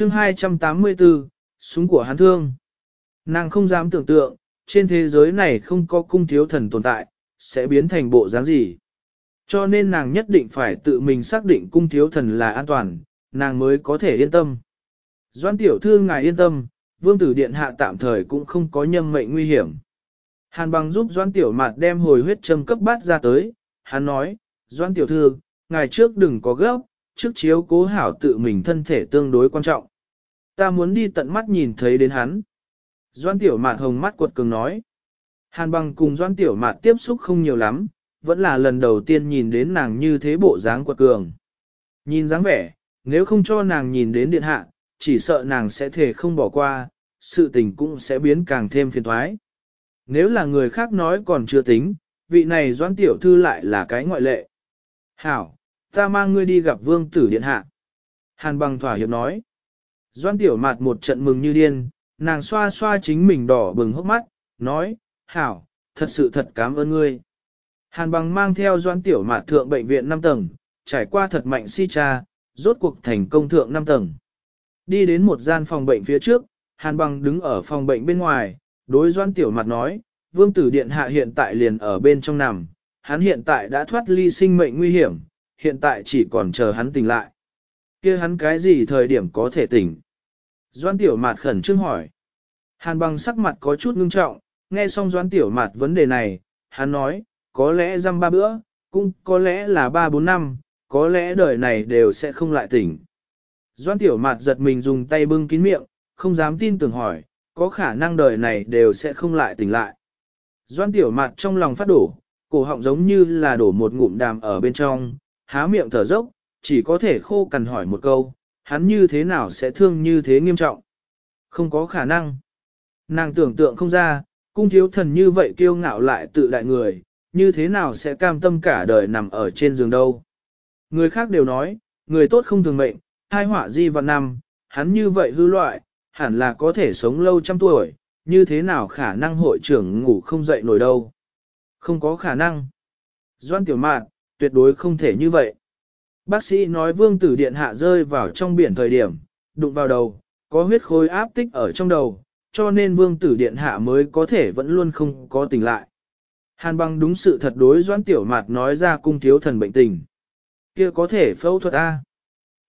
chương 284, súng của hắn thương. Nàng không dám tưởng tượng, trên thế giới này không có cung thiếu thần tồn tại, sẽ biến thành bộ dáng gì. Cho nên nàng nhất định phải tự mình xác định cung thiếu thần là an toàn, nàng mới có thể yên tâm. Doan tiểu thư ngài yên tâm, vương tử điện hạ tạm thời cũng không có nhâm mệnh nguy hiểm. Hàn bằng giúp doan tiểu mạt đem hồi huyết châm cấp bát ra tới, hắn nói, doan tiểu thư, ngài trước đừng có gấp, trước chiếu cố hảo tự mình thân thể tương đối quan trọng. Ta muốn đi tận mắt nhìn thấy đến hắn. Doan tiểu mạt hồng mắt quật cường nói. Hàn bằng cùng doan tiểu mạt tiếp xúc không nhiều lắm, vẫn là lần đầu tiên nhìn đến nàng như thế bộ dáng quật cường. Nhìn dáng vẻ, nếu không cho nàng nhìn đến điện hạ, chỉ sợ nàng sẽ thể không bỏ qua, sự tình cũng sẽ biến càng thêm phiền thoái. Nếu là người khác nói còn chưa tính, vị này doan tiểu thư lại là cái ngoại lệ. Hảo, ta mang ngươi đi gặp vương tử điện hạ. Hàn bằng thỏa hiệp nói. Doan tiểu mạt một trận mừng như điên, nàng xoa xoa chính mình đỏ bừng hốc mắt, nói, hảo, thật sự thật cảm ơn ngươi. Hàn bằng mang theo doan tiểu mạt thượng bệnh viện 5 tầng, trải qua thật mạnh si cha, rốt cuộc thành công thượng 5 tầng. Đi đến một gian phòng bệnh phía trước, Hàn bằng đứng ở phòng bệnh bên ngoài, đối doan tiểu mạt nói, vương tử điện hạ hiện tại liền ở bên trong nằm, hắn hiện tại đã thoát ly sinh mệnh nguy hiểm, hiện tại chỉ còn chờ hắn tỉnh lại kia hắn cái gì thời điểm có thể tỉnh? Doan tiểu mạt khẩn trương hỏi. Hàn bằng sắc mặt có chút ngưng trọng, nghe xong doan tiểu mạt vấn đề này, hắn nói, có lẽ răm ba bữa, cũng có lẽ là ba bốn năm, có lẽ đời này đều sẽ không lại tỉnh. Doan tiểu mạt giật mình dùng tay bưng kín miệng, không dám tin tưởng hỏi, có khả năng đời này đều sẽ không lại tỉnh lại. Doan tiểu mạt trong lòng phát đổ, cổ họng giống như là đổ một ngụm đàm ở bên trong, há miệng thở dốc, chỉ có thể khô cằn hỏi một câu, hắn như thế nào sẽ thương như thế nghiêm trọng? Không có khả năng. Nàng tưởng tượng không ra, cung thiếu thần như vậy kiêu ngạo lại tự đại người, như thế nào sẽ cam tâm cả đời nằm ở trên giường đâu. Người khác đều nói, người tốt không thường mệnh, hai họa di vạn năm, hắn như vậy hư loại, hẳn là có thể sống lâu trăm tuổi, như thế nào khả năng hội trưởng ngủ không dậy nổi đâu. Không có khả năng. Doan tiểu mạn, tuyệt đối không thể như vậy. Bác sĩ nói vương tử điện hạ rơi vào trong biển thời điểm, đụng vào đầu, có huyết khối áp tích ở trong đầu, cho nên vương tử điện hạ mới có thể vẫn luôn không có tỉnh lại. Hàn băng đúng sự thật đối doan tiểu mạt nói ra cung thiếu thần bệnh tình. kia có thể phẫu thuật A.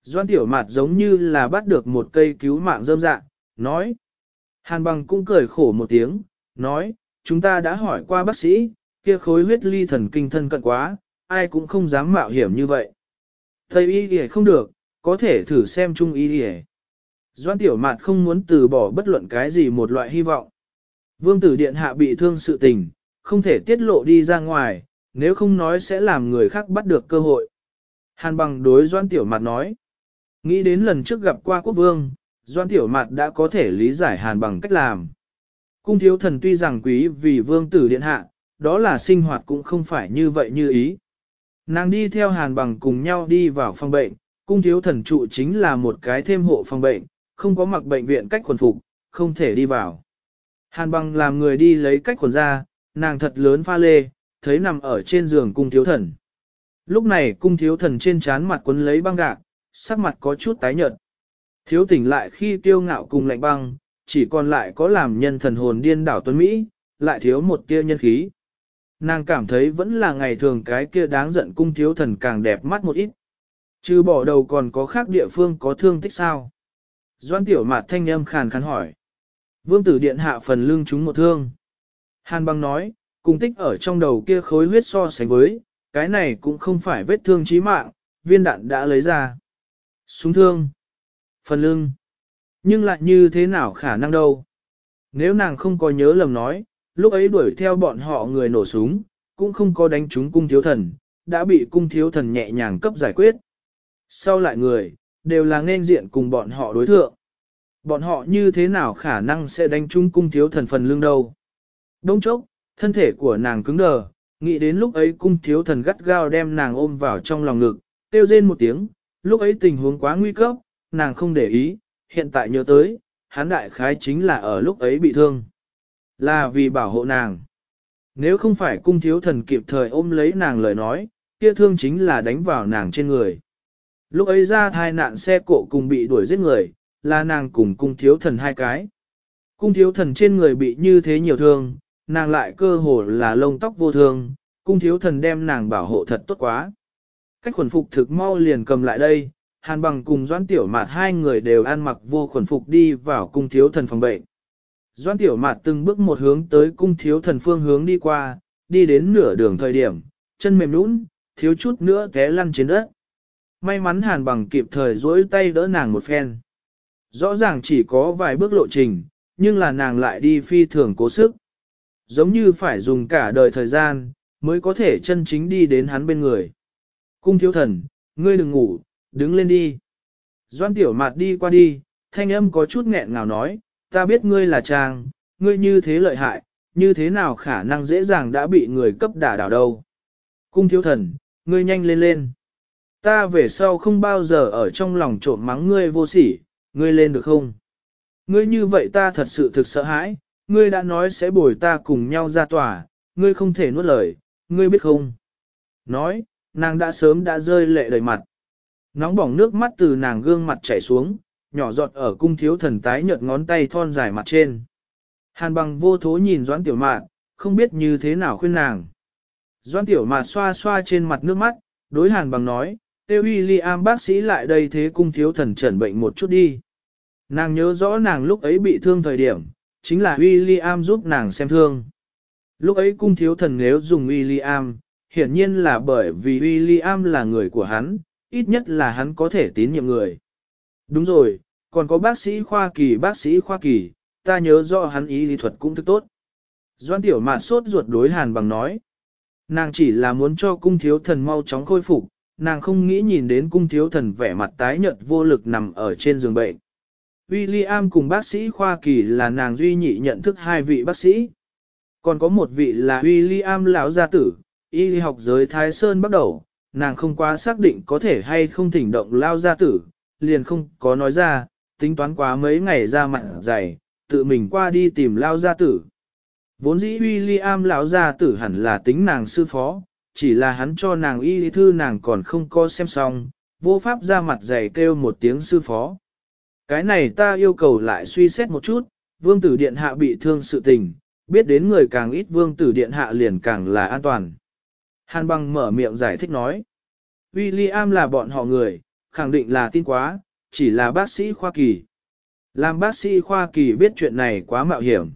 Doan tiểu mạt giống như là bắt được một cây cứu mạng dâm dạ, nói. Hàn băng cũng cười khổ một tiếng, nói, chúng ta đã hỏi qua bác sĩ, kia khối huyết ly thần kinh thân cận quá, ai cũng không dám mạo hiểm như vậy. Thầy y thì không được, có thể thử xem chung y thì Doan tiểu mạt không muốn từ bỏ bất luận cái gì một loại hy vọng. Vương tử điện hạ bị thương sự tình, không thể tiết lộ đi ra ngoài, nếu không nói sẽ làm người khác bắt được cơ hội. Hàn bằng đối Doan tiểu mạt nói. Nghĩ đến lần trước gặp qua quốc vương, Doan tiểu mạt đã có thể lý giải hàn bằng cách làm. Cung thiếu thần tuy rằng quý vì vương tử điện hạ, đó là sinh hoạt cũng không phải như vậy như ý. Nàng đi theo hàn bằng cùng nhau đi vào phòng bệnh, cung thiếu thần trụ chính là một cái thêm hộ phòng bệnh, không có mặc bệnh viện cách quần phục, không thể đi vào. Hàn bằng làm người đi lấy cách quần ra, nàng thật lớn pha lê, thấy nằm ở trên giường cung thiếu thần. Lúc này cung thiếu thần trên trán mặt quấn lấy băng gạc, sắc mặt có chút tái nhợt. Thiếu tỉnh lại khi tiêu ngạo cùng lạnh băng, chỉ còn lại có làm nhân thần hồn điên đảo tuấn Mỹ, lại thiếu một tia nhân khí. Nàng cảm thấy vẫn là ngày thường cái kia đáng giận cung thiếu thần càng đẹp mắt một ít. Chứ bỏ đầu còn có khác địa phương có thương tích sao? Doan tiểu mạt thanh âm khàn khàn hỏi. Vương tử điện hạ phần lưng chúng một thương. Hàn băng nói, cùng tích ở trong đầu kia khối huyết so sánh với, cái này cũng không phải vết thương chí mạng, viên đạn đã lấy ra. Súng thương. Phần lưng. Nhưng lại như thế nào khả năng đâu? Nếu nàng không có nhớ lầm nói, lúc ấy đuổi theo bọn họ người nổ súng, cũng không có đánh trúng cung thiếu thần, đã bị cung thiếu thần nhẹ nhàng cấp giải quyết. Sau lại người, đều là nên diện cùng bọn họ đối thượng. Bọn họ như thế nào khả năng sẽ đánh trúng cung thiếu thần phần lưng đâu. Đông chốc, thân thể của nàng cứng đờ, nghĩ đến lúc ấy cung thiếu thần gắt gao đem nàng ôm vào trong lòng ngực, tiêu rên một tiếng, lúc ấy tình huống quá nguy cấp, nàng không để ý, hiện tại nhớ tới, hắn đại khái chính là ở lúc ấy bị thương. Là vì bảo hộ nàng. Nếu không phải cung thiếu thần kịp thời ôm lấy nàng lời nói, kia thương chính là đánh vào nàng trên người. Lúc ấy ra thai nạn xe cộ cùng bị đuổi giết người, là nàng cùng cung thiếu thần hai cái. Cung thiếu thần trên người bị như thế nhiều thương, nàng lại cơ hồ là lông tóc vô thương, cung thiếu thần đem nàng bảo hộ thật tốt quá. Cách khuẩn phục thực mau liền cầm lại đây, hàn bằng cùng doãn tiểu mạt hai người đều ăn mặc vô khuẩn phục đi vào cung thiếu thần phòng bệnh. Doan tiểu mạt từng bước một hướng tới cung thiếu thần phương hướng đi qua, đi đến nửa đường thời điểm, chân mềm nũng, thiếu chút nữa té lăn trên đất. May mắn hàn bằng kịp thời duỗi tay đỡ nàng một phen. Rõ ràng chỉ có vài bước lộ trình, nhưng là nàng lại đi phi thường cố sức. Giống như phải dùng cả đời thời gian, mới có thể chân chính đi đến hắn bên người. Cung thiếu thần, ngươi đừng ngủ, đứng lên đi. Doan tiểu mạt đi qua đi, thanh âm có chút nghẹn ngào nói, ta biết ngươi là trang, ngươi như thế lợi hại, như thế nào khả năng dễ dàng đã bị người cấp đả đảo đâu. Cung thiếu thần, ngươi nhanh lên lên. Ta về sau không bao giờ ở trong lòng trộm mắng ngươi vô sỉ, ngươi lên được không? Ngươi như vậy ta thật sự thực sợ hãi, ngươi đã nói sẽ bồi ta cùng nhau ra tòa, ngươi không thể nuốt lời, ngươi biết không? Nói, nàng đã sớm đã rơi lệ đầy mặt. Nóng bỏng nước mắt từ nàng gương mặt chảy xuống, nhỏ giọt ở cung thiếu thần tái nhợt ngón tay thon dài mặt trên. Hàn bằng vô thố nhìn doãn tiểu mạn, không biết như thế nào khuyên nàng. Doãn tiểu mạn xoa xoa trên mặt nước mắt, đối hàn bằng nói, tiêu William bác sĩ lại đây thế cung thiếu thần trần bệnh một chút đi. Nàng nhớ rõ nàng lúc ấy bị thương thời điểm, chính là William giúp nàng xem thương. Lúc ấy cung thiếu thần nếu dùng William, hiển nhiên là bởi vì William là người của hắn, ít nhất là hắn có thể tín nhiệm người. Đúng rồi, còn có bác sĩ khoa kỳ bác sĩ khoa kỳ, ta nhớ rõ hắn ý lý thuật cũng thức tốt. Doan tiểu mạn sốt ruột đối hàn bằng nói. Nàng chỉ là muốn cho cung thiếu thần mau chóng khôi phục, nàng không nghĩ nhìn đến cung thiếu thần vẻ mặt tái nhợt vô lực nằm ở trên giường bệnh. William cùng bác sĩ khoa kỳ là nàng duy nhị nhận thức hai vị bác sĩ. Còn có một vị là William lão gia tử, y học giới Thái Sơn bắt đầu, nàng không quá xác định có thể hay không thỉnh động lao gia tử, liền không có nói ra, tính toán quá mấy ngày ra mặt dày, tự mình qua đi tìm lao gia tử. Vốn dĩ William lão gia tử hẳn là tính nàng sư phó, chỉ là hắn cho nàng y thư nàng còn không có xem xong, vô pháp ra mặt dày kêu một tiếng sư phó. Cái này ta yêu cầu lại suy xét một chút, vương tử điện hạ bị thương sự tình, biết đến người càng ít vương tử điện hạ liền càng là an toàn. Hàn băng mở miệng giải thích nói. William là bọn họ người, khẳng định là tin quá, chỉ là bác sĩ khoa kỳ. Làm bác sĩ khoa kỳ biết chuyện này quá mạo hiểm.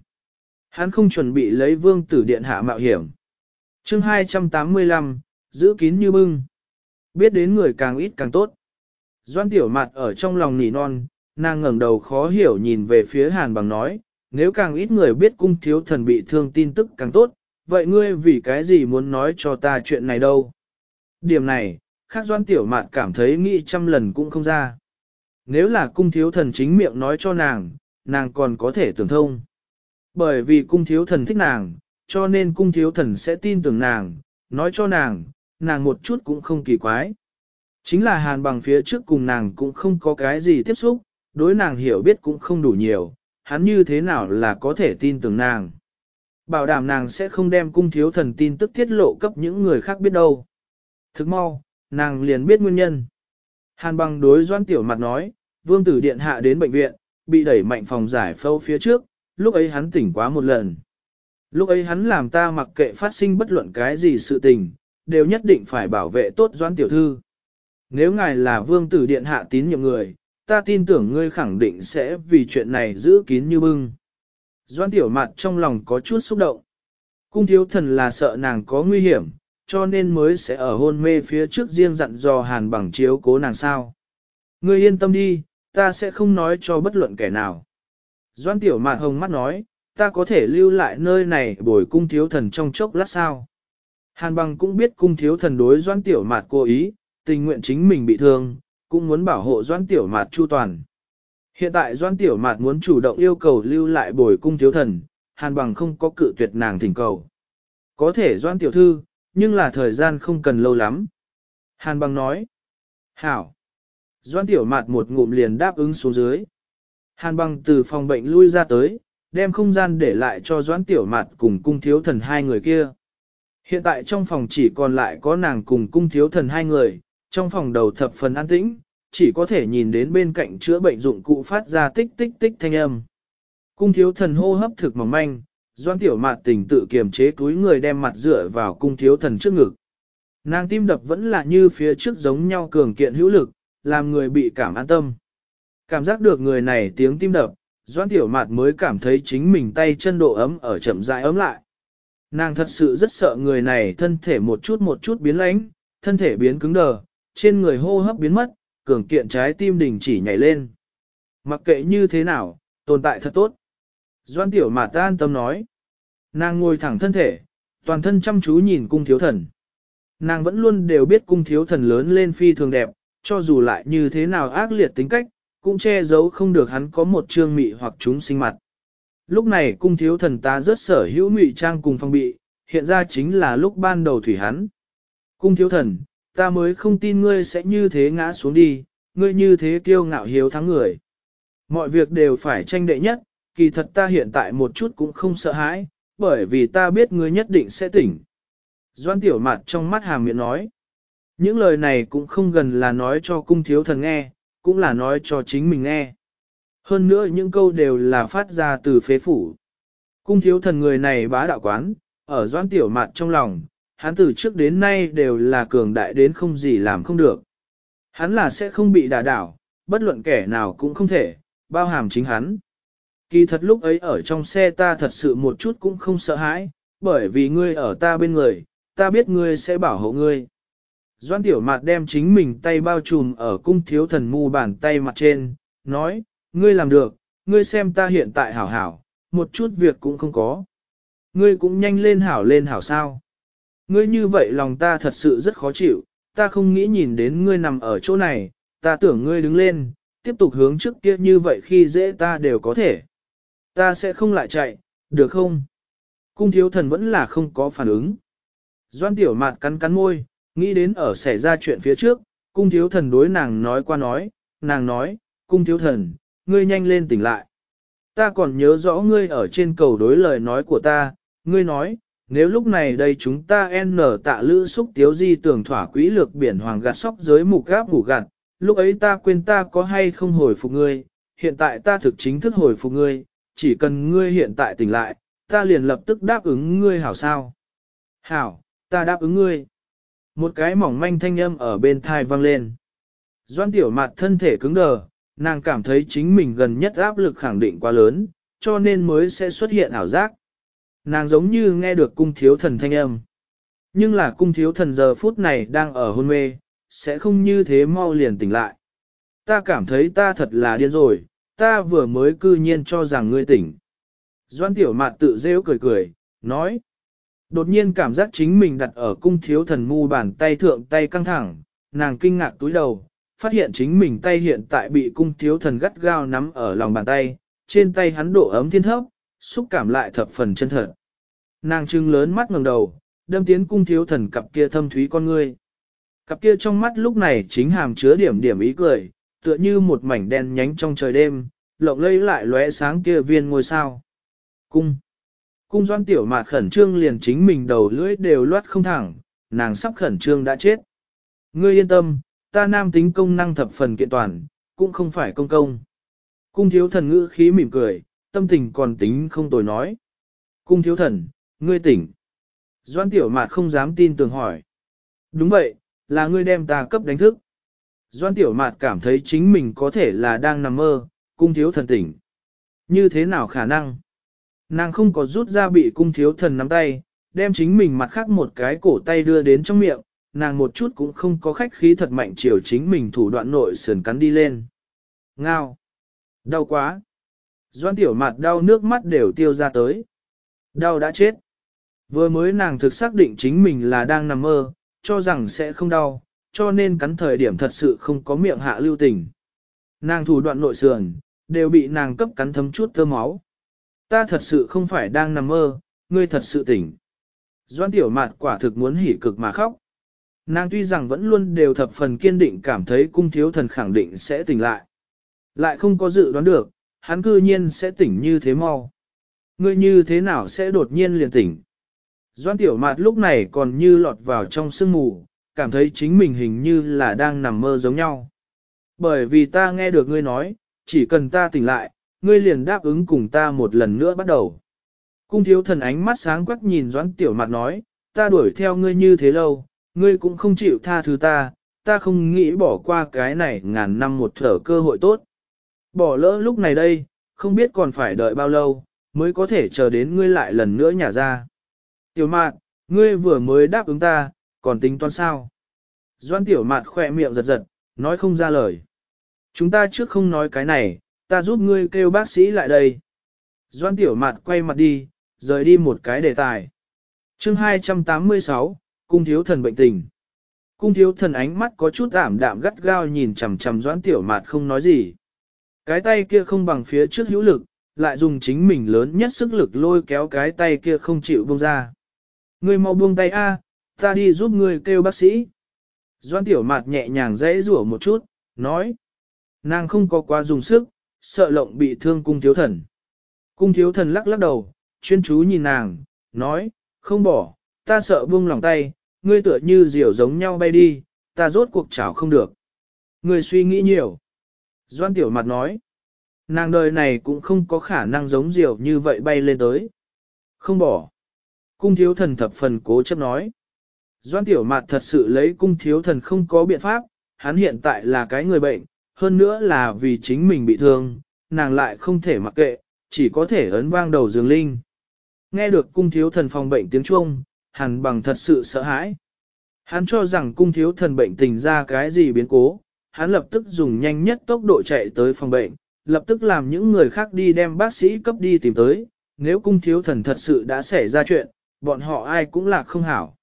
Hắn không chuẩn bị lấy vương tử điện hạ mạo hiểm. chương 285, giữ kín như bưng. Biết đến người càng ít càng tốt. Doan tiểu mặt ở trong lòng nỉ non, nàng ngẩng đầu khó hiểu nhìn về phía hàn bằng nói, nếu càng ít người biết cung thiếu thần bị thương tin tức càng tốt, vậy ngươi vì cái gì muốn nói cho ta chuyện này đâu? Điểm này, khác doan tiểu mạn cảm thấy nghĩ trăm lần cũng không ra. Nếu là cung thiếu thần chính miệng nói cho nàng, nàng còn có thể tưởng thông. Bởi vì cung thiếu thần thích nàng, cho nên cung thiếu thần sẽ tin tưởng nàng, nói cho nàng, nàng một chút cũng không kỳ quái. Chính là hàn bằng phía trước cùng nàng cũng không có cái gì tiếp xúc, đối nàng hiểu biết cũng không đủ nhiều, hắn như thế nào là có thể tin tưởng nàng. Bảo đảm nàng sẽ không đem cung thiếu thần tin tức tiết lộ cấp những người khác biết đâu. Thức mau, nàng liền biết nguyên nhân. Hàn bằng đối doan tiểu mặt nói, vương tử điện hạ đến bệnh viện, bị đẩy mạnh phòng giải phẫu phía trước, lúc ấy hắn tỉnh quá một lần. Lúc ấy hắn làm ta mặc kệ phát sinh bất luận cái gì sự tình, đều nhất định phải bảo vệ tốt doan tiểu thư. Nếu ngài là vương tử điện hạ tín nhiệm người, ta tin tưởng ngươi khẳng định sẽ vì chuyện này giữ kín như bưng. Doan tiểu mặt trong lòng có chút xúc động. Cung thiếu thần là sợ nàng có nguy hiểm, cho nên mới sẽ ở hôn mê phía trước riêng dặn dò hàn bằng chiếu cố nàng sao. Ngươi yên tâm đi, ta sẽ không nói cho bất luận kẻ nào. Doan tiểu mạt hồng mắt nói, ta có thể lưu lại nơi này bồi cung thiếu thần trong chốc lát sao. Hàn bằng cũng biết cung thiếu thần đối doan tiểu mạt cố ý, tình nguyện chính mình bị thương, cũng muốn bảo hộ doan tiểu mạt chu toàn. Hiện tại doan tiểu mạt muốn chủ động yêu cầu lưu lại bồi cung thiếu thần, hàn bằng không có cự tuyệt nàng thỉnh cầu. Có thể doan tiểu thư, nhưng là thời gian không cần lâu lắm. Hàn bằng nói. Hảo. Doan tiểu mạt một ngụm liền đáp ứng xuống dưới. Hàn bằng từ phòng bệnh lui ra tới, đem không gian để lại cho doan tiểu mạt cùng cung thiếu thần hai người kia. Hiện tại trong phòng chỉ còn lại có nàng cùng cung thiếu thần hai người, trong phòng đầu thập phần an tĩnh, chỉ có thể nhìn đến bên cạnh chữa bệnh dụng cụ phát ra tích tích tích thanh âm. Cung thiếu thần hô hấp thực mỏng manh, doan tiểu mạt tình tự kiềm chế túi người đem mặt dựa vào cung thiếu thần trước ngực. Nàng tim đập vẫn là như phía trước giống nhau cường kiện hữu lực, làm người bị cảm an tâm. Cảm giác được người này tiếng tim đập, doan tiểu mạt mới cảm thấy chính mình tay chân độ ấm ở chậm rãi ấm lại. Nàng thật sự rất sợ người này thân thể một chút một chút biến lãnh, thân thể biến cứng đờ, trên người hô hấp biến mất, cường kiện trái tim đình chỉ nhảy lên. Mặc kệ như thế nào, tồn tại thật tốt. Doan tiểu mà ta an tâm nói. Nàng ngồi thẳng thân thể, toàn thân chăm chú nhìn cung thiếu thần. Nàng vẫn luôn đều biết cung thiếu thần lớn lên phi thường đẹp, cho dù lại như thế nào ác liệt tính cách, cũng che giấu không được hắn có một trương mị hoặc chúng sinh mặt. Lúc này cung thiếu thần ta rất sở hữu mị trang cùng phong bị, hiện ra chính là lúc ban đầu thủy hắn. Cung thiếu thần, ta mới không tin ngươi sẽ như thế ngã xuống đi, ngươi như thế kiêu ngạo hiếu thắng người. Mọi việc đều phải tranh đệ nhất, kỳ thật ta hiện tại một chút cũng không sợ hãi, bởi vì ta biết ngươi nhất định sẽ tỉnh. Doan tiểu mặt trong mắt hàm miệng nói. Những lời này cũng không gần là nói cho cung thiếu thần nghe, cũng là nói cho chính mình nghe. Hơn nữa những câu đều là phát ra từ phế phủ. Cung thiếu thần người này bá đạo quán, ở doan tiểu mặt trong lòng, hắn từ trước đến nay đều là cường đại đến không gì làm không được. Hắn là sẽ không bị đả đảo, bất luận kẻ nào cũng không thể, bao hàm chính hắn. Kỳ thật lúc ấy ở trong xe ta thật sự một chút cũng không sợ hãi, bởi vì ngươi ở ta bên người, ta biết ngươi sẽ bảo hộ ngươi. Doan tiểu mạt đem chính mình tay bao trùm ở cung thiếu thần mu bàn tay mặt trên, nói, ngươi làm được, ngươi xem ta hiện tại hảo hảo, một chút việc cũng không có. Ngươi cũng nhanh lên hảo lên hảo sao. Ngươi như vậy lòng ta thật sự rất khó chịu, ta không nghĩ nhìn đến ngươi nằm ở chỗ này, ta tưởng ngươi đứng lên, tiếp tục hướng trước kia như vậy khi dễ ta đều có thể. Ta sẽ không lại chạy, được không? Cung thiếu thần vẫn là không có phản ứng. Doan tiểu mạt cắn cắn môi, nghĩ đến ở xảy ra chuyện phía trước, cung thiếu thần đối nàng nói qua nói, nàng nói, cung thiếu thần, ngươi nhanh lên tỉnh lại. Ta còn nhớ rõ ngươi ở trên cầu đối lời nói của ta, ngươi nói, nếu lúc này đây chúng ta n tạ lữ xúc tiếu di tưởng thỏa quỹ lược biển hoàng gạt sóc giới mục gáp ngủ gạt, lúc ấy ta quên ta có hay không hồi phục ngươi, hiện tại ta thực chính thức hồi phục ngươi, chỉ cần ngươi hiện tại tỉnh lại, ta liền lập tức đáp ứng ngươi hảo sao. Hảo, ta đáp ứng ngươi. Một cái mỏng manh thanh âm ở bên thai vang lên. Doan tiểu mặt thân thể cứng đờ, nàng cảm thấy chính mình gần nhất áp lực khẳng định quá lớn, cho nên mới sẽ xuất hiện ảo giác. Nàng giống như nghe được cung thiếu thần thanh âm. Nhưng là cung thiếu thần giờ phút này đang ở hôn mê, sẽ không như thế mau liền tỉnh lại. Ta cảm thấy ta thật là điên rồi, ta vừa mới cư nhiên cho rằng ngươi tỉnh. Doan tiểu mạt tự rêu cười cười, nói. Đột nhiên cảm giác chính mình đặt ở cung thiếu thần mu bàn tay thượng tay căng thẳng, nàng kinh ngạc túi đầu, phát hiện chính mình tay hiện tại bị cung thiếu thần gắt gao nắm ở lòng bàn tay, trên tay hắn độ ấm thiên thấp, xúc cảm lại thập phần chân thật. Nàng trưng lớn mắt ngẩng đầu, đâm tiến cung thiếu thần cặp kia thâm thúy con ngươi. Cặp kia trong mắt lúc này chính hàm chứa điểm điểm ý cười, tựa như một mảnh đen nhánh trong trời đêm, lộng lẫy lại lóe sáng kia viên ngôi sao. Cung. Cung doan tiểu mạt khẩn trương liền chính mình đầu lưỡi đều loát không thẳng, nàng sắp khẩn trương đã chết. Ngươi yên tâm, ta nam tính công năng thập phần kiện toàn, cũng không phải công công. Cung thiếu thần ngữ khí mỉm cười, tâm tình còn tính không tồi nói. Cung thiếu thần, ngươi tỉnh. Doan tiểu mạt không dám tin tưởng hỏi. Đúng vậy, là ngươi đem ta cấp đánh thức. Doan tiểu mạt cảm thấy chính mình có thể là đang nằm mơ, cung thiếu thần tỉnh. Như thế nào khả năng? Nàng không có rút ra bị cung thiếu thần nắm tay, đem chính mình mặt khác một cái cổ tay đưa đến trong miệng, nàng một chút cũng không có khách khí thật mạnh chiều chính mình thủ đoạn nội sườn cắn đi lên. Ngao! Đau quá! Doan tiểu Mạt đau nước mắt đều tiêu ra tới. Đau đã chết. Vừa mới nàng thực xác định chính mình là đang nằm mơ, cho rằng sẽ không đau, cho nên cắn thời điểm thật sự không có miệng hạ lưu tình. Nàng thủ đoạn nội sườn, đều bị nàng cấp cắn thấm chút thơ máu. Ta thật sự không phải đang nằm mơ, ngươi thật sự tỉnh. Doan tiểu mạt quả thực muốn hỉ cực mà khóc. Nàng tuy rằng vẫn luôn đều thập phần kiên định cảm thấy cung thiếu thần khẳng định sẽ tỉnh lại. Lại không có dự đoán được, hắn cư nhiên sẽ tỉnh như thế mau. Ngươi như thế nào sẽ đột nhiên liền tỉnh? Doan tiểu mạt lúc này còn như lọt vào trong sương mù, cảm thấy chính mình hình như là đang nằm mơ giống nhau. Bởi vì ta nghe được ngươi nói, chỉ cần ta tỉnh lại, ngươi liền đáp ứng cùng ta một lần nữa bắt đầu. Cung thiếu thần ánh mắt sáng quắc nhìn doãn tiểu mặt nói, ta đuổi theo ngươi như thế lâu, ngươi cũng không chịu tha thứ ta, ta không nghĩ bỏ qua cái này ngàn năm một thở cơ hội tốt. Bỏ lỡ lúc này đây, không biết còn phải đợi bao lâu, mới có thể chờ đến ngươi lại lần nữa nhả ra. Tiểu mạn, ngươi vừa mới đáp ứng ta, còn tính toán sao? Doan tiểu mạt khỏe miệng giật giật, nói không ra lời. Chúng ta trước không nói cái này, ta giúp ngươi kêu bác sĩ lại đây. Doan tiểu mạt quay mặt đi, rời đi một cái đề tài. chương 286, Cung thiếu thần bệnh tình. Cung thiếu thần ánh mắt có chút ảm đạm gắt gao nhìn chằm chằm doãn tiểu mạt không nói gì. Cái tay kia không bằng phía trước hữu lực, lại dùng chính mình lớn nhất sức lực lôi kéo cái tay kia không chịu buông ra. Ngươi mau buông tay a, ta đi giúp ngươi kêu bác sĩ. Doan tiểu mạt nhẹ nhàng dãy rủa một chút, nói. Nàng không có quá dùng sức, sợ lộng bị thương cung thiếu thần. Cung thiếu thần lắc lắc đầu, chuyên chú nhìn nàng, nói, không bỏ, ta sợ buông lòng tay, ngươi tựa như diều giống nhau bay đi, ta rốt cuộc chảo không được. Ngươi suy nghĩ nhiều. Doan tiểu mặt nói, nàng đời này cũng không có khả năng giống diều như vậy bay lên tới. Không bỏ. Cung thiếu thần thập phần cố chấp nói. Doan tiểu Mạt thật sự lấy cung thiếu thần không có biện pháp, hắn hiện tại là cái người bệnh, hơn nữa là vì chính mình bị thương, nàng lại không thể mặc kệ, chỉ có thể ấn vang đầu giường linh. Nghe được cung thiếu thần phòng bệnh tiếng Trung, hàn bằng thật sự sợ hãi. Hắn cho rằng cung thiếu thần bệnh tình ra cái gì biến cố, hắn lập tức dùng nhanh nhất tốc độ chạy tới phòng bệnh, lập tức làm những người khác đi đem bác sĩ cấp đi tìm tới, nếu cung thiếu thần thật sự đã xảy ra chuyện, bọn họ ai cũng là không hảo.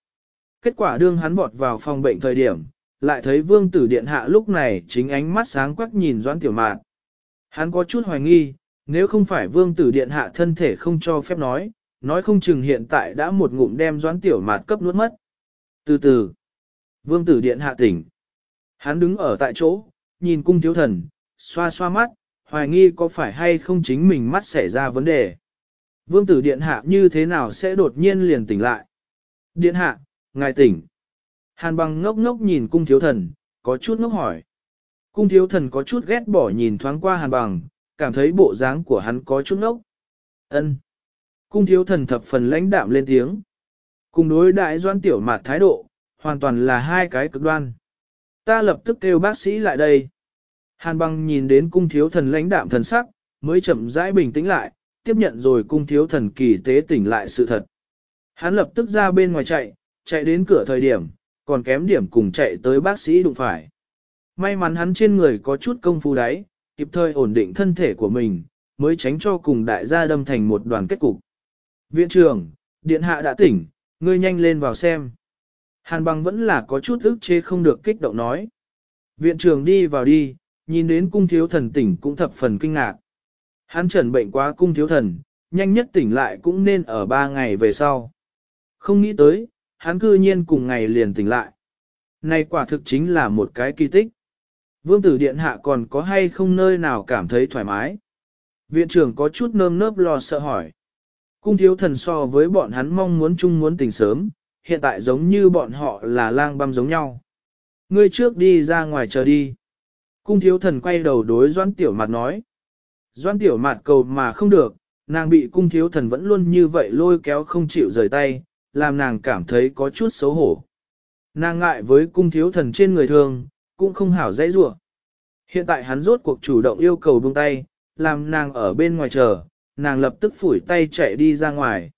Kết quả đương hắn vọt vào phòng bệnh thời điểm, lại thấy vương tử điện hạ lúc này chính ánh mắt sáng quắc nhìn doãn tiểu mạn. Hắn có chút hoài nghi, nếu không phải vương tử điện hạ thân thể không cho phép nói, nói không chừng hiện tại đã một ngụm đem doãn tiểu mạt cấp nuốt mất. Từ từ, vương tử điện hạ tỉnh. Hắn đứng ở tại chỗ, nhìn cung thiếu thần, xoa xoa mắt, hoài nghi có phải hay không chính mình mắt xảy ra vấn đề. Vương tử điện hạ như thế nào sẽ đột nhiên liền tỉnh lại? Điện hạ, ngài tỉnh. Hàn bằng ngốc ngốc nhìn cung thiếu thần, có chút ngốc hỏi. Cung thiếu thần có chút ghét bỏ nhìn thoáng qua hàn bằng, cảm thấy bộ dáng của hắn có chút ngốc. Ân. Cung thiếu thần thập phần lãnh đạm lên tiếng. Cùng đối đại doan tiểu mạt thái độ, hoàn toàn là hai cái cực đoan. Ta lập tức kêu bác sĩ lại đây. Hàn băng nhìn đến cung thiếu thần lãnh đạm thần sắc, mới chậm rãi bình tĩnh lại, tiếp nhận rồi cung thiếu thần kỳ tế tỉnh lại sự thật. Hắn lập tức ra bên ngoài chạy, chạy đến cửa thời điểm, còn kém điểm cùng chạy tới bác sĩ đụng phải. May mắn hắn trên người có chút công phu đáy, kịp thời ổn định thân thể của mình, mới tránh cho cùng đại gia đâm thành một đoàn kết cục. Viện trưởng, điện hạ đã tỉnh, ngươi nhanh lên vào xem. Hàn bằng vẫn là có chút ức chế không được kích động nói. Viện trưởng đi vào đi, nhìn đến cung thiếu thần tỉnh cũng thập phần kinh ngạc. Hắn trần bệnh quá cung thiếu thần, nhanh nhất tỉnh lại cũng nên ở ba ngày về sau. Không nghĩ tới, hắn cư nhiên cùng ngày liền tỉnh lại. Này quả thực chính là một cái kỳ tích. Vương tử điện hạ còn có hay không nơi nào cảm thấy thoải mái? Viện trưởng có chút nơm nớp lo sợ hỏi. Cung thiếu thần so với bọn hắn mong muốn chung muốn tỉnh sớm, hiện tại giống như bọn họ là lang băm giống nhau. Ngươi trước đi ra ngoài chờ đi. Cung thiếu thần quay đầu đối doan tiểu mặt nói. Doan tiểu mặt cầu mà không được, nàng bị cung thiếu thần vẫn luôn như vậy lôi kéo không chịu rời tay, làm nàng cảm thấy có chút xấu hổ. Nàng ngại với cung thiếu thần trên người thường, cũng không hảo dãy rủa. Hiện tại hắn rốt cuộc chủ động yêu cầu buông tay, làm nàng ở bên ngoài chờ, nàng lập tức phủi tay chạy đi ra ngoài.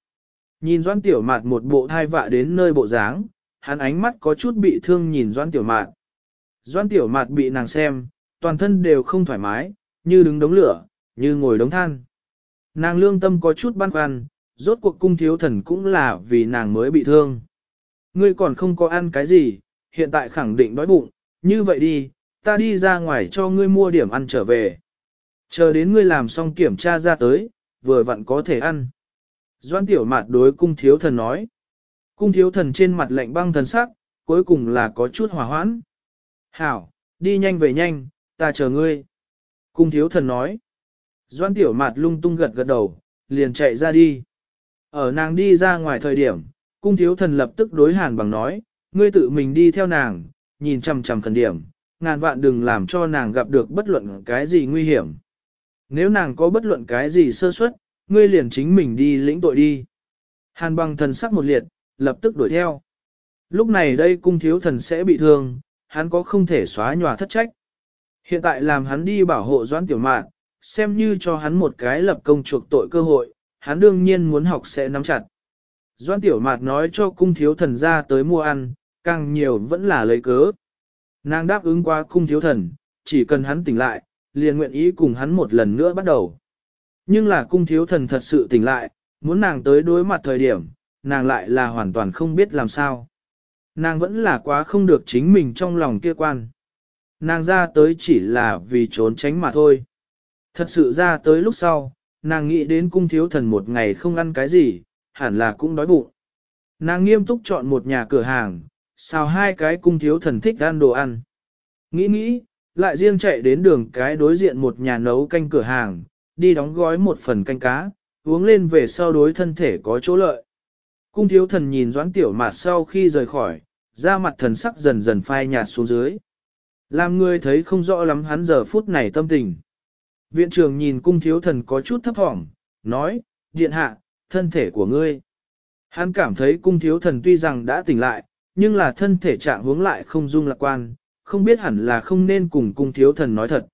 Nhìn Doan Tiểu Mạt một bộ thai vạ đến nơi bộ dáng, hắn ánh mắt có chút bị thương nhìn Doan Tiểu Mạt. Doan Tiểu Mạt bị nàng xem, toàn thân đều không thoải mái, như đứng đống lửa, như ngồi đống than. Nàng lương tâm có chút băn khoăn, rốt cuộc cung thiếu thần cũng là vì nàng mới bị thương. Ngươi còn không có ăn cái gì, hiện tại khẳng định đói bụng, như vậy đi, ta đi ra ngoài cho ngươi mua điểm ăn trở về. Chờ đến ngươi làm xong kiểm tra ra tới, vừa vặn có thể ăn. Doan tiểu mạt đối cung thiếu thần nói. Cung thiếu thần trên mặt lạnh băng thần sắc, cuối cùng là có chút hòa hoãn. Hảo, đi nhanh về nhanh, ta chờ ngươi. Cung thiếu thần nói. Doan tiểu mạt lung tung gật gật đầu, liền chạy ra đi. Ở nàng đi ra ngoài thời điểm, cung thiếu thần lập tức đối hàn bằng nói, ngươi tự mình đi theo nàng, nhìn chằm chằm cần điểm, ngàn vạn đừng làm cho nàng gặp được bất luận cái gì nguy hiểm. Nếu nàng có bất luận cái gì sơ suất, ngươi liền chính mình đi lĩnh tội đi. Hàn bằng thần sắc một liệt, lập tức đuổi theo. Lúc này đây cung thiếu thần sẽ bị thương, hắn có không thể xóa nhòa thất trách. Hiện tại làm hắn đi bảo hộ doãn tiểu mạn, xem như cho hắn một cái lập công chuộc tội cơ hội, hắn đương nhiên muốn học sẽ nắm chặt. Doãn tiểu mạt nói cho cung thiếu thần ra tới mua ăn, càng nhiều vẫn là lấy cớ. Nàng đáp ứng qua cung thiếu thần, chỉ cần hắn tỉnh lại, liền nguyện ý cùng hắn một lần nữa bắt đầu. Nhưng là cung thiếu thần thật sự tỉnh lại, muốn nàng tới đối mặt thời điểm, nàng lại là hoàn toàn không biết làm sao. Nàng vẫn là quá không được chính mình trong lòng kia quan. Nàng ra tới chỉ là vì trốn tránh mà thôi. Thật sự ra tới lúc sau, nàng nghĩ đến cung thiếu thần một ngày không ăn cái gì, hẳn là cũng đói bụng. Nàng nghiêm túc chọn một nhà cửa hàng, xào hai cái cung thiếu thần thích ăn đồ ăn. Nghĩ nghĩ, lại riêng chạy đến đường cái đối diện một nhà nấu canh cửa hàng, đi đóng gói một phần canh cá, uống lên về sau đối thân thể có chỗ lợi. Cung thiếu thần nhìn doãn tiểu mạt sau khi rời khỏi, da mặt thần sắc dần dần phai nhạt xuống dưới. Làm người thấy không rõ lắm hắn giờ phút này tâm tình. Viện trưởng nhìn cung thiếu thần có chút thấp thỏm, nói, điện hạ, thân thể của ngươi. Hắn cảm thấy cung thiếu thần tuy rằng đã tỉnh lại, nhưng là thân thể trạng hướng lại không dung lạc quan, không biết hẳn là không nên cùng cung thiếu thần nói thật.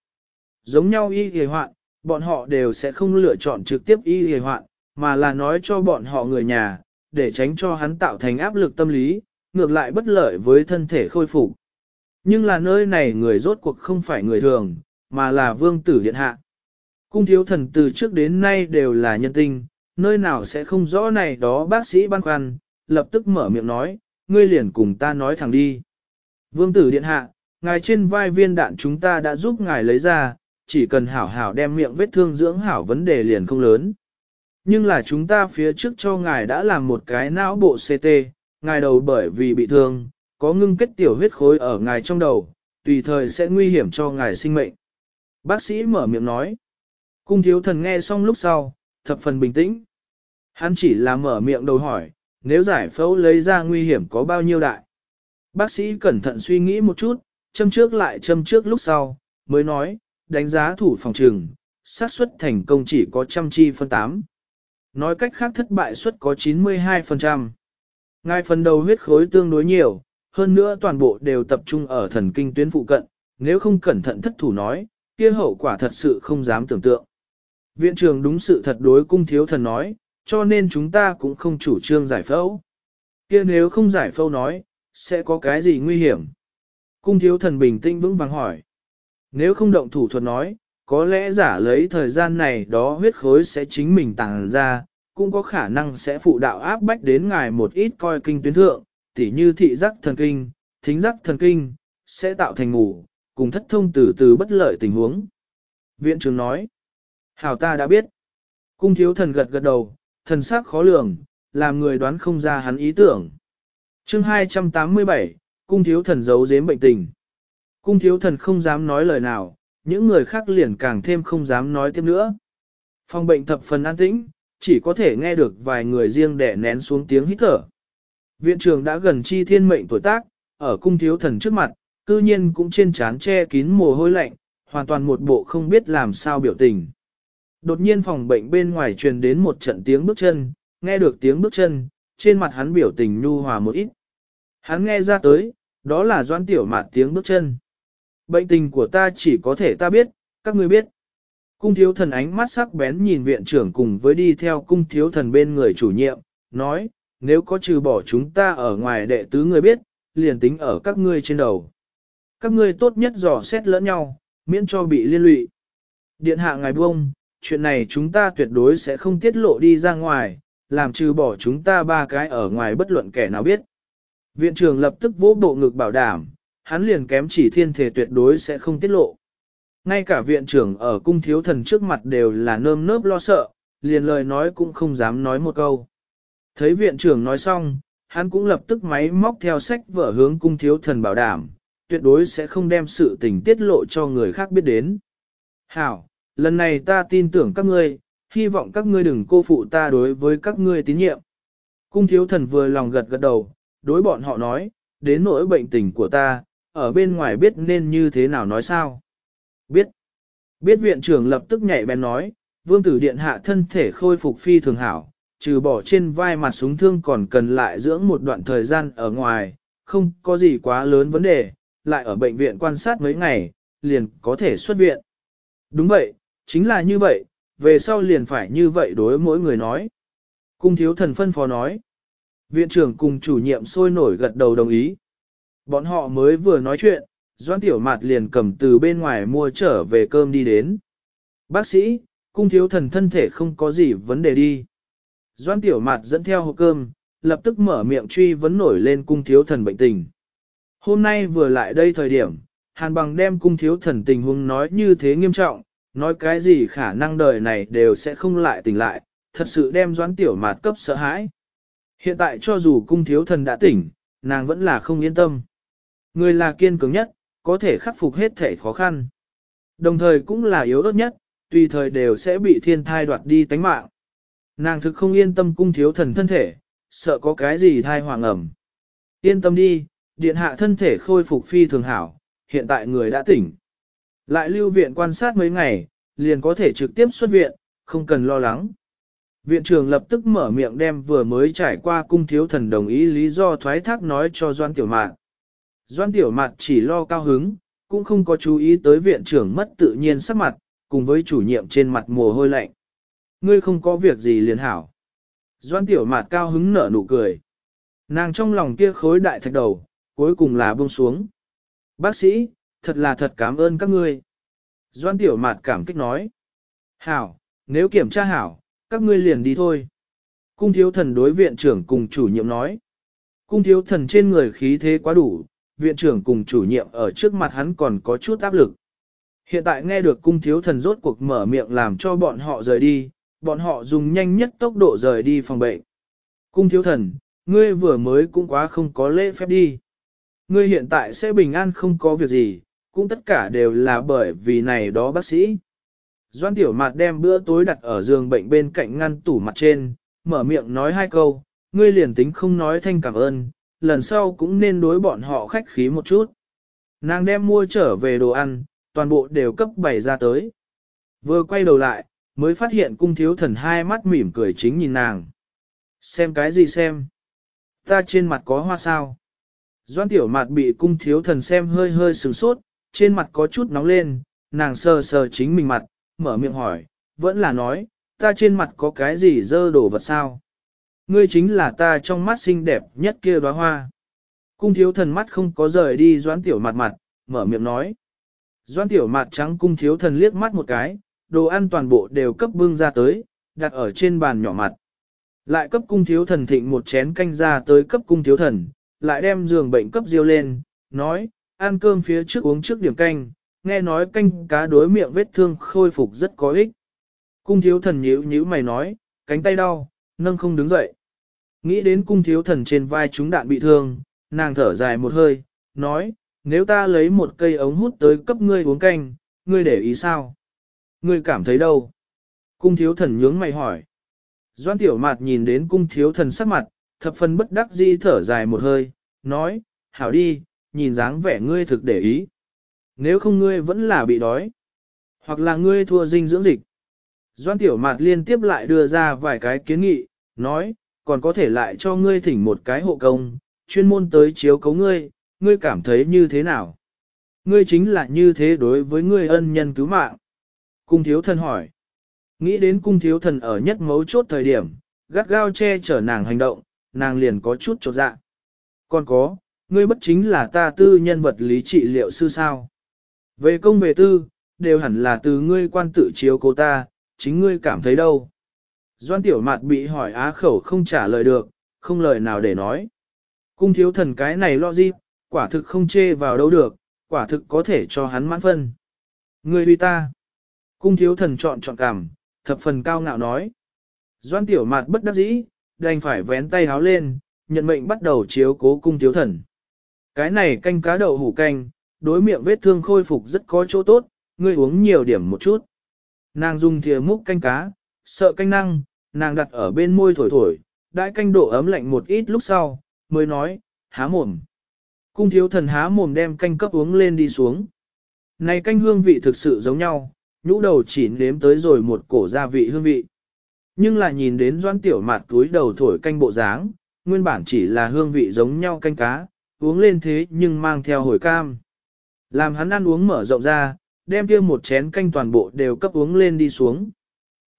Giống nhau y hề hoạn, bọn họ đều sẽ không lựa chọn trực tiếp y hề hoạn, mà là nói cho bọn họ người nhà, để tránh cho hắn tạo thành áp lực tâm lý, ngược lại bất lợi với thân thể khôi phục. Nhưng là nơi này người rốt cuộc không phải người thường, mà là vương tử điện hạ. Cung thiếu thần từ trước đến nay đều là nhân tinh, nơi nào sẽ không rõ này đó bác sĩ băn khoăn, lập tức mở miệng nói, ngươi liền cùng ta nói thẳng đi. Vương tử điện hạ, ngài trên vai viên đạn chúng ta đã giúp ngài lấy ra, chỉ cần hảo hảo đem miệng vết thương dưỡng hảo vấn đề liền không lớn. Nhưng là chúng ta phía trước cho ngài đã làm một cái não bộ CT, ngài đầu bởi vì bị thương, có ngưng kết tiểu huyết khối ở ngài trong đầu, tùy thời sẽ nguy hiểm cho ngài sinh mệnh. Bác sĩ mở miệng nói. Cung thiếu thần nghe xong lúc sau, thập phần bình tĩnh. Hắn chỉ là mở miệng đầu hỏi, nếu giải phẫu lấy ra nguy hiểm có bao nhiêu đại. Bác sĩ cẩn thận suy nghĩ một chút, châm trước lại châm trước lúc sau, mới nói, đánh giá thủ phòng trường, xác suất thành công chỉ có trăm chi phân 8. Nói cách khác thất bại suất có 92%. Ngay phần đầu huyết khối tương đối nhiều, hơn nữa toàn bộ đều tập trung ở thần kinh tuyến phụ cận, nếu không cẩn thận thất thủ nói, kia hậu quả thật sự không dám tưởng tượng. Viện trưởng đúng sự thật đối cung thiếu thần nói, cho nên chúng ta cũng không chủ trương giải phẫu. Kia nếu không giải phẫu nói, sẽ có cái gì nguy hiểm? Cung thiếu thần bình tĩnh vững vàng hỏi. Nếu không động thủ thuật nói, có lẽ giả lấy thời gian này đó huyết khối sẽ chính mình tàng ra, cũng có khả năng sẽ phụ đạo áp bách đến ngài một ít coi kinh tuyến thượng, tỉ như thị giác thần kinh, thính giác thần kinh, sẽ tạo thành ngủ, cùng thất thông từ từ bất lợi tình huống. Viện trưởng nói, hảo ta đã biết. Cung thiếu thần gật gật đầu, thần sắc khó lường, làm người đoán không ra hắn ý tưởng. chương 287, cung thiếu thần giấu giếm bệnh tình. Cung thiếu thần không dám nói lời nào, những người khác liền càng thêm không dám nói tiếp nữa. Phòng bệnh thập phần an tĩnh, chỉ có thể nghe được vài người riêng đẻ nén xuống tiếng hít thở. Viện trưởng đã gần chi thiên mệnh tuổi tác, ở cung thiếu thần trước mặt, cư nhiên cũng trên trán che kín mồ hôi lạnh, hoàn toàn một bộ không biết làm sao biểu tình. Đột nhiên phòng bệnh bên ngoài truyền đến một trận tiếng bước chân, nghe được tiếng bước chân, trên mặt hắn biểu tình nhu hòa một ít. Hắn nghe ra tới, đó là doan tiểu mạt tiếng bước chân. Bệnh tình của ta chỉ có thể ta biết, các ngươi biết. Cung thiếu thần ánh mắt sắc bén nhìn viện trưởng cùng với đi theo cung thiếu thần bên người chủ nhiệm, nói, nếu có trừ bỏ chúng ta ở ngoài đệ tứ người biết, liền tính ở các ngươi trên đầu. Các ngươi tốt nhất dò xét lẫn nhau, miễn cho bị liên lụy. Điện hạ ngài buông, chuyện này chúng ta tuyệt đối sẽ không tiết lộ đi ra ngoài, làm trừ bỏ chúng ta ba cái ở ngoài bất luận kẻ nào biết. Viện trưởng lập tức vỗ bộ ngực bảo đảm, hắn liền kém chỉ thiên thể tuyệt đối sẽ không tiết lộ. Ngay cả viện trưởng ở cung thiếu thần trước mặt đều là nơm nớp lo sợ, liền lời nói cũng không dám nói một câu. Thấy viện trưởng nói xong, hắn cũng lập tức máy móc theo sách vở hướng cung thiếu thần bảo đảm, tuyệt đối sẽ không đem sự tình tiết lộ cho người khác biết đến. Hảo, lần này ta tin tưởng các ngươi, hy vọng các ngươi đừng cô phụ ta đối với các ngươi tín nhiệm. Cung thiếu thần vừa lòng gật gật đầu, đối bọn họ nói, đến nỗi bệnh tình của ta, ở bên ngoài biết nên như thế nào nói sao. Biết. Biết viện trưởng lập tức nhảy bén nói, vương tử điện hạ thân thể khôi phục phi thường hảo, trừ bỏ trên vai mặt súng thương còn cần lại dưỡng một đoạn thời gian ở ngoài, không có gì quá lớn vấn đề, lại ở bệnh viện quan sát mấy ngày, liền có thể xuất viện. Đúng vậy, chính là như vậy, về sau liền phải như vậy đối mỗi người nói. Cung thiếu thần phân phó nói. Viện trưởng cùng chủ nhiệm sôi nổi gật đầu đồng ý. Bọn họ mới vừa nói chuyện, Doan Tiểu Mạt liền cầm từ bên ngoài mua trở về cơm đi đến. Bác sĩ, cung thiếu thần thân thể không có gì vấn đề đi. Doan Tiểu Mạt dẫn theo hộp cơm, lập tức mở miệng truy vấn nổi lên cung thiếu thần bệnh tình. Hôm nay vừa lại đây thời điểm, Hàn bằng đem cung thiếu thần tình huống nói như thế nghiêm trọng, nói cái gì khả năng đời này đều sẽ không lại tỉnh lại, thật sự đem doãn tiểu mạt cấp sợ hãi. Hiện tại cho dù cung thiếu thần đã tỉnh, nàng vẫn là không yên tâm. Người là kiên cường nhất, có thể khắc phục hết thể khó khăn. Đồng thời cũng là yếu ớt nhất, tùy thời đều sẽ bị thiên thai đoạt đi tánh mạng. Nàng thực không yên tâm cung thiếu thần thân thể, sợ có cái gì thai hoàng ẩm. Yên tâm đi, điện hạ thân thể khôi phục phi thường hảo, hiện tại người đã tỉnh. Lại lưu viện quan sát mấy ngày, liền có thể trực tiếp xuất viện, không cần lo lắng. Viện trưởng lập tức mở miệng đem vừa mới trải qua cung thiếu thần đồng ý lý do thoái thác nói cho Doan Tiểu Mạn. Doan Tiểu Mạn chỉ lo cao hứng, cũng không có chú ý tới viện trưởng mất tự nhiên sắc mặt, cùng với chủ nhiệm trên mặt mồ hôi lạnh. Ngươi không có việc gì liền hảo. Doan Tiểu Mạn cao hứng nở nụ cười. Nàng trong lòng kia khối đại thạch đầu, cuối cùng là buông xuống. Bác sĩ, thật là thật cảm ơn các ngươi. Doan Tiểu Mạt cảm kích nói. Hảo, nếu kiểm tra hảo, các ngươi liền đi thôi. Cung thiếu thần đối viện trưởng cùng chủ nhiệm nói. Cung thiếu thần trên người khí thế quá đủ, viện trưởng cùng chủ nhiệm ở trước mặt hắn còn có chút áp lực. Hiện tại nghe được cung thiếu thần rốt cuộc mở miệng làm cho bọn họ rời đi, bọn họ dùng nhanh nhất tốc độ rời đi phòng bệnh. Cung thiếu thần, ngươi vừa mới cũng quá không có lễ phép đi. Ngươi hiện tại sẽ bình an không có việc gì, cũng tất cả đều là bởi vì này đó bác sĩ. Doan tiểu mạt đem bữa tối đặt ở giường bệnh bên cạnh ngăn tủ mặt trên, mở miệng nói hai câu, ngươi liền tính không nói thanh cảm ơn, lần sau cũng nên đối bọn họ khách khí một chút. Nàng đem mua trở về đồ ăn, toàn bộ đều cấp bày ra tới. Vừa quay đầu lại, mới phát hiện cung thiếu thần hai mắt mỉm cười chính nhìn nàng. Xem cái gì xem? Ta trên mặt có hoa sao? Doan tiểu mạt bị cung thiếu thần xem hơi hơi sừng sốt, trên mặt có chút nóng lên, nàng sờ sờ chính mình mặt, mở miệng hỏi, vẫn là nói, ta trên mặt có cái gì dơ đổ vật sao? Ngươi chính là ta trong mắt xinh đẹp nhất kia đóa hoa. Cung thiếu thần mắt không có rời đi doãn tiểu mặt mặt, mở miệng nói. doãn tiểu mặt trắng cung thiếu thần liếc mắt một cái, đồ ăn toàn bộ đều cấp bưng ra tới, đặt ở trên bàn nhỏ mặt. Lại cấp cung thiếu thần thịnh một chén canh ra tới cấp cung thiếu thần, lại đem giường bệnh cấp diêu lên, nói, ăn cơm phía trước uống trước điểm canh, nghe nói canh cá đối miệng vết thương khôi phục rất có ích. Cung thiếu thần nhíu nhíu mày nói, cánh tay đau, nâng không đứng dậy. Nghĩ đến cung thiếu thần trên vai chúng đạn bị thương, nàng thở dài một hơi, nói, nếu ta lấy một cây ống hút tới cấp ngươi uống canh, ngươi để ý sao? Ngươi cảm thấy đâu? Cung thiếu thần nhướng mày hỏi. Doan tiểu mạt nhìn đến cung thiếu thần sắc mặt, thập phần bất đắc dĩ thở dài một hơi, nói, hảo đi, nhìn dáng vẻ ngươi thực để ý. Nếu không ngươi vẫn là bị đói, hoặc là ngươi thua dinh dưỡng dịch. Doan tiểu mạt liên tiếp lại đưa ra vài cái kiến nghị, nói, còn có thể lại cho ngươi thỉnh một cái hộ công, chuyên môn tới chiếu cấu ngươi, ngươi cảm thấy như thế nào? Ngươi chính là như thế đối với ngươi ân nhân cứu mạng. Cung thiếu thần hỏi. Nghĩ đến cung thiếu thần ở nhất mấu chốt thời điểm, gắt gao che chở nàng hành động, nàng liền có chút trột dạ. Còn có, ngươi bất chính là ta tư nhân vật lý trị liệu sư sao. Về công về tư, đều hẳn là từ ngươi quan tự chiếu cô ta, chính ngươi cảm thấy đâu. Doan tiểu mạt bị hỏi á khẩu không trả lời được, không lời nào để nói. Cung thiếu thần cái này lo gì, quả thực không chê vào đâu được, quả thực có thể cho hắn mãn phân. Ngươi huy ta. Cung thiếu thần chọn chọn cảm, thập phần cao ngạo nói. Doan tiểu mạt bất đắc dĩ, đành phải vén tay háo lên, nhận mệnh bắt đầu chiếu cố cung thiếu thần. Cái này canh cá đậu hủ canh, đối miệng vết thương khôi phục rất có chỗ tốt, ngươi uống nhiều điểm một chút. Nàng dùng thìa múc canh cá, sợ canh năng, nàng đặt ở bên môi thổi thổi, đại canh độ ấm lạnh một ít lúc sau, mới nói, há mồm. Cung thiếu thần há mồm đem canh cấp uống lên đi xuống. Này canh hương vị thực sự giống nhau, nhũ đầu chỉ nếm tới rồi một cổ gia vị hương vị. Nhưng là nhìn đến doan tiểu mạt túi đầu thổi canh bộ dáng, nguyên bản chỉ là hương vị giống nhau canh cá, uống lên thế nhưng mang theo hồi cam. Làm hắn ăn uống mở rộng ra, đem kia một chén canh toàn bộ đều cấp uống lên đi xuống.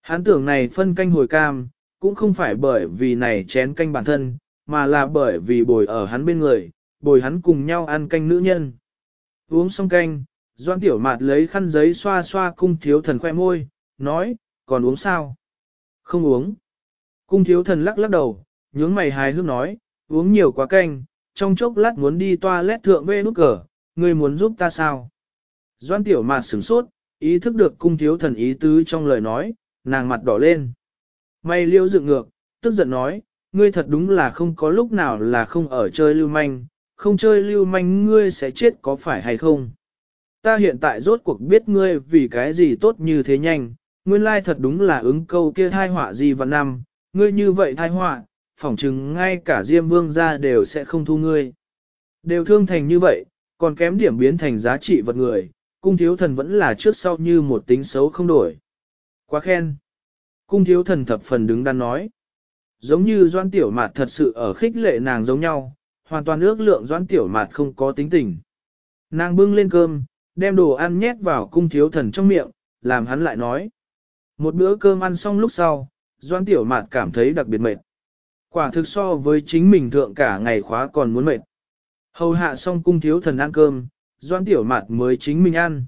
Hắn tưởng này phân canh hồi cam, cũng không phải bởi vì này chén canh bản thân, mà là bởi vì bồi ở hắn bên người, bồi hắn cùng nhau ăn canh nữ nhân. Uống xong canh, Doan Tiểu Mạt lấy khăn giấy xoa xoa cung thiếu thần khoe môi, nói, còn uống sao? Không uống. Cung thiếu thần lắc lắc đầu, nhướng mày hài hước nói, uống nhiều quá canh, trong chốc lát muốn đi toilet thượng bê nút cờ, ngươi muốn giúp ta sao? Doan Tiểu Mạt sửng sốt, ý thức được cung thiếu thần ý tứ trong lời nói, nàng mặt đỏ lên. Mày liêu dựng ngược, tức giận nói, ngươi thật đúng là không có lúc nào là không ở chơi lưu manh, không chơi lưu manh ngươi sẽ chết có phải hay không? Ta hiện tại rốt cuộc biết ngươi vì cái gì tốt như thế nhanh, nguyên lai thật đúng là ứng câu kia thai họa gì vào năm, ngươi như vậy thai họa, phỏng chừng ngay cả Diêm Vương gia đều sẽ không thu ngươi. Đều thương thành như vậy, còn kém điểm biến thành giá trị vật người, cung thiếu thần vẫn là trước sau như một tính xấu không đổi. Quá khen. Cung thiếu thần thập phần đứng đắn nói. Giống như doan tiểu mạt thật sự ở khích lệ nàng giống nhau, hoàn toàn ước lượng doan tiểu mạt không có tính tình. Nàng bưng lên cơm, đem đồ ăn nhét vào cung thiếu thần trong miệng, làm hắn lại nói. Một bữa cơm ăn xong lúc sau, doan tiểu mạt cảm thấy đặc biệt mệt. Quả thực so với chính mình thượng cả ngày khóa còn muốn mệt. Hầu hạ xong cung thiếu thần ăn cơm, doan tiểu mạt mới chính mình ăn.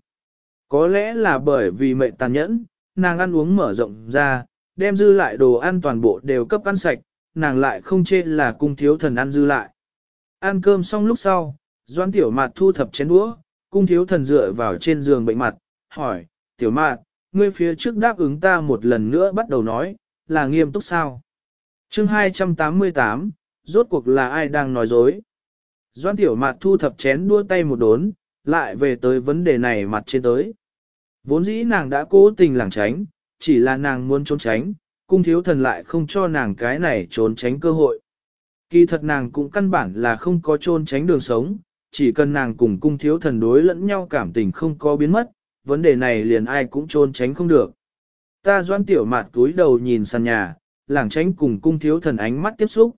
Có lẽ là bởi vì mệt tàn nhẫn, nàng ăn uống mở rộng ra, đem dư lại đồ ăn toàn bộ đều cấp ăn sạch, nàng lại không chê là cung thiếu thần ăn dư lại. Ăn cơm xong lúc sau, doan tiểu mạt thu thập chén đũa, cung thiếu thần dựa vào trên giường bệnh mặt, hỏi, tiểu mạt, ngươi phía trước đáp ứng ta một lần nữa bắt đầu nói, là nghiêm túc sao? Chương 288, rốt cuộc là ai đang nói dối? Doan tiểu mạt thu thập chén đua tay một đốn, lại về tới vấn đề này mặt trên tới. Vốn dĩ nàng đã cố tình lảng tránh, chỉ là nàng muốn trốn tránh, cung thiếu thần lại không cho nàng cái này trốn tránh cơ hội. Kỳ thật nàng cũng căn bản là không có trốn tránh đường sống, chỉ cần nàng cùng cung thiếu thần đối lẫn nhau cảm tình không có biến mất, vấn đề này liền ai cũng trốn tránh không được. Ta doan tiểu mạt túi đầu nhìn sàn nhà, Làng tránh cùng cung thiếu thần ánh mắt tiếp xúc.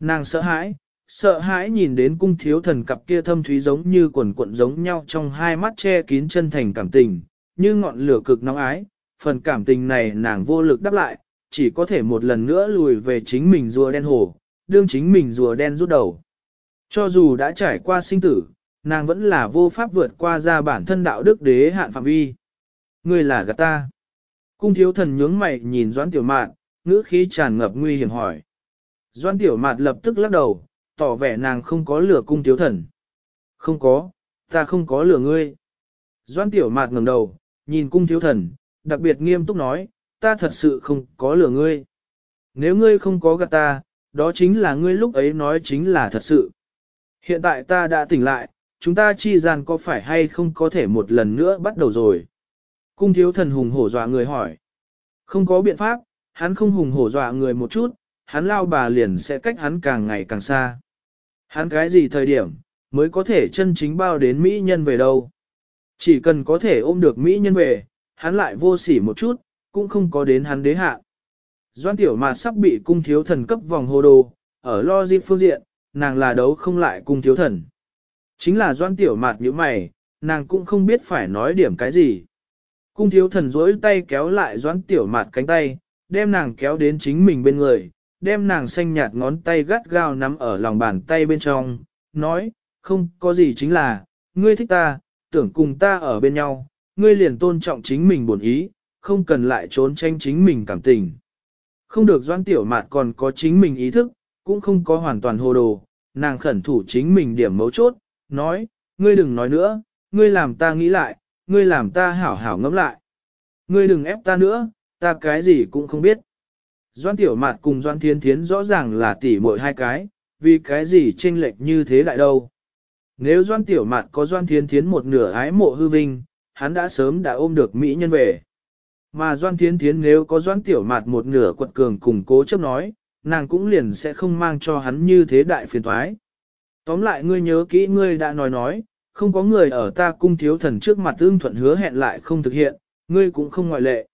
Nàng sợ hãi, sợ hãi nhìn đến cung thiếu thần cặp kia thâm thúy giống như quần cuộn giống nhau trong hai mắt che kín chân thành cảm tình, như ngọn lửa cực nóng ái, phần cảm tình này nàng vô lực đáp lại, chỉ có thể một lần nữa lùi về chính mình rùa đen hồ, đương chính mình rùa đen rút đầu. Cho dù đã trải qua sinh tử, nàng vẫn là vô pháp vượt qua ra bản thân đạo đức đế hạn phạm vi. Ngươi là gạt ta. Cung thiếu thần nhướng mày nhìn Doãn Tiểu Mạn, ngữ khí tràn ngập nguy hiểm hỏi. Doãn Tiểu mạt lập tức lắc đầu, tỏ vẻ nàng không có lửa cung thiếu thần. Không có, ta không có lửa ngươi. Doãn Tiểu mạt ngẩng đầu, nhìn cung thiếu thần, đặc biệt nghiêm túc nói, ta thật sự không có lửa ngươi. Nếu ngươi không có gạt ta, đó chính là ngươi lúc ấy nói chính là thật sự. Hiện tại ta đã tỉnh lại, chúng ta chi gian có phải hay không có thể một lần nữa bắt đầu rồi. Cung thiếu thần hùng hổ dọa người hỏi. Không có biện pháp, hắn không hùng hổ dọa người một chút, hắn lao bà liền sẽ cách hắn càng ngày càng xa. Hắn cái gì thời điểm, mới có thể chân chính bao đến Mỹ nhân về đâu. Chỉ cần có thể ôm được Mỹ nhân về, hắn lại vô sỉ một chút, cũng không có đến hắn đế hạ. Doan tiểu mà sắp bị cung thiếu thần cấp vòng hồ đồ, ở lo dịp phương diện, nàng là đấu không lại cung thiếu thần. Chính là doan tiểu mạt như mày, nàng cũng không biết phải nói điểm cái gì. Cung thiếu thần dối tay kéo lại doan tiểu mạt cánh tay, đem nàng kéo đến chính mình bên người, đem nàng xanh nhạt ngón tay gắt gao nắm ở lòng bàn tay bên trong, nói, không có gì chính là, ngươi thích ta, tưởng cùng ta ở bên nhau, ngươi liền tôn trọng chính mình buồn ý, không cần lại trốn tranh chính mình cảm tình. Không được doan tiểu mạt còn có chính mình ý thức, cũng không có hoàn toàn hồ đồ, nàng khẩn thủ chính mình điểm mấu chốt, nói, ngươi đừng nói nữa, ngươi làm ta nghĩ lại, ngươi làm ta hảo hảo ngẫm lại. Ngươi đừng ép ta nữa, ta cái gì cũng không biết. Doan tiểu mạt cùng doan thiên thiến rõ ràng là tỉ muội hai cái, vì cái gì chênh lệch như thế lại đâu. Nếu doan tiểu mạt có doan thiên thiến một nửa ái mộ hư vinh, hắn đã sớm đã ôm được Mỹ nhân về. Mà doan thiên thiến nếu có doan tiểu mạt một nửa quật cường cùng cố chấp nói, nàng cũng liền sẽ không mang cho hắn như thế đại phiền thoái. Tóm lại ngươi nhớ kỹ ngươi đã nói nói, không có người ở ta cung thiếu thần trước mặt tương thuận hứa hẹn lại không thực hiện, ngươi cũng không ngoại lệ.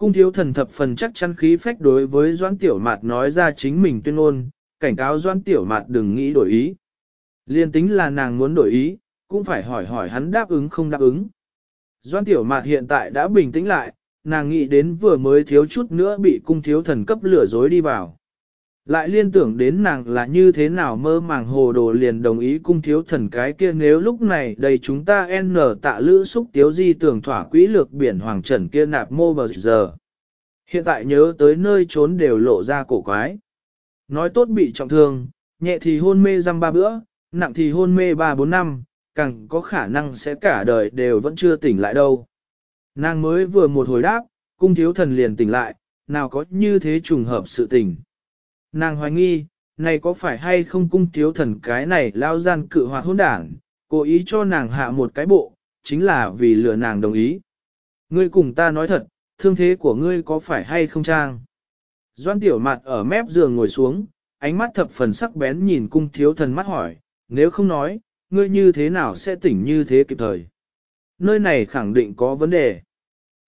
Cung thiếu thần thập phần chắc chắn khí phách đối với Doãn Tiểu Mạt nói ra chính mình tuyên ngôn, cảnh cáo Doãn Tiểu Mạt đừng nghĩ đổi ý. Liên tính là nàng muốn đổi ý, cũng phải hỏi hỏi hắn đáp ứng không đáp ứng. Doãn Tiểu Mạt hiện tại đã bình tĩnh lại, nàng nghĩ đến vừa mới thiếu chút nữa bị cung thiếu thần cấp lửa dối đi vào. Lại liên tưởng đến nàng là như thế nào mơ màng hồ đồ liền đồng ý cung thiếu thần cái kia nếu lúc này đầy chúng ta n tạ lữ xúc tiếu di tưởng thỏa quỹ lược biển hoàng trần kia nạp mô bờ giờ. Hiện tại nhớ tới nơi trốn đều lộ ra cổ quái. Nói tốt bị trọng thương, nhẹ thì hôn mê răm ba bữa, nặng thì hôn mê ba bốn năm, càng có khả năng sẽ cả đời đều vẫn chưa tỉnh lại đâu. Nàng mới vừa một hồi đáp, cung thiếu thần liền tỉnh lại, nào có như thế trùng hợp sự tình. Nàng hoài nghi, này có phải hay không cung thiếu thần cái này lao gian cự hoạt hôn đảng, cố ý cho nàng hạ một cái bộ, chính là vì lừa nàng đồng ý. Ngươi cùng ta nói thật, thương thế của ngươi có phải hay không trang? Doan tiểu mặt ở mép giường ngồi xuống, ánh mắt thập phần sắc bén nhìn cung thiếu thần mắt hỏi, nếu không nói, ngươi như thế nào sẽ tỉnh như thế kịp thời? Nơi này khẳng định có vấn đề.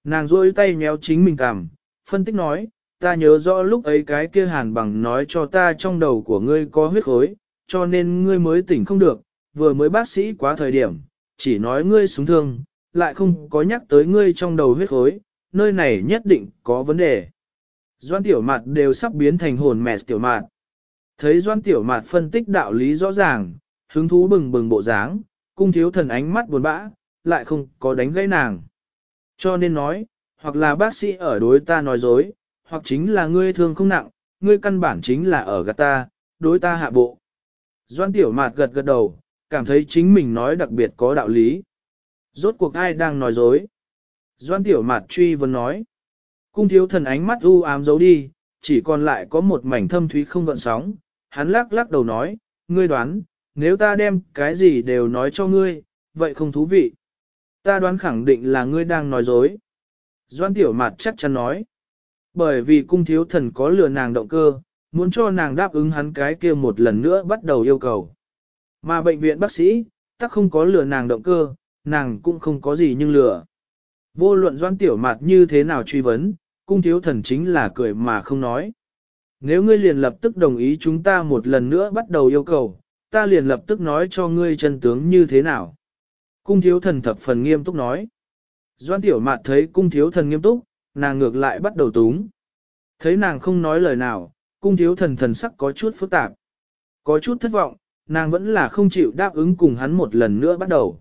Nàng rôi tay nhéo chính mình cằm, phân tích nói, ta nhớ rõ lúc ấy cái kia hàn bằng nói cho ta trong đầu của ngươi có huyết khối, cho nên ngươi mới tỉnh không được, vừa mới bác sĩ quá thời điểm, chỉ nói ngươi súng thương, lại không có nhắc tới ngươi trong đầu huyết khối, nơi này nhất định có vấn đề. Doan tiểu mạt đều sắp biến thành hồn mẹ tiểu mạt. Thấy doan tiểu mạt phân tích đạo lý rõ ràng, hứng thú bừng bừng bộ dáng, cung thiếu thần ánh mắt buồn bã, lại không có đánh gãy nàng. Cho nên nói, hoặc là bác sĩ ở đối ta nói dối, hoặc chính là ngươi thương không nặng, ngươi căn bản chính là ở gạt ta, đối ta hạ bộ. Doan tiểu mạt gật gật đầu, cảm thấy chính mình nói đặc biệt có đạo lý. Rốt cuộc ai đang nói dối? Doan tiểu mạt truy vấn nói. Cung thiếu thần ánh mắt u ám giấu đi, chỉ còn lại có một mảnh thâm thúy không gợn sóng. Hắn lắc lắc đầu nói, ngươi đoán, nếu ta đem cái gì đều nói cho ngươi, vậy không thú vị. Ta đoán khẳng định là ngươi đang nói dối. Doan tiểu mạt chắc chắn nói. Bởi vì cung thiếu thần có lừa nàng động cơ, muốn cho nàng đáp ứng hắn cái kia một lần nữa bắt đầu yêu cầu. Mà bệnh viện bác sĩ, tắc không có lừa nàng động cơ, nàng cũng không có gì nhưng lừa. Vô luận doan tiểu mạt như thế nào truy vấn, cung thiếu thần chính là cười mà không nói. Nếu ngươi liền lập tức đồng ý chúng ta một lần nữa bắt đầu yêu cầu, ta liền lập tức nói cho ngươi chân tướng như thế nào. Cung thiếu thần thập phần nghiêm túc nói. Doan tiểu mạt thấy cung thiếu thần nghiêm túc, nàng ngược lại bắt đầu túng. Thấy nàng không nói lời nào, cung thiếu thần thần sắc có chút phức tạp. Có chút thất vọng, nàng vẫn là không chịu đáp ứng cùng hắn một lần nữa bắt đầu.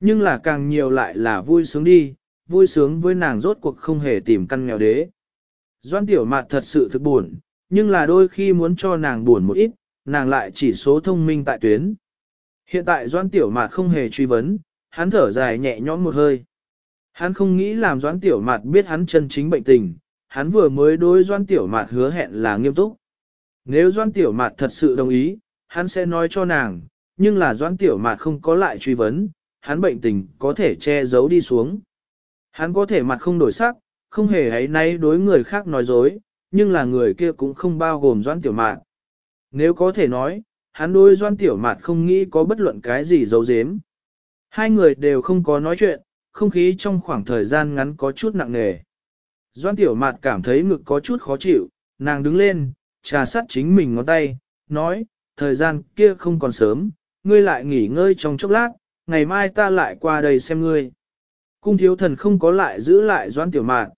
Nhưng là càng nhiều lại là vui sướng đi, vui sướng với nàng rốt cuộc không hề tìm căn nghèo đế. Doan tiểu mạt thật sự thực buồn, nhưng là đôi khi muốn cho nàng buồn một ít, nàng lại chỉ số thông minh tại tuyến. Hiện tại doan tiểu mạt không hề truy vấn, hắn thở dài nhẹ nhõm một hơi. Hắn không nghĩ làm doãn tiểu mạt biết hắn chân chính bệnh tình, hắn vừa mới đối doãn tiểu mạt hứa hẹn là nghiêm túc. Nếu doãn tiểu mạt thật sự đồng ý, hắn sẽ nói cho nàng, nhưng là doãn tiểu mạt không có lại truy vấn, hắn bệnh tình có thể che giấu đi xuống. Hắn có thể mặt không đổi sắc, không hề ấy nay đối người khác nói dối, nhưng là người kia cũng không bao gồm doãn tiểu mạt. Nếu có thể nói, hắn đối doan tiểu mạt không nghĩ có bất luận cái gì giấu giếm. Hai người đều không có nói chuyện, không khí trong khoảng thời gian ngắn có chút nặng nề. Doan tiểu mạt cảm thấy ngực có chút khó chịu, nàng đứng lên, trà sắt chính mình ngón tay, nói, thời gian kia không còn sớm, ngươi lại nghỉ ngơi trong chốc lát, ngày mai ta lại qua đây xem ngươi. Cung thiếu thần không có lại giữ lại doan tiểu mạt.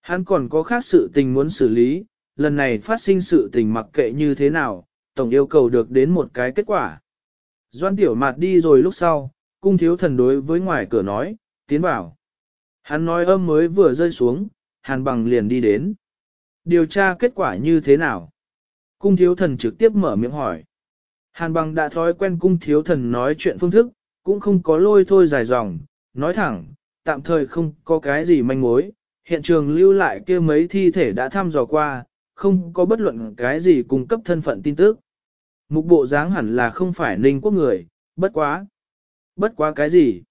Hắn còn có khác sự tình muốn xử lý, lần này phát sinh sự tình mặc kệ như thế nào, tổng yêu cầu được đến một cái kết quả. Doan tiểu mạt đi rồi lúc sau, cung thiếu thần đối với ngoài cửa nói, tiến vào. Hắn nói âm mới vừa rơi xuống, hàn bằng liền đi đến. Điều tra kết quả như thế nào? Cung thiếu thần trực tiếp mở miệng hỏi. Hàn bằng đã thói quen cung thiếu thần nói chuyện phương thức, cũng không có lôi thôi dài dòng, nói thẳng, tạm thời không có cái gì manh mối, hiện trường lưu lại kia mấy thi thể đã thăm dò qua, không có bất luận cái gì cung cấp thân phận tin tức. Mục bộ dáng hẳn là không phải ninh quốc người, bất quá. Bất quá cái gì?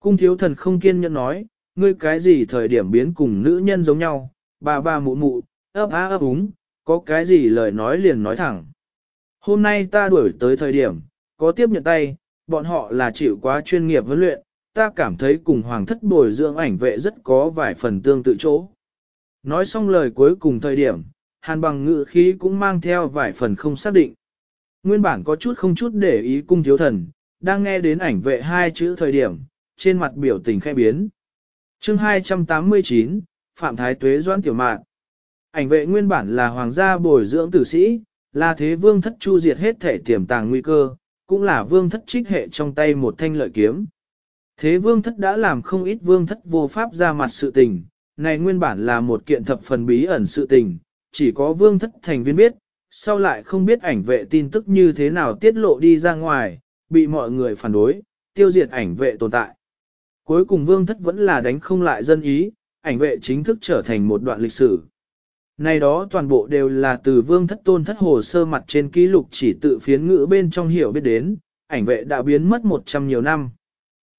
Cung thiếu thần không kiên nhẫn nói, ngươi cái gì thời điểm biến cùng nữ nhân giống nhau, bà bà mụ mụ, ấp á ấp úng, có cái gì lời nói liền nói thẳng. Hôm nay ta đuổi tới thời điểm, có tiếp nhận tay, bọn họ là chịu quá chuyên nghiệp huấn luyện, ta cảm thấy cùng hoàng thất bồi dưỡng ảnh vệ rất có vài phần tương tự chỗ. Nói xong lời cuối cùng thời điểm, hàn bằng ngữ khí cũng mang theo vài phần không xác định. Nguyên bản có chút không chút để ý cung thiếu thần, đang nghe đến ảnh vệ hai chữ thời điểm, trên mặt biểu tình khẽ biến. chương 289, Phạm Thái Tuế Doãn Tiểu Mạn. Ảnh vệ nguyên bản là hoàng gia bồi dưỡng tử sĩ, là thế vương thất chu diệt hết thể tiềm tàng nguy cơ, cũng là vương thất trích hệ trong tay một thanh lợi kiếm. Thế vương thất đã làm không ít vương thất vô pháp ra mặt sự tình, này nguyên bản là một kiện thập phần bí ẩn sự tình, chỉ có vương thất thành viên biết, sau lại không biết ảnh vệ tin tức như thế nào tiết lộ đi ra ngoài, bị mọi người phản đối, tiêu diệt ảnh vệ tồn tại. Cuối cùng vương thất vẫn là đánh không lại dân ý, ảnh vệ chính thức trở thành một đoạn lịch sử. Này đó toàn bộ đều là từ vương thất tôn thất hồ sơ mặt trên ký lục chỉ tự phiến ngữ bên trong hiểu biết đến, ảnh vệ đã biến mất 100 nhiều năm.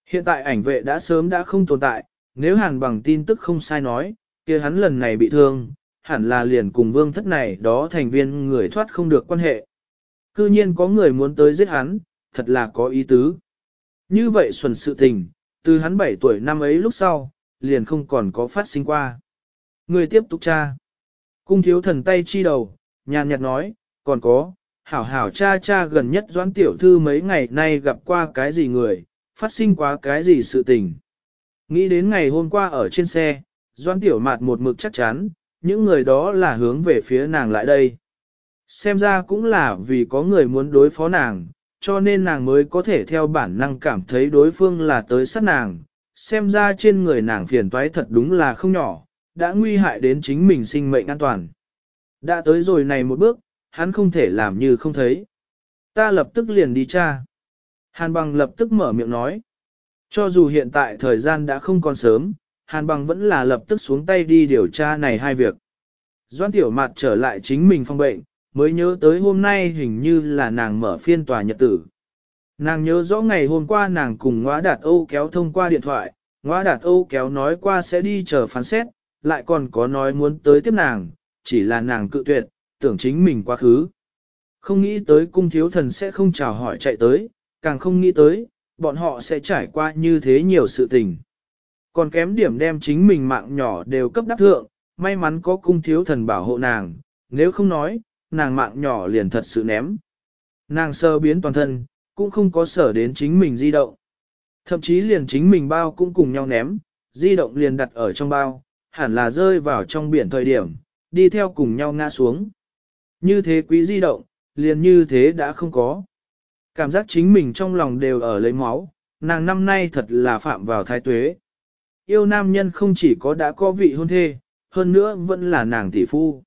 Hiện tại ảnh vệ đã sớm đã không tồn tại, nếu hàn bằng tin tức không sai nói, kia hắn lần này bị thương, hẳn là liền cùng vương thất này đó thành viên người thoát không được quan hệ. Cư nhiên có người muốn tới giết hắn, thật là có ý tứ. Như vậy xuân sự tình, từ hắn 7 tuổi năm ấy lúc sau, liền không còn có phát sinh qua. Người tiếp tục tra. Cung thiếu thần tay chi đầu, nhàn nhạt nói, còn có, hảo hảo cha cha gần nhất doãn tiểu thư mấy ngày nay gặp qua cái gì người, phát sinh quá cái gì sự tình. Nghĩ đến ngày hôm qua ở trên xe, doãn tiểu mạt một mực chắc chắn, những người đó là hướng về phía nàng lại đây. Xem ra cũng là vì có người muốn đối phó nàng, cho nên nàng mới có thể theo bản năng cảm thấy đối phương là tới sát nàng. Xem ra trên người nàng phiền toái thật đúng là không nhỏ, đã nguy hại đến chính mình sinh mệnh an toàn. Đã tới rồi này một bước, hắn không thể làm như không thấy. Ta lập tức liền đi tra. Hàn bằng lập tức mở miệng nói. Cho dù hiện tại thời gian đã không còn sớm, Hàn bằng vẫn là lập tức xuống tay đi điều tra này hai việc. Doan tiểu mặt trở lại chính mình phòng bệnh, mới nhớ tới hôm nay hình như là nàng mở phiên tòa nhật tử. Nàng nhớ rõ ngày hôm qua nàng cùng ngõa đạt Âu kéo thông qua điện thoại, ngõa đạt Âu kéo nói qua sẽ đi chờ phán xét, lại còn có nói muốn tới tiếp nàng, chỉ là nàng cự tuyệt, tưởng chính mình quá khứ. Không nghĩ tới cung thiếu thần sẽ không chào hỏi chạy tới, càng không nghĩ tới, bọn họ sẽ trải qua như thế nhiều sự tình. Còn kém điểm đem chính mình mạng nhỏ đều cấp đắc thượng, may mắn có cung thiếu thần bảo hộ nàng, nếu không nói, nàng mạng nhỏ liền thật sự ném. Nàng sơ biến toàn thân, cũng không có sở đến chính mình di động. Thậm chí liền chính mình bao cũng cùng nhau ném, di động liền đặt ở trong bao, hẳn là rơi vào trong biển thời điểm, đi theo cùng nhau ngã xuống. Như thế quý di động, liền như thế đã không có. Cảm giác chính mình trong lòng đều ở lấy máu, nàng năm nay thật là phạm vào thái tuế. Yêu nam nhân không chỉ có đã có vị hôn thê, hơn nữa vẫn là nàng tỷ phu.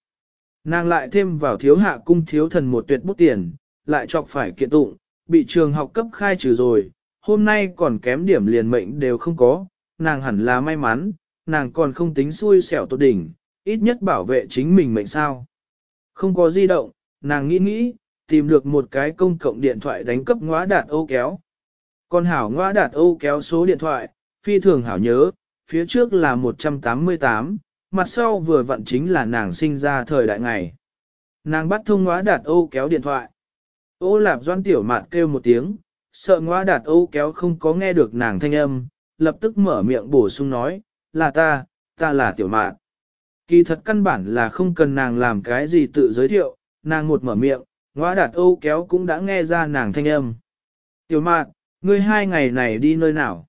Nàng lại thêm vào thiếu hạ cung thiếu thần một tuyệt bút tiền, lại chọc phải kiện tụng, bị trường học cấp khai trừ rồi, hôm nay còn kém điểm liền mệnh đều không có, nàng hẳn là may mắn, nàng còn không tính xui xẻo tốt đỉnh, ít nhất bảo vệ chính mình mệnh sao. Không có di động, nàng nghĩ nghĩ, tìm được một cái công cộng điện thoại đánh cấp ngõa đạt ô kéo. Con hảo ngõa đạt ô kéo số điện thoại, phi thường hảo nhớ, phía trước là 188, mặt sau vừa vặn chính là nàng sinh ra thời đại ngày. Nàng bắt thông ngóa đạt ô kéo điện thoại. Ô lạp doan tiểu mạn kêu một tiếng, sợ ngóa đạt ô kéo không có nghe được nàng thanh âm, lập tức mở miệng bổ sung nói, là ta, ta là tiểu mạn. Kỳ thật căn bản là không cần nàng làm cái gì tự giới thiệu, nàng một mở miệng, ngóa đạt ô kéo cũng đã nghe ra nàng thanh âm. Tiểu mạn, ngươi hai ngày này đi nơi nào?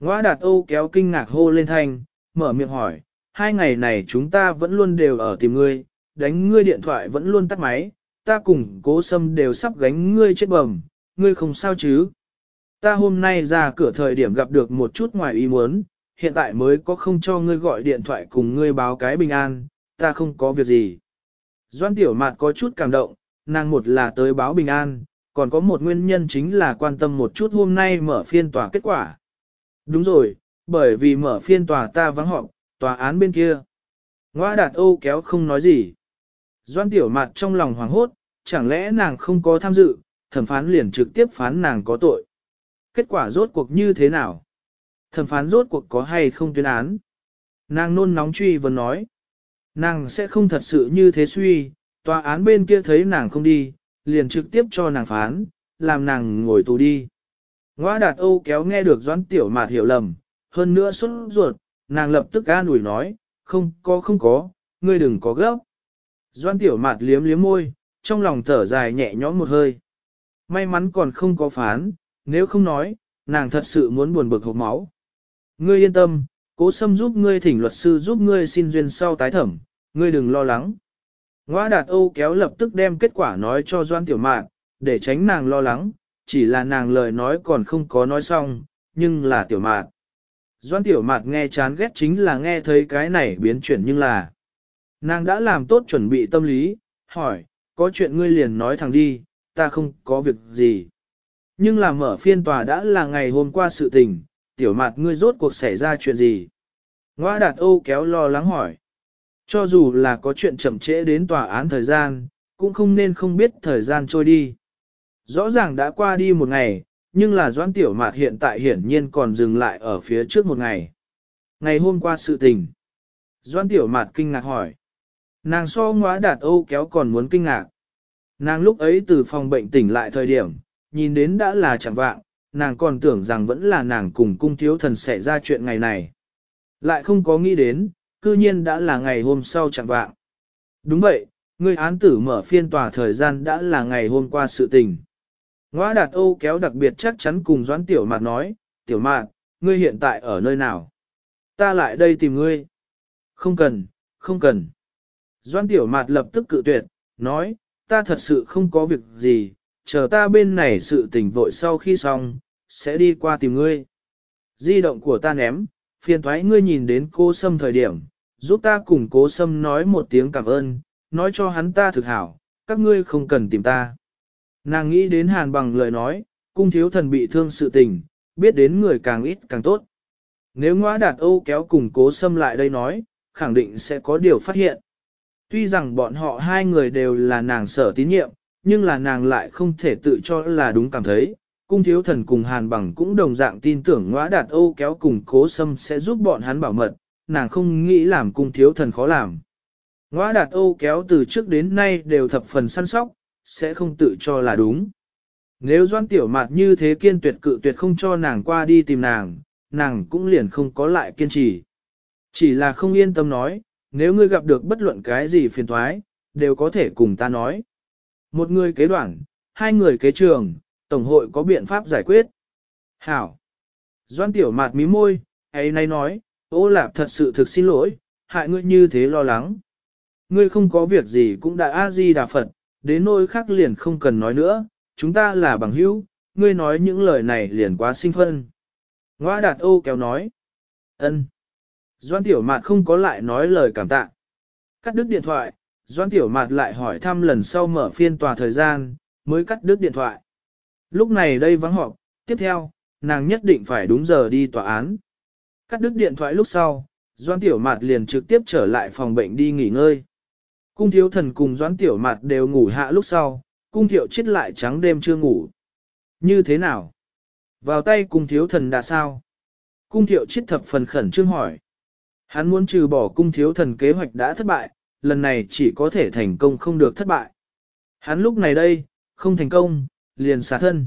Ngóa đạt ô kéo kinh ngạc hô lên thanh, mở miệng hỏi, hai ngày này chúng ta vẫn luôn đều ở tìm ngươi, đánh ngươi điện thoại vẫn luôn tắt máy, ta cùng cố sâm đều sắp gánh ngươi chết bầm, ngươi không sao chứ? Ta hôm nay ra cửa thời điểm gặp được một chút ngoài ý muốn, hiện tại mới có không cho ngươi gọi điện thoại cùng ngươi báo cái bình an, ta không có việc gì. Doan tiểu mạt có chút cảm động, nàng một là tới báo bình an, còn có một nguyên nhân chính là quan tâm một chút hôm nay mở phiên tòa kết quả. Đúng rồi, bởi vì mở phiên tòa ta vắng họp, tòa án bên kia. Ngoa đạt ô kéo không nói gì. Doan tiểu mặt trong lòng hoảng hốt, chẳng lẽ nàng không có tham dự, thẩm phán liền trực tiếp phán nàng có tội. Kết quả rốt cuộc như thế nào? Thẩm phán rốt cuộc có hay không tuyên án? Nàng nôn nóng truy vấn nói. Nàng sẽ không thật sự như thế suy, tòa án bên kia thấy nàng không đi, liền trực tiếp cho nàng phán, làm nàng ngồi tù đi. Ngoa đạt Âu kéo nghe được doãn tiểu mạt hiểu lầm, hơn nữa xuất ruột, nàng lập tức an ủi nói, không có không có, ngươi đừng có gấp. Doan tiểu mạt liếm liếm môi, trong lòng thở dài nhẹ nhõm một hơi. May mắn còn không có phán, nếu không nói, nàng thật sự muốn buồn bực hộp máu. Ngươi yên tâm, cố xâm giúp ngươi thỉnh luật sư giúp ngươi xin duyên sau tái thẩm, ngươi đừng lo lắng. Ngoa đạt Âu kéo lập tức đem kết quả nói cho Doan Tiểu Mạn, để tránh nàng lo lắng, chỉ là nàng lời nói còn không có nói xong, nhưng là Tiểu Mạn. Doan Tiểu Mạt nghe chán ghét chính là nghe thấy cái này biến chuyển nhưng là. Nàng đã làm tốt chuẩn bị tâm lý, hỏi, có chuyện ngươi liền nói thẳng đi, ta không có việc gì. Nhưng là mở phiên tòa đã là ngày hôm qua sự tình, tiểu mạt ngươi rốt cuộc xảy ra chuyện gì? Ngoa đạt Âu kéo lo lắng hỏi. Cho dù là có chuyện chậm trễ đến tòa án thời gian, cũng không nên không biết thời gian trôi đi. Rõ ràng đã qua đi một ngày, nhưng là doãn tiểu mạt hiện tại hiển nhiên còn dừng lại ở phía trước một ngày. Ngày hôm qua sự tình. Doãn tiểu mạt kinh ngạc hỏi. Nàng so ngóa đạt Âu kéo còn muốn kinh ngạc. Nàng lúc ấy từ phòng bệnh tỉnh lại thời điểm, nhìn đến đã là chẳng vạng, nàng còn tưởng rằng vẫn là nàng cùng cung thiếu thần xảy ra chuyện ngày này. Lại không có nghĩ đến, cư nhiên đã là ngày hôm sau chẳng vạng. Đúng vậy, người án tử mở phiên tòa thời gian đã là ngày hôm qua sự tình. Ngoa đạt Âu kéo đặc biệt chắc chắn cùng Doãn Tiểu Mạt nói, Tiểu Mạt, ngươi hiện tại ở nơi nào? Ta lại đây tìm ngươi. Không cần, không cần. Doãn Tiểu Mạt lập tức cự tuyệt, nói, ta thật sự không có việc gì, chờ ta bên này sự tình vội sau khi xong, sẽ đi qua tìm ngươi. Di động của ta ném, phiền thoái ngươi nhìn đến cô Sâm thời điểm, giúp ta cùng cố Sâm nói một tiếng cảm ơn, nói cho hắn ta thực hảo, các ngươi không cần tìm ta. Nàng nghĩ đến hàn bằng lời nói, cung thiếu thần bị thương sự tình, biết đến người càng ít càng tốt. Nếu ngõa đạt Âu kéo cùng cố xâm lại đây nói, khẳng định sẽ có điều phát hiện. Tuy rằng bọn họ hai người đều là nàng sở tín nhiệm, nhưng là nàng lại không thể tự cho là đúng cảm thấy. Cung thiếu thần cùng hàn bằng cũng đồng dạng tin tưởng ngõa đạt Âu kéo cùng cố xâm sẽ giúp bọn hắn bảo mật, nàng không nghĩ làm cung thiếu thần khó làm. Ngõa đạt Âu kéo từ trước đến nay đều thập phần săn sóc, sẽ không tự cho là đúng. Nếu doan tiểu mạt như thế kiên tuyệt cự tuyệt không cho nàng qua đi tìm nàng, nàng cũng liền không có lại kiên trì. Chỉ là không yên tâm nói, nếu ngươi gặp được bất luận cái gì phiền thoái, đều có thể cùng ta nói. Một người kế đoạn, hai người kế trường, Tổng hội có biện pháp giải quyết. Hảo. Doan tiểu mạt mí môi, ấy nay nói, ô lạp thật sự thực xin lỗi, hại ngươi như thế lo lắng. Ngươi không có việc gì cũng đã A-di đà Phật, đến nỗi khác liền không cần nói nữa, chúng ta là bằng hữu, ngươi nói những lời này liền quá sinh phân. Ngoa đạt ô kéo nói. ân. Doan Tiểu Mạt không có lại nói lời cảm tạ. Cắt đứt điện thoại, Doan Tiểu Mạt lại hỏi thăm lần sau mở phiên tòa thời gian, mới cắt đứt điện thoại. Lúc này đây vắng họp, tiếp theo, nàng nhất định phải đúng giờ đi tòa án. Cắt đứt điện thoại lúc sau, Doan Tiểu Mạt liền trực tiếp trở lại phòng bệnh đi nghỉ ngơi. Cung thiếu thần cùng Doãn Tiểu Mạt đều ngủ hạ lúc sau, cung thiệu chết lại trắng đêm chưa ngủ. Như thế nào? Vào tay cung thiếu thần đã sao? Cung thiệu chết thập phần khẩn trương hỏi. Hắn muốn trừ bỏ cung thiếu thần kế hoạch đã thất bại, lần này chỉ có thể thành công không được thất bại. Hắn lúc này đây, không thành công, liền xả thân.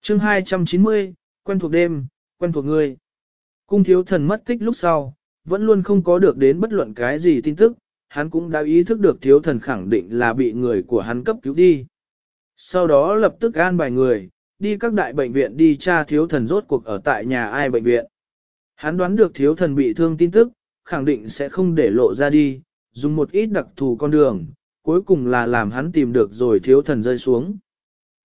chương 290, quen thuộc đêm, quen thuộc người. Cung thiếu thần mất tích lúc sau, vẫn luôn không có được đến bất luận cái gì tin tức, hắn cũng đã ý thức được thiếu thần khẳng định là bị người của hắn cấp cứu đi. Sau đó lập tức an bài người, đi các đại bệnh viện đi tra thiếu thần rốt cuộc ở tại nhà ai bệnh viện. Hắn đoán được thiếu thần bị thương tin tức, khẳng định sẽ không để lộ ra đi, dùng một ít đặc thù con đường, cuối cùng là làm hắn tìm được rồi thiếu thần rơi xuống.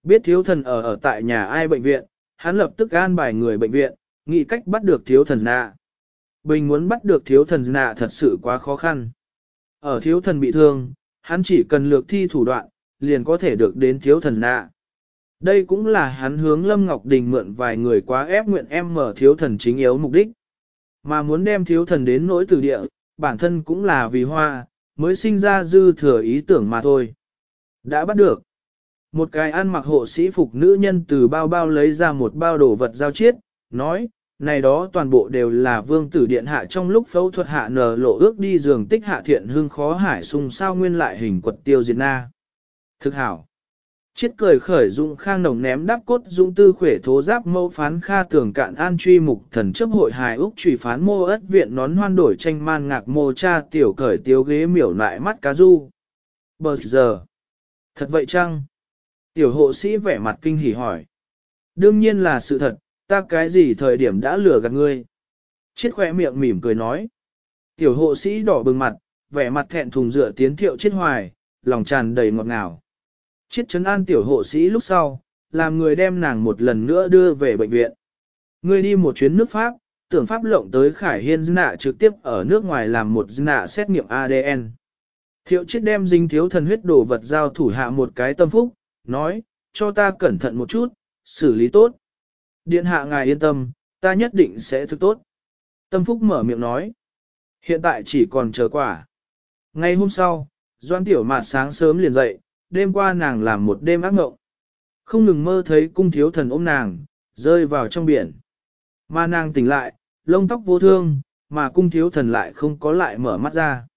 Biết thiếu thần ở ở tại nhà ai bệnh viện, hắn lập tức an bài người bệnh viện, nghĩ cách bắt được thiếu thần nạ. Bình muốn bắt được thiếu thần nạ thật sự quá khó khăn. Ở thiếu thần bị thương, hắn chỉ cần lược thi thủ đoạn, liền có thể được đến thiếu thần nạ. Đây cũng là hắn hướng Lâm Ngọc Đình mượn vài người quá ép nguyện em mở thiếu thần chính yếu mục đích. Mà muốn đem thiếu thần đến nỗi từ địa, bản thân cũng là vì hoa, mới sinh ra dư thừa ý tưởng mà thôi. Đã bắt được. Một cái ăn mặc hộ sĩ phục nữ nhân từ bao bao lấy ra một bao đồ vật giao chiết, nói, này đó toàn bộ đều là vương tử điện hạ trong lúc phẫu thuật hạ nở lộ ước đi giường tích hạ thiện hương khó hải sung sao nguyên lại hình quật tiêu diệt na. Thực hảo. Chiết cười khởi dụng khang nồng ném đáp cốt dụng tư khỏe thố giáp mâu phán kha tưởng cạn an truy mục thần chấp hội hài úc trùy phán mô ất viện nón hoan đổi tranh man ngạc mô cha tiểu cởi tiếu ghế miểu lại mắt cá du. Bờ giờ. Thật vậy chăng? Tiểu hộ sĩ vẻ mặt kinh hỉ hỏi. Đương nhiên là sự thật, ta cái gì thời điểm đã lừa gạt ngươi. Chết khỏe miệng mỉm cười nói. Tiểu hộ sĩ đỏ bừng mặt, vẻ mặt thẹn thùng dựa tiến thiệu chết hoài, lòng tràn đầy ngọt ngào. Chết chấn an tiểu hộ sĩ lúc sau, làm người đem nàng một lần nữa đưa về bệnh viện. Ngươi đi một chuyến nước Pháp, tưởng Pháp lộng tới Khải Hiên nạ trực tiếp ở nước ngoài làm một nạ xét nghiệm ADN. Thiệu chết đem dinh thiếu thần huyết đồ vật giao thủ hạ một cái tâm phúc, nói, cho ta cẩn thận một chút, xử lý tốt. Điện hạ ngài yên tâm, ta nhất định sẽ thức tốt. Tâm phúc mở miệng nói, hiện tại chỉ còn chờ quả. Ngay hôm sau, Doan Tiểu Mạt sáng sớm liền dậy, đêm qua nàng làm một đêm ác mộng. Không ngừng mơ thấy cung thiếu thần ôm nàng, rơi vào trong biển. Mà nàng tỉnh lại, lông tóc vô thương, mà cung thiếu thần lại không có lại mở mắt ra.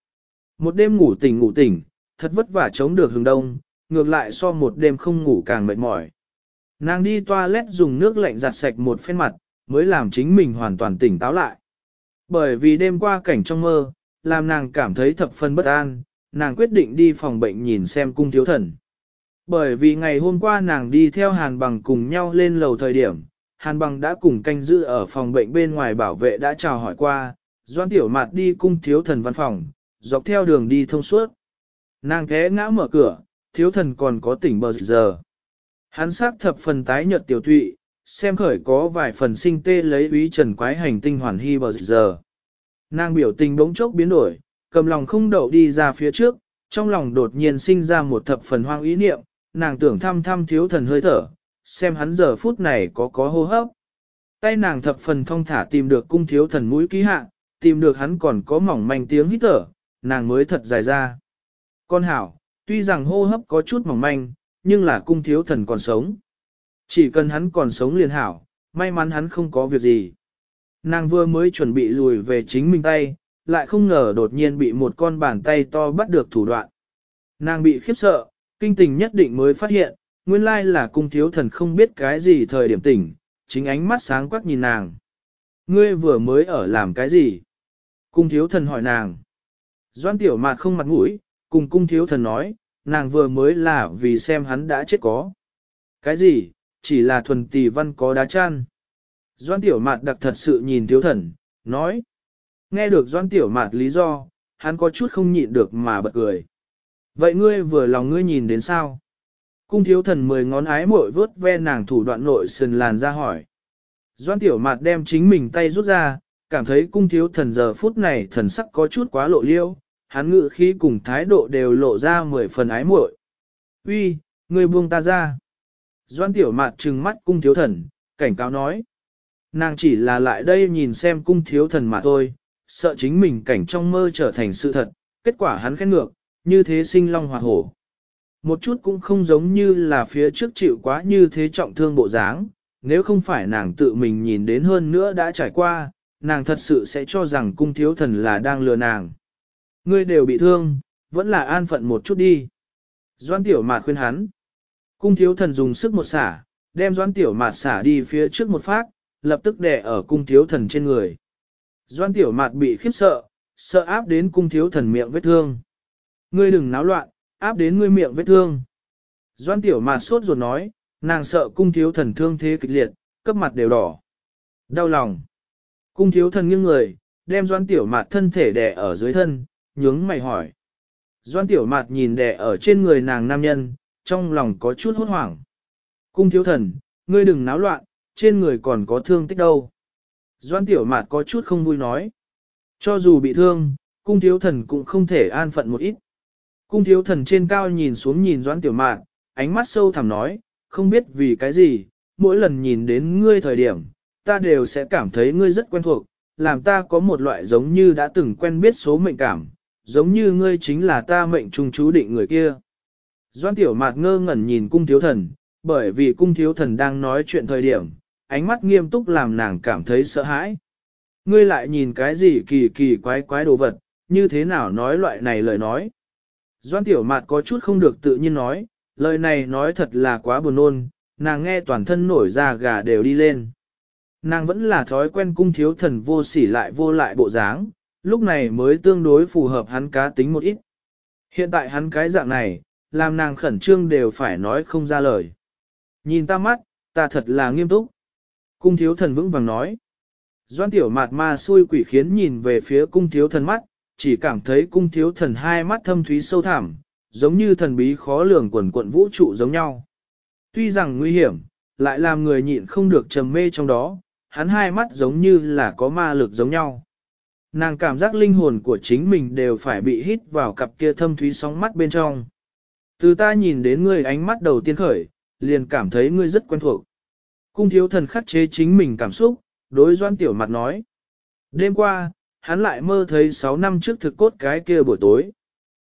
Một đêm ngủ tỉnh ngủ tỉnh, thật vất vả chống được hướng đông, ngược lại so một đêm không ngủ càng mệt mỏi. Nàng đi toilet dùng nước lạnh giặt sạch một phen mặt, mới làm chính mình hoàn toàn tỉnh táo lại. Bởi vì đêm qua cảnh trong mơ, làm nàng cảm thấy thập phân bất an, nàng quyết định đi phòng bệnh nhìn xem cung thiếu thần. Bởi vì ngày hôm qua nàng đi theo Hàn Bằng cùng nhau lên lầu thời điểm, Hàn Bằng đã cùng canh giữ ở phòng bệnh bên ngoài bảo vệ đã chào hỏi qua, Doan Tiểu Mạt đi cung thiếu thần văn phòng, dọc theo đường đi thông suốt. Nàng thế ngã mở cửa, thiếu thần còn có tỉnh bờ giờ. Hắn sắc thập phần tái nhợt tiểu thụy, xem khởi có vài phần sinh tê lấy ý trần quái hành tinh hoàn hy bờ giờ. Nàng biểu tình bỗng chốc biến đổi, cầm lòng không đậu đi ra phía trước, trong lòng đột nhiên sinh ra một thập phần hoang ý niệm, nàng tưởng thăm thăm thiếu thần hơi thở, xem hắn giờ phút này có có hô hấp. Tay nàng thập phần thông thả tìm được cung thiếu thần mũi ký hạ, tìm được hắn còn có mỏng manh tiếng hít thở, nàng mới thật dài ra. Con hảo, tuy rằng hô hấp có chút mỏng manh, nhưng là cung thiếu thần còn sống. Chỉ cần hắn còn sống liền hảo, may mắn hắn không có việc gì. Nàng vừa mới chuẩn bị lùi về chính mình tay, lại không ngờ đột nhiên bị một con bàn tay to bắt được thủ đoạn. Nàng bị khiếp sợ, kinh tình nhất định mới phát hiện, nguyên lai là cung thiếu thần không biết cái gì thời điểm tỉnh, chính ánh mắt sáng quắc nhìn nàng. Ngươi vừa mới ở làm cái gì? Cung thiếu thần hỏi nàng. Doan tiểu mạt không mặt mũi, cùng cung thiếu thần nói, nàng vừa mới là vì xem hắn đã chết có. Cái gì, chỉ là thuần tỷ văn có đá chan. Doan tiểu mạt đặc thật sự nhìn thiếu thần, nói. Nghe được doan tiểu mạt lý do, hắn có chút không nhịn được mà bật cười. Vậy ngươi vừa lòng ngươi nhìn đến sao? Cung thiếu thần mười ngón ái mội vớt ve nàng thủ đoạn nội sườn làn ra hỏi. Doan tiểu mạt đem chính mình tay rút ra, cảm thấy cung thiếu thần giờ phút này thần sắc có chút quá lộ liêu, hắn ngự khí cùng thái độ đều lộ ra mười phần ái muội. Uy, ngươi buông ta ra. Doan tiểu mạt trừng mắt cung thiếu thần, cảnh cáo nói. Nàng chỉ là lại đây nhìn xem cung thiếu thần mà thôi, sợ chính mình cảnh trong mơ trở thành sự thật, kết quả hắn khen ngược, như thế sinh long hoạt hổ. Một chút cũng không giống như là phía trước chịu quá như thế trọng thương bộ dáng, nếu không phải nàng tự mình nhìn đến hơn nữa đã trải qua, nàng thật sự sẽ cho rằng cung thiếu thần là đang lừa nàng. Ngươi đều bị thương, vẫn là an phận một chút đi. Doan tiểu mạt khuyên hắn. Cung thiếu thần dùng sức một xả, đem doan tiểu mạt xả đi phía trước một phát, lập tức đè ở cung thiếu thần trên người. Doan tiểu mạt bị khiếp sợ, sợ áp đến cung thiếu thần miệng vết thương. Ngươi đừng náo loạn, áp đến ngươi miệng vết thương. Doan tiểu mạt sốt ruột nói, nàng sợ cung thiếu thần thương thế kịch liệt, cấp mặt đều đỏ. Đau lòng. Cung thiếu thần nghiêng người, đem doan tiểu mạt thân thể đè ở dưới thân, nhướng mày hỏi. Doan tiểu mạt nhìn đẻ ở trên người nàng nam nhân, trong lòng có chút hốt hoảng. Cung thiếu thần, ngươi đừng náo loạn, trên người còn có thương tích đâu. Doan tiểu mạt có chút không vui nói. Cho dù bị thương, cung thiếu thần cũng không thể an phận một ít. Cung thiếu thần trên cao nhìn xuống nhìn doan tiểu mạt, ánh mắt sâu thẳm nói, không biết vì cái gì, mỗi lần nhìn đến ngươi thời điểm, ta đều sẽ cảm thấy ngươi rất quen thuộc, làm ta có một loại giống như đã từng quen biết số mệnh cảm, giống như ngươi chính là ta mệnh trung chú định người kia. Doan tiểu mạt ngơ ngẩn nhìn cung thiếu thần, bởi vì cung thiếu thần đang nói chuyện thời điểm, ánh mắt nghiêm túc làm nàng cảm thấy sợ hãi. Ngươi lại nhìn cái gì kỳ kỳ quái quái đồ vật, như thế nào nói loại này lời nói. Doan tiểu mạt có chút không được tự nhiên nói, Lời này nói thật là quá buồn nôn, nàng nghe toàn thân nổi da gà đều đi lên. Nàng vẫn là thói quen cung thiếu thần vô sỉ lại vô lại bộ dáng, lúc này mới tương đối phù hợp hắn cá tính một ít. Hiện tại hắn cái dạng này, làm nàng khẩn trương đều phải nói không ra lời. Nhìn ta mắt, ta thật là nghiêm túc. Cung thiếu thần vững vàng nói. Doan tiểu mạt ma xui quỷ khiến nhìn về phía cung thiếu thần mắt, chỉ cảm thấy cung thiếu thần hai mắt thâm thúy sâu thẳm, giống như thần bí khó lường quần quận vũ trụ giống nhau. Tuy rằng nguy hiểm, lại làm người nhịn không được trầm mê trong đó, hắn hai mắt giống như là có ma lực giống nhau. Nàng cảm giác linh hồn của chính mình đều phải bị hít vào cặp kia thâm thúy sóng mắt bên trong. Từ ta nhìn đến ngươi ánh mắt đầu tiên khởi, liền cảm thấy ngươi rất quen thuộc. Cung thiếu thần khắc chế chính mình cảm xúc, đối doan tiểu mặt nói. Đêm qua, hắn lại mơ thấy 6 năm trước thực cốt cái kia buổi tối.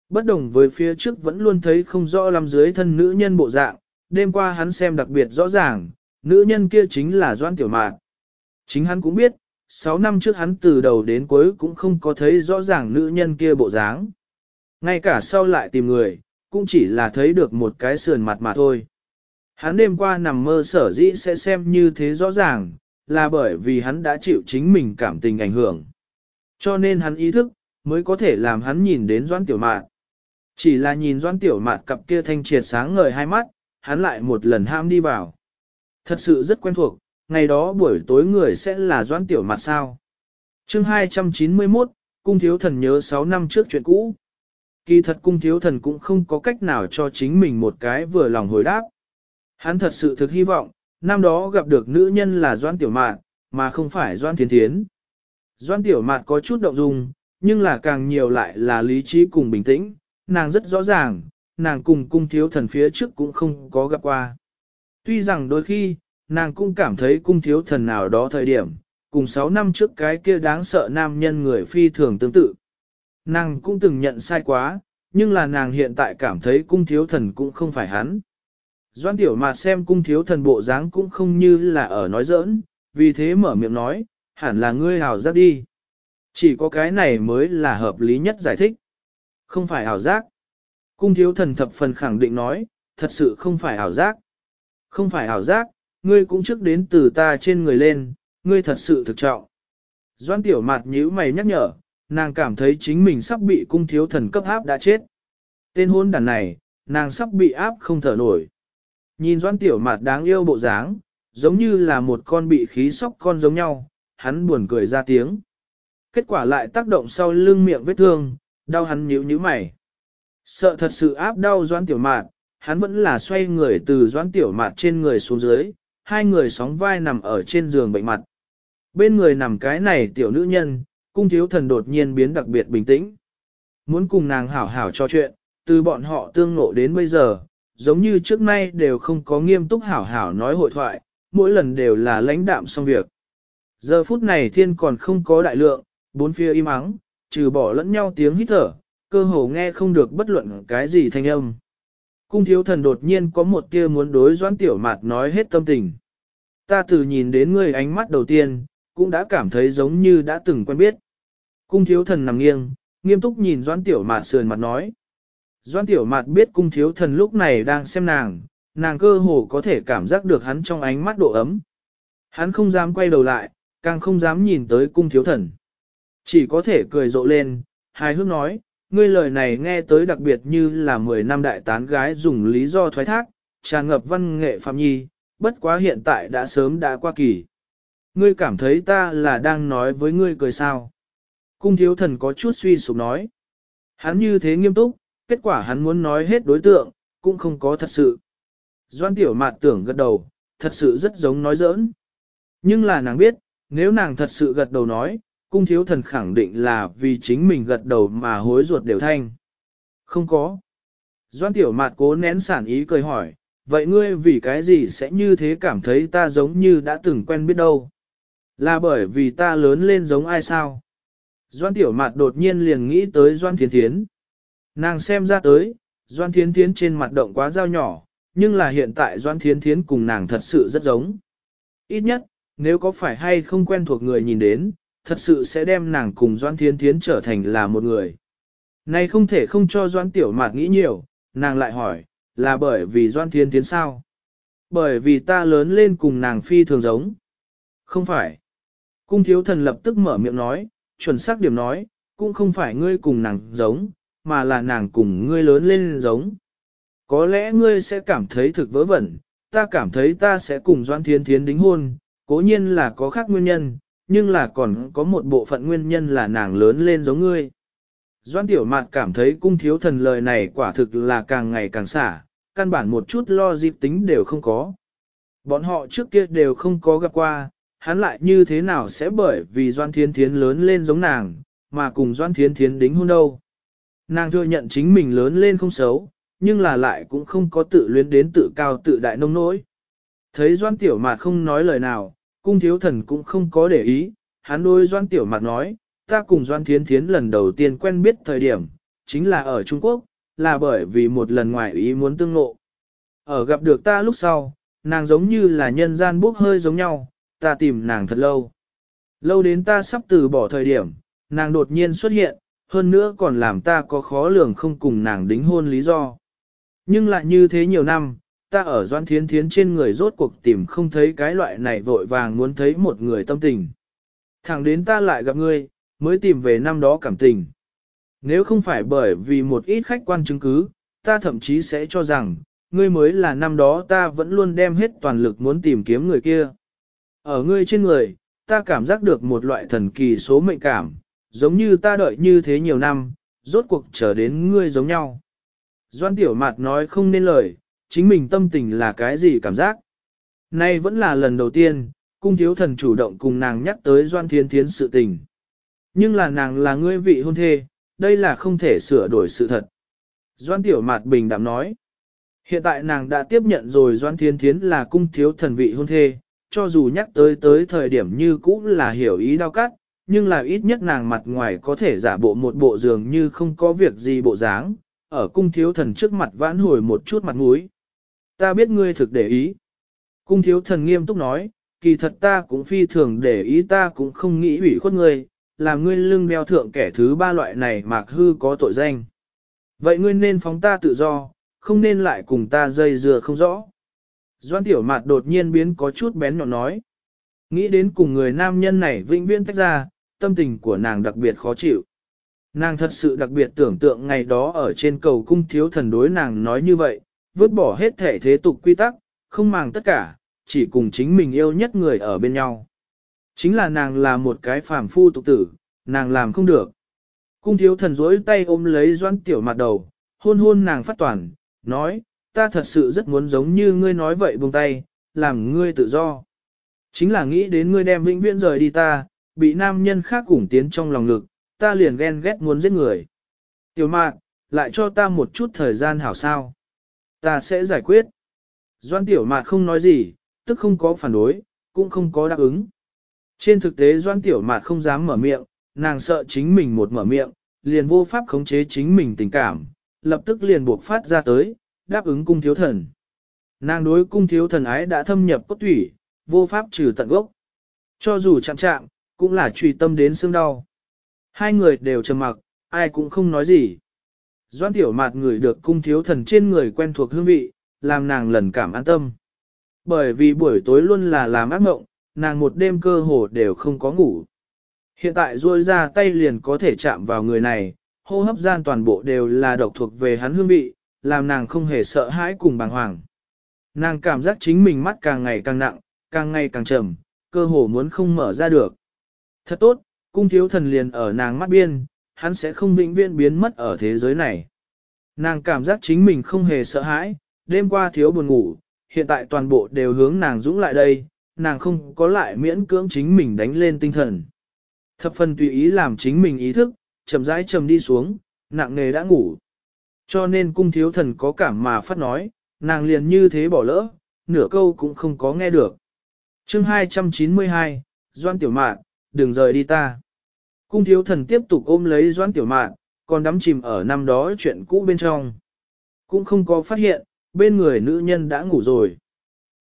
Bất đồng với phía trước vẫn luôn thấy không rõ lắm dưới thân nữ nhân bộ dạng, đêm qua hắn xem đặc biệt rõ ràng, nữ nhân kia chính là doan tiểu mạt. Chính hắn cũng biết, 6 năm trước hắn từ đầu đến cuối cũng không có thấy rõ ràng nữ nhân kia bộ dáng. Ngay cả sau lại tìm người, cũng chỉ là thấy được một cái sườn mặt mà thôi. Hắn đêm qua nằm mơ sở dĩ sẽ xem như thế rõ ràng, là bởi vì hắn đã chịu chính mình cảm tình ảnh hưởng. Cho nên hắn ý thức, mới có thể làm hắn nhìn đến doãn tiểu mạn. Chỉ là nhìn doãn tiểu mạn cặp kia thanh triệt sáng ngời hai mắt, hắn lại một lần ham đi vào. Thật sự rất quen thuộc, ngày đó buổi tối người sẽ là doãn tiểu mặt sao. chương 291, Cung Thiếu Thần nhớ 6 năm trước chuyện cũ. Kỳ thật Cung Thiếu Thần cũng không có cách nào cho chính mình một cái vừa lòng hồi đáp. Hắn thật sự thực hy vọng, năm đó gặp được nữ nhân là Doan Tiểu Mạn, mà không phải Doan Thiến Thiến. Doan Tiểu Mạn có chút động dung, nhưng là càng nhiều lại là lý trí cùng bình tĩnh, nàng rất rõ ràng, nàng cùng cung thiếu thần phía trước cũng không có gặp qua. Tuy rằng đôi khi, nàng cũng cảm thấy cung thiếu thần nào đó thời điểm, cùng 6 năm trước cái kia đáng sợ nam nhân người phi thường tương tự. Nàng cũng từng nhận sai quá, nhưng là nàng hiện tại cảm thấy cung thiếu thần cũng không phải hắn. Doan tiểu mạt xem cung thiếu thần bộ dáng cũng không như là ở nói giỡn, vì thế mở miệng nói, hẳn là ngươi hào giác đi. Chỉ có cái này mới là hợp lý nhất giải thích. Không phải hào giác. Cung thiếu thần thập phần khẳng định nói, thật sự không phải hào giác. Không phải hào giác, ngươi cũng trước đến từ ta trên người lên, ngươi thật sự thực trọng. Doan tiểu mạt nhíu mày nhắc nhở, nàng cảm thấy chính mình sắp bị cung thiếu thần cấp áp đã chết. Tên hôn đàn này, nàng sắp bị áp không thở nổi. Nhìn doan tiểu mạt đáng yêu bộ dáng, giống như là một con bị khí sóc con giống nhau, hắn buồn cười ra tiếng. Kết quả lại tác động sau lưng miệng vết thương, đau hắn nhíu nhíu mày. Sợ thật sự áp đau doan tiểu mạt, hắn vẫn là xoay người từ doan tiểu mạt trên người xuống dưới, hai người sóng vai nằm ở trên giường bệnh mặt. Bên người nằm cái này tiểu nữ nhân, cung thiếu thần đột nhiên biến đặc biệt bình tĩnh. Muốn cùng nàng hảo hảo cho chuyện, từ bọn họ tương ngộ đến bây giờ, giống như trước nay đều không có nghiêm túc hảo hảo nói hội thoại, mỗi lần đều là lãnh đạm xong việc. Giờ phút này thiên còn không có đại lượng, bốn phía im ắng, trừ bỏ lẫn nhau tiếng hít thở, cơ hồ nghe không được bất luận cái gì thanh âm. Cung thiếu thần đột nhiên có một tia muốn đối doãn tiểu mạt nói hết tâm tình. Ta từ nhìn đến ngươi ánh mắt đầu tiên, cũng đã cảm thấy giống như đã từng quen biết. Cung thiếu thần nằm nghiêng, nghiêm túc nhìn doãn tiểu mạt sườn mặt nói. Doãn tiểu mạt biết cung thiếu thần lúc này đang xem nàng, nàng cơ hồ có thể cảm giác được hắn trong ánh mắt độ ấm. Hắn không dám quay đầu lại, càng không dám nhìn tới cung thiếu thần. Chỉ có thể cười rộ lên, hài hước nói, ngươi lời này nghe tới đặc biệt như là 10 năm đại tán gái dùng lý do thoái thác, tràn ngập văn nghệ phạm nhi, bất quá hiện tại đã sớm đã qua kỳ. Ngươi cảm thấy ta là đang nói với ngươi cười sao. Cung thiếu thần có chút suy sụp nói. Hắn như thế nghiêm túc, kết quả hắn muốn nói hết đối tượng, cũng không có thật sự. Doan tiểu mạt tưởng gật đầu, thật sự rất giống nói giỡn. Nhưng là nàng biết, nếu nàng thật sự gật đầu nói, cung thiếu thần khẳng định là vì chính mình gật đầu mà hối ruột đều thanh. Không có. Doan tiểu mạt cố nén sản ý cười hỏi, vậy ngươi vì cái gì sẽ như thế cảm thấy ta giống như đã từng quen biết đâu? Là bởi vì ta lớn lên giống ai sao? Doan tiểu mạt đột nhiên liền nghĩ tới Doan Thiến Thiến. Nàng xem ra tới, Doan Thiến Thiến trên mặt động quá dao nhỏ, nhưng là hiện tại Doan Thiến Thiến cùng nàng thật sự rất giống. Ít nhất, nếu có phải hay không quen thuộc người nhìn đến, thật sự sẽ đem nàng cùng Doan Thiên Thiến trở thành là một người. Này không thể không cho Doan Tiểu Mạt nghĩ nhiều, nàng lại hỏi, là bởi vì Doan Thiên Thiến sao? Bởi vì ta lớn lên cùng nàng phi thường giống. Không phải. Cung thiếu thần lập tức mở miệng nói, chuẩn xác điểm nói, cũng không phải ngươi cùng nàng giống, mà là nàng cùng ngươi lớn lên giống. Có lẽ ngươi sẽ cảm thấy thực vớ vẩn, ta cảm thấy ta sẽ cùng Doan Thiên Thiến đính hôn, cố nhiên là có khác nguyên nhân, nhưng là còn có một bộ phận nguyên nhân là nàng lớn lên giống ngươi. Doan Tiểu Mạt cảm thấy cung thiếu thần lời này quả thực là càng ngày càng xả, căn bản một chút lo dịp tính đều không có. Bọn họ trước kia đều không có gặp qua, hắn lại như thế nào sẽ bởi vì Doan Thiên Thiến lớn lên giống nàng, mà cùng Doan Thiên Thiến đính hôn đâu. Nàng thừa nhận chính mình lớn lên không xấu, nhưng là lại cũng không có tự luyến đến tự cao tự đại nông nỗi. Thấy Doan Tiểu Mạt không nói lời nào, cung thiếu thần cũng không có để ý, hắn đôi Doan Tiểu Mạt nói, ta cùng Doan Thiến Thiến lần đầu tiên quen biết thời điểm, chính là ở Trung Quốc, là bởi vì một lần ngoài ý muốn tương ngộ. Ở gặp được ta lúc sau, nàng giống như là nhân gian bốc hơi giống nhau, ta tìm nàng thật lâu. Lâu đến ta sắp từ bỏ thời điểm, nàng đột nhiên xuất hiện, hơn nữa còn làm ta có khó lường không cùng nàng đính hôn lý do. Nhưng lại như thế nhiều năm, ta ở Doan Thiến Thiến trên người rốt cuộc tìm không thấy cái loại này vội vàng muốn thấy một người tâm tình. Thẳng đến ta lại gặp ngươi, mới tìm về năm đó cảm tình. Nếu không phải bởi vì một ít khách quan chứng cứ, ta thậm chí sẽ cho rằng, ngươi mới là năm đó ta vẫn luôn đem hết toàn lực muốn tìm kiếm người kia. Ở ngươi trên người, ta cảm giác được một loại thần kỳ số mệnh cảm, giống như ta đợi như thế nhiều năm, rốt cuộc trở đến ngươi giống nhau. Doan Tiểu Mạt nói không nên lời, chính mình tâm tình là cái gì cảm giác. Nay vẫn là lần đầu tiên, cung thiếu thần chủ động cùng nàng nhắc tới Doan Thiên Thiến sự tình. Nhưng là nàng là ngươi vị hôn thê, đây là không thể sửa đổi sự thật. Doan Tiểu Mạt bình đạm nói. Hiện tại nàng đã tiếp nhận rồi Doan Thiên Thiến là cung thiếu thần vị hôn thê, cho dù nhắc tới tới thời điểm như cũ là hiểu ý đau cắt, nhưng là ít nhất nàng mặt ngoài có thể giả bộ một bộ giường như không có việc gì bộ dáng, ở cung thiếu thần trước mặt vãn hồi một chút mặt mũi. Ta biết ngươi thực để ý. Cung thiếu thần nghiêm túc nói, kỳ thật ta cũng phi thường để ý ta cũng không nghĩ ủy khuất ngươi, làm ngươi lưng đeo thượng kẻ thứ ba loại này mạc hư có tội danh. Vậy ngươi nên phóng ta tự do, không nên lại cùng ta dây dừa không rõ. Doan tiểu mạt đột nhiên biến có chút bén nhọn nói. Nghĩ đến cùng người nam nhân này vĩnh viễn tách ra, tâm tình của nàng đặc biệt khó chịu. Nàng thật sự đặc biệt tưởng tượng ngày đó ở trên cầu cung thiếu thần đối nàng nói như vậy, vứt bỏ hết thể thế tục quy tắc, không màng tất cả, chỉ cùng chính mình yêu nhất người ở bên nhau. Chính là nàng là một cái phàm phu tục tử, nàng làm không được. Cung thiếu thần rỗi tay ôm lấy doan tiểu mặt đầu, hôn hôn nàng phát toàn, nói, ta thật sự rất muốn giống như ngươi nói vậy buông tay, làm ngươi tự do. Chính là nghĩ đến ngươi đem vĩnh viễn rời đi ta, bị nam nhân khác cùng tiến trong lòng lực, ta liền ghen ghét muốn giết người. Tiểu mạn, lại cho ta một chút thời gian hảo sao. Ta sẽ giải quyết. Doan tiểu mạt không nói gì, tức không có phản đối, cũng không có đáp ứng. Trên thực tế doan tiểu mạt không dám mở miệng, nàng sợ chính mình một mở miệng, liền vô pháp khống chế chính mình tình cảm, lập tức liền buộc phát ra tới, đáp ứng cung thiếu thần. Nàng đối cung thiếu thần ái đã thâm nhập cốt thủy, vô pháp trừ tận gốc. Cho dù chạm chạm, cũng là truy tâm đến xương đau. Hai người đều trầm mặc, ai cũng không nói gì. Doan tiểu mạt người được cung thiếu thần trên người quen thuộc hương vị, làm nàng lần cảm an tâm. Bởi vì buổi tối luôn là làm ác mộng, nàng một đêm cơ hồ đều không có ngủ. Hiện tại ruôi ra tay liền có thể chạm vào người này, hô hấp gian toàn bộ đều là độc thuộc về hắn hương vị, làm nàng không hề sợ hãi cùng bàng hoàng. Nàng cảm giác chính mình mắt càng ngày càng nặng, càng ngày càng trầm, cơ hồ muốn không mở ra được. Thật tốt, cung thiếu thần liền ở nàng mắt biên, hắn sẽ không vĩnh viễn biến mất ở thế giới này. Nàng cảm giác chính mình không hề sợ hãi, đêm qua thiếu buồn ngủ, hiện tại toàn bộ đều hướng nàng dũng lại đây, nàng không có lại miễn cưỡng chính mình đánh lên tinh thần. Thập phần tùy ý làm chính mình ý thức, chậm rãi chầm đi xuống, nặng nề đã ngủ. Cho nên cung thiếu thần có cảm mà phát nói, nàng liền như thế bỏ lỡ, nửa câu cũng không có nghe được. chương 292, Doan Tiểu Mạn, đừng rời đi ta. Cung thiếu thần tiếp tục ôm lấy Doãn Tiểu Mạn, còn đắm chìm ở năm đó chuyện cũ bên trong. Cũng không có phát hiện, bên người nữ nhân đã ngủ rồi.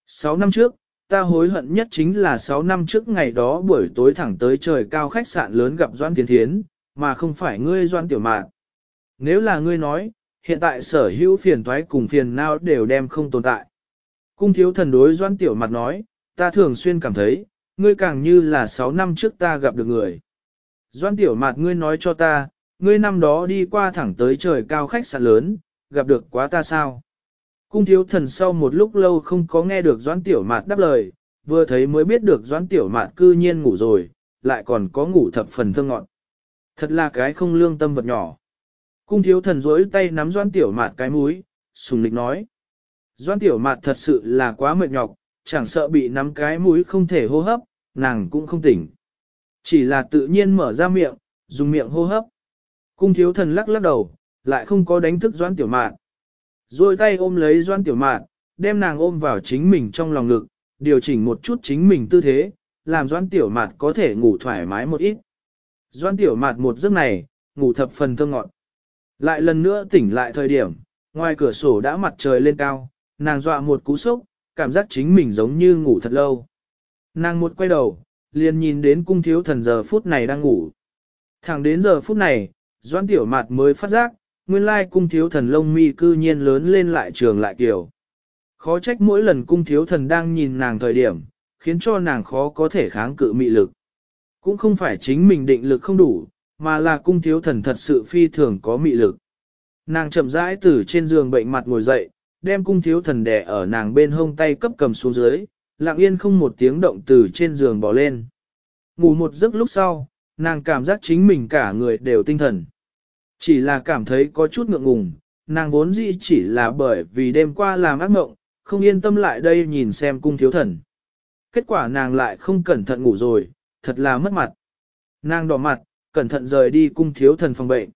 Sáu năm trước, ta hối hận nhất chính là sáu năm trước ngày đó buổi tối thẳng tới trời cao khách sạn lớn gặp Doan Tiến Thiến, mà không phải ngươi Doan Tiểu Mạn. Nếu là ngươi nói, hiện tại sở hữu phiền toái cùng phiền não đều đem không tồn tại. Cung thiếu thần đối doan tiểu mặt nói, ta thường xuyên cảm thấy, ngươi càng như là 6 năm trước ta gặp được người. Doan tiểu Mạt ngươi nói cho ta, ngươi năm đó đi qua thẳng tới trời cao khách sạn lớn, gặp được quá ta sao? Cung thiếu thần sau một lúc lâu không có nghe được doan tiểu mạt đáp lời, vừa thấy mới biết được doan tiểu mạt cư nhiên ngủ rồi, lại còn có ngủ thập phần thơ ngọn. Thật là cái không lương tâm vật nhỏ. Cung thiếu thần rỗi tay nắm doan tiểu mạt cái mũi, sùng lịch nói. Doan tiểu mạt thật sự là quá mệt nhọc, chẳng sợ bị nắm cái mũi không thể hô hấp, nàng cũng không tỉnh. Chỉ là tự nhiên mở ra miệng, dùng miệng hô hấp. Cung thiếu thần lắc lắc đầu, lại không có đánh thức doan tiểu mạn. Rồi tay ôm lấy doan tiểu mạn, đem nàng ôm vào chính mình trong lòng ngực, điều chỉnh một chút chính mình tư thế, làm doan tiểu mạn có thể ngủ thoải mái một ít. Doan tiểu mạn một giấc này, ngủ thập phần thơm ngọt. Lại lần nữa tỉnh lại thời điểm, ngoài cửa sổ đã mặt trời lên cao, nàng dọa một cú sốc, cảm giác chính mình giống như ngủ thật lâu. Nàng một quay đầu, liền nhìn đến cung thiếu thần giờ phút này đang ngủ. Thẳng đến giờ phút này, Doan Tiểu Mạt mới phát giác, nguyên lai cung thiếu thần lông mi cư nhiên lớn lên lại trường lại kiểu. Khó trách mỗi lần cung thiếu thần đang nhìn nàng thời điểm, khiến cho nàng khó có thể kháng cự mị lực. Cũng không phải chính mình định lực không đủ, mà là cung thiếu thần thật sự phi thường có mị lực. Nàng chậm rãi từ trên giường bệnh mặt ngồi dậy, đem cung thiếu thần đè ở nàng bên hông tay cấp cầm xuống dưới, lặng yên không một tiếng động từ trên giường bỏ lên. Ngủ một giấc lúc sau, nàng cảm giác chính mình cả người đều tinh thần. Chỉ là cảm thấy có chút ngượng ngùng, nàng vốn dĩ chỉ là bởi vì đêm qua làm ác mộng, không yên tâm lại đây nhìn xem cung thiếu thần. Kết quả nàng lại không cẩn thận ngủ rồi, thật là mất mặt. Nàng đỏ mặt, cẩn thận rời đi cung thiếu thần phòng bệnh.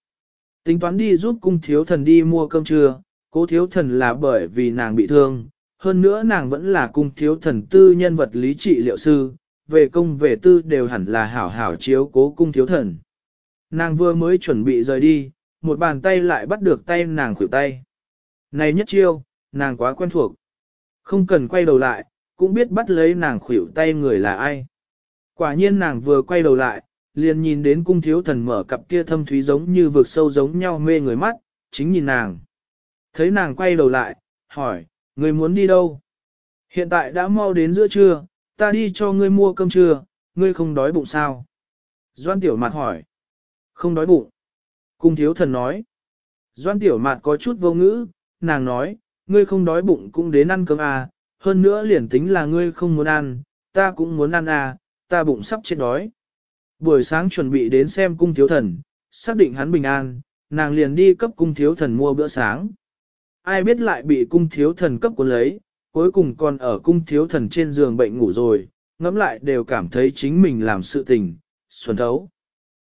Tính toán đi giúp cung thiếu thần đi mua cơm trưa, cố thiếu thần là bởi vì nàng bị thương, hơn nữa nàng vẫn là cung thiếu thần tư nhân vật lý trị liệu sư, về công về tư đều hẳn là hảo hảo chiếu cố cung thiếu thần. Nàng vừa mới chuẩn bị rời đi, một bàn tay lại bắt được tay nàng khuỷu tay. Này nhất chiêu, nàng quá quen thuộc. Không cần quay đầu lại, cũng biết bắt lấy nàng khuỷu tay người là ai. Quả nhiên nàng vừa quay đầu lại, liền nhìn đến cung thiếu thần mở cặp kia thâm thúy giống như vực sâu giống nhau mê người mắt, chính nhìn nàng. Thấy nàng quay đầu lại, hỏi, Ngươi muốn đi đâu? Hiện tại đã mau đến giữa trưa, ta đi cho ngươi mua cơm trưa, ngươi không đói bụng sao? Doan tiểu mặt hỏi. Không đói bụng. Cung thiếu thần nói. Doan tiểu mặt có chút vô ngữ, nàng nói, ngươi không đói bụng cũng đến ăn cơm à, hơn nữa liền tính là ngươi không muốn ăn, ta cũng muốn ăn à, ta bụng sắp chết đói. Buổi sáng chuẩn bị đến xem cung thiếu thần, xác định hắn bình an, nàng liền đi cấp cung thiếu thần mua bữa sáng. Ai biết lại bị cung thiếu thần cấp cuốn lấy, cuối cùng còn ở cung thiếu thần trên giường bệnh ngủ rồi, ngẫm lại đều cảm thấy chính mình làm sự tình, xuân thấu.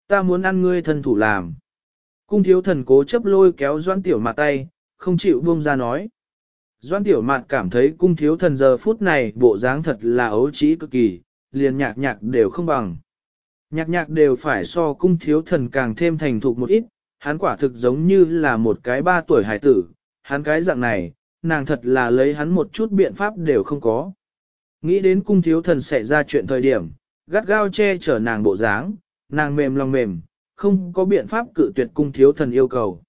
Ta muốn ăn ngươi thân thủ làm. Cung thiếu thần cố chấp lôi kéo doan tiểu mặt tay, không chịu buông ra nói. Doan tiểu mặt cảm thấy cung thiếu thần giờ phút này bộ dáng thật là ấu trí cực kỳ, liền nhạc nhạc đều không bằng. Nhạc nhạc đều phải so cung thiếu thần càng thêm thành thục một ít, hắn quả thực giống như là một cái ba tuổi hải tử, hắn cái dạng này, nàng thật là lấy hắn một chút biện pháp đều không có. Nghĩ đến cung thiếu thần sẽ ra chuyện thời điểm, gắt gao che chở nàng bộ dáng, nàng mềm lòng mềm, không có biện pháp cự tuyệt cung thiếu thần yêu cầu.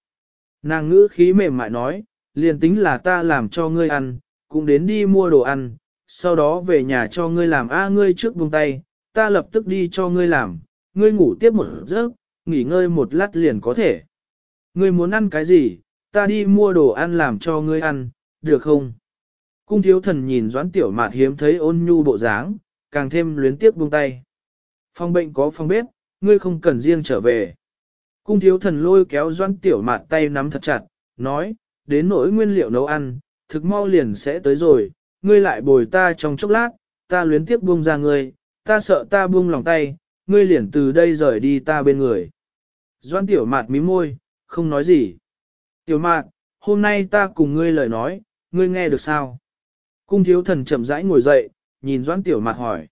Nàng ngữ khí mềm mại nói, liền tính là ta làm cho ngươi ăn, cũng đến đi mua đồ ăn, sau đó về nhà cho ngươi làm a ngươi trước buông tay, ta lập tức đi cho ngươi làm, ngươi ngủ tiếp một giấc, nghỉ ngơi một lát liền có thể. Ngươi muốn ăn cái gì, ta đi mua đồ ăn làm cho ngươi ăn, được không? Cung thiếu thần nhìn doãn tiểu mạt hiếm thấy ôn nhu bộ dáng, càng thêm luyến tiếc buông tay. Phòng bệnh có phòng bếp, ngươi không cần riêng trở về. Cung thiếu thần lôi kéo doãn tiểu mạt tay nắm thật chặt, nói, đến nỗi nguyên liệu nấu ăn, thực mau liền sẽ tới rồi, ngươi lại bồi ta trong chốc lát, ta luyến tiếc buông ra ngươi, ta sợ ta buông lòng tay, ngươi liền từ đây rời đi ta bên người. Doan tiểu mạt mí môi, không nói gì. Tiểu mạn, hôm nay ta cùng ngươi lời nói, ngươi nghe được sao? Cung thiếu thần chậm rãi ngồi dậy, nhìn Doan tiểu mạt hỏi.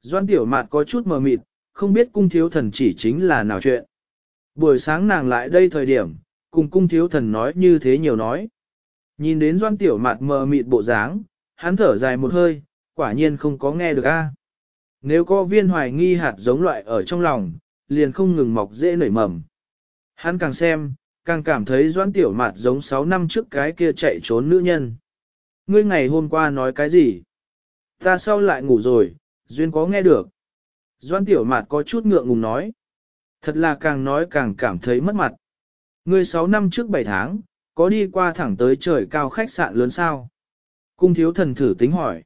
Doan tiểu mạt có chút mờ mịt, không biết cung thiếu thần chỉ chính là nào chuyện. Buổi sáng nàng lại đây thời điểm, cùng cung thiếu thần nói như thế nhiều nói. Nhìn đến Doan tiểu mạt mờ mịt bộ dáng, hắn thở dài một hơi, quả nhiên không có nghe được a. Nếu có viên hoài nghi hạt giống loại ở trong lòng, liền không ngừng mọc dễ nảy mầm. Hắn càng xem, càng cảm thấy doãn tiểu mạt giống 6 năm trước cái kia chạy trốn nữ nhân. Ngươi ngày hôm qua nói cái gì? Ta sau lại ngủ rồi, Duyên có nghe được. Doãn tiểu mạt có chút ngượng ngùng nói. Thật là càng nói càng cảm thấy mất mặt. Ngươi 6 năm trước 7 tháng, có đi qua thẳng tới trời cao khách sạn lớn sao? Cung thiếu thần thử tính hỏi.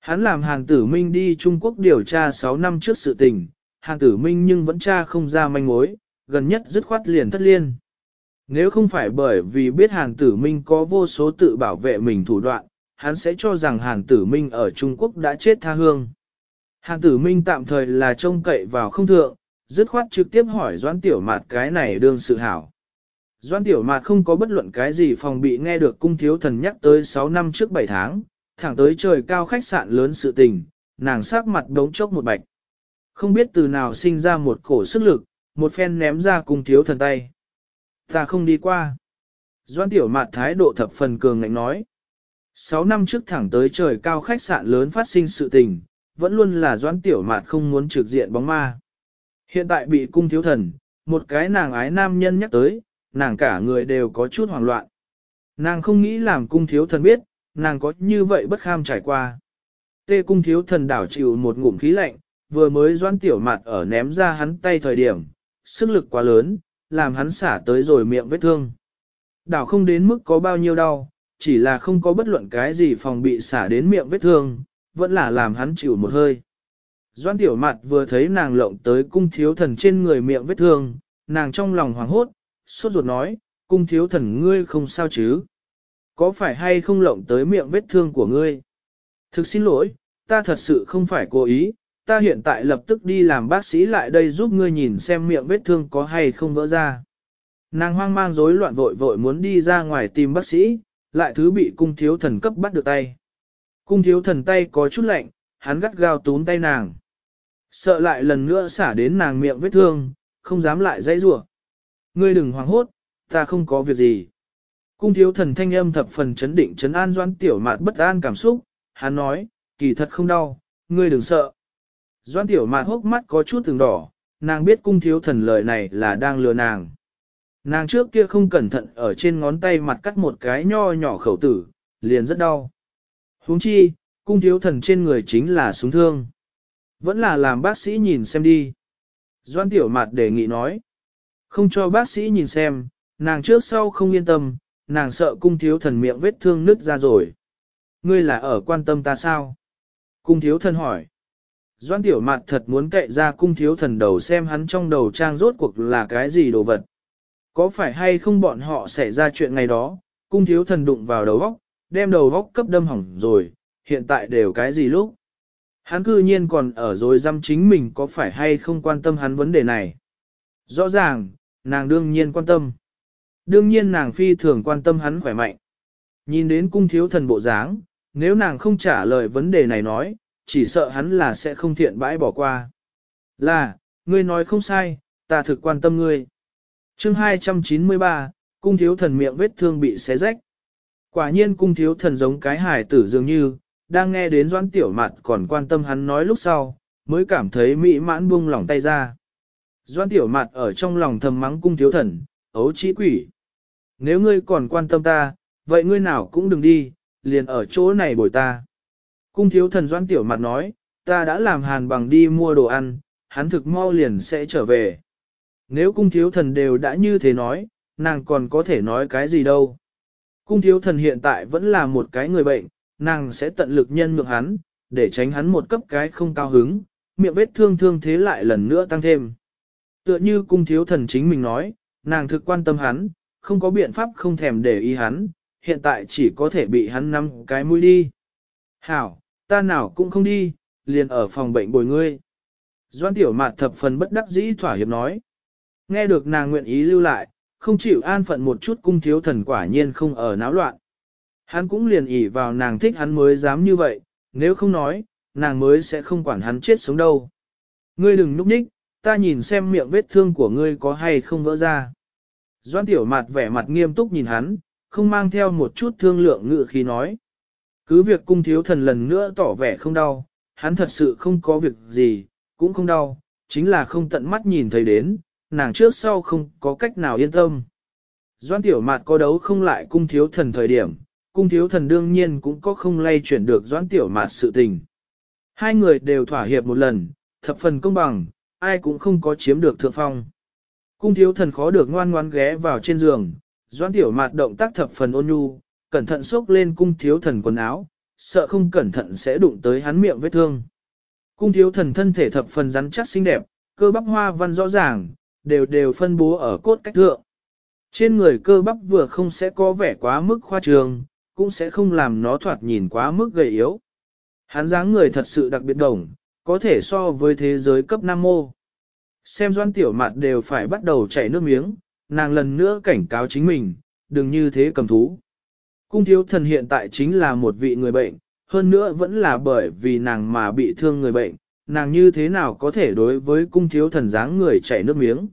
Hắn làm Hàn Tử Minh đi Trung Quốc điều tra 6 năm trước sự tình, Hàn Tử Minh nhưng vẫn tra không ra manh mối, gần nhất dứt khoát liền thất liên. Nếu không phải bởi vì biết Hàn Tử Minh có vô số tự bảo vệ mình thủ đoạn, hắn sẽ cho rằng Hàn Tử Minh ở Trung Quốc đã chết tha hương. Hàn Tử Minh tạm thời là trông cậy vào không thượng, dứt khoát trực tiếp hỏi Doãn Tiểu Mạt cái này đương sự hảo. Doãn Tiểu Mạt không có bất luận cái gì phòng bị nghe được cung thiếu thần nhắc tới 6 năm trước 7 tháng, thẳng tới trời cao khách sạn lớn sự tình, nàng sắc mặt đống chốc một bạch. Không biết từ nào sinh ra một cổ sức lực, một phen ném ra cung thiếu thần tay. Ta không đi qua. Doan Tiểu Mạt thái độ thập phần cường ngạnh nói. Sáu năm trước thẳng tới trời cao khách sạn lớn phát sinh sự tình, vẫn luôn là Doan Tiểu Mạt không muốn trực diện bóng ma. Hiện tại bị cung thiếu thần, một cái nàng ái nam nhân nhắc tới, nàng cả người đều có chút hoảng loạn. Nàng không nghĩ làm cung thiếu thần biết, nàng có như vậy bất kham trải qua. Tê cung thiếu thần đảo chịu một ngụm khí lạnh, vừa mới doan tiểu mặt ở ném ra hắn tay thời điểm, sức lực quá lớn, làm hắn xả tới rồi miệng vết thương. Đảo không đến mức có bao nhiêu đau, chỉ là không có bất luận cái gì phòng bị xả đến miệng vết thương, vẫn là làm hắn chịu một hơi. Doan tiểu mặt vừa thấy nàng lộng tới cung thiếu thần trên người miệng vết thương, nàng trong lòng hoảng hốt, sốt ruột nói, cung thiếu thần ngươi không sao chứ? Có phải hay không lộng tới miệng vết thương của ngươi? Thực xin lỗi, ta thật sự không phải cố ý, ta hiện tại lập tức đi làm bác sĩ lại đây giúp ngươi nhìn xem miệng vết thương có hay không vỡ ra. Nàng hoang mang rối loạn vội vội muốn đi ra ngoài tìm bác sĩ, lại thứ bị cung thiếu thần cấp bắt được tay. Cung thiếu thần tay có chút lạnh, hắn gắt gao tún tay nàng. Sợ lại lần nữa xả đến nàng miệng vết thương, không dám lại dãy rủa. Ngươi đừng hoảng hốt, ta không có việc gì. Cung thiếu thần thanh âm thập phần chấn định chấn an doan tiểu mạt bất an cảm xúc, hắn nói, kỳ thật không đau, ngươi đừng sợ. Doan tiểu mạt hốc mắt có chút từng đỏ, nàng biết cung thiếu thần lời này là đang lừa nàng. Nàng trước kia không cẩn thận ở trên ngón tay mặt cắt một cái nho nhỏ khẩu tử, liền rất đau. huống chi, cung thiếu thần trên người chính là súng thương. Vẫn là làm bác sĩ nhìn xem đi. Doan tiểu mạt đề nghị nói. Không cho bác sĩ nhìn xem, nàng trước sau không yên tâm, nàng sợ cung thiếu thần miệng vết thương nứt ra rồi. Ngươi là ở quan tâm ta sao? Cung thiếu thần hỏi. Doan tiểu mặt thật muốn cậy ra cung thiếu thần đầu xem hắn trong đầu trang rốt cuộc là cái gì đồ vật. Có phải hay không bọn họ xảy ra chuyện ngày đó, cung thiếu thần đụng vào đầu góc, đem đầu góc cấp đâm hỏng rồi, hiện tại đều cái gì lúc. Hắn cư nhiên còn ở rồi dăm chính mình có phải hay không quan tâm hắn vấn đề này. Rõ ràng, nàng đương nhiên quan tâm. Đương nhiên nàng phi thường quan tâm hắn khỏe mạnh. Nhìn đến cung thiếu thần bộ dáng, nếu nàng không trả lời vấn đề này nói, chỉ sợ hắn là sẽ không thiện bãi bỏ qua. Là, ngươi nói không sai, ta thực quan tâm ngươi. chương 293, cung thiếu thần miệng vết thương bị xé rách. Quả nhiên cung thiếu thần giống cái hải tử dường như, đang nghe đến doãn tiểu mặt còn quan tâm hắn nói lúc sau, mới cảm thấy mỹ mãn buông lỏng tay ra. Doan tiểu mặt ở trong lòng thầm mắng cung thiếu thần, ấu trí quỷ. Nếu ngươi còn quan tâm ta, vậy ngươi nào cũng đừng đi, liền ở chỗ này bồi ta. Cung thiếu thần doan tiểu mặt nói, ta đã làm hàn bằng đi mua đồ ăn, hắn thực mau liền sẽ trở về. Nếu cung thiếu thần đều đã như thế nói, nàng còn có thể nói cái gì đâu. Cung thiếu thần hiện tại vẫn là một cái người bệnh, nàng sẽ tận lực nhân nhượng hắn, để tránh hắn một cấp cái không cao hứng, miệng vết thương thương thế lại lần nữa tăng thêm. Tựa như cung thiếu thần chính mình nói, nàng thực quan tâm hắn, không có biện pháp không thèm để ý hắn, hiện tại chỉ có thể bị hắn nắm cái mũi đi. Hảo, ta nào cũng không đi, liền ở phòng bệnh bồi ngươi. Doan tiểu mạt thập phần bất đắc dĩ thỏa hiệp nói. Nghe được nàng nguyện ý lưu lại, không chịu an phận một chút cung thiếu thần quả nhiên không ở náo loạn. Hắn cũng liền ỉ vào nàng thích hắn mới dám như vậy, nếu không nói, nàng mới sẽ không quản hắn chết sống đâu. Ngươi đừng núp nhích, ta nhìn xem miệng vết thương của ngươi có hay không vỡ ra. Doan tiểu mặt vẻ mặt nghiêm túc nhìn hắn, không mang theo một chút thương lượng ngự khi nói. Cứ việc cung thiếu thần lần nữa tỏ vẻ không đau, hắn thật sự không có việc gì, cũng không đau, chính là không tận mắt nhìn thấy đến, nàng trước sau không có cách nào yên tâm. Doan tiểu mạt có đấu không lại cung thiếu thần thời điểm, cung thiếu thần đương nhiên cũng có không lay chuyển được doan tiểu mạt sự tình. Hai người đều thỏa hiệp một lần, thập phần công bằng, ai cũng không có chiếm được thượng phong. Cung thiếu thần khó được ngoan ngoan ghé vào trên giường, doan tiểu mạt động tác thập phần ôn nhu, cẩn thận xốc lên cung thiếu thần quần áo, sợ không cẩn thận sẽ đụng tới hắn miệng vết thương. Cung thiếu thần thân thể thập phần rắn chắc xinh đẹp, cơ bắp hoa văn rõ ràng, đều đều phân bố ở cốt cách thượng. Trên người cơ bắp vừa không sẽ có vẻ quá mức khoa trường, cũng sẽ không làm nó thoạt nhìn quá mức gầy yếu. Hắn dáng người thật sự đặc biệt đồng, có thể so với thế giới cấp Nam Mô. Xem doan tiểu mặt đều phải bắt đầu chảy nước miếng, nàng lần nữa cảnh cáo chính mình, đừng như thế cầm thú. Cung thiếu thần hiện tại chính là một vị người bệnh, hơn nữa vẫn là bởi vì nàng mà bị thương người bệnh, nàng như thế nào có thể đối với cung thiếu thần dáng người chảy nước miếng.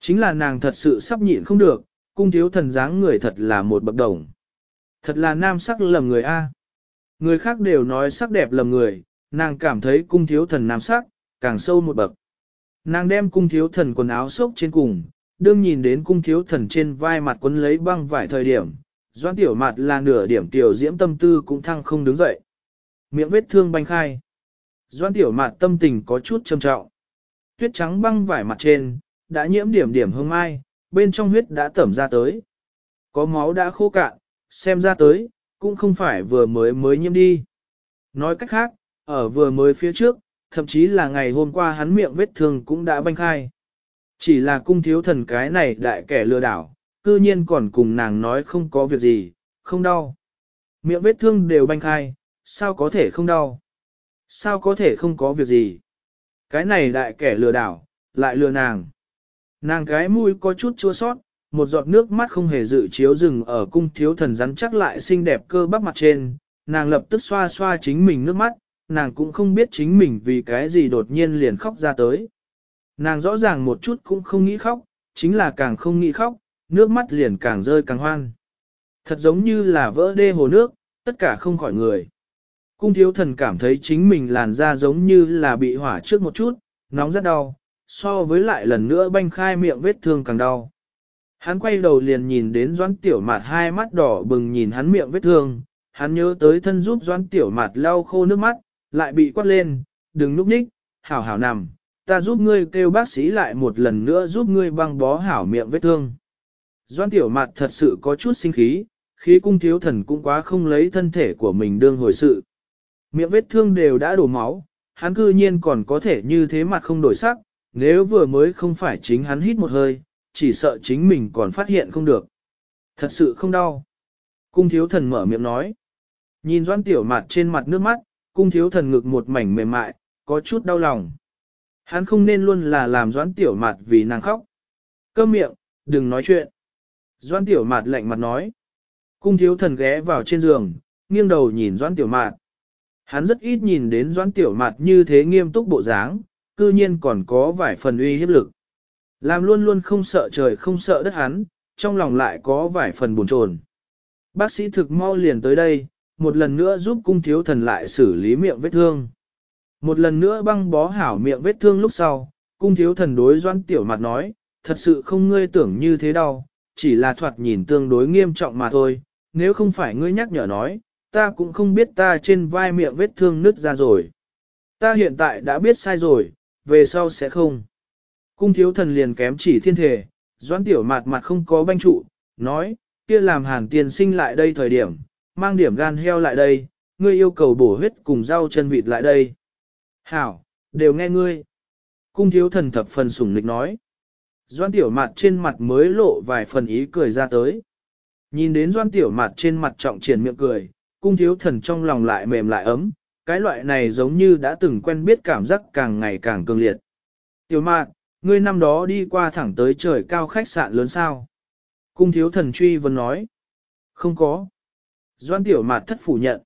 Chính là nàng thật sự sắp nhịn không được, cung thiếu thần dáng người thật là một bậc đồng. Thật là nam sắc lầm người A. Người khác đều nói sắc đẹp lầm người, nàng cảm thấy cung thiếu thần nam sắc, càng sâu một bậc. Nàng đem cung thiếu thần quần áo xốc trên cùng, đương nhìn đến cung thiếu thần trên vai mặt quấn lấy băng vải thời điểm, doan tiểu mặt là nửa điểm tiểu diễm tâm tư cũng thăng không đứng dậy. Miệng vết thương banh khai. Doan tiểu mặt tâm tình có chút trầm trọng. Tuyết trắng băng vải mặt trên, đã nhiễm điểm điểm hương mai, bên trong huyết đã tẩm ra tới. Có máu đã khô cạn, xem ra tới, cũng không phải vừa mới mới nhiễm đi. Nói cách khác, ở vừa mới phía trước, thậm chí là ngày hôm qua hắn miệng vết thương cũng đã banh khai. Chỉ là cung thiếu thần cái này đại kẻ lừa đảo, cư nhiên còn cùng nàng nói không có việc gì, không đau. Miệng vết thương đều banh khai, sao có thể không đau? Sao có thể không có việc gì? Cái này đại kẻ lừa đảo, lại lừa nàng. Nàng cái mũi có chút chua sót, một giọt nước mắt không hề dự chiếu rừng ở cung thiếu thần rắn chắc lại xinh đẹp cơ bắp mặt trên, nàng lập tức xoa xoa chính mình nước mắt, nàng cũng không biết chính mình vì cái gì đột nhiên liền khóc ra tới. Nàng rõ ràng một chút cũng không nghĩ khóc, chính là càng không nghĩ khóc, nước mắt liền càng rơi càng hoan. Thật giống như là vỡ đê hồ nước, tất cả không khỏi người. Cung thiếu thần cảm thấy chính mình làn da giống như là bị hỏa trước một chút, nóng rất đau, so với lại lần nữa banh khai miệng vết thương càng đau. Hắn quay đầu liền nhìn đến doãn tiểu mạt hai mắt đỏ bừng nhìn hắn miệng vết thương, hắn nhớ tới thân giúp doãn tiểu mạt lau khô nước mắt, lại bị quát lên, đừng núp ních, hảo hảo nằm, ta giúp ngươi kêu bác sĩ lại một lần nữa giúp ngươi băng bó hảo miệng vết thương. Doan tiểu mặt thật sự có chút sinh khí, khí cung thiếu thần cũng quá không lấy thân thể của mình đương hồi sự. Miệng vết thương đều đã đổ máu, hắn cư nhiên còn có thể như thế mặt không đổi sắc, nếu vừa mới không phải chính hắn hít một hơi, chỉ sợ chính mình còn phát hiện không được. Thật sự không đau. Cung thiếu thần mở miệng nói. Nhìn doan tiểu mặt trên mặt nước mắt, cung thiếu thần ngực một mảnh mềm mại, có chút đau lòng. Hắn không nên luôn là làm doãn tiểu mặt vì nàng khóc. Câm miệng, đừng nói chuyện. Doan tiểu mạt lạnh mặt nói. Cung thiếu thần ghé vào trên giường, nghiêng đầu nhìn Doan tiểu mạt. Hắn rất ít nhìn đến Doan tiểu mạt như thế nghiêm túc bộ dáng, cư nhiên còn có vài phần uy hiếp lực. Làm luôn luôn không sợ trời không sợ đất hắn, trong lòng lại có vài phần buồn chồn. Bác sĩ thực mau liền tới đây, một lần nữa giúp cung thiếu thần lại xử lý miệng vết thương. Một lần nữa băng bó hảo miệng vết thương lúc sau, cung thiếu thần đối doan tiểu mặt nói, thật sự không ngươi tưởng như thế đâu, chỉ là thoạt nhìn tương đối nghiêm trọng mà thôi, nếu không phải ngươi nhắc nhở nói, ta cũng không biết ta trên vai miệng vết thương nứt ra rồi. Ta hiện tại đã biết sai rồi, về sau sẽ không. Cung thiếu thần liền kém chỉ thiên thể, doãn tiểu mạt mặt không có banh trụ, nói, kia làm hàn tiền sinh lại đây thời điểm, mang điểm gan heo lại đây, ngươi yêu cầu bổ huyết cùng rau chân vịt lại đây. Hảo, đều nghe ngươi. Cung thiếu thần thập phần sủng lịch nói. Doan tiểu mặt trên mặt mới lộ vài phần ý cười ra tới. Nhìn đến doan tiểu mặt trên mặt trọng triển miệng cười, cung thiếu thần trong lòng lại mềm lại ấm, cái loại này giống như đã từng quen biết cảm giác càng ngày càng cường liệt. Tiểu mạn, ngươi năm đó đi qua thẳng tới trời cao khách sạn lớn sao? Cung thiếu thần truy vấn nói. Không có. Doan tiểu mạt thất phủ nhận.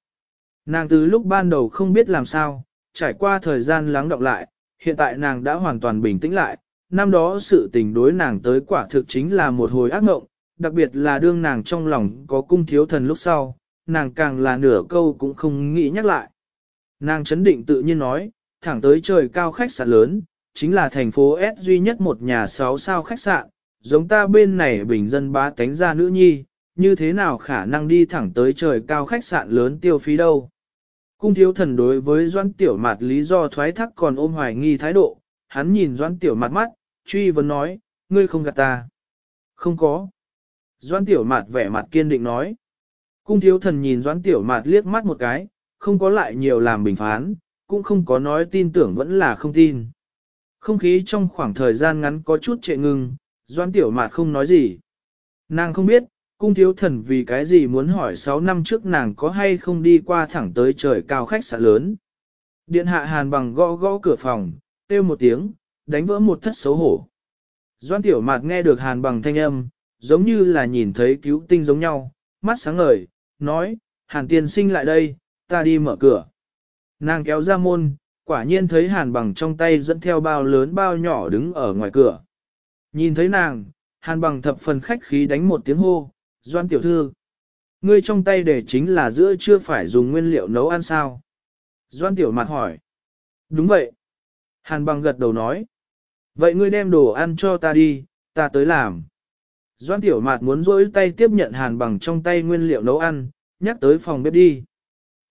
Nàng từ lúc ban đầu không biết làm sao, trải qua thời gian lắng đọng lại, hiện tại nàng đã hoàn toàn bình tĩnh lại, năm đó sự tình đối nàng tới quả thực chính là một hồi ác mộng, đặc biệt là đương nàng trong lòng có cung thiếu thần lúc sau, nàng càng là nửa câu cũng không nghĩ nhắc lại. Nàng chấn định tự nhiên nói, thẳng tới trời cao khách sạn lớn, chính là thành phố S duy nhất một nhà sáu sao khách sạn, giống ta bên này bình dân bá tánh ra nữ nhi, như thế nào khả năng đi thẳng tới trời cao khách sạn lớn tiêu phí đâu. Cung thiếu thần đối với doan tiểu mạt lý do thoái thác còn ôm hoài nghi thái độ, hắn nhìn doan tiểu mạt mắt, truy vấn nói, ngươi không gạt ta. Không có. Doan tiểu mạt vẻ mặt kiên định nói. Cung thiếu thần nhìn doan tiểu mạt liếc mắt một cái, không có lại nhiều làm bình phán, cũng không có nói tin tưởng vẫn là không tin. Không khí trong khoảng thời gian ngắn có chút trệ ngưng, doan tiểu mạt không nói gì. Nàng không biết, cung thiếu thần vì cái gì muốn hỏi 6 năm trước nàng có hay không đi qua thẳng tới trời cao khách sạn lớn. Điện hạ hàn bằng gõ gõ cửa phòng, kêu một tiếng, đánh vỡ một thất xấu hổ. Doan tiểu mạt nghe được hàn bằng thanh âm, giống như là nhìn thấy cứu tinh giống nhau, mắt sáng ngời, nói, hàn tiên sinh lại đây, ta đi mở cửa. Nàng kéo ra môn, quả nhiên thấy hàn bằng trong tay dẫn theo bao lớn bao nhỏ đứng ở ngoài cửa. Nhìn thấy nàng, hàn bằng thập phần khách khí đánh một tiếng hô, doan tiểu thư. Ngươi trong tay để chính là giữa chưa phải dùng nguyên liệu nấu ăn sao? Doan tiểu mặt hỏi. Đúng vậy. Hàn bằng gật đầu nói. Vậy ngươi đem đồ ăn cho ta đi, ta tới làm. Doan tiểu mạt muốn rỗi tay tiếp nhận hàn bằng trong tay nguyên liệu nấu ăn, nhắc tới phòng bếp đi.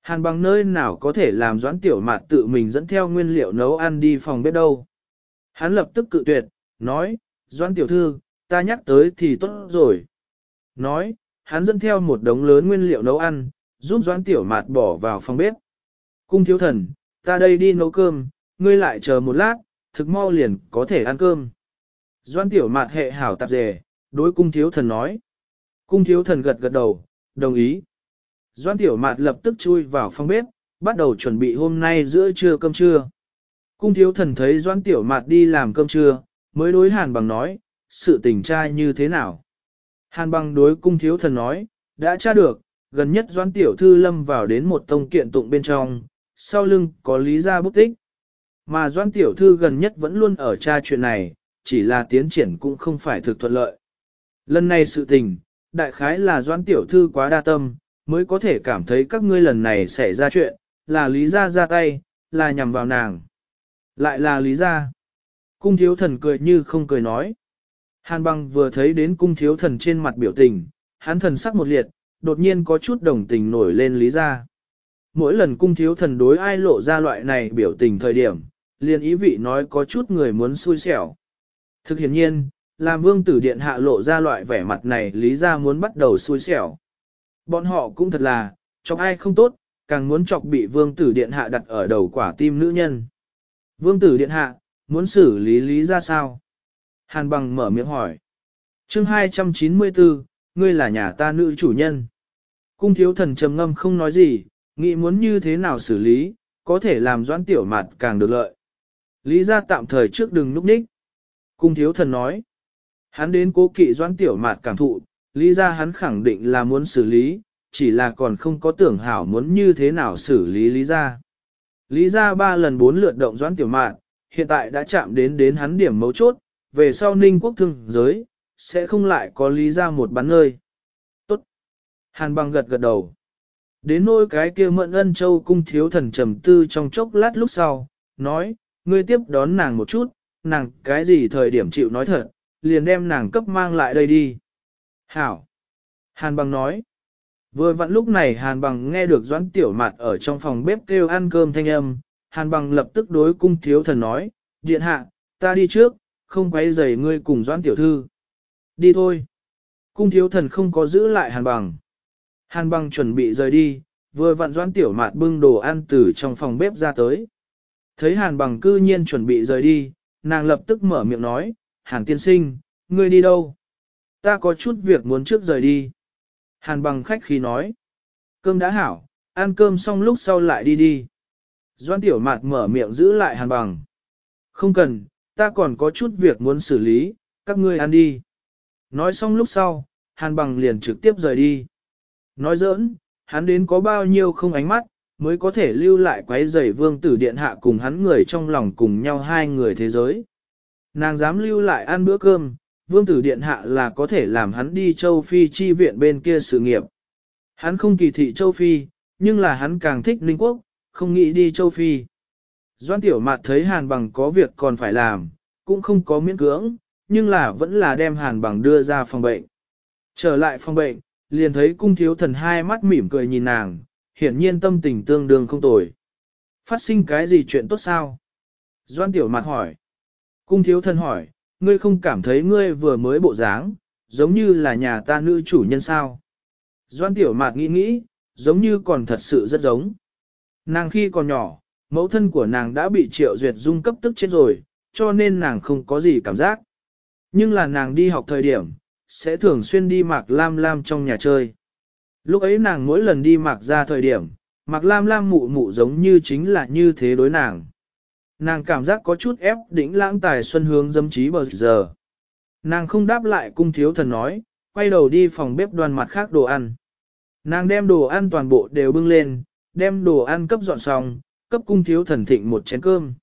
Hàn bằng nơi nào có thể làm doãn tiểu mạt tự mình dẫn theo nguyên liệu nấu ăn đi phòng bếp đâu. Hắn lập tức cự tuyệt, nói, doãn tiểu thư, ta nhắc tới thì tốt rồi. Nói, hắn dẫn theo một đống lớn nguyên liệu nấu ăn, giúp doãn tiểu mạt bỏ vào phòng bếp. Cung thiếu thần, ta đây đi nấu cơm, ngươi lại chờ một lát, thực mau liền có thể ăn cơm. Doãn tiểu mạt hệ hảo tạp dề, đối cung thiếu thần nói. Cung thiếu thần gật gật đầu, đồng ý. Doan Tiểu Mạt lập tức chui vào phòng bếp, bắt đầu chuẩn bị hôm nay giữa trưa cơm trưa. Cung thiếu thần thấy Doan Tiểu Mạt đi làm cơm trưa, mới đối Hàn Bằng nói, sự tình trai như thế nào. Hàn Bằng đối cung thiếu thần nói, đã tra được, gần nhất Doan Tiểu Thư lâm vào đến một tông kiện tụng bên trong, sau lưng có lý ra bút tích. Mà Doan Tiểu Thư gần nhất vẫn luôn ở tra chuyện này, chỉ là tiến triển cũng không phải thực thuận lợi. Lần này sự tình, đại khái là Doan Tiểu Thư quá đa tâm, mới có thể cảm thấy các ngươi lần này xảy ra chuyện, là lý gia ra tay, là nhằm vào nàng. Lại là lý gia. Cung thiếu thần cười như không cười nói. Hàn băng vừa thấy đến cung thiếu thần trên mặt biểu tình, hắn thần sắc một liệt, đột nhiên có chút đồng tình nổi lên lý gia. Mỗi lần cung thiếu thần đối ai lộ ra loại này biểu tình thời điểm, liền ý vị nói có chút người muốn xui xẻo. Thực hiện nhiên, làm vương tử điện hạ lộ ra loại vẻ mặt này lý gia muốn bắt đầu xui xẻo. Bọn họ cũng thật là, chọc ai không tốt, càng muốn chọc bị vương tử điện hạ đặt ở đầu quả tim nữ nhân. Vương tử điện hạ, muốn xử lý lý ra sao? Hàn bằng mở miệng hỏi. chương 294, ngươi là nhà ta nữ chủ nhân. Cung thiếu thần trầm ngâm không nói gì, nghĩ muốn như thế nào xử lý, có thể làm doãn tiểu mặt càng được lợi. Lý ra tạm thời trước đừng núp ních. Cung thiếu thần nói. Hắn đến cố kỵ doãn tiểu mạt cảm thụ, lý ra hắn khẳng định là muốn xử lý, chỉ là còn không có tưởng hảo muốn như thế nào xử lý lý ra. Lý ra ba lần bốn lượt động doãn tiểu mạn, hiện tại đã chạm đến đến hắn điểm mấu chốt, về sau ninh quốc thương giới, sẽ không lại có lý ra một bắn nơi. Tốt. Hàn bằng gật gật đầu. Đến nôi cái kia mận ân châu cung thiếu thần trầm tư trong chốc lát lúc sau, nói, ngươi tiếp đón nàng một chút, nàng cái gì thời điểm chịu nói thật, liền đem nàng cấp mang lại đây đi. Hảo. Hàn bằng nói. Vừa vặn lúc này Hàn bằng nghe được Doãn Tiểu Mạt ở trong phòng bếp kêu ăn cơm thanh âm, Hàn bằng lập tức đối cung thiếu thần nói, điện hạ, ta đi trước, không quấy rầy ngươi cùng Doãn Tiểu Thư. Đi thôi. Cung thiếu thần không có giữ lại Hàn bằng. Hàn bằng chuẩn bị rời đi, vừa vặn Doãn Tiểu Mạt bưng đồ ăn từ trong phòng bếp ra tới. Thấy Hàn bằng cư nhiên chuẩn bị rời đi, nàng lập tức mở miệng nói, Hàn tiên sinh, ngươi đi đâu? Ta có chút việc muốn trước rời đi. Hàn bằng khách khi nói. Cơm đã hảo, ăn cơm xong lúc sau lại đi đi. Doan tiểu mạt mở miệng giữ lại hàn bằng. Không cần, ta còn có chút việc muốn xử lý, các ngươi ăn đi. Nói xong lúc sau, hàn bằng liền trực tiếp rời đi. Nói giỡn, hắn đến có bao nhiêu không ánh mắt, mới có thể lưu lại quái giày vương tử điện hạ cùng hắn người trong lòng cùng nhau hai người thế giới. Nàng dám lưu lại ăn bữa cơm, vương tử điện hạ là có thể làm hắn đi châu Phi chi viện bên kia sự nghiệp. Hắn không kỳ thị châu Phi, nhưng là hắn càng thích Ninh Quốc, không nghĩ đi châu Phi. Doan tiểu mạt thấy hàn bằng có việc còn phải làm, cũng không có miễn cưỡng, nhưng là vẫn là đem hàn bằng đưa ra phòng bệnh. Trở lại phòng bệnh, liền thấy cung thiếu thần hai mắt mỉm cười nhìn nàng, hiển nhiên tâm tình tương đương không tồi. Phát sinh cái gì chuyện tốt sao? Doan tiểu mặt hỏi. Cung thiếu thân hỏi, ngươi không cảm thấy ngươi vừa mới bộ dáng, giống như là nhà ta nữ chủ nhân sao? Doan tiểu mạt nghĩ nghĩ, giống như còn thật sự rất giống. Nàng khi còn nhỏ, mẫu thân của nàng đã bị triệu duyệt dung cấp tức chết rồi, cho nên nàng không có gì cảm giác. Nhưng là nàng đi học thời điểm, sẽ thường xuyên đi mạc lam lam trong nhà chơi. Lúc ấy nàng mỗi lần đi mạc ra thời điểm, mạc lam lam mụ mụ giống như chính là như thế đối nàng. Nàng cảm giác có chút ép đỉnh lãng tài xuân hướng dâm trí bờ giờ. Nàng không đáp lại cung thiếu thần nói, quay đầu đi phòng bếp đoàn mặt khác đồ ăn. Nàng đem đồ ăn toàn bộ đều bưng lên, đem đồ ăn cấp dọn xong, cấp cung thiếu thần thịnh một chén cơm.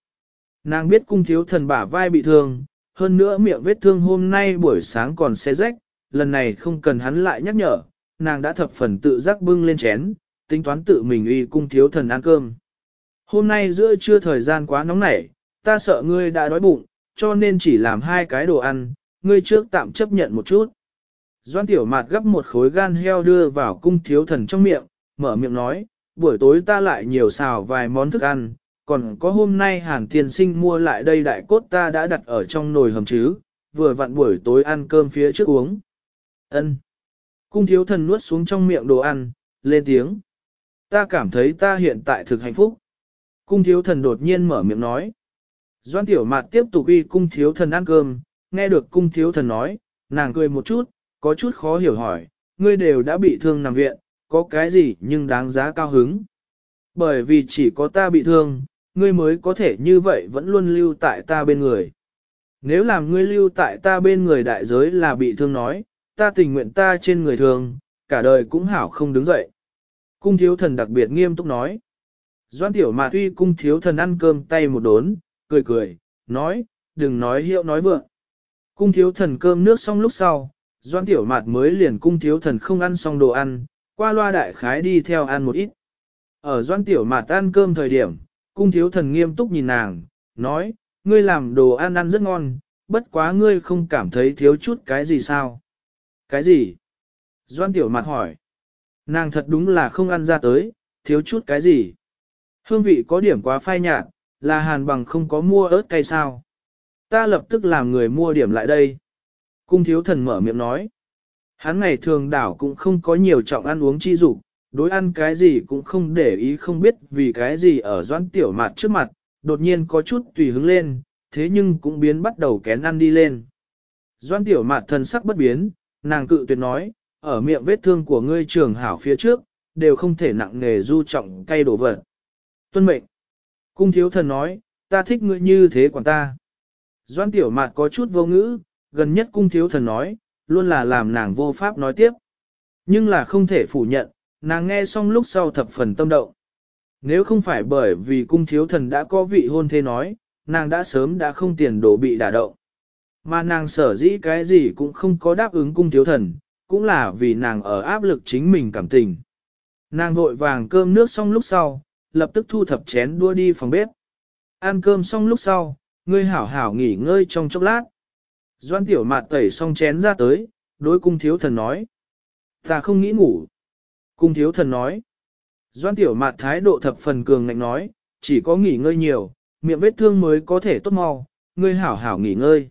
Nàng biết cung thiếu thần bả vai bị thương, hơn nữa miệng vết thương hôm nay buổi sáng còn xe rách, lần này không cần hắn lại nhắc nhở, nàng đã thập phần tự giác bưng lên chén, tính toán tự mình uy cung thiếu thần ăn cơm. Hôm nay giữa trưa thời gian quá nóng nảy, ta sợ ngươi đã đói bụng, cho nên chỉ làm hai cái đồ ăn, ngươi trước tạm chấp nhận một chút. Doan tiểu mạt gấp một khối gan heo đưa vào cung thiếu thần trong miệng, mở miệng nói, buổi tối ta lại nhiều xào vài món thức ăn, còn có hôm nay hàng tiền sinh mua lại đây đại cốt ta đã đặt ở trong nồi hầm chứ, vừa vặn buổi tối ăn cơm phía trước uống. ân Cung thiếu thần nuốt xuống trong miệng đồ ăn, lên tiếng. Ta cảm thấy ta hiện tại thực hạnh phúc. Cung thiếu thần đột nhiên mở miệng nói. Doan tiểu mạt tiếp tục uy cung thiếu thần ăn cơm, nghe được cung thiếu thần nói, nàng cười một chút, có chút khó hiểu hỏi, ngươi đều đã bị thương nằm viện, có cái gì nhưng đáng giá cao hứng. Bởi vì chỉ có ta bị thương, ngươi mới có thể như vậy vẫn luôn lưu tại ta bên người. Nếu làm ngươi lưu tại ta bên người đại giới là bị thương nói, ta tình nguyện ta trên người thường, cả đời cũng hảo không đứng dậy. Cung thiếu thần đặc biệt nghiêm túc nói. Doan tiểu mà tuy cung thiếu thần ăn cơm tay một đốn, cười cười, nói, đừng nói hiệu nói vượng. Cung thiếu thần cơm nước xong lúc sau, doan tiểu mạt mới liền cung thiếu thần không ăn xong đồ ăn, qua loa đại khái đi theo ăn một ít. Ở doan tiểu mạt ăn cơm thời điểm, cung thiếu thần nghiêm túc nhìn nàng, nói, ngươi làm đồ ăn ăn rất ngon, bất quá ngươi không cảm thấy thiếu chút cái gì sao? Cái gì? Doan tiểu mặt hỏi. Nàng thật đúng là không ăn ra tới, thiếu chút cái gì? Hương vị có điểm quá phai nhạt, là hàn bằng không có mua ớt cay sao? Ta lập tức làm người mua điểm lại đây. Cung thiếu thần mở miệng nói. Hắn ngày thường đảo cũng không có nhiều trọng ăn uống chi dục đối ăn cái gì cũng không để ý không biết vì cái gì ở doan tiểu mạt trước mặt, đột nhiên có chút tùy hứng lên, thế nhưng cũng biến bắt đầu kén ăn đi lên. doan tiểu mạt thần sắc bất biến, nàng cự tuyệt nói, ở miệng vết thương của ngươi trường hảo phía trước, đều không thể nặng nề du trọng cay đổ vật. Tuân mệnh. Cung thiếu thần nói, ta thích ngươi như thế quản ta. Doãn tiểu mạt có chút vô ngữ, gần nhất cung thiếu thần nói, luôn là làm nàng vô pháp nói tiếp. Nhưng là không thể phủ nhận, nàng nghe xong lúc sau thập phần tâm động. Nếu không phải bởi vì cung thiếu thần đã có vị hôn thê nói, nàng đã sớm đã không tiền đổ bị đả động. Mà nàng sở dĩ cái gì cũng không có đáp ứng cung thiếu thần, cũng là vì nàng ở áp lực chính mình cảm tình. Nàng vội vàng cơm nước xong lúc sau, lập tức thu thập chén đua đi phòng bếp. Ăn cơm xong lúc sau, ngươi hảo hảo nghỉ ngơi trong chốc lát. Doan tiểu mạt tẩy xong chén ra tới, đối cung thiếu thần nói. Ta không nghĩ ngủ. Cung thiếu thần nói. Doan tiểu mạt thái độ thập phần cường ngạnh nói, chỉ có nghỉ ngơi nhiều, miệng vết thương mới có thể tốt mau, ngươi hảo hảo nghỉ ngơi.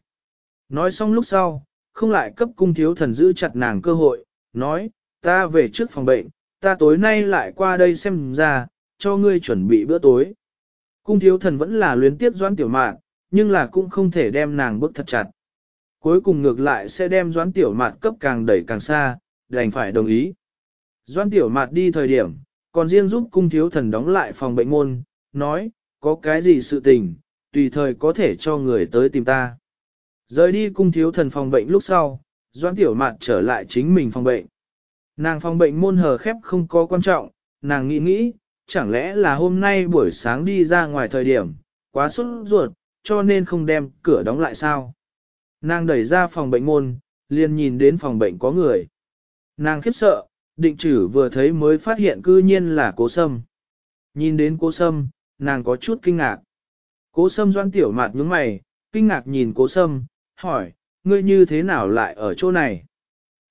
Nói xong lúc sau, không lại cấp cung thiếu thần giữ chặt nàng cơ hội, nói, ta về trước phòng bệnh, ta tối nay lại qua đây xem ra, cho ngươi chuẩn bị bữa tối. Cung thiếu thần vẫn là luyến tiếp doãn tiểu mạn, nhưng là cũng không thể đem nàng bước thật chặt. Cuối cùng ngược lại sẽ đem doãn tiểu mạn cấp càng đẩy càng xa, đành phải đồng ý. Doãn tiểu mạn đi thời điểm, còn riêng giúp cung thiếu thần đóng lại phòng bệnh môn, nói, có cái gì sự tình, tùy thời có thể cho người tới tìm ta. Rời đi cung thiếu thần phòng bệnh lúc sau, doãn tiểu mạn trở lại chính mình phòng bệnh. Nàng phòng bệnh môn hờ khép không có quan trọng, nàng nghĩ nghĩ, chẳng lẽ là hôm nay buổi sáng đi ra ngoài thời điểm, quá sốt ruột, cho nên không đem cửa đóng lại sao. Nàng đẩy ra phòng bệnh môn, liền nhìn đến phòng bệnh có người. Nàng khiếp sợ, định chử vừa thấy mới phát hiện cư nhiên là cố sâm. Nhìn đến cố sâm, nàng có chút kinh ngạc. Cố sâm doan tiểu mạt nhướng mày, kinh ngạc nhìn cố sâm, hỏi, ngươi như thế nào lại ở chỗ này?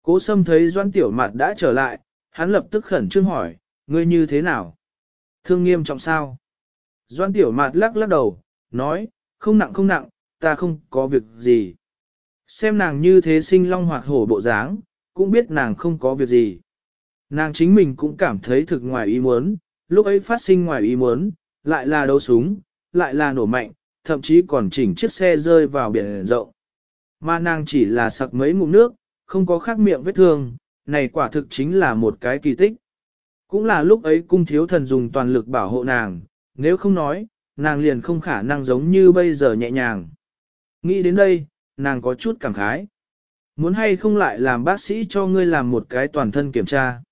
Cố sâm thấy Doan Tiểu Mạt đã trở lại, hắn lập tức khẩn trương hỏi, ngươi như thế nào? Thương nghiêm trọng sao? Doan Tiểu Mạt lắc lắc đầu, nói, không nặng không nặng, ta không có việc gì. Xem nàng như thế sinh long hoạt hổ bộ dáng, cũng biết nàng không có việc gì. Nàng chính mình cũng cảm thấy thực ngoài ý muốn, lúc ấy phát sinh ngoài ý muốn, lại là đấu súng, lại là nổ mạnh, thậm chí còn chỉnh chiếc xe rơi vào biển rộng. Mà nàng chỉ là sặc mấy ngụm nước, không có khác miệng vết thương, này quả thực chính là một cái kỳ tích. Cũng là lúc ấy cung thiếu thần dùng toàn lực bảo hộ nàng, nếu không nói, nàng liền không khả năng giống như bây giờ nhẹ nhàng. Nghĩ đến đây, nàng có chút cảm khái. Muốn hay không lại làm bác sĩ cho ngươi làm một cái toàn thân kiểm tra.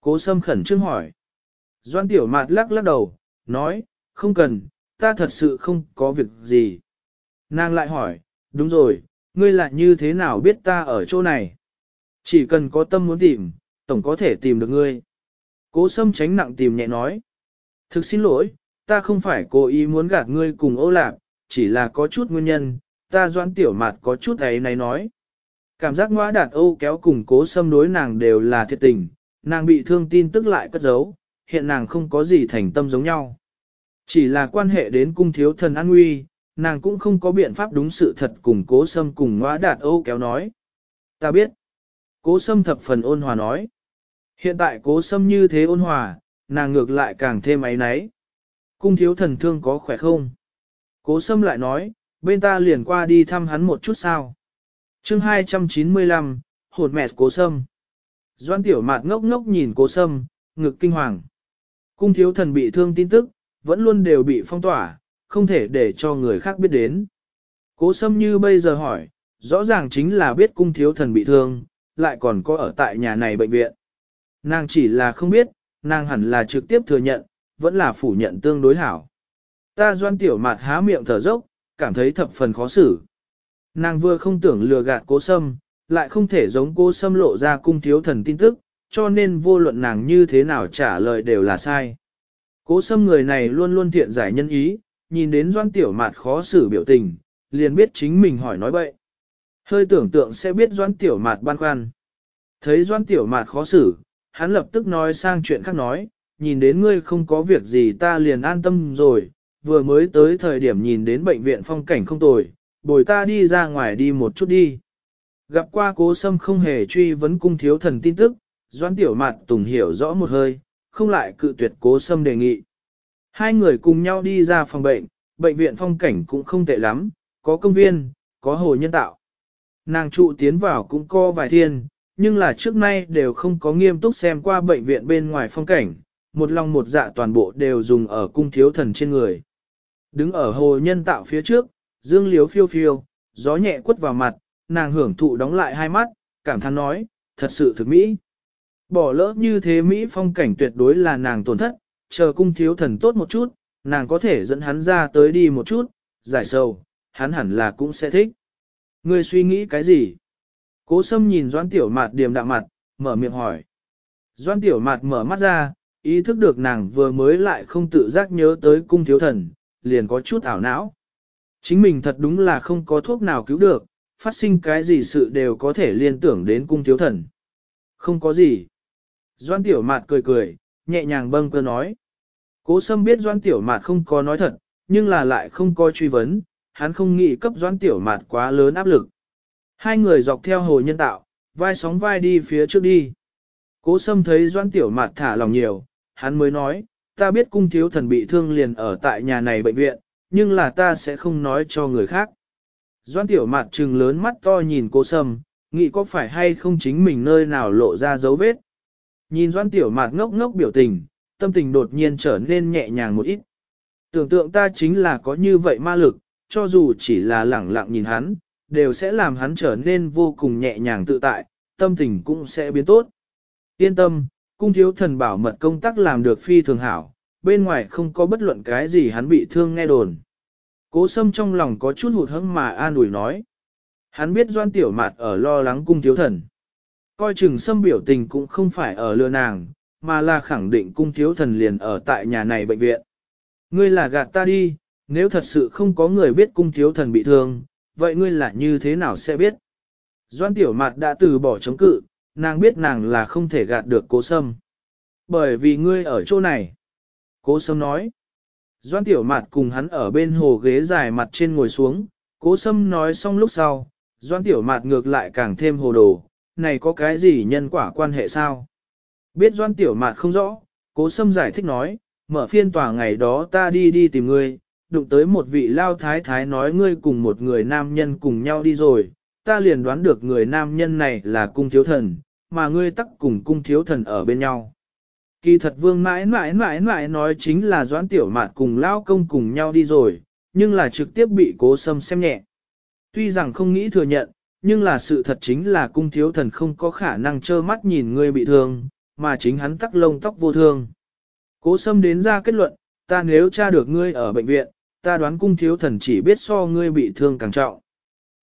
Cố sâm khẩn trương hỏi. Doan tiểu mạt lắc lắc đầu, nói, không cần, ta thật sự không có việc gì. Nàng lại hỏi, đúng rồi, ngươi lại như thế nào biết ta ở chỗ này? Chỉ cần có tâm muốn tìm, tổng có thể tìm được ngươi. Cố sâm tránh nặng tìm nhẹ nói. Thực xin lỗi, ta không phải cố ý muốn gạt ngươi cùng ô lạc, chỉ là có chút nguyên nhân, ta doãn tiểu mặt có chút ấy này nói. Cảm giác ngõa đạt ô kéo cùng cố sâm đối nàng đều là thiệt tình, nàng bị thương tin tức lại cất giấu, hiện nàng không có gì thành tâm giống nhau. Chỉ là quan hệ đến cung thiếu thần an nguy, nàng cũng không có biện pháp đúng sự thật cùng cố sâm cùng ngõa đạt ô kéo nói. Ta biết. Cố sâm thập phần ôn hòa nói. Hiện tại cố sâm như thế ôn hòa, nàng ngược lại càng thêm ấy náy. Cung thiếu thần thương có khỏe không? Cố sâm lại nói, bên ta liền qua đi thăm hắn một chút sao. chương 295, hồn mẹ cố sâm. Doan tiểu mạt ngốc ngốc nhìn cố sâm, ngực kinh hoàng. Cung thiếu thần bị thương tin tức, vẫn luôn đều bị phong tỏa, không thể để cho người khác biết đến. Cố sâm như bây giờ hỏi, rõ ràng chính là biết cung thiếu thần bị thương, lại còn có ở tại nhà này bệnh viện. Nàng chỉ là không biết, nàng hẳn là trực tiếp thừa nhận, vẫn là phủ nhận tương đối hảo. Ta doan tiểu mạt há miệng thở dốc, cảm thấy thập phần khó xử. Nàng vừa không tưởng lừa gạt cố sâm, lại không thể giống cố sâm lộ ra cung thiếu thần tin tức, cho nên vô luận nàng như thế nào trả lời đều là sai. Cố sâm người này luôn luôn thiện giải nhân ý, nhìn đến doan tiểu mạt khó xử biểu tình, liền biết chính mình hỏi nói bậy. Hơi tưởng tượng sẽ biết doan tiểu mạt băn khoăn. Thấy doan tiểu mạt khó xử, hắn lập tức nói sang chuyện khác nói, nhìn đến ngươi không có việc gì ta liền an tâm rồi, vừa mới tới thời điểm nhìn đến bệnh viện phong cảnh không tồi, bồi ta đi ra ngoài đi một chút đi. Gặp qua cố sâm không hề truy vấn cung thiếu thần tin tức, doan tiểu mạt tùng hiểu rõ một hơi, không lại cự tuyệt cố sâm đề nghị. Hai người cùng nhau đi ra phòng bệnh, bệnh viện phong cảnh cũng không tệ lắm, có công viên, có hồ nhân tạo. Nàng trụ tiến vào cũng có vài thiên, nhưng là trước nay đều không có nghiêm túc xem qua bệnh viện bên ngoài phong cảnh, một lòng một dạ toàn bộ đều dùng ở cung thiếu thần trên người. Đứng ở hồ nhân tạo phía trước, dương liếu phiêu phiêu, gió nhẹ quất vào mặt, nàng hưởng thụ đóng lại hai mắt, cảm thán nói, thật sự thực mỹ. Bỏ lỡ như thế Mỹ phong cảnh tuyệt đối là nàng tổn thất, chờ cung thiếu thần tốt một chút, nàng có thể dẫn hắn ra tới đi một chút, giải sầu, hắn hẳn là cũng sẽ thích. Ngươi suy nghĩ cái gì? Cố sâm nhìn Doan Tiểu Mạt điềm đạm mặt, mở miệng hỏi. Doan Tiểu Mạt mở mắt ra, ý thức được nàng vừa mới lại không tự giác nhớ tới cung thiếu thần, liền có chút ảo não. Chính mình thật đúng là không có thuốc nào cứu được, phát sinh cái gì sự đều có thể liên tưởng đến cung thiếu thần. Không có gì. Doan Tiểu Mạt cười cười, nhẹ nhàng bâng cơ nói. Cố Sâm biết Doan Tiểu Mạt không có nói thật, nhưng là lại không có truy vấn, hắn không nghĩ cấp Doan Tiểu Mạt quá lớn áp lực. Hai người dọc theo hồ nhân tạo, vai sóng vai đi phía trước đi. Cố Sâm thấy Doan Tiểu Mạt thả lòng nhiều, hắn mới nói, ta biết cung thiếu thần bị thương liền ở tại nhà này bệnh viện, nhưng là ta sẽ không nói cho người khác. Doan Tiểu Mạt trừng lớn mắt to nhìn Cố Sâm, nghĩ có phải hay không chính mình nơi nào lộ ra dấu vết. Nhìn Doan Tiểu Mạt ngốc ngốc biểu tình, tâm tình đột nhiên trở nên nhẹ nhàng một ít. Tưởng tượng ta chính là có như vậy ma lực, cho dù chỉ là lẳng lặng nhìn hắn, đều sẽ làm hắn trở nên vô cùng nhẹ nhàng tự tại, tâm tình cũng sẽ biến tốt. Yên tâm, cung thiếu thần bảo mật công tác làm được phi thường hảo, bên ngoài không có bất luận cái gì hắn bị thương nghe đồn. Cố sâm trong lòng có chút hụt hẫng mà an ủi nói. Hắn biết doan tiểu mạt ở lo lắng cung thiếu thần. Coi chừng sâm biểu tình cũng không phải ở lừa nàng, mà là khẳng định cung thiếu thần liền ở tại nhà này bệnh viện. Ngươi là gạt ta đi, nếu thật sự không có người biết cung thiếu thần bị thương, vậy ngươi là như thế nào sẽ biết? Doan tiểu mặt đã từ bỏ chống cự, nàng biết nàng là không thể gạt được cố sâm. Bởi vì ngươi ở chỗ này. Cố sâm nói. Doan tiểu mặt cùng hắn ở bên hồ ghế dài mặt trên ngồi xuống, cố sâm nói xong lúc sau, doan tiểu mặt ngược lại càng thêm hồ đồ, này có cái gì nhân quả quan hệ sao? Biết doan tiểu Mạn không rõ, cố sâm giải thích nói, mở phiên tòa ngày đó ta đi đi tìm ngươi, đụng tới một vị lao thái thái nói ngươi cùng một người nam nhân cùng nhau đi rồi, ta liền đoán được người nam nhân này là cung thiếu thần, mà ngươi tắc cùng cung thiếu thần ở bên nhau. Kỳ thật vương mãi mãi mãi mãi nói chính là doãn tiểu mạt cùng lao công cùng nhau đi rồi, nhưng là trực tiếp bị cố sâm xem nhẹ. Tuy rằng không nghĩ thừa nhận, nhưng là sự thật chính là cung thiếu thần không có khả năng trơ mắt nhìn ngươi bị thương, mà chính hắn tắc lông tóc vô thương. Cố sâm đến ra kết luận, ta nếu tra được ngươi ở bệnh viện, ta đoán cung thiếu thần chỉ biết so ngươi bị thương càng trọng.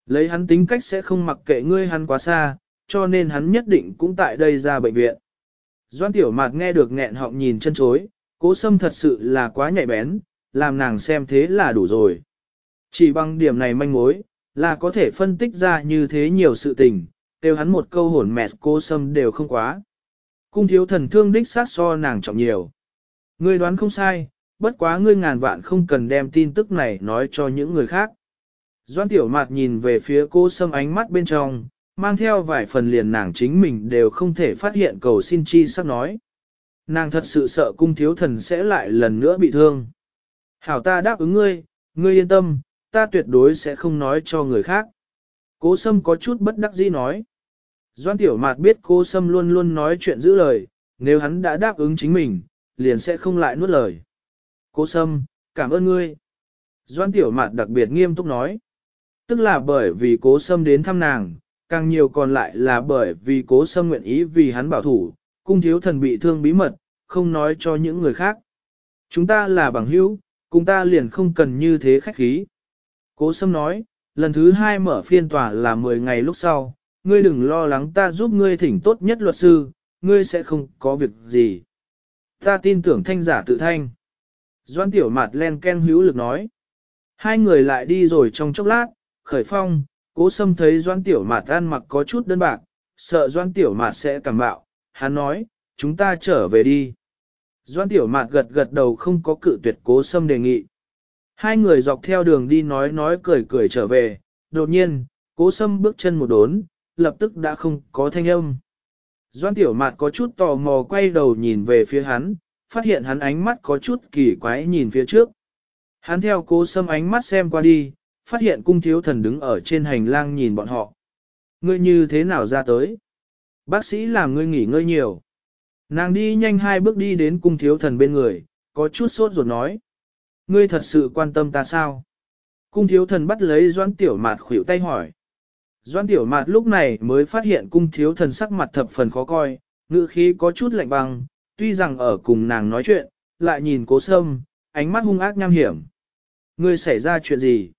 Lấy hắn tính cách sẽ không mặc kệ ngươi hắn quá xa, cho nên hắn nhất định cũng tại đây ra bệnh viện. Doan tiểu mạt nghe được nghẹn họng nhìn chân chối, cố sâm thật sự là quá nhạy bén, làm nàng xem thế là đủ rồi. Chỉ bằng điểm này manh mối, là có thể phân tích ra như thế nhiều sự tình, đều hắn một câu hồn mẹ cô sâm đều không quá. Cung thiếu thần thương đích sát so nàng trọng nhiều. Ngươi đoán không sai, bất quá ngươi ngàn vạn không cần đem tin tức này nói cho những người khác. Doan tiểu mạt nhìn về phía cô sâm ánh mắt bên trong, mang theo vài phần liền nàng chính mình đều không thể phát hiện cầu xin chi sắc nói. Nàng thật sự sợ cung thiếu thần sẽ lại lần nữa bị thương. Hảo ta đáp ứng ngươi, ngươi yên tâm, ta tuyệt đối sẽ không nói cho người khác. Cố sâm có chút bất đắc dĩ nói. Doan tiểu mạt biết Cố sâm luôn luôn nói chuyện giữ lời, nếu hắn đã đáp ứng chính mình, liền sẽ không lại nuốt lời. Cố sâm, cảm ơn ngươi. Doan tiểu mạt đặc biệt nghiêm túc nói. Tức là bởi vì cố sâm đến thăm nàng, càng nhiều còn lại là bởi vì cố sâm nguyện ý vì hắn bảo thủ, cung thiếu thần bị thương bí mật, không nói cho những người khác. Chúng ta là bằng hữu, cùng ta liền không cần như thế khách khí. Cố sâm nói, lần thứ hai mở phiên tòa là 10 ngày lúc sau, ngươi đừng lo lắng ta giúp ngươi thỉnh tốt nhất luật sư, ngươi sẽ không có việc gì. Ta tin tưởng thanh giả tự thanh. Doan tiểu mặt len ken hữu lực nói. Hai người lại đi rồi trong chốc lát, khởi phong, cố sâm thấy doan tiểu mạt ăn mặc có chút đơn bạc, sợ doan tiểu mạt sẽ cảm bạo, hắn nói, chúng ta trở về đi. Doan tiểu mạt gật gật đầu không có cự tuyệt cố sâm đề nghị. Hai người dọc theo đường đi nói nói cười cười trở về, đột nhiên, cố sâm bước chân một đốn, lập tức đã không có thanh âm. Doan tiểu mạt có chút tò mò quay đầu nhìn về phía hắn, phát hiện hắn ánh mắt có chút kỳ quái nhìn phía trước. Hắn theo cố sâm ánh mắt xem qua đi, phát hiện cung thiếu thần đứng ở trên hành lang nhìn bọn họ. Ngươi như thế nào ra tới? Bác sĩ làm ngươi nghỉ ngơi nhiều. Nàng đi nhanh hai bước đi đến cung thiếu thần bên người, có chút sốt ruột nói. Ngươi thật sự quan tâm ta sao? Cung thiếu thần bắt lấy doan tiểu mạt khuỷu tay hỏi. Doan tiểu mạt lúc này mới phát hiện cung thiếu thần sắc mặt thập phần khó coi, ngữ khí có chút lạnh băng, tuy rằng ở cùng nàng nói chuyện, lại nhìn cố sâm, ánh mắt hung ác nham hiểm. Ngươi xảy ra chuyện gì?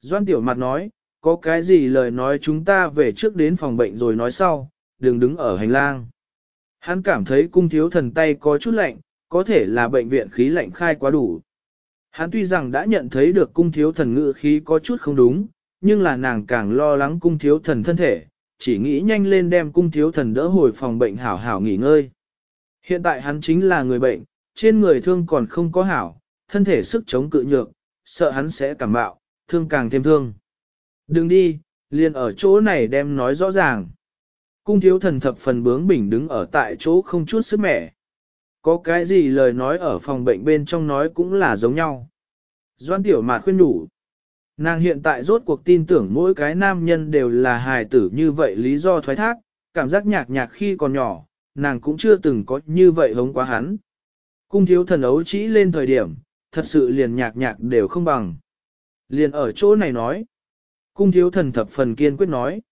Doan tiểu mặt nói, có cái gì lời nói chúng ta về trước đến phòng bệnh rồi nói sau, đừng đứng ở hành lang. Hắn cảm thấy cung thiếu thần tay có chút lạnh, có thể là bệnh viện khí lạnh khai quá đủ. Hắn tuy rằng đã nhận thấy được cung thiếu thần ngự khí có chút không đúng, nhưng là nàng càng lo lắng cung thiếu thần thân thể, chỉ nghĩ nhanh lên đem cung thiếu thần đỡ hồi phòng bệnh hảo hảo nghỉ ngơi. Hiện tại hắn chính là người bệnh, trên người thương còn không có hảo, thân thể sức chống cự nhược, sợ hắn sẽ cảm bạo, thương càng thêm thương. Đừng đi, liền ở chỗ này đem nói rõ ràng. Cung thiếu thần thập phần bướng bỉnh đứng ở tại chỗ không chút sức mẻ. Có cái gì lời nói ở phòng bệnh bên trong nói cũng là giống nhau. Doan tiểu mạt khuyên đủ. Nàng hiện tại rốt cuộc tin tưởng mỗi cái nam nhân đều là hài tử như vậy lý do thoái thác, cảm giác nhạc nhạc khi còn nhỏ, nàng cũng chưa từng có như vậy hống quá hắn. Cung thiếu thần ấu chỉ lên thời điểm, thật sự liền nhạc nhạc đều không bằng. Liền ở chỗ này nói. Cung thiếu thần thập phần kiên quyết nói.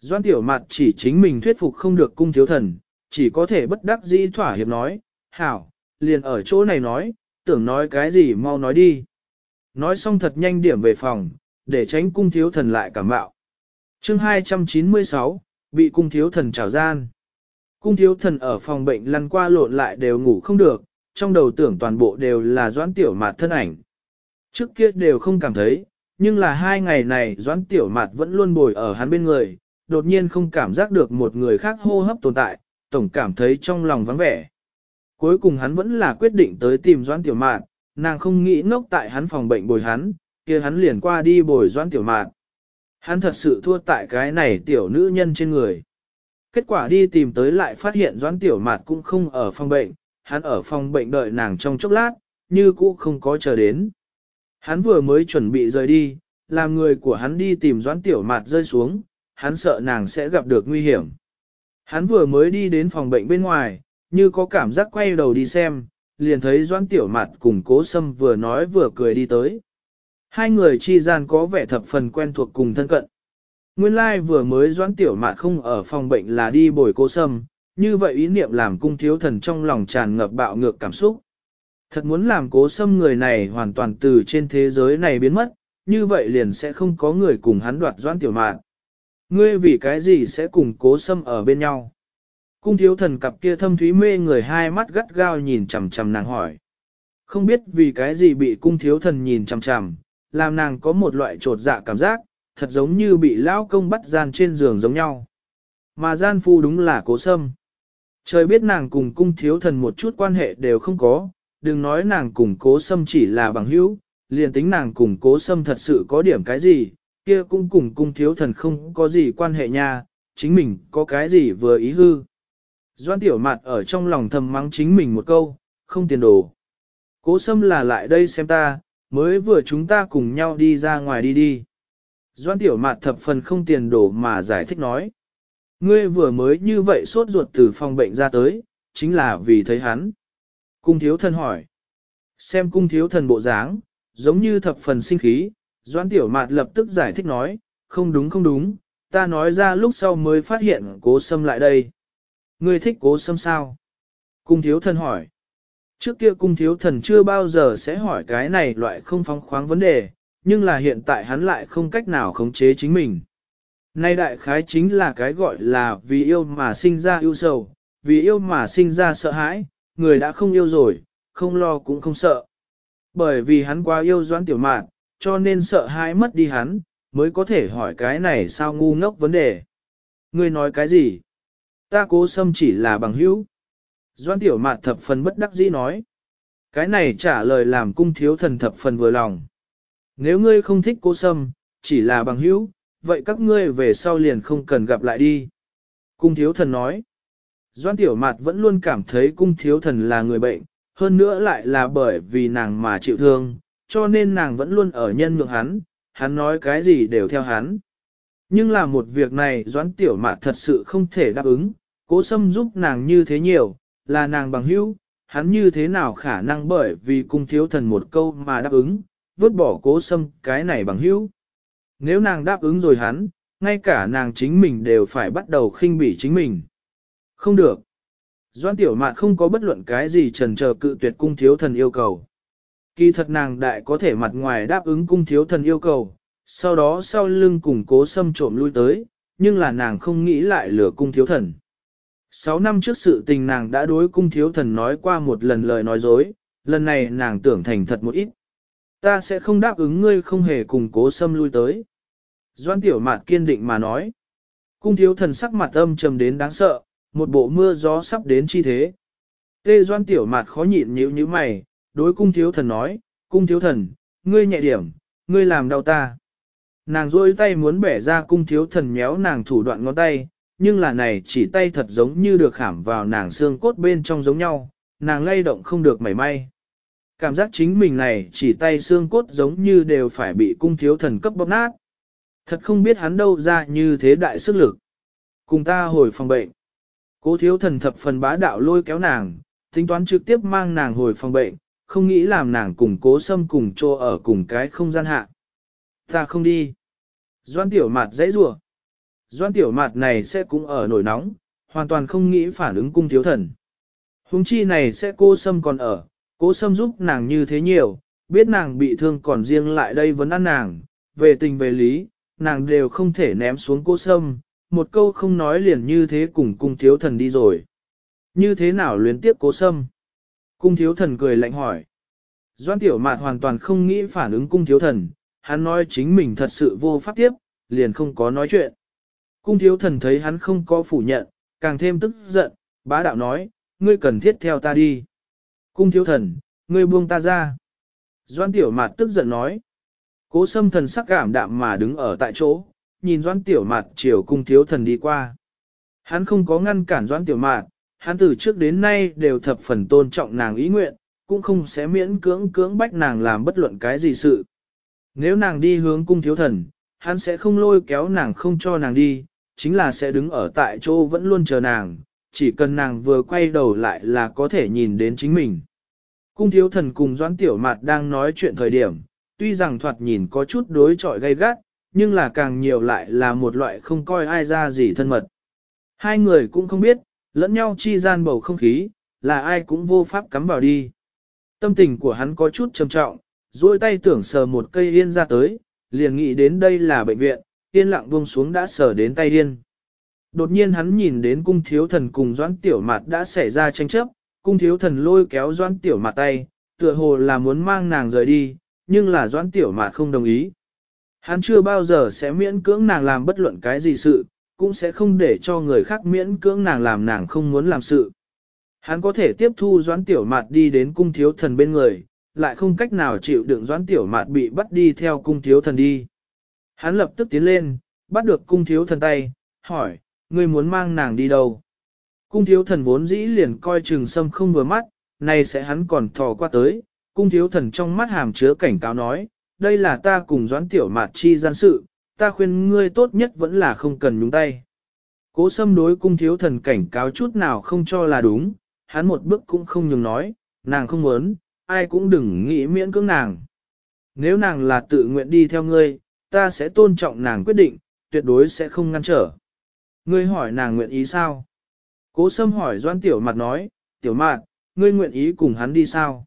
Doan tiểu mặt chỉ chính mình thuyết phục không được cung thiếu thần, chỉ có thể bất đắc dĩ thỏa hiệp nói, hảo, liền ở chỗ này nói, tưởng nói cái gì mau nói đi. Nói xong thật nhanh điểm về phòng, để tránh cung thiếu thần lại cảm bạo. chương 296, bị cung thiếu thần trào gian. Cung thiếu thần ở phòng bệnh lăn qua lộn lại đều ngủ không được, trong đầu tưởng toàn bộ đều là doãn tiểu mạt thân ảnh. Trước kia đều không cảm thấy, nhưng là hai ngày này doãn tiểu mạt vẫn luôn bồi ở hắn bên người, đột nhiên không cảm giác được một người khác hô hấp tồn tại, tổng cảm thấy trong lòng vắng vẻ. Cuối cùng hắn vẫn là quyết định tới tìm Doãn Tiểu Mạn, nàng không nghĩ ngốc tại hắn phòng bệnh bồi hắn, kia hắn liền qua đi bồi Doãn Tiểu Mạn. Hắn thật sự thua tại cái này tiểu nữ nhân trên người. Kết quả đi tìm tới lại phát hiện Doãn Tiểu Mạn cũng không ở phòng bệnh, hắn ở phòng bệnh đợi nàng trong chốc lát, như cũ không có chờ đến. Hắn vừa mới chuẩn bị rời đi, làm người của hắn đi tìm Doãn Tiểu Mạt rơi xuống, hắn sợ nàng sẽ gặp được nguy hiểm. Hắn vừa mới đi đến phòng bệnh bên ngoài, như có cảm giác quay đầu đi xem, liền thấy Doãn Tiểu Mạt cùng Cố Sâm vừa nói vừa cười đi tới. Hai người chi gian có vẻ thập phần quen thuộc cùng thân cận. Nguyên lai like vừa mới Doãn Tiểu Mạt không ở phòng bệnh là đi bồi Cố Sâm, như vậy ý niệm làm cung thiếu thần trong lòng tràn ngập bạo ngược cảm xúc. Thật muốn làm cố Sâm người này hoàn toàn từ trên thế giới này biến mất, như vậy liền sẽ không có người cùng hắn đoạt doãn tiểu mạn. Ngươi vì cái gì sẽ cùng cố Sâm ở bên nhau? Cung thiếu thần cặp kia thâm thúy mê người hai mắt gắt gao nhìn chằm chằm nàng hỏi. Không biết vì cái gì bị cung thiếu thần nhìn chằm chằm, làm nàng có một loại trột dạ cảm giác, thật giống như bị lão công bắt gian trên giường giống nhau. Mà gian phu đúng là cố sâm. Trời biết nàng cùng cung thiếu thần một chút quan hệ đều không có, đừng nói nàng cùng cố sâm chỉ là bằng hữu, liền tính nàng cùng cố sâm thật sự có điểm cái gì, kia cũng cùng cung thiếu thần không có gì quan hệ nha, chính mình có cái gì vừa ý hư. Doan tiểu mặt ở trong lòng thầm mắng chính mình một câu, không tiền đồ. Cố sâm là lại đây xem ta, mới vừa chúng ta cùng nhau đi ra ngoài đi đi. Doan tiểu mặt thập phần không tiền đồ mà giải thích nói. Ngươi vừa mới như vậy sốt ruột từ phòng bệnh ra tới, chính là vì thấy hắn. Cung thiếu thần hỏi. Xem cung thiếu thần bộ dáng, giống như thập phần sinh khí, Doãn Tiểu Mạt lập tức giải thích nói, không đúng không đúng, ta nói ra lúc sau mới phát hiện cố sâm lại đây. Ngươi thích cố sâm sao? Cung thiếu thần hỏi. Trước kia cung thiếu thần chưa bao giờ sẽ hỏi cái này loại không phóng khoáng vấn đề, nhưng là hiện tại hắn lại không cách nào khống chế chính mình. Nay đại khái chính là cái gọi là vì yêu mà sinh ra yêu sầu, vì yêu mà sinh ra sợ hãi, người đã không yêu rồi, không lo cũng không sợ. Bởi vì hắn quá yêu doãn tiểu mạn, cho nên sợ hãi mất đi hắn, mới có thể hỏi cái này sao ngu ngốc vấn đề. Ngươi nói cái gì? Ta cố xâm chỉ là bằng hữu. Doãn tiểu mạn thập phần bất đắc dĩ nói. Cái này trả lời làm cung thiếu thần thập phần vừa lòng. Nếu ngươi không thích cố sâm, chỉ là bằng hữu, vậy các ngươi về sau liền không cần gặp lại đi. Cung thiếu thần nói. Doan Tiểu Mạt vẫn luôn cảm thấy cung thiếu thần là người bệnh, hơn nữa lại là bởi vì nàng mà chịu thương, cho nên nàng vẫn luôn ở nhân ngược hắn, hắn nói cái gì đều theo hắn. Nhưng là một việc này Doãn Tiểu Mạt thật sự không thể đáp ứng, cố Sâm giúp nàng như thế nhiều, là nàng bằng hữu, hắn như thế nào khả năng bởi vì cung thiếu thần một câu mà đáp ứng, vứt bỏ cố Sâm cái này bằng hữu. Nếu nàng đáp ứng rồi hắn, ngay cả nàng chính mình đều phải bắt đầu khinh bỉ chính mình. Không được. Doan tiểu mạn không có bất luận cái gì trần chờ cự tuyệt cung thiếu thần yêu cầu. Kỳ thật nàng đại có thể mặt ngoài đáp ứng cung thiếu thần yêu cầu, sau đó sau lưng cùng cố Sâm trộm lui tới, nhưng là nàng không nghĩ lại lừa cung thiếu thần. Sáu năm trước sự tình nàng đã đối cung thiếu thần nói qua một lần lời nói dối, lần này nàng tưởng thành thật một ít. Ta sẽ không đáp ứng ngươi không hề cùng cố xâm lui tới. Doan tiểu mạt kiên định mà nói. Cung thiếu thần sắc mặt âm trầm đến đáng sợ, một bộ mưa gió sắp đến chi thế. Tê doan tiểu mạt khó nhịn nhíu như mày, đối cung thiếu thần nói, cung thiếu thần, ngươi nhẹ điểm, ngươi làm đau ta. Nàng rôi tay muốn bẻ ra cung thiếu thần méo nàng thủ đoạn ngón tay, nhưng là này chỉ tay thật giống như được khảm vào nàng xương cốt bên trong giống nhau, nàng lay động không được mảy may. Cảm giác chính mình này chỉ tay xương cốt giống như đều phải bị cung thiếu thần cấp bóp nát. Thật không biết hắn đâu ra như thế đại sức lực. Cùng ta hồi phòng bệnh. Cố thiếu thần thập phần bá đạo lôi kéo nàng, tính toán trực tiếp mang nàng hồi phòng bệnh, không nghĩ làm nàng cùng cố xâm cùng trô ở cùng cái không gian hạ. Ta không đi. Doan tiểu mạt dãy rủa Doan tiểu mạt này sẽ cũng ở nổi nóng, hoàn toàn không nghĩ phản ứng cung thiếu thần. Hùng chi này sẽ cô sâm còn ở, cố sâm giúp nàng như thế nhiều, biết nàng bị thương còn riêng lại đây vẫn ăn nàng, về tình về lý, nàng đều không thể ném xuống cô sâm, một câu không nói liền như thế cùng cung thiếu thần đi rồi. Như thế nào luyến tiếp cố sâm? Cung thiếu thần cười lạnh hỏi. Doan tiểu mạt hoàn toàn không nghĩ phản ứng cung thiếu thần, hắn nói chính mình thật sự vô pháp tiếp, liền không có nói chuyện. Cung thiếu thần thấy hắn không có phủ nhận, càng thêm tức giận, bá đạo nói, ngươi cần thiết theo ta đi. Cung thiếu thần, ngươi buông ta ra. Doan tiểu mạt tức giận nói. Cố sâm thần sắc cảm đạm mà đứng ở tại chỗ, nhìn doan tiểu mạt chiều cung thiếu thần đi qua. Hắn không có ngăn cản doan tiểu mạt, hắn từ trước đến nay đều thập phần tôn trọng nàng ý nguyện, cũng không sẽ miễn cưỡng cưỡng bách nàng làm bất luận cái gì sự. Nếu nàng đi hướng cung thiếu thần, hắn sẽ không lôi kéo nàng không cho nàng đi, chính là sẽ đứng ở tại chỗ vẫn luôn chờ nàng, chỉ cần nàng vừa quay đầu lại là có thể nhìn đến chính mình. Cung thiếu thần cùng Doãn Tiểu Mạt đang nói chuyện thời điểm, tuy rằng thoạt nhìn có chút đối trọi gay gắt, nhưng là càng nhiều lại là một loại không coi ai ra gì thân mật. Hai người cũng không biết, lẫn nhau chi gian bầu không khí, là ai cũng vô pháp cắm vào đi. Tâm tình của hắn có chút trầm trọng, duỗi tay tưởng sờ một cây yên ra tới, liền nghĩ đến đây là bệnh viện, yên lặng buông xuống đã sờ đến tay Điên. Đột nhiên hắn nhìn đến cung thiếu thần cùng doãn tiểu mạt đã xảy ra tranh chấp, cung thiếu thần lôi kéo doãn tiểu mạt tay, tựa hồ là muốn mang nàng rời đi, nhưng là doãn tiểu mạt không đồng ý. Hắn chưa bao giờ sẽ miễn cưỡng nàng làm bất luận cái gì sự, cũng sẽ không để cho người khác miễn cưỡng nàng làm nàng không muốn làm sự. Hắn có thể tiếp thu doãn tiểu mạt đi đến cung thiếu thần bên người, lại không cách nào chịu đựng doãn tiểu mạt bị bắt đi theo cung thiếu thần đi. Hắn lập tức tiến lên, bắt được cung thiếu thần tay, hỏi, ngươi muốn mang nàng đi đâu? Cung thiếu thần vốn dĩ liền coi chừng sâm không vừa mắt, nay sẽ hắn còn thò qua tới, cung thiếu thần trong mắt hàm chứa cảnh cáo nói, đây là ta cùng doãn tiểu mạt chi gian sự, ta khuyên ngươi tốt nhất vẫn là không cần nhúng tay. Cố sâm đối cung thiếu thần cảnh cáo chút nào không cho là đúng, hắn một bước cũng không nhường nói, nàng không muốn, ai cũng đừng nghĩ miễn cưỡng nàng. Nếu nàng là tự nguyện đi theo ngươi, ta sẽ tôn trọng nàng quyết định, tuyệt đối sẽ không ngăn trở. Ngươi hỏi nàng nguyện ý sao? Cố sâm hỏi doan tiểu mặt nói, tiểu mạt, ngươi nguyện ý cùng hắn đi sao?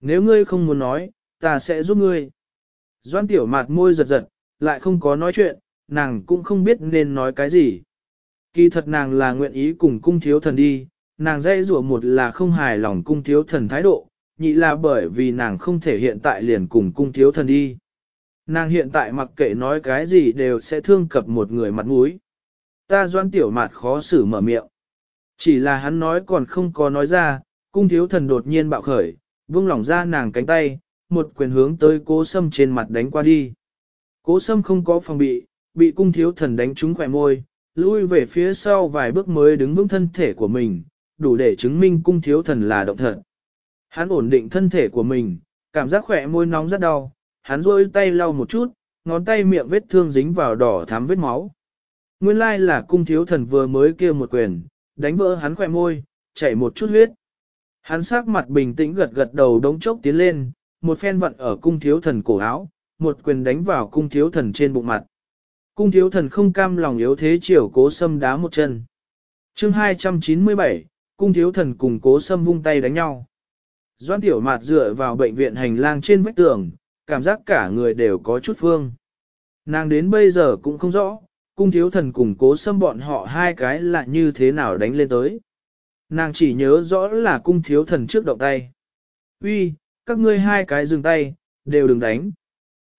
Nếu ngươi không muốn nói, ta sẽ giúp ngươi. Doan tiểu mặt môi giật giật, lại không có nói chuyện, nàng cũng không biết nên nói cái gì. Kỳ thật nàng là nguyện ý cùng cung thiếu thần đi, nàng dây rủa một là không hài lòng cung thiếu thần thái độ, nhị là bởi vì nàng không thể hiện tại liền cùng cung thiếu thần đi. Nàng hiện tại mặc kệ nói cái gì đều sẽ thương cập một người mặt mũi. Ta doan tiểu mạt khó xử mở miệng. Chỉ là hắn nói còn không có nói ra, cung thiếu thần đột nhiên bạo khởi, vung lỏng ra nàng cánh tay, một quyền hướng tới cố sâm trên mặt đánh qua đi. Cố sâm không có phòng bị, bị cung thiếu thần đánh trúng khỏe môi, lui về phía sau vài bước mới đứng vững thân thể của mình, đủ để chứng minh cung thiếu thần là động thật. Hắn ổn định thân thể của mình, cảm giác khỏe môi nóng rất đau, hắn rôi tay lau một chút, ngón tay miệng vết thương dính vào đỏ thắm vết máu. Nguyên lai là cung thiếu thần vừa mới kia một quyền, đánh vỡ hắn khỏe môi, chảy một chút huyết. Hắn sắc mặt bình tĩnh gật gật đầu đống chốc tiến lên, một phen vận ở cung thiếu thần cổ áo, một quyền đánh vào cung thiếu thần trên bụng mặt. Cung thiếu thần không cam lòng yếu thế chiều cố sâm đá một chân. chương 297, cung thiếu thần cùng cố sâm vung tay đánh nhau. Doan tiểu mạt dựa vào bệnh viện hành lang trên vách tường, cảm giác cả người đều có chút phương. Nàng đến bây giờ cũng không rõ, cung thiếu thần cùng cố xâm bọn họ hai cái là như thế nào đánh lên tới. Nàng chỉ nhớ rõ là cung thiếu thần trước động tay. Uy, các ngươi hai cái dừng tay, đều đừng đánh.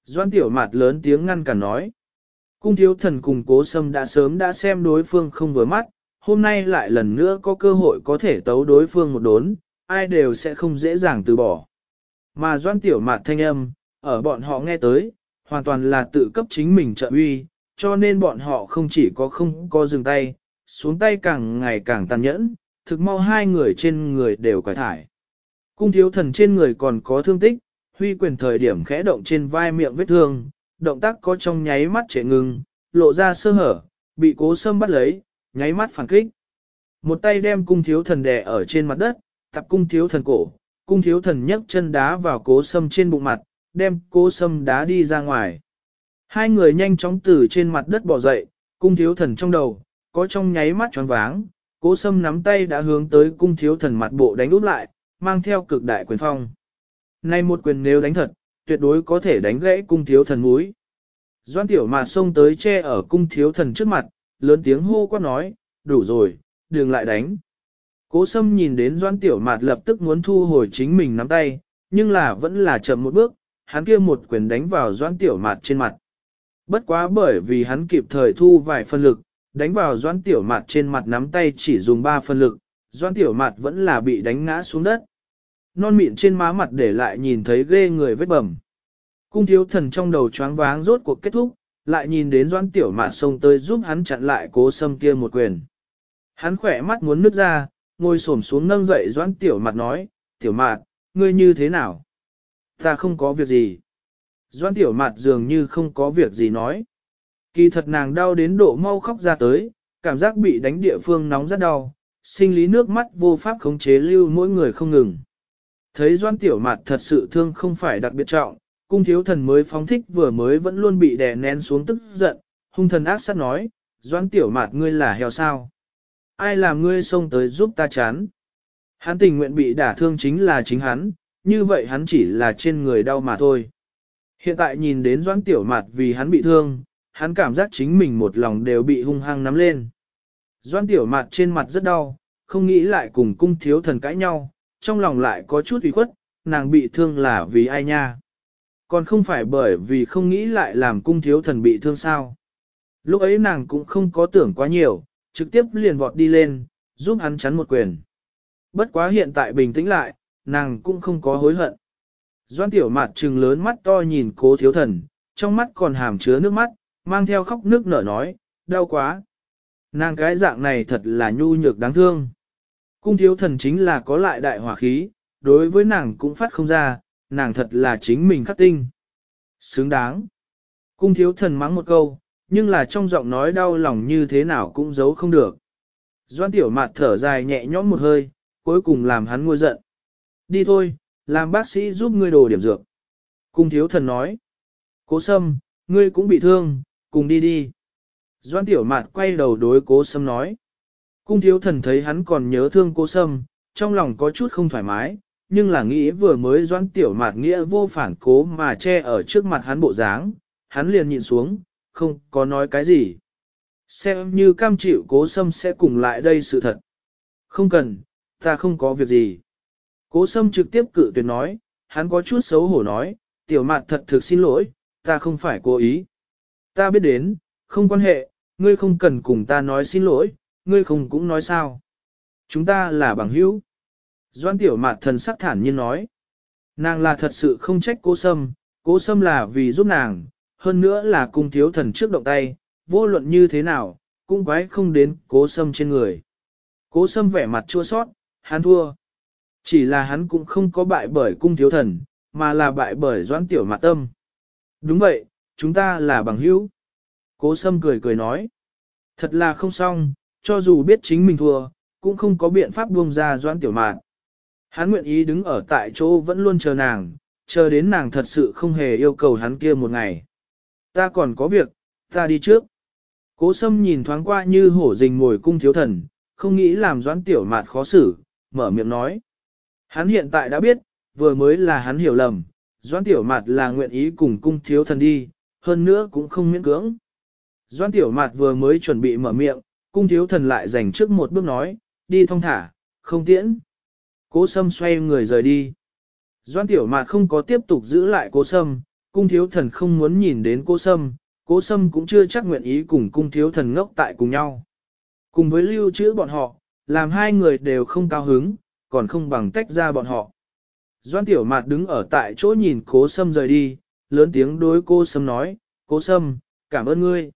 Doan tiểu mạt lớn tiếng ngăn cản nói. Cung thiếu thần cùng cố sâm đã sớm đã xem đối phương không vừa mắt, hôm nay lại lần nữa có cơ hội có thể tấu đối phương một đốn, ai đều sẽ không dễ dàng từ bỏ. Mà doan tiểu mạt thanh âm, ở bọn họ nghe tới, hoàn toàn là tự cấp chính mình trợ uy, cho nên bọn họ không chỉ có không có dừng tay, xuống tay càng ngày càng tàn nhẫn, thực mau hai người trên người đều quải thải. Cung thiếu thần trên người còn có thương tích, huy quyền thời điểm khẽ động trên vai miệng vết thương, động tác có trong nháy mắt trễ ngừng, lộ ra sơ hở, bị cố sâm bắt lấy, nháy mắt phản kích. Một tay đem cung thiếu thần đè ở trên mặt đất, tập cung thiếu thần cổ, cung thiếu thần nhấc chân đá vào cố sâm trên bụng mặt, đem cô sâm đá đi ra ngoài. Hai người nhanh chóng từ trên mặt đất bỏ dậy, cung thiếu thần trong đầu, có trong nháy mắt tròn váng, cố sâm nắm tay đã hướng tới cung thiếu thần mặt bộ đánh úp lại, mang theo cực đại quyền phong. Nay một quyền nếu đánh thật, tuyệt đối có thể đánh gãy cung thiếu thần múi. Doan tiểu mà xông tới che ở cung thiếu thần trước mặt, lớn tiếng hô quát nói, đủ rồi, đừng lại đánh. Cố sâm nhìn đến doan tiểu mạt lập tức muốn thu hồi chính mình nắm tay, nhưng là vẫn là chậm một bước, hắn kia một quyền đánh vào doãn tiểu mạt trên mặt. Bất quá bởi vì hắn kịp thời thu vài phân lực, đánh vào doãn tiểu mạt trên mặt nắm tay chỉ dùng 3 phân lực, doãn tiểu mạt vẫn là bị đánh ngã xuống đất. Non mịn trên má mặt để lại nhìn thấy ghê người vết bầm. Cung thiếu thần trong đầu choáng váng rốt cuộc kết thúc, lại nhìn đến doãn tiểu mạt xông tới giúp hắn chặn lại cố sâm kia một quyền. Hắn khỏe mắt muốn nứt ra, ngồi xổm xuống nâng dậy doãn tiểu mạt nói, tiểu mạt, ngươi như thế nào? Ta không có việc gì. Doãn tiểu mạt dường như không có việc gì nói. Kỳ thật nàng đau đến độ mau khóc ra tới, cảm giác bị đánh địa phương nóng rất đau, sinh lý nước mắt vô pháp khống chế lưu mỗi người không ngừng. Thấy doan tiểu mạt thật sự thương không phải đặc biệt trọng, cung thiếu thần mới phóng thích vừa mới vẫn luôn bị đè nén xuống tức giận, hung thần ác sát nói, doan tiểu mạt ngươi là heo sao? Ai làm ngươi xông tới giúp ta chán? Hắn tình nguyện bị đả thương chính là chính hắn, như vậy hắn chỉ là trên người đau mà thôi. Hiện tại nhìn đến doãn tiểu mạt vì hắn bị thương, hắn cảm giác chính mình một lòng đều bị hung hăng nắm lên. Doan tiểu mạt trên mặt rất đau, không nghĩ lại cùng cung thiếu thần cãi nhau, trong lòng lại có chút ủy khuất, nàng bị thương là vì ai nha. Còn không phải bởi vì không nghĩ lại làm cung thiếu thần bị thương sao. Lúc ấy nàng cũng không có tưởng quá nhiều, trực tiếp liền vọt đi lên, giúp hắn chắn một quyền. Bất quá hiện tại bình tĩnh lại, nàng cũng không có hối hận. Doan tiểu mạt trừng lớn mắt to nhìn cố thiếu thần, trong mắt còn hàm chứa nước mắt, mang theo khóc nước nở nói, đau quá. Nàng cái dạng này thật là nhu nhược đáng thương. Cung thiếu thần chính là có lại đại hỏa khí, đối với nàng cũng phát không ra, nàng thật là chính mình khắc tinh. Xứng đáng. Cung thiếu thần mắng một câu, nhưng là trong giọng nói đau lòng như thế nào cũng giấu không được. Doan tiểu mạt thở dài nhẹ nhõm một hơi, cuối cùng làm hắn nguôi giận. Đi thôi, làm bác sĩ giúp ngươi đồ điểm dược. Cung thiếu thần nói. Cố sâm, ngươi cũng bị thương, cùng đi đi. Doan tiểu mạt quay đầu đối cố sâm nói. Cung thiếu thần thấy hắn còn nhớ thương cố sâm, trong lòng có chút không thoải mái, nhưng là nghĩ vừa mới doan tiểu mạt nghĩa vô phản cố mà che ở trước mặt hắn bộ dáng, hắn liền nhìn xuống, không có nói cái gì. Xem như cam chịu cố sâm sẽ cùng lại đây sự thật. Không cần, ta không có việc gì. Cố sâm trực tiếp cự tuyệt nói, hắn có chút xấu hổ nói, tiểu mạt thật thực xin lỗi, ta không phải cố ý. Ta biết đến, không quan hệ, ngươi không cần cùng ta nói xin lỗi, ngươi không cũng nói sao. Chúng ta là bằng hữu. Doan tiểu mạt thần sắc thản nhiên nói. Nàng là thật sự không trách cố sâm, cố sâm là vì giúp nàng, hơn nữa là cung thiếu thần trước động tay, vô luận như thế nào, cũng quái không đến cố sâm trên người. Cố sâm vẻ mặt chua sót, hắn thua. Chỉ là hắn cũng không có bại bởi cung thiếu thần, mà là bại bởi doãn tiểu mạt tâm. Đúng vậy, chúng ta là bằng hữu. Cố sâm cười cười nói. Thật là không xong, cho dù biết chính mình thua, cũng không có biện pháp buông ra doãn tiểu mạn. Hắn nguyện ý đứng ở tại chỗ vẫn luôn chờ nàng, chờ đến nàng thật sự không hề yêu cầu hắn kia một ngày. Ta còn có việc, ta đi trước. Cố sâm nhìn thoáng qua như hổ rình ngồi cung thiếu thần, không nghĩ làm doãn tiểu mạt khó xử, mở miệng nói. Hắn hiện tại đã biết, vừa mới là hắn hiểu lầm, doãn tiểu mạt là nguyện ý cùng cung thiếu thần đi, hơn nữa cũng không miễn cưỡng. Doan tiểu mạt vừa mới chuẩn bị mở miệng, cung thiếu thần lại dành trước một bước nói, đi thong thả, không tiễn. Cố sâm xoay người rời đi. Doan tiểu mạt không có tiếp tục giữ lại cố sâm, cung thiếu thần không muốn nhìn đến cố sâm, cố sâm cũng chưa chắc nguyện ý cùng cung thiếu thần ngốc tại cùng nhau. Cùng với lưu trữ bọn họ, làm hai người đều không cao hứng, còn không bằng tách ra bọn họ. Doan tiểu mạt đứng ở tại chỗ nhìn cố sâm rời đi, lớn tiếng đối cô sâm nói, cố sâm, cảm ơn ngươi.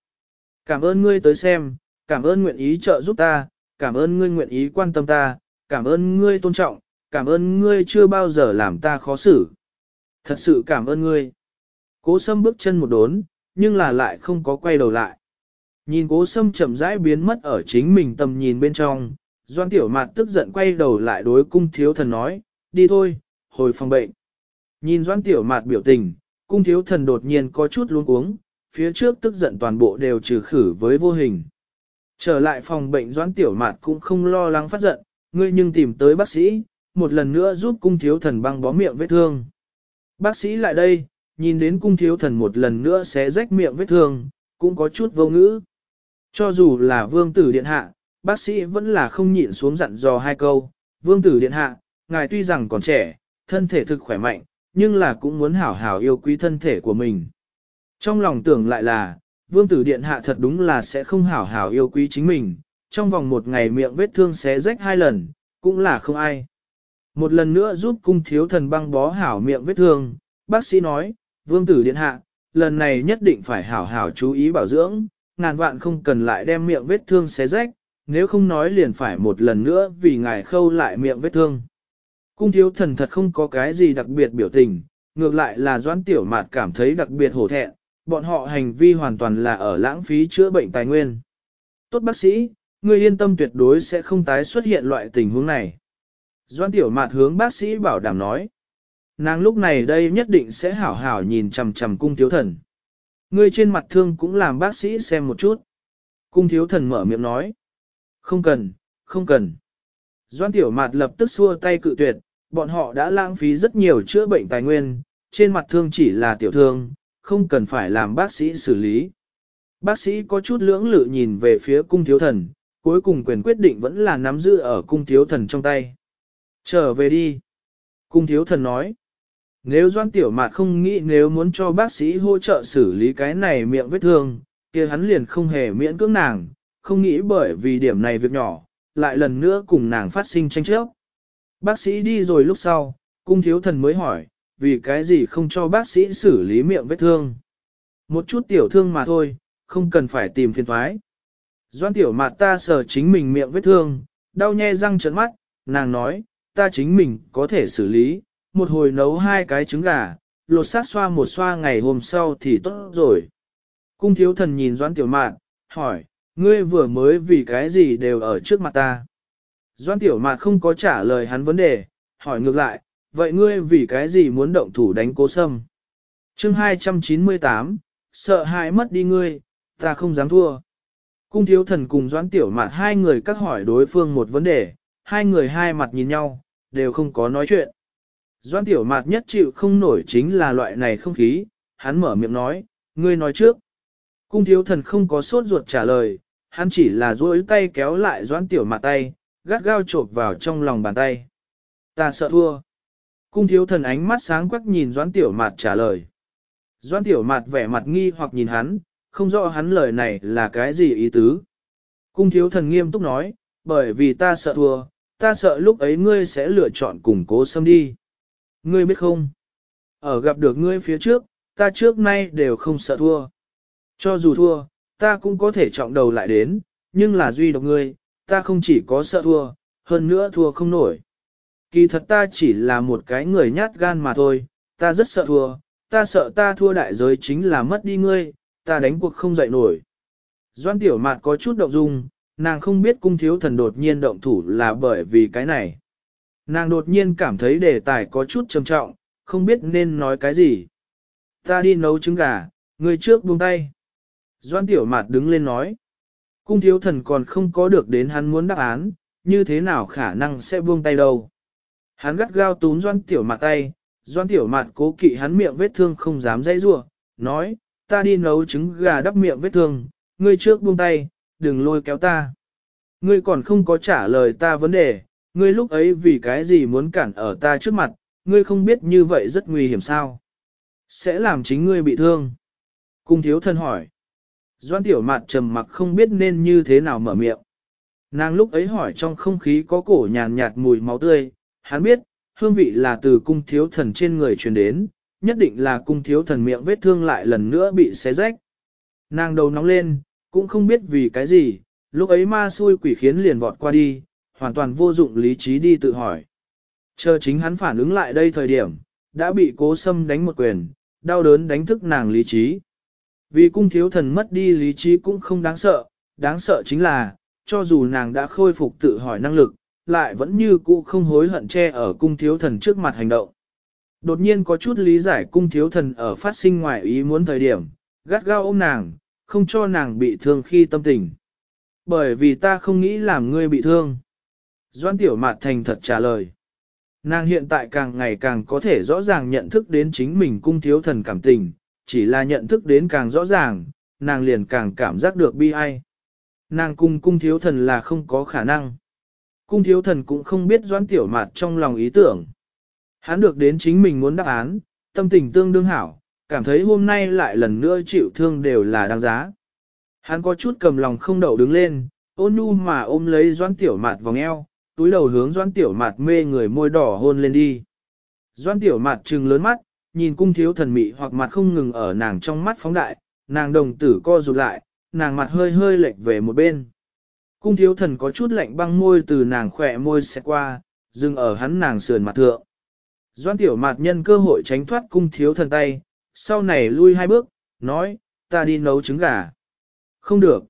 Cảm ơn ngươi tới xem, cảm ơn nguyện ý trợ giúp ta, cảm ơn ngươi nguyện ý quan tâm ta, cảm ơn ngươi tôn trọng, cảm ơn ngươi chưa bao giờ làm ta khó xử. Thật sự cảm ơn ngươi. Cố sâm bước chân một đốn, nhưng là lại không có quay đầu lại. Nhìn cố sâm chậm rãi biến mất ở chính mình tầm nhìn bên trong, doan tiểu mạt tức giận quay đầu lại đối cung thiếu thần nói, đi thôi, hồi phòng bệnh. Nhìn doan tiểu mạt biểu tình, cung thiếu thần đột nhiên có chút luống cuống, phía trước tức giận toàn bộ đều trừ khử với vô hình. Trở lại phòng bệnh doãn tiểu mạt cũng không lo lắng phát giận, ngươi nhưng tìm tới bác sĩ, một lần nữa giúp cung thiếu thần băng bó miệng vết thương. Bác sĩ lại đây, nhìn đến cung thiếu thần một lần nữa sẽ rách miệng vết thương, cũng có chút vô ngữ. Cho dù là vương tử điện hạ, bác sĩ vẫn là không nhịn xuống dặn dò hai câu. Vương tử điện hạ, ngài tuy rằng còn trẻ, thân thể thực khỏe mạnh, nhưng là cũng muốn hảo hảo yêu quý thân thể của mình. Trong lòng tưởng lại là, vương tử điện hạ thật đúng là sẽ không hảo hảo yêu quý chính mình, trong vòng một ngày miệng vết thương xé rách hai lần, cũng là không ai. Một lần nữa giúp cung thiếu thần băng bó hảo miệng vết thương, bác sĩ nói, vương tử điện hạ, lần này nhất định phải hảo hảo chú ý bảo dưỡng, ngàn vạn không cần lại đem miệng vết thương xé rách, nếu không nói liền phải một lần nữa vì ngài khâu lại miệng vết thương. Cung thiếu thần thật không có cái gì đặc biệt biểu tình, ngược lại là doãn tiểu mạt cảm thấy đặc biệt hổ thẹn, bọn họ hành vi hoàn toàn là ở lãng phí chữa bệnh tài nguyên. Tốt bác sĩ, người yên tâm tuyệt đối sẽ không tái xuất hiện loại tình huống này. Doan tiểu mạt hướng bác sĩ bảo đảm nói. Nàng lúc này đây nhất định sẽ hảo hảo nhìn chằm chằm cung thiếu thần. Người trên mặt thương cũng làm bác sĩ xem một chút. Cung thiếu thần mở miệng nói. Không cần, không cần. Doan tiểu mạt lập tức xua tay cự tuyệt, bọn họ đã lãng phí rất nhiều chữa bệnh tài nguyên, trên mặt thương chỉ là tiểu thương, không cần phải làm bác sĩ xử lý. Bác sĩ có chút lưỡng lự nhìn về phía cung thiếu thần, cuối cùng quyền quyết định vẫn là nắm giữ ở cung thiếu thần trong tay. Trở về đi. Cung thiếu thần nói. Nếu doan tiểu mạt không nghĩ nếu muốn cho bác sĩ hỗ trợ xử lý cái này miệng vết thương, kia hắn liền không hề miễn cưỡng nàng, không nghĩ bởi vì điểm này việc nhỏ, lại lần nữa cùng nàng phát sinh tranh chấp. Bác sĩ đi rồi lúc sau, cung thiếu thần mới hỏi, vì cái gì không cho bác sĩ xử lý miệng vết thương. Một chút tiểu thương mà thôi, không cần phải tìm phiền thoái. Doan tiểu mặt ta sờ chính mình miệng vết thương, đau nhe răng trấn mắt, nàng nói, ta chính mình có thể xử lý, một hồi nấu hai cái trứng gà, lột sát xoa một xoa ngày hôm sau thì tốt rồi. Cung thiếu thần nhìn doan tiểu mạn hỏi, ngươi vừa mới vì cái gì đều ở trước mặt ta. Doan tiểu mạt không có trả lời hắn vấn đề, hỏi ngược lại, vậy ngươi vì cái gì muốn động thủ đánh cố sâm? chương 298, sợ hãi mất đi ngươi, ta không dám thua. Cung thiếu thần cùng doãn tiểu mạt hai người cắt hỏi đối phương một vấn đề, hai người hai mặt nhìn nhau, đều không có nói chuyện. Doãn tiểu mạt nhất chịu không nổi chính là loại này không khí, hắn mở miệng nói, ngươi nói trước. Cung thiếu thần không có sốt ruột trả lời, hắn chỉ là duỗi tay kéo lại doãn tiểu mạt tay, gắt gao chộp vào trong lòng bàn tay. Ta sợ thua. Cung thiếu thần ánh mắt sáng quắc nhìn doãn tiểu mạt trả lời. Doãn tiểu mạt vẻ mặt nghi hoặc nhìn hắn, không rõ hắn lời này là cái gì ý tứ. Cung thiếu thần nghiêm túc nói, bởi vì ta sợ thua, ta sợ lúc ấy ngươi sẽ lựa chọn cùng cố xâm đi. Ngươi biết không? Ở gặp được ngươi phía trước, ta trước nay đều không sợ thua. Cho dù thua, ta cũng có thể trọng đầu lại đến, nhưng là duy độc ngươi, ta không chỉ có sợ thua, hơn nữa thua không nổi. Kỳ thật ta chỉ là một cái người nhát gan mà thôi, ta rất sợ thua, ta sợ ta thua đại giới chính là mất đi ngươi, ta đánh cuộc không dậy nổi. Doan tiểu mạt có chút động dung, nàng không biết cung thiếu thần đột nhiên động thủ là bởi vì cái này. Nàng đột nhiên cảm thấy đề tài có chút trầm trọng, không biết nên nói cái gì. Ta đi nấu trứng gà, người trước buông tay. Doan tiểu mạt đứng lên nói. Cung thiếu thần còn không có được đến hắn muốn đáp án, như thế nào khả năng sẽ buông tay đâu. Hắn gắt gao túm doan tiểu mạt tay, doan tiểu mạt cố kỵ hắn miệng vết thương không dám dây rua, nói, ta đi nấu trứng gà đắp miệng vết thương, ngươi trước buông tay, đừng lôi kéo ta. Ngươi còn không có trả lời ta vấn đề, ngươi lúc ấy vì cái gì muốn cản ở ta trước mặt, ngươi không biết như vậy rất nguy hiểm sao. Sẽ làm chính ngươi bị thương. Cung thiếu thân hỏi. Doan tiểu mạt trầm mặc không biết nên như thế nào mở miệng. Nàng lúc ấy hỏi trong không khí có cổ nhàn nhạt mùi máu tươi, hắn biết, hương vị là từ cung thiếu thần trên người truyền đến, nhất định là cung thiếu thần miệng vết thương lại lần nữa bị xé rách. Nàng đầu nóng lên, cũng không biết vì cái gì, lúc ấy ma xui quỷ khiến liền vọt qua đi, hoàn toàn vô dụng lý trí đi tự hỏi. Chờ chính hắn phản ứng lại đây thời điểm, đã bị cố sâm đánh một quyền, đau đớn đánh thức nàng lý trí. Vì cung thiếu thần mất đi lý trí cũng không đáng sợ, đáng sợ chính là, cho dù nàng đã khôi phục tự hỏi năng lực, lại vẫn như cũ không hối hận che ở cung thiếu thần trước mặt hành động. Đột nhiên có chút lý giải cung thiếu thần ở phát sinh ngoài ý muốn thời điểm, gắt gao ôm nàng, không cho nàng bị thương khi tâm tình. Bởi vì ta không nghĩ làm ngươi bị thương. Doan tiểu mạt thành thật trả lời. Nàng hiện tại càng ngày càng có thể rõ ràng nhận thức đến chính mình cung thiếu thần cảm tình, chỉ là nhận thức đến càng rõ ràng, nàng liền càng cảm giác được bi ai. Nàng cung cung thiếu thần là không có khả năng. Cung thiếu thần cũng không biết doãn tiểu mạt trong lòng ý tưởng. Hắn được đến chính mình muốn đáp án, tâm tình tương đương hảo, cảm thấy hôm nay lại lần nữa chịu thương đều là đáng giá. Hắn có chút cầm lòng không đậu đứng lên, ôn nhu mà ôm lấy doãn tiểu mạt vòng eo, túi đầu hướng doãn tiểu mạt mê người môi đỏ hôn lên đi. Doan tiểu mạt trừng lớn mắt, nhìn cung thiếu thần mị hoặc mặt không ngừng ở nàng trong mắt phóng đại, nàng đồng tử co rụt lại, nàng mặt hơi hơi lệch về một bên. Cung thiếu thần có chút lạnh băng môi từ nàng khỏe môi xẹt qua, dừng ở hắn nàng sườn mặt thượng. Doan tiểu mạt nhân cơ hội tránh thoát cung thiếu thần tay, sau này lui hai bước, nói, ta đi nấu trứng gà. Không được.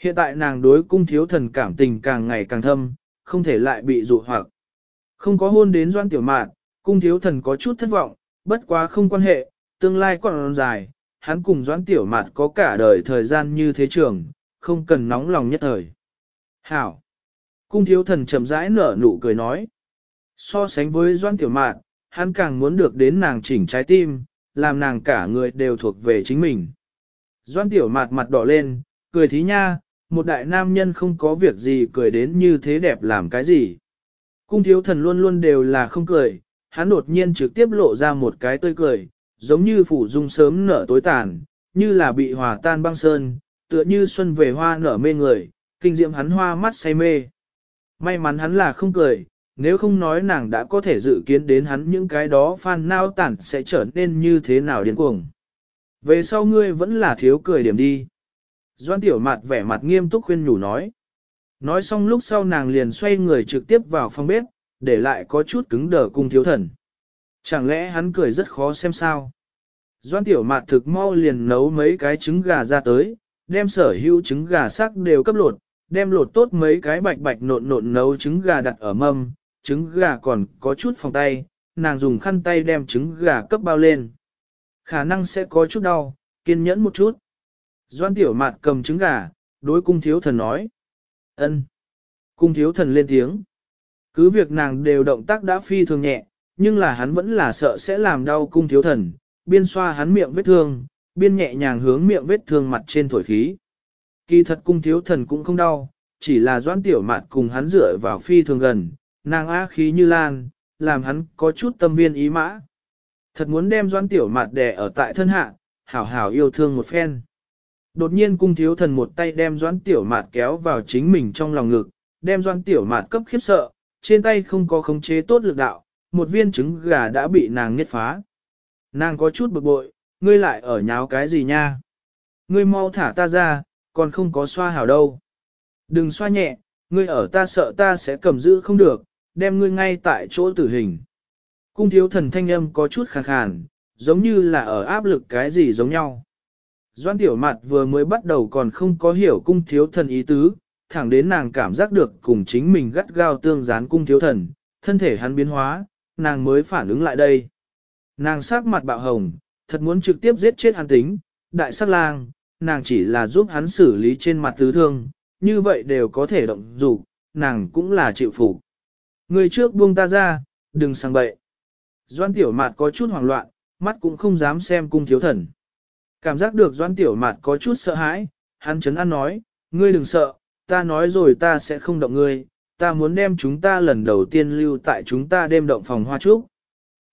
Hiện tại nàng đối cung thiếu thần cảm tình càng ngày càng thâm, không thể lại bị dụ hoặc. Không có hôn đến doan tiểu mạt, cung thiếu thần có chút thất vọng, bất quá không quan hệ, tương lai còn dài, hắn cùng Doãn tiểu mạt có cả đời thời gian như thế trường, không cần nóng lòng nhất thời. Hảo! Cung thiếu thần chậm rãi nở nụ cười nói. So sánh với Doãn tiểu mạt, hắn càng muốn được đến nàng chỉnh trái tim, làm nàng cả người đều thuộc về chính mình. Doan tiểu mạt mặt đỏ lên, cười thí nha, một đại nam nhân không có việc gì cười đến như thế đẹp làm cái gì. Cung thiếu thần luôn luôn đều là không cười, hắn đột nhiên trực tiếp lộ ra một cái tươi cười, giống như phủ dung sớm nở tối tàn, như là bị hòa tan băng sơn, tựa như xuân về hoa nở mê người, kinh diệm hắn hoa mắt say mê. May mắn hắn là không cười, nếu không nói nàng đã có thể dự kiến đến hắn những cái đó phan nao tản sẽ trở nên như thế nào điên cuồng. Về sau ngươi vẫn là thiếu cười điểm đi. Doan tiểu mặt vẻ mặt nghiêm túc khuyên nhủ nói. Nói xong lúc sau nàng liền xoay người trực tiếp vào phòng bếp, để lại có chút cứng đờ cung thiếu thần. Chẳng lẽ hắn cười rất khó xem sao? Doan tiểu mạt thực mau liền nấu mấy cái trứng gà ra tới, đem sở hữu trứng gà sắc đều cấp lột, đem lột tốt mấy cái bạch bạch nộn nộn nấu trứng gà đặt ở mâm, trứng gà còn có chút phòng tay, nàng dùng khăn tay đem trứng gà cấp bao lên. Khả năng sẽ có chút đau, kiên nhẫn một chút. Doan tiểu mạt cầm trứng gà, đối cung thiếu thần nói. ân. Cung thiếu thần lên tiếng. Cứ việc nàng đều động tác đã phi thường nhẹ, nhưng là hắn vẫn là sợ sẽ làm đau cung thiếu thần, biên xoa hắn miệng vết thương, biên nhẹ nhàng hướng miệng vết thương mặt trên thổi khí. Kỳ thật cung thiếu thần cũng không đau, chỉ là doan tiểu mạn cùng hắn dựa vào phi thường gần, nàng á khí như lan, làm hắn có chút tâm viên ý mã. Thật muốn đem doan tiểu mạn đè ở tại thân hạ, hảo hảo yêu thương một phen. Đột nhiên cung thiếu thần một tay đem doan tiểu mạn kéo vào chính mình trong lòng ngực, đem doan tiểu mạn cấp khiếp sợ, trên tay không có khống chế tốt lực đạo, một viên trứng gà đã bị nàng nghiết phá. Nàng có chút bực bội, ngươi lại ở nháo cái gì nha? Ngươi mau thả ta ra, còn không có xoa hảo đâu. Đừng xoa nhẹ, ngươi ở ta sợ ta sẽ cầm giữ không được, đem ngươi ngay tại chỗ tử hình. Cung thiếu thần thanh âm có chút khàn khàn, giống như là ở áp lực cái gì giống nhau. Doan tiểu mặt vừa mới bắt đầu còn không có hiểu cung thiếu thần ý tứ, thẳng đến nàng cảm giác được cùng chính mình gắt gao tương gián cung thiếu thần, thân thể hắn biến hóa, nàng mới phản ứng lại đây. Nàng sắc mặt bạo hồng, thật muốn trực tiếp giết chết hắn tính, đại sắc lang, nàng chỉ là giúp hắn xử lý trên mặt tứ thương, như vậy đều có thể động dục, nàng cũng là chịu phục. Người trước buông ta ra, đừng sang bậy. Doan tiểu mạt có chút hoảng loạn, mắt cũng không dám xem cung thiếu thần. Cảm giác được doan tiểu mạt có chút sợ hãi, hắn chấn an nói, ngươi đừng sợ, ta nói rồi ta sẽ không động ngươi, ta muốn đem chúng ta lần đầu tiên lưu tại chúng ta đêm động phòng hoa trúc.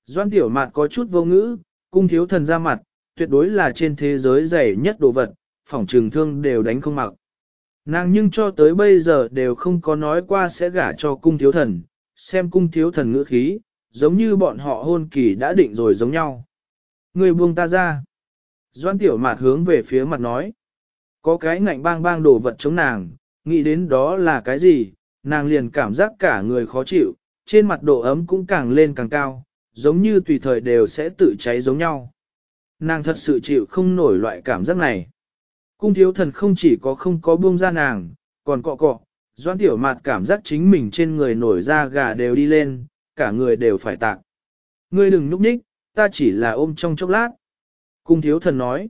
Doan tiểu mạt có chút vô ngữ, cung thiếu thần ra mặt, tuyệt đối là trên thế giới dày nhất đồ vật, phòng trường thương đều đánh không mặc. Nàng nhưng cho tới bây giờ đều không có nói qua sẽ gả cho cung thiếu thần, xem cung thiếu thần ngữ khí, giống như bọn họ hôn kỳ đã định rồi giống nhau. Người buông ta ra. Doan tiểu mạt hướng về phía mặt nói. Có cái ngạnh bang bang đồ vật chống nàng, nghĩ đến đó là cái gì, nàng liền cảm giác cả người khó chịu, trên mặt độ ấm cũng càng lên càng cao, giống như tùy thời đều sẽ tự cháy giống nhau. Nàng thật sự chịu không nổi loại cảm giác này. Cung thiếu thần không chỉ có không có buông ra nàng, còn cọ cọ, doan tiểu mạt cảm giác chính mình trên người nổi da gà đều đi lên, cả người đều phải tạc. Ngươi đừng núp ních, ta chỉ là ôm trong chốc lát. Cung thiếu thần nói.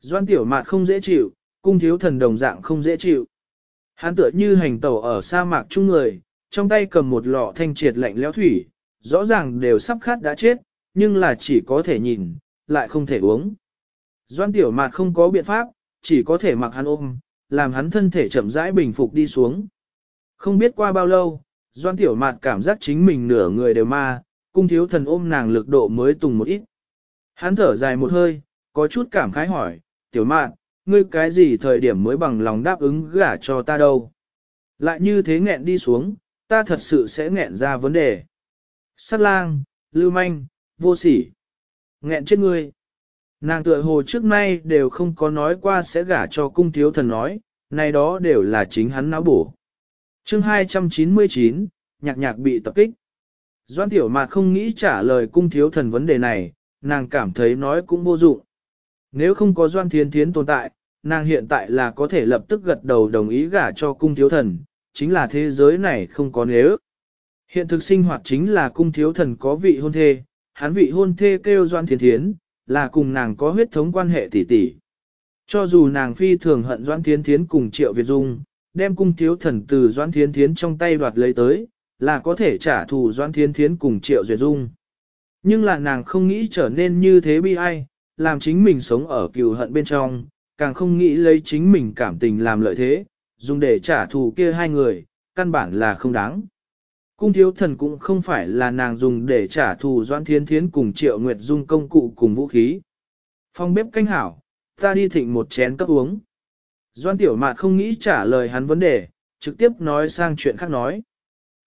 Doan tiểu mạt không dễ chịu, cung thiếu thần đồng dạng không dễ chịu. Hắn tựa như hành tẩu ở sa mạc chung người, trong tay cầm một lọ thanh triệt lạnh lẽo thủy, rõ ràng đều sắp khát đã chết, nhưng là chỉ có thể nhìn, lại không thể uống. Doan tiểu mạt không có biện pháp, chỉ có thể mặc hắn ôm, làm hắn thân thể chậm rãi bình phục đi xuống. Không biết qua bao lâu, Doan Tiểu Mạt cảm giác chính mình nửa người đều ma, cung thiếu thần ôm nàng lực độ mới tùng một ít. Hắn thở dài một hơi, có chút cảm khái hỏi, tiểu mạn, ngươi cái gì thời điểm mới bằng lòng đáp ứng gả cho ta đâu. Lại như thế nghẹn đi xuống, ta thật sự sẽ nghẹn ra vấn đề. Sát lang, lưu manh, vô sỉ. Nghẹn chết ngươi. Nàng tựa hồ trước nay đều không có nói qua sẽ gả cho cung thiếu thần nói, này đó đều là chính hắn não bổ. chương 299, nhạc nhạc bị tập kích. Doan tiểu mạt không nghĩ trả lời cung thiếu thần vấn đề này, nàng cảm thấy nói cũng vô dụng. Nếu không có doan thiên thiến tồn tại, nàng hiện tại là có thể lập tức gật đầu đồng ý gả cho cung thiếu thần, chính là thế giới này không có nếu. Hiện thực sinh hoạt chính là cung thiếu thần có vị hôn thê, hắn vị hôn thê kêu doan thiên thiến, là cùng nàng có huyết thống quan hệ tỷ tỷ. Cho dù nàng phi thường hận doan thiên thiến cùng triệu Việt Dung, đem cung thiếu thần từ doan thiên thiến trong tay đoạt lấy tới, là có thể trả thù doan thiên thiến cùng triệu Duyệt Dung. Nhưng là nàng không nghĩ trở nên như thế bi ai, làm chính mình sống ở cừu hận bên trong, càng không nghĩ lấy chính mình cảm tình làm lợi thế, dùng để trả thù kia hai người, căn bản là không đáng. Cung thiếu thần cũng không phải là nàng dùng để trả thù Doan Thiên Thiến cùng Triệu Nguyệt Dung công cụ cùng vũ khí. Phong bếp canh hảo, ta đi thịnh một chén cấp uống. Doan Tiểu Mạt không nghĩ trả lời hắn vấn đề, trực tiếp nói sang chuyện khác nói.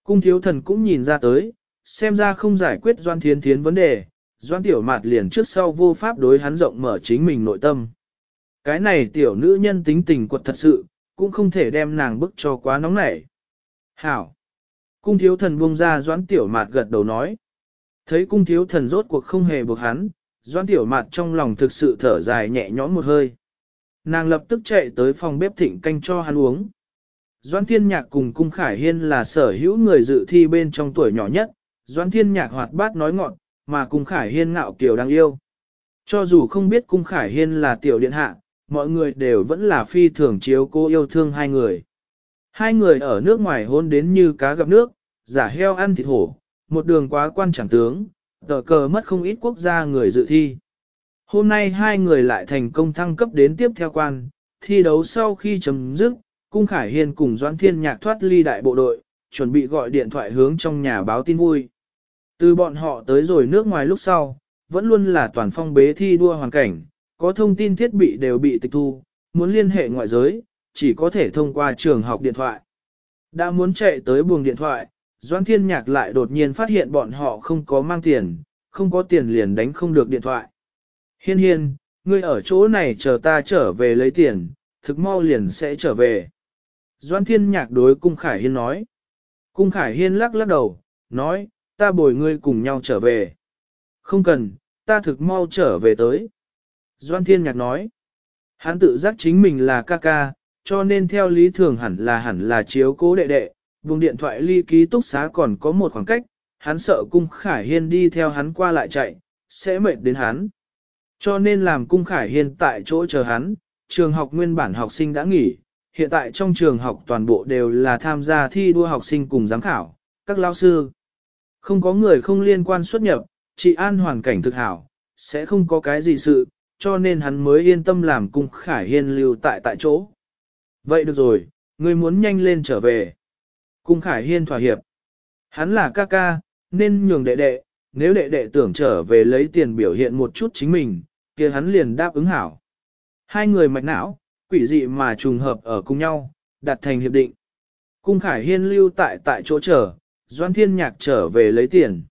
Cung thiếu thần cũng nhìn ra tới, xem ra không giải quyết Doan Thiên Thiến vấn đề, Doan Tiểu Mạt liền trước sau vô pháp đối hắn rộng mở chính mình nội tâm. Cái này tiểu nữ nhân tính tình quật thật sự, cũng không thể đem nàng bức cho quá nóng nảy. Hảo! Cung thiếu thần buông ra Doan Tiểu Mạt gật đầu nói. Thấy cung thiếu thần rốt cuộc không hề buộc hắn, Doan Tiểu Mạt trong lòng thực sự thở dài nhẹ nhõm một hơi. Nàng lập tức chạy tới phòng bếp thịnh canh cho hắn uống. Doan Thiên Nhạc cùng Cung Khải Hiên là sở hữu người dự thi bên trong tuổi nhỏ nhất, Doan Thiên Nhạc hoạt bát nói ngọn, mà Cung Khải Hiên ngạo kiều đáng yêu. Cho dù không biết Cung Khải Hiên là tiểu điện hạ, mọi người đều vẫn là phi thường chiếu cố yêu thương hai người. Hai người ở nước ngoài hôn đến như cá gặp nước, giả heo ăn thịt hổ, một đường quá quan chẳng tướng, tờ cờ mất không ít quốc gia người dự thi. Hôm nay hai người lại thành công thăng cấp đến tiếp theo quan, thi đấu sau khi chấm dứt, Cung Khải Hiên cùng Doãn Thiên Nhạc thoát ly đại bộ đội, chuẩn bị gọi điện thoại hướng trong nhà báo tin vui. Từ bọn họ tới rồi nước ngoài lúc sau, vẫn luôn là toàn phong bế thi đua hoàn cảnh, có thông tin thiết bị đều bị tịch thu, muốn liên hệ ngoại giới, chỉ có thể thông qua trường học điện thoại. Đã muốn chạy tới buồng điện thoại, Doan Thiên Nhạc lại đột nhiên phát hiện bọn họ không có mang tiền, không có tiền liền đánh không được điện thoại. Hiên hiên, ngươi ở chỗ này chờ ta trở về lấy tiền, thực mau liền sẽ trở về. Doan Thiên Nhạc đối Cung Khải Hiên nói. Cung Khải Hiên lắc lắc đầu, nói, ta bồi ngươi cùng nhau trở về. Không cần, ta thực mau trở về tới. Doan Thiên Nhạc nói, hắn tự giác chính mình là ca ca, cho nên theo lý thường hẳn là hẳn là chiếu cố đệ đệ, vùng điện thoại ly ký túc xá còn có một khoảng cách, hắn sợ cung Khải Hiên đi theo hắn qua lại chạy, sẽ mệt đến hắn. Cho nên làm cung Khải Hiên tại chỗ chờ hắn, trường học nguyên bản học sinh đã nghỉ, hiện tại trong trường học toàn bộ đều là tham gia thi đua học sinh cùng giám khảo, các lao sư. Không có người không liên quan xuất nhập, chị an hoàn cảnh thực hảo, sẽ không có cái gì sự, cho nên hắn mới yên tâm làm cung Khải Hiên lưu tại tại chỗ. Vậy được rồi, ngươi muốn nhanh lên trở về. Cung Khải Hiên thỏa hiệp. Hắn là ca ca, nên nhường đệ đệ, nếu đệ đệ tưởng trở về lấy tiền biểu hiện một chút chính mình, kia hắn liền đáp ứng hảo. Hai người mạch não, quỷ dị mà trùng hợp ở cùng nhau, đặt thành hiệp định. Cung Khải Hiên lưu tại tại chỗ chờ, Doan Thiên Nhạc trở về lấy tiền.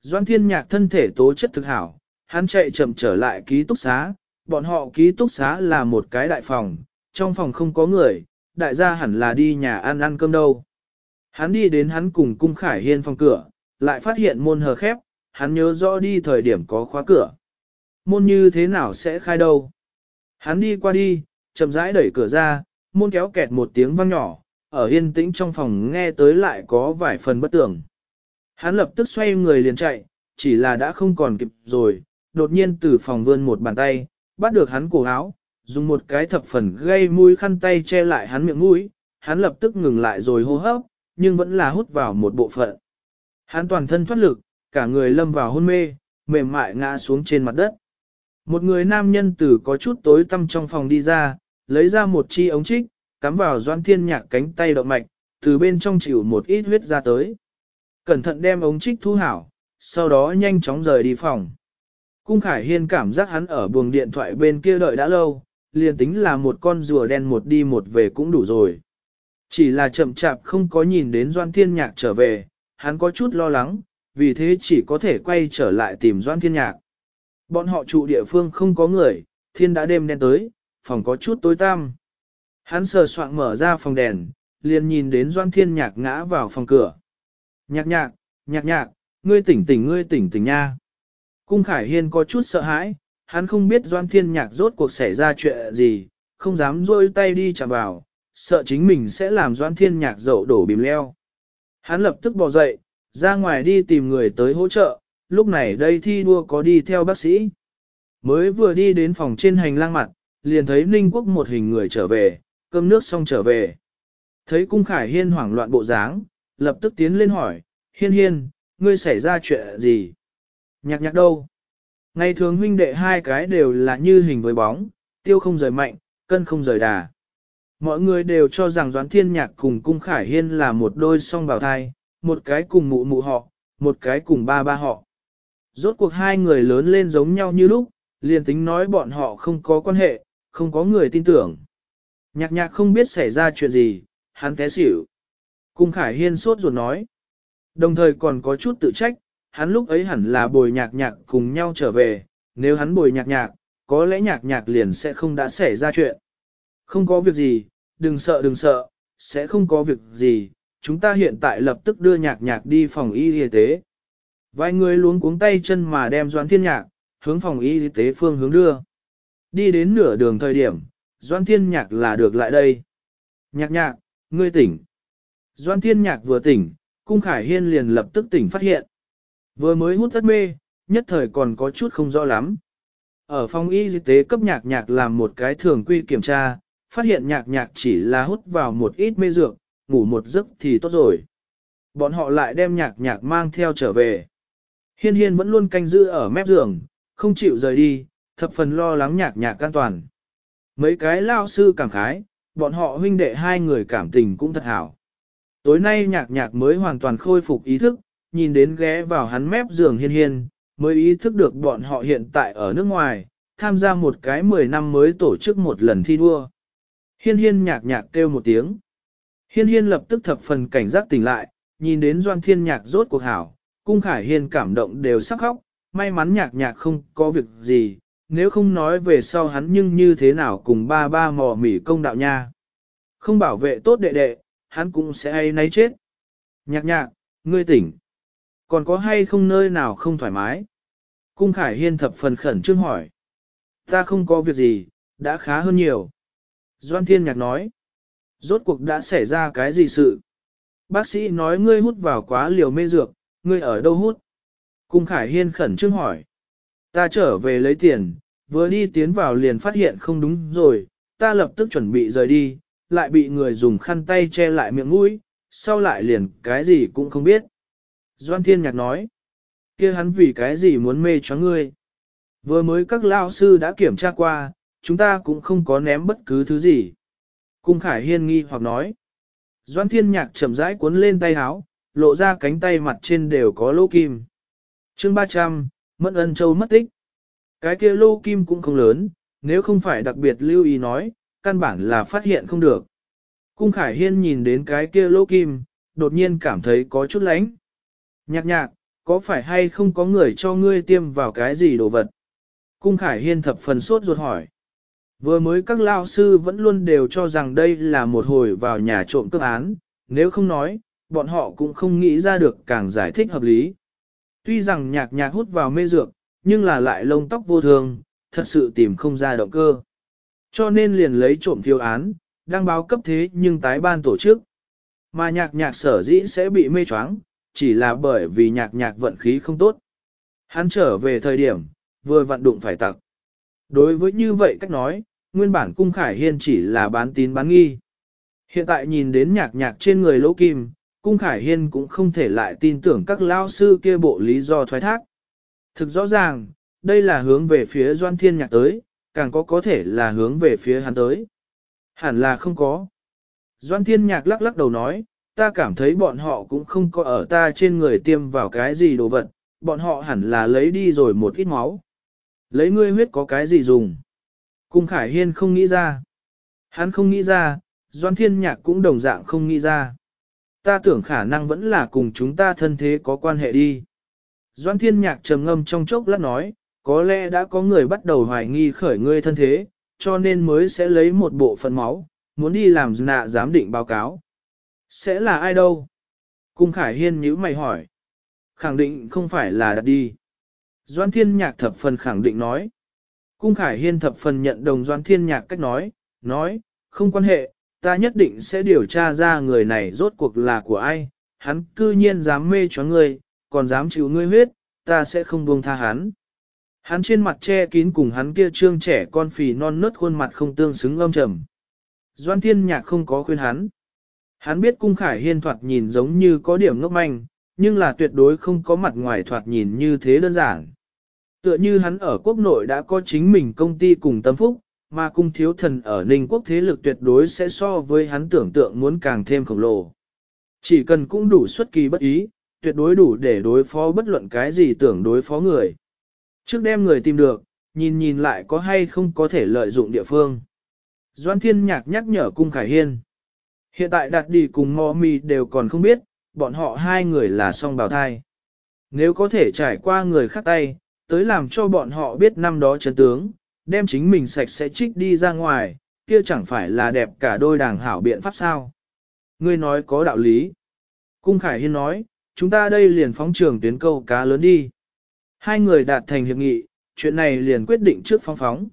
Doan Thiên Nhạc thân thể tố chất thực hảo, hắn chạy chậm trở lại ký túc xá, bọn họ ký túc xá là một cái đại phòng, trong phòng không có người, đại gia hẳn là đi nhà ăn ăn cơm đâu. Hắn đi đến hắn cùng cung khải hiên phòng cửa, lại phát hiện môn hờ khép, hắn nhớ rõ đi thời điểm có khóa cửa. Môn như thế nào sẽ khai đâu? Hắn đi qua đi, chậm rãi đẩy cửa ra, môn kéo kẹt một tiếng vang nhỏ, ở yên tĩnh trong phòng nghe tới lại có vài phần bất tưởng. Hắn lập tức xoay người liền chạy, chỉ là đã không còn kịp rồi, đột nhiên từ phòng vươn một bàn tay, bắt được hắn cổ áo, dùng một cái thập phần gây mũi khăn tay che lại hắn miệng mũi, hắn lập tức ngừng lại rồi hô hấp, nhưng vẫn là hút vào một bộ phận. Hắn toàn thân thoát lực, cả người lâm vào hôn mê, mềm mại ngã xuống trên mặt đất. Một người nam nhân từ có chút tối tăm trong phòng đi ra, lấy ra một chi ống trích, cắm vào doan thiên nhạc cánh tay động mạch, từ bên trong chịu một ít huyết ra tới. Cẩn thận đem ống trích thu hảo, sau đó nhanh chóng rời đi phòng. Cung Khải Hiên cảm giác hắn ở buồng điện thoại bên kia đợi đã lâu, liền tính là một con rùa đen một đi một về cũng đủ rồi. Chỉ là chậm chạp không có nhìn đến Doan Thiên Nhạc trở về, hắn có chút lo lắng, vì thế chỉ có thể quay trở lại tìm Doan Thiên Nhạc. Bọn họ trụ địa phương không có người, thiên đã đêm đen tới, phòng có chút tối tăm. Hắn sờ soạn mở ra phòng đèn, liền nhìn đến Doan Thiên Nhạc ngã vào phòng cửa. Nhạc nhạc, nhạc nhạc, ngươi tỉnh tỉnh ngươi tỉnh tỉnh nha. Cung Khải Hiên có chút sợ hãi, hắn không biết Doan Thiên Nhạc rốt cuộc xảy ra chuyện gì, không dám rôi tay đi chạm vào, sợ chính mình sẽ làm Doan Thiên Nhạc dậu đổ bìm leo. Hắn lập tức bò dậy, ra ngoài đi tìm người tới hỗ trợ, lúc này đây thi đua có đi theo bác sĩ. Mới vừa đi đến phòng trên hành lang mặt, liền thấy Ninh Quốc một hình người trở về, cơm nước xong trở về. Thấy Cung Khải Hiên hoảng loạn bộ dáng, lập tức tiến lên hỏi, Hiên Hiên, ngươi xảy ra chuyện gì? Nhạc nhạc đâu? Ngày thường huynh đệ hai cái đều là như hình với bóng, tiêu không rời mạnh, cân không rời đà. Mọi người đều cho rằng Doãn Thiên Nhạc cùng Cung Khải Hiên là một đôi song bào thai, một cái cùng mụ mụ họ, một cái cùng ba ba họ. Rốt cuộc hai người lớn lên giống nhau như lúc, liền tính nói bọn họ không có quan hệ, không có người tin tưởng. Nhạc nhạc không biết xảy ra chuyện gì, hắn té xỉu. Cung Khải Hiên sốt ruột nói. Đồng thời còn có chút tự trách, hắn lúc ấy hẳn là bồi nhạc nhạc cùng nhau trở về, nếu hắn bồi nhạc nhạc, có lẽ nhạc nhạc liền sẽ không đã xảy ra chuyện. Không có việc gì, đừng sợ đừng sợ, sẽ không có việc gì, chúng ta hiện tại lập tức đưa nhạc nhạc đi phòng y y tế. Vài người luống cuống tay chân mà đem doán Thiên Nhạc, hướng phòng y y tế phương hướng đưa. Đi đến nửa đường thời điểm, Doan Thiên Nhạc là được lại đây. Nhạc nhạc, ngươi tỉnh. Doan Thiên Nhạc vừa tỉnh, Cung Khải Hiên liền lập tức tỉnh phát hiện. Vừa mới hút tất mê, nhất thời còn có chút không rõ lắm. Ở phòng y tế cấp nhạc nhạc làm một cái thường quy kiểm tra, phát hiện nhạc nhạc chỉ là hút vào một ít mê dược, ngủ một giấc thì tốt rồi. Bọn họ lại đem nhạc nhạc mang theo trở về. Hiên hiên vẫn luôn canh giữ ở mép giường, không chịu rời đi, thập phần lo lắng nhạc nhạc an toàn. Mấy cái lao sư cảm khái, bọn họ huynh đệ hai người cảm tình cũng thật hảo. Tối nay nhạc nhạc mới hoàn toàn khôi phục ý thức, nhìn đến ghé vào hắn mép giường hiên hiên, mới ý thức được bọn họ hiện tại ở nước ngoài, tham gia một cái 10 năm mới tổ chức một lần thi đua. Hiên hiên nhạc nhạc kêu một tiếng. Hiên hiên lập tức thập phần cảnh giác tỉnh lại, nhìn đến doan thiên nhạc rốt cuộc hảo, cung khải hiên cảm động đều sắc khóc, may mắn nhạc nhạc không có việc gì, nếu không nói về sau hắn nhưng như thế nào cùng ba ba mò mỉ công đạo nha. Không bảo vệ tốt đệ đệ, hắn cũng sẽ hay nấy chết. Nhạc nhạc, ngươi tỉnh. Còn có hay không nơi nào không thoải mái? Cung Khải Hiên thập phần khẩn trương hỏi. Ta không có việc gì, đã khá hơn nhiều. Doan Thiên Nhạc nói. Rốt cuộc đã xảy ra cái gì sự? Bác sĩ nói ngươi hút vào quá liều mê dược, ngươi ở đâu hút? Cung Khải Hiên khẩn trương hỏi. Ta trở về lấy tiền, vừa đi tiến vào liền phát hiện không đúng rồi, ta lập tức chuẩn bị rời đi, lại bị người dùng khăn tay che lại miệng mũi, sau lại liền cái gì cũng không biết. Doan Thiên Nhạc nói, kia hắn vì cái gì muốn mê cho ngươi. Vừa mới các lao sư đã kiểm tra qua, chúng ta cũng không có ném bất cứ thứ gì. Cung Khải Hiên nghi hoặc nói. Doan Thiên Nhạc chậm rãi cuốn lên tay áo, lộ ra cánh tay mặt trên đều có lỗ kim. chương 300, Mẫn Ân Châu mất tích. Cái kia lô kim cũng không lớn, nếu không phải đặc biệt lưu ý nói, căn bản là phát hiện không được. Cung Khải Hiên nhìn đến cái kia lô kim, đột nhiên cảm thấy có chút lánh. Nhạc nhạc, có phải hay không có người cho ngươi tiêm vào cái gì đồ vật? Cung Khải Hiên thập phần sốt ruột hỏi. Vừa mới các lao sư vẫn luôn đều cho rằng đây là một hồi vào nhà trộm cướp án, nếu không nói, bọn họ cũng không nghĩ ra được càng giải thích hợp lý. Tuy rằng nhạc nhạc hút vào mê dược, nhưng là lại lông tóc vô thường, thật sự tìm không ra động cơ. Cho nên liền lấy trộm thiêu án, đang báo cấp thế nhưng tái ban tổ chức. Mà nhạc nhạc sở dĩ sẽ bị mê choáng, chỉ là bởi vì nhạc nhạc vận khí không tốt. Hắn trở về thời điểm, vừa vận đụng phải tặc. Đối với như vậy cách nói, nguyên bản cung khải hiên chỉ là bán tín bán nghi. Hiện tại nhìn đến nhạc nhạc trên người lỗ kim, cung khải hiên cũng không thể lại tin tưởng các lao sư kia bộ lý do thoái thác. Thực rõ ràng, đây là hướng về phía doan thiên nhạc tới, càng có có thể là hướng về phía hắn tới. Hẳn là không có. Doan thiên nhạc lắc lắc đầu nói, ta cảm thấy bọn họ cũng không có ở ta trên người tiêm vào cái gì đồ vật, bọn họ hẳn là lấy đi rồi một ít máu. Lấy ngươi huyết có cái gì dùng? Cung Khải Hiên không nghĩ ra. Hắn không nghĩ ra, Doan Thiên Nhạc cũng đồng dạng không nghĩ ra. Ta tưởng khả năng vẫn là cùng chúng ta thân thế có quan hệ đi. Doan Thiên Nhạc trầm ngâm trong chốc lát nói, có lẽ đã có người bắt đầu hoài nghi khởi ngươi thân thế, cho nên mới sẽ lấy một bộ phận máu, muốn đi làm nạ giám định báo cáo. Sẽ là ai đâu? Cung Khải Hiên nhíu mày hỏi. Khẳng định không phải là đặt đi. Doan Thiên Nhạc thập phần khẳng định nói. Cung Khải Hiên thập phần nhận đồng Doan Thiên Nhạc cách nói, nói, không quan hệ, ta nhất định sẽ điều tra ra người này rốt cuộc là của ai, hắn cư nhiên dám mê cho ngươi, còn dám chịu ngươi huyết, ta sẽ không buông tha hắn. Hắn trên mặt che kín cùng hắn kia trương trẻ con phì non nớt khuôn mặt không tương xứng âm trầm. Doan Thiên Nhạc không có khuyên hắn. Hắn biết cung khải hiên thoạt nhìn giống như có điểm ngốc manh, nhưng là tuyệt đối không có mặt ngoài thoạt nhìn như thế đơn giản. Tựa như hắn ở quốc nội đã có chính mình công ty cùng tâm phúc, mà cung thiếu thần ở Ninh quốc thế lực tuyệt đối sẽ so với hắn tưởng tượng muốn càng thêm khổng lồ. Chỉ cần cũng đủ xuất kỳ bất ý, tuyệt đối đủ để đối phó bất luận cái gì tưởng đối phó người. Trước đem người tìm được, nhìn nhìn lại có hay không có thể lợi dụng địa phương. Doan Thiên Nhạc nhắc nhở cung Khải Hiên. Hiện tại đặt đi cùng mò mì đều còn không biết, bọn họ hai người là song bào thai. Nếu có thể trải qua người khác tay, tới làm cho bọn họ biết năm đó chân tướng, đem chính mình sạch sẽ trích đi ra ngoài, kia chẳng phải là đẹp cả đôi đàng hảo biện pháp sao. Ngươi nói có đạo lý. Cung Khải Hiên nói, chúng ta đây liền phóng trường tuyến câu cá lớn đi. Hai người đạt thành hiệp nghị, chuyện này liền quyết định trước phóng phóng.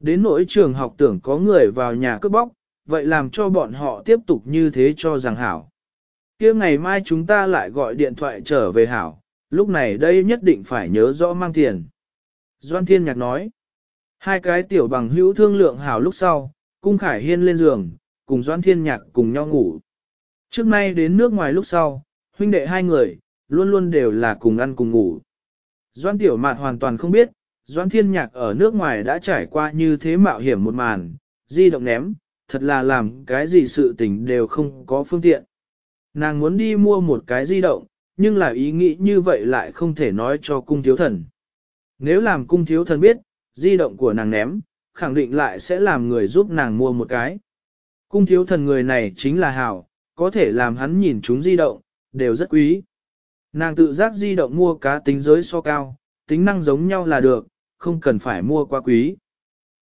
Đến nỗi trường học tưởng có người vào nhà cướp bóc, vậy làm cho bọn họ tiếp tục như thế cho rằng hảo. kia ngày mai chúng ta lại gọi điện thoại trở về hảo, lúc này đây nhất định phải nhớ rõ mang tiền. Doan Thiên Nhạc nói, hai cái tiểu bằng hữu thương lượng hảo lúc sau, cung khải hiên lên giường, cùng Doan Thiên Nhạc cùng nhau ngủ. Trước nay đến nước ngoài lúc sau, huynh đệ hai người, luôn luôn đều là cùng ăn cùng ngủ. Doan Tiểu Mạt hoàn toàn không biết, Doan Thiên Nhạc ở nước ngoài đã trải qua như thế mạo hiểm một màn, di động ném, thật là làm cái gì sự tình đều không có phương tiện. Nàng muốn đi mua một cái di động, nhưng là ý nghĩ như vậy lại không thể nói cho cung thiếu thần. Nếu làm cung thiếu thần biết, di động của nàng ném, khẳng định lại sẽ làm người giúp nàng mua một cái. Cung thiếu thần người này chính là hảo, có thể làm hắn nhìn chúng di động, đều rất quý. Nàng tự giác di động mua cá tính giới so cao, tính năng giống nhau là được, không cần phải mua quá quý.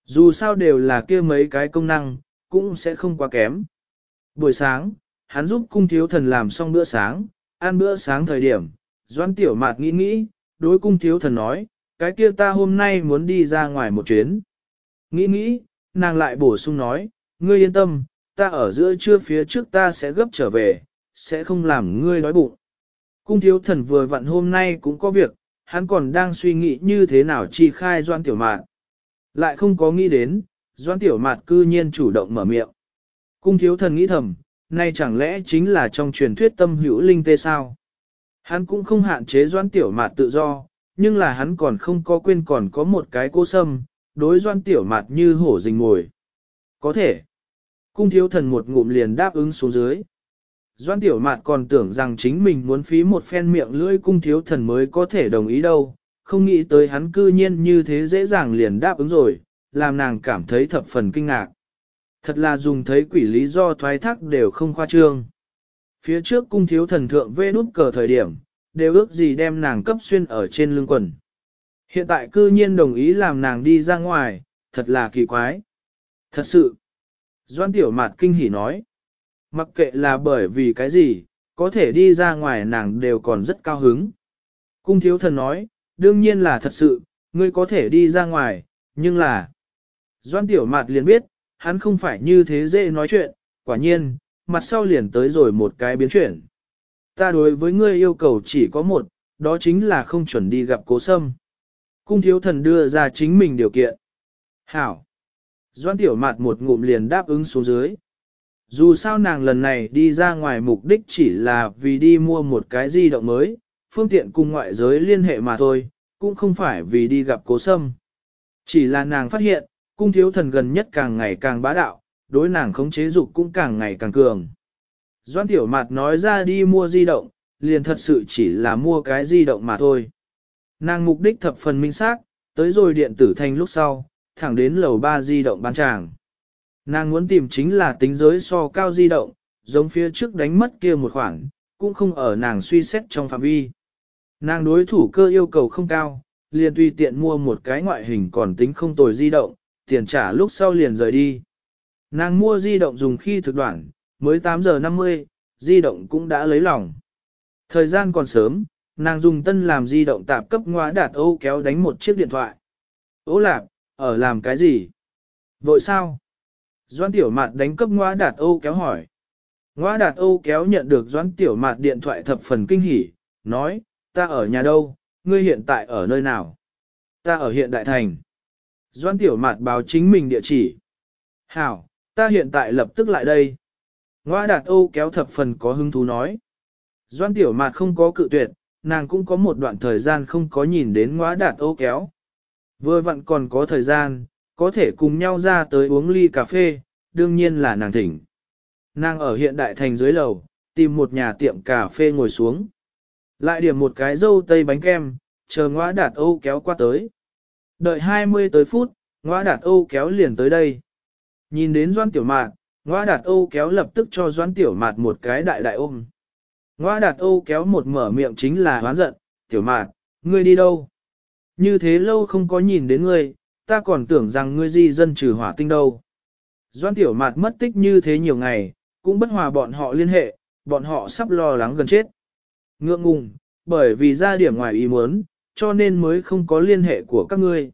Dù sao đều là kia mấy cái công năng, cũng sẽ không quá kém. Buổi sáng, hắn giúp cung thiếu thần làm xong bữa sáng, ăn bữa sáng thời điểm, doan tiểu mạt nghĩ nghĩ, đối cung thiếu thần nói, cái kia ta hôm nay muốn đi ra ngoài một chuyến. Nghĩ nghĩ, nàng lại bổ sung nói, ngươi yên tâm, ta ở giữa trưa phía trước ta sẽ gấp trở về, sẽ không làm ngươi đói bụng. Cung thiếu thần vừa vặn hôm nay cũng có việc, hắn còn đang suy nghĩ như thế nào chi khai doan tiểu mạn. Lại không có nghĩ đến, doan tiểu mạn cư nhiên chủ động mở miệng. Cung thiếu thần nghĩ thầm, nay chẳng lẽ chính là trong truyền thuyết tâm hữu linh tê sao? Hắn cũng không hạn chế doan tiểu mạn tự do, nhưng là hắn còn không có quên còn có một cái cô sâm, đối doan tiểu mạt như hổ rình ngồi. Có thể. Cung thiếu thần một ngụm liền đáp ứng xuống dưới. Doan tiểu mạt còn tưởng rằng chính mình muốn phí một phen miệng lưỡi cung thiếu thần mới có thể đồng ý đâu, không nghĩ tới hắn cư nhiên như thế dễ dàng liền đáp ứng rồi, làm nàng cảm thấy thập phần kinh ngạc. Thật là dùng thấy quỷ lý do thoái thác đều không khoa trương. Phía trước cung thiếu thần thượng vê nút cờ thời điểm, đều ước gì đem nàng cấp xuyên ở trên lưng quần. Hiện tại cư nhiên đồng ý làm nàng đi ra ngoài, thật là kỳ quái. Thật sự. Doan tiểu mạt kinh hỉ nói. Mặc kệ là bởi vì cái gì, có thể đi ra ngoài nàng đều còn rất cao hứng. Cung thiếu thần nói, đương nhiên là thật sự, ngươi có thể đi ra ngoài, nhưng là... Doan tiểu mạt liền biết, hắn không phải như thế dễ nói chuyện, quả nhiên, mặt sau liền tới rồi một cái biến chuyển. Ta đối với ngươi yêu cầu chỉ có một, đó chính là không chuẩn đi gặp cố sâm. Cung thiếu thần đưa ra chính mình điều kiện. Hảo. Doan tiểu mạt một ngụm liền đáp ứng xuống dưới. Dù sao nàng lần này đi ra ngoài mục đích chỉ là vì đi mua một cái di động mới, phương tiện cùng ngoại giới liên hệ mà thôi, cũng không phải vì đi gặp cố sâm. Chỉ là nàng phát hiện, cung thiếu thần gần nhất càng ngày càng bá đạo, đối nàng khống chế dục cũng càng ngày càng cường. Doan tiểu mạt nói ra đi mua di động, liền thật sự chỉ là mua cái di động mà thôi. Nàng mục đích thập phần minh xác, tới rồi điện tử thành lúc sau, thẳng đến lầu 3 di động bán tràng. Nàng muốn tìm chính là tính giới so cao di động, giống phía trước đánh mất kia một khoản, cũng không ở nàng suy xét trong phạm vi. Nàng đối thủ cơ yêu cầu không cao, liền tùy tiện mua một cái ngoại hình còn tính không tồi di động, tiền trả lúc sau liền rời đi. Nàng mua di động dùng khi thực đoạn, mới 8 giờ 50, di động cũng đã lấy lòng. Thời gian còn sớm, nàng dùng tân làm di động tạp cấp ngoá đạt ô kéo đánh một chiếc điện thoại. Ô lạp, ở làm cái gì? Vội sao? Doan tiểu mạt đánh cấp ngoá đạt ô kéo hỏi. Ngoá đạt ô kéo nhận được doan tiểu mạt điện thoại thập phần kinh hỉ, nói, ta ở nhà đâu, ngươi hiện tại ở nơi nào? Ta ở hiện đại thành. Doan tiểu mạt báo chính mình địa chỉ. Hảo, ta hiện tại lập tức lại đây. Ngoa đạt ô kéo thập phần có hứng thú nói. Doan tiểu mạt không có cự tuyệt, nàng cũng có một đoạn thời gian không có nhìn đến ngoa đạt ô kéo. Vừa vặn còn có thời gian, có thể cùng nhau ra tới uống ly cà phê, đương nhiên là nàng thỉnh. Nàng ở hiện đại thành dưới lầu, tìm một nhà tiệm cà phê ngồi xuống. Lại điểm một cái dâu tây bánh kem, chờ ngoa đạt ô kéo qua tới. Đợi 20 tới phút, ngoa đạt ô kéo liền tới đây. Nhìn đến doan tiểu mạt, Ngoa đạt ô kéo lập tức cho Doãn tiểu mạt một cái đại đại ôm. Ngoa đạt ô kéo một mở miệng chính là hoán giận, tiểu mạt, ngươi đi đâu? Như thế lâu không có nhìn đến ngươi, ta còn tưởng rằng ngươi di dân trừ hỏa tinh đâu. Doãn tiểu mạt mất tích như thế nhiều ngày, cũng bất hòa bọn họ liên hệ, bọn họ sắp lo lắng gần chết. Ngượng ngùng, bởi vì ra điểm ngoài ý muốn, cho nên mới không có liên hệ của các ngươi.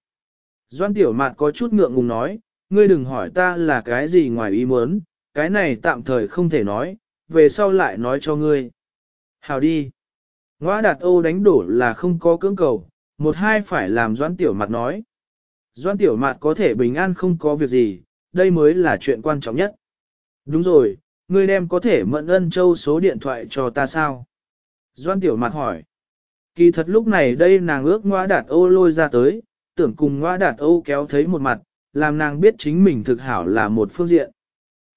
Doan tiểu mạt có chút ngượng ngùng nói, ngươi đừng hỏi ta là cái gì ngoài ý muốn, cái này tạm thời không thể nói, về sau lại nói cho ngươi. Hào đi. Ngoa đạt ô đánh đổ là không có cưỡng cầu, một hai phải làm doan tiểu mặt nói. Doan tiểu mặt có thể bình an không có việc gì, đây mới là chuyện quan trọng nhất. Đúng rồi, ngươi đem có thể mận ân châu số điện thoại cho ta sao? Doan tiểu mặt hỏi. Kỳ thật lúc này đây nàng ước ngoa đạt ô lôi ra tới, tưởng cùng ngoa đạt ô kéo thấy một mặt, làm nàng biết chính mình thực hảo là một phương diện.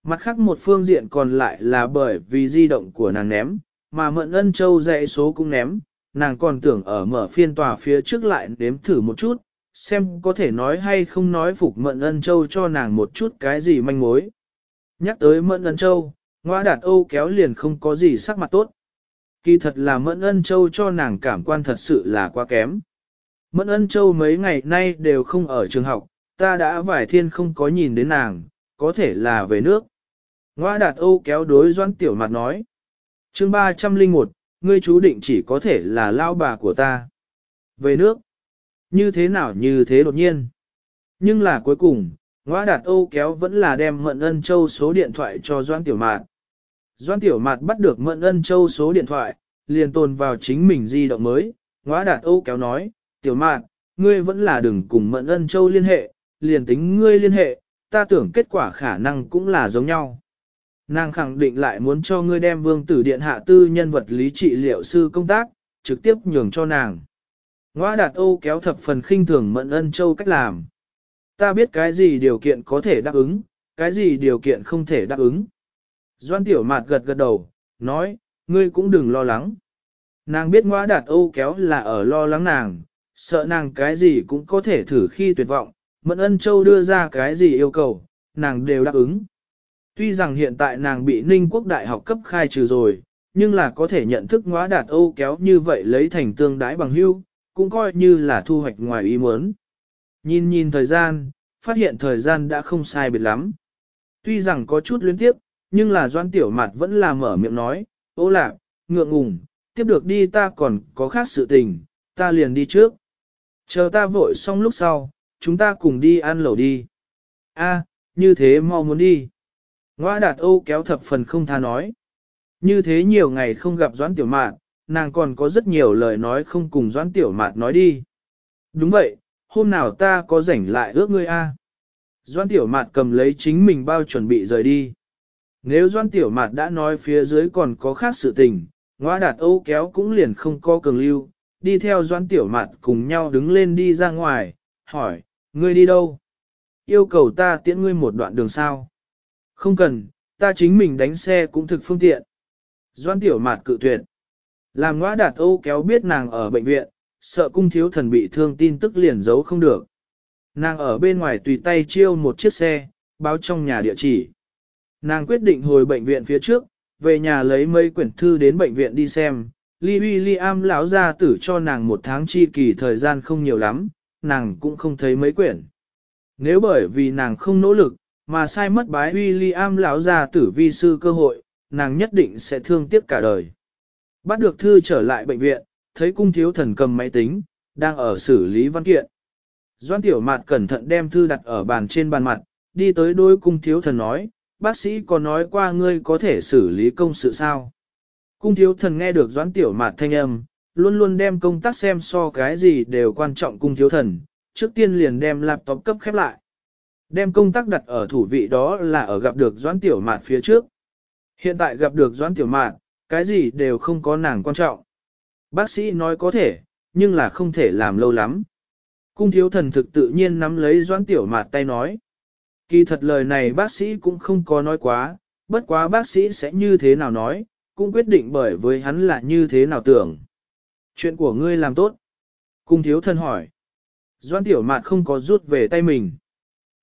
Mặt khác một phương diện còn lại là bởi vì di động của nàng ném, mà mận ân châu dạy số cũng ném, nàng còn tưởng ở mở phiên tòa phía trước lại nếm thử một chút, xem có thể nói hay không nói phục mận ân châu cho nàng một chút cái gì manh mối. Nhắc tới mận ân châu, ngoa đạt Âu kéo liền không có gì sắc mặt tốt. Kỳ thật là Mận Ân Châu cho nàng cảm quan thật sự là quá kém. Mẫn Ân Châu mấy ngày nay đều không ở trường học, ta đã vài thiên không có nhìn đến nàng, có thể là về nước. Ngoa đạt Âu kéo đối doan tiểu mặt nói. chương 301, ngươi chú định chỉ có thể là lao bà của ta. Về nước. Như thế nào như thế đột nhiên. Nhưng là cuối cùng, Ngoa đạt Âu kéo vẫn là đem mận Ân Châu số điện thoại cho Doan Tiểu Mạt. Doan Tiểu Mạt bắt được Mận Ân Châu số điện thoại, liền tồn vào chính mình di động mới, Ngoa đạt Âu kéo nói, Tiểu Mạt, ngươi vẫn là đừng cùng Mận Ân Châu liên hệ, liền tính ngươi liên hệ, ta tưởng kết quả khả năng cũng là giống nhau. Nàng khẳng định lại muốn cho ngươi đem vương tử điện hạ tư nhân vật lý trị liệu sư công tác, trực tiếp nhường cho nàng. Ngoa đạt Âu kéo thập phần khinh thường Mận Ân Châu cách làm. Ta biết cái gì điều kiện có thể đáp ứng, cái gì điều kiện không thể đáp ứng. Doan tiểu mạt gật gật đầu, nói, ngươi cũng đừng lo lắng. Nàng biết ngoa đạt âu kéo là ở lo lắng nàng, sợ nàng cái gì cũng có thể thử khi tuyệt vọng, Mẫn Ân Châu đưa ra cái gì yêu cầu, nàng đều đáp ứng. Tuy rằng hiện tại nàng bị Ninh Quốc Đại học cấp khai trừ rồi, nhưng là có thể nhận thức ngõa đạt âu kéo như vậy lấy thành tương đái bằng hưu, cũng coi như là thu hoạch ngoài ý muốn. Nhìn nhìn thời gian, phát hiện thời gian đã không sai biệt lắm. Tuy rằng có chút luyến tiếp, nhưng là doan tiểu mặt vẫn là mở miệng nói, ô lạc, ngượng ngùng, tiếp được đi ta còn có khác sự tình, ta liền đi trước. Chờ ta vội xong lúc sau, chúng ta cùng đi ăn lẩu đi. A, như thế mau muốn đi. Ngoa đạt ô kéo thập phần không tha nói. Như thế nhiều ngày không gặp doãn tiểu mạn, nàng còn có rất nhiều lời nói không cùng doãn tiểu mạn nói đi. Đúng vậy, hôm nào ta có rảnh lại ước ngươi a. Doãn tiểu mạn cầm lấy chính mình bao chuẩn bị rời đi. Nếu doãn Tiểu mạn đã nói phía dưới còn có khác sự tình, ngoa đạt âu kéo cũng liền không có cường lưu, đi theo doãn Tiểu mạn cùng nhau đứng lên đi ra ngoài, hỏi, ngươi đi đâu? Yêu cầu ta tiễn ngươi một đoạn đường sao? Không cần, ta chính mình đánh xe cũng thực phương tiện. Doan Tiểu Mạt cự tuyệt. Làm ngoa đạt âu kéo biết nàng ở bệnh viện, sợ cung thiếu thần bị thương tin tức liền giấu không được. Nàng ở bên ngoài tùy tay chiêu một chiếc xe, báo trong nhà địa chỉ. Nàng quyết định hồi bệnh viện phía trước, về nhà lấy mấy quyển thư đến bệnh viện đi xem. Lee William lão gia tử cho nàng một tháng chi kỳ thời gian không nhiều lắm, nàng cũng không thấy mấy quyển. Nếu bởi vì nàng không nỗ lực, mà sai mất bái William lão gia tử vi sư cơ hội, nàng nhất định sẽ thương tiếc cả đời. Bắt được thư trở lại bệnh viện, thấy cung thiếu thần cầm máy tính, đang ở xử lý văn kiện. Doan tiểu mạt cẩn thận đem thư đặt ở bàn trên bàn mặt, đi tới đôi cung thiếu thần nói, bác sĩ có nói qua ngươi có thể xử lý công sự sao. Cung thiếu thần nghe được doãn tiểu mạt thanh âm, luôn luôn đem công tác xem so cái gì đều quan trọng cung thiếu thần, trước tiên liền đem laptop cấp khép lại. Đem công tác đặt ở thủ vị đó là ở gặp được doãn tiểu mạt phía trước. Hiện tại gặp được doãn tiểu mạt, cái gì đều không có nàng quan trọng. Bác sĩ nói có thể, nhưng là không thể làm lâu lắm. Cung thiếu thần thực tự nhiên nắm lấy doãn tiểu mạt tay nói. Kỳ thật lời này bác sĩ cũng không có nói quá, bất quá bác sĩ sẽ như thế nào nói, cũng quyết định bởi với hắn là như thế nào tưởng. Chuyện của ngươi làm tốt. Cung thiếu thần hỏi. Doan tiểu mạt không có rút về tay mình.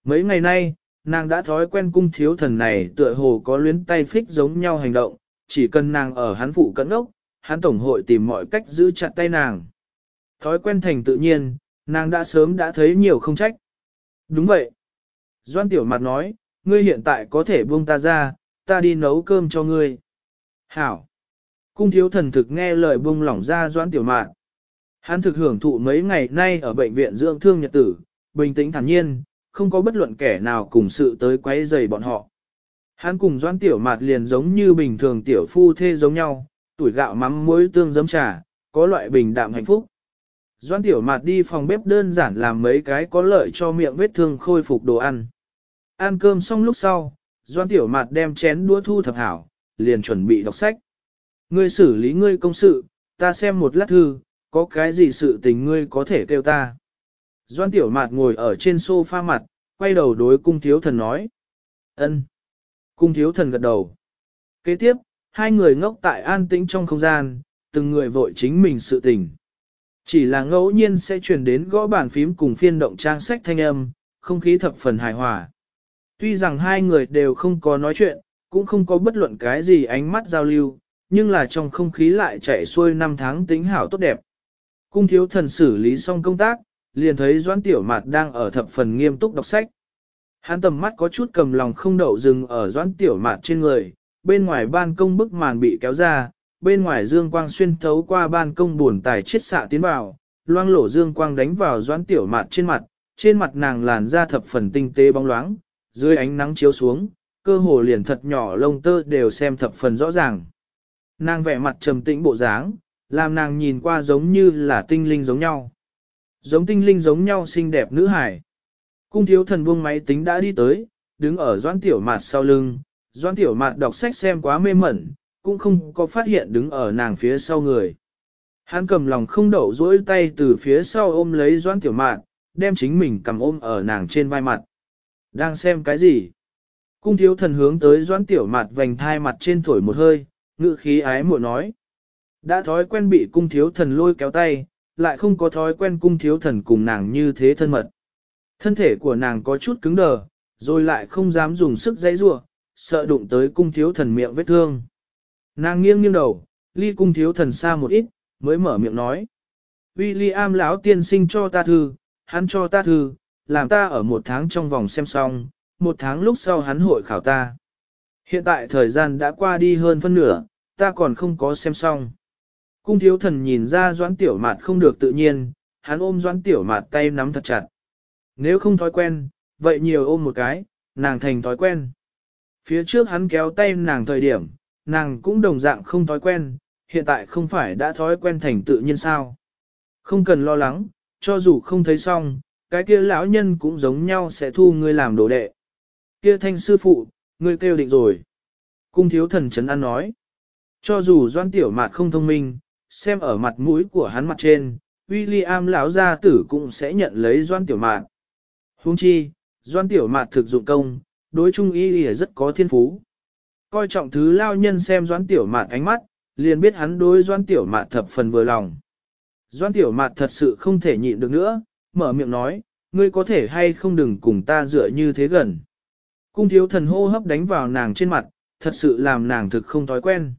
Mấy ngày nay, nàng đã thói quen cung thiếu thần này tựa hồ có luyến tay phích giống nhau hành động, chỉ cần nàng ở hắn phụ cận ốc, hắn tổng hội tìm mọi cách giữ chặt tay nàng. Thói quen thành tự nhiên, nàng đã sớm đã thấy nhiều không trách. Đúng vậy. Doan tiểu mặt nói, ngươi hiện tại có thể buông ta ra, ta đi nấu cơm cho ngươi. Hảo. Cung thiếu thần thực nghe lời buông lỏng ra doãn tiểu mạt. Hắn thực hưởng thụ mấy ngày nay ở bệnh viện dưỡng thương nhật tử, bình tĩnh thản nhiên, không có bất luận kẻ nào cùng sự tới quấy rầy bọn họ. Hắn cùng doãn tiểu mạt liền giống như bình thường tiểu phu thê giống nhau, tuổi gạo mắm muối tương giấm trà, có loại bình đạm hạnh phúc. Doãn tiểu mạt đi phòng bếp đơn giản làm mấy cái có lợi cho miệng vết thương khôi phục đồ ăn. Ăn cơm xong lúc sau, doãn tiểu mạt đem chén đũa thu thập hảo, liền chuẩn bị đọc sách. Ngươi xử lý ngươi công sự, ta xem một lát thư, có cái gì sự tình ngươi có thể kêu ta. Doan tiểu mạt ngồi ở trên sofa mặt, quay đầu đối cung thiếu thần nói. ân. Cung thiếu thần gật đầu. Kế tiếp, hai người ngốc tại an tĩnh trong không gian, từng người vội chính mình sự tình. Chỉ là ngẫu nhiên sẽ truyền đến gõ bàn phím cùng phiên động trang sách thanh âm, không khí thập phần hài hòa. Tuy rằng hai người đều không có nói chuyện, cũng không có bất luận cái gì ánh mắt giao lưu, nhưng là trong không khí lại chạy xuôi năm tháng tính hảo tốt đẹp. Cung thiếu thần xử lý xong công tác, liền thấy Doãn Tiểu Mạt đang ở thập phần nghiêm túc đọc sách. Hắn tầm mắt có chút cầm lòng không đậu dừng ở Doãn Tiểu Mạt trên người, bên ngoài ban công bức màn bị kéo ra, bên ngoài dương quang xuyên thấu qua ban công buồn tài chiết xạ tiến vào, loang lổ dương quang đánh vào Doãn Tiểu Mạt trên mặt, trên mặt nàng làn da thập phần tinh tế bóng loáng, dưới ánh nắng chiếu xuống, cơ hồ liền thật nhỏ lông tơ đều xem thập phần rõ ràng. Nàng vẻ mặt trầm tĩnh bộ dáng, làm nàng nhìn qua giống như là tinh linh giống nhau. Giống tinh linh giống nhau xinh đẹp nữ hải. Cung thiếu thần buông máy tính đã đi tới, đứng ở doãn tiểu mạt sau lưng, doãn tiểu mạt đọc sách xem quá mê mẩn, cũng không có phát hiện đứng ở nàng phía sau người. Hắn cầm lòng không đậu dỗi tay từ phía sau ôm lấy doãn tiểu mạt, đem chính mình cầm ôm ở nàng trên vai mặt. Đang xem cái gì? Cung thiếu thần hướng tới doãn tiểu mặt vành thai mặt trên thổi một hơi, ngự khí ái muội nói. Đã thói quen bị cung thiếu thần lôi kéo tay, lại không có thói quen cung thiếu thần cùng nàng như thế thân mật. Thân thể của nàng có chút cứng đờ, rồi lại không dám dùng sức dãy rua, sợ đụng tới cung thiếu thần miệng vết thương. Nàng nghiêng nghiêng đầu, ly cung thiếu thần xa một ít, mới mở miệng nói. William lão tiên sinh cho ta thư, hắn cho ta thư, làm ta ở một tháng trong vòng xem xong, một tháng lúc sau hắn hội khảo ta. Hiện tại thời gian đã qua đi hơn phân nửa, ta còn không có xem xong. Cung thiếu thần nhìn ra doãn tiểu mạt không được tự nhiên, hắn ôm doãn tiểu mạt tay nắm thật chặt. Nếu không thói quen, vậy nhiều ôm một cái, nàng thành thói quen. Phía trước hắn kéo tay nàng thời điểm, nàng cũng đồng dạng không thói quen, hiện tại không phải đã thói quen thành tự nhiên sao. Không cần lo lắng, cho dù không thấy xong, cái kia lão nhân cũng giống nhau sẽ thu ngươi làm đồ đệ. Kia thanh sư phụ, ngươi kêu định rồi. Cung thiếu thần chấn an nói. Cho dù doan tiểu mạt không thông minh, xem ở mặt mũi của hắn mặt trên, William lão gia tử cũng sẽ nhận lấy doan tiểu mạt. Hung chi, doan tiểu mạt thực dụng công, đối trung y y rất có thiên phú. Coi trọng thứ lao nhân xem doan tiểu mạt ánh mắt, liền biết hắn đối doan tiểu mạt thập phần vừa lòng. Doan tiểu mạt thật sự không thể nhịn được nữa, mở miệng nói, ngươi có thể hay không đừng cùng ta dựa như thế gần. Cung thiếu thần hô hấp đánh vào nàng trên mặt, thật sự làm nàng thực không thói quen.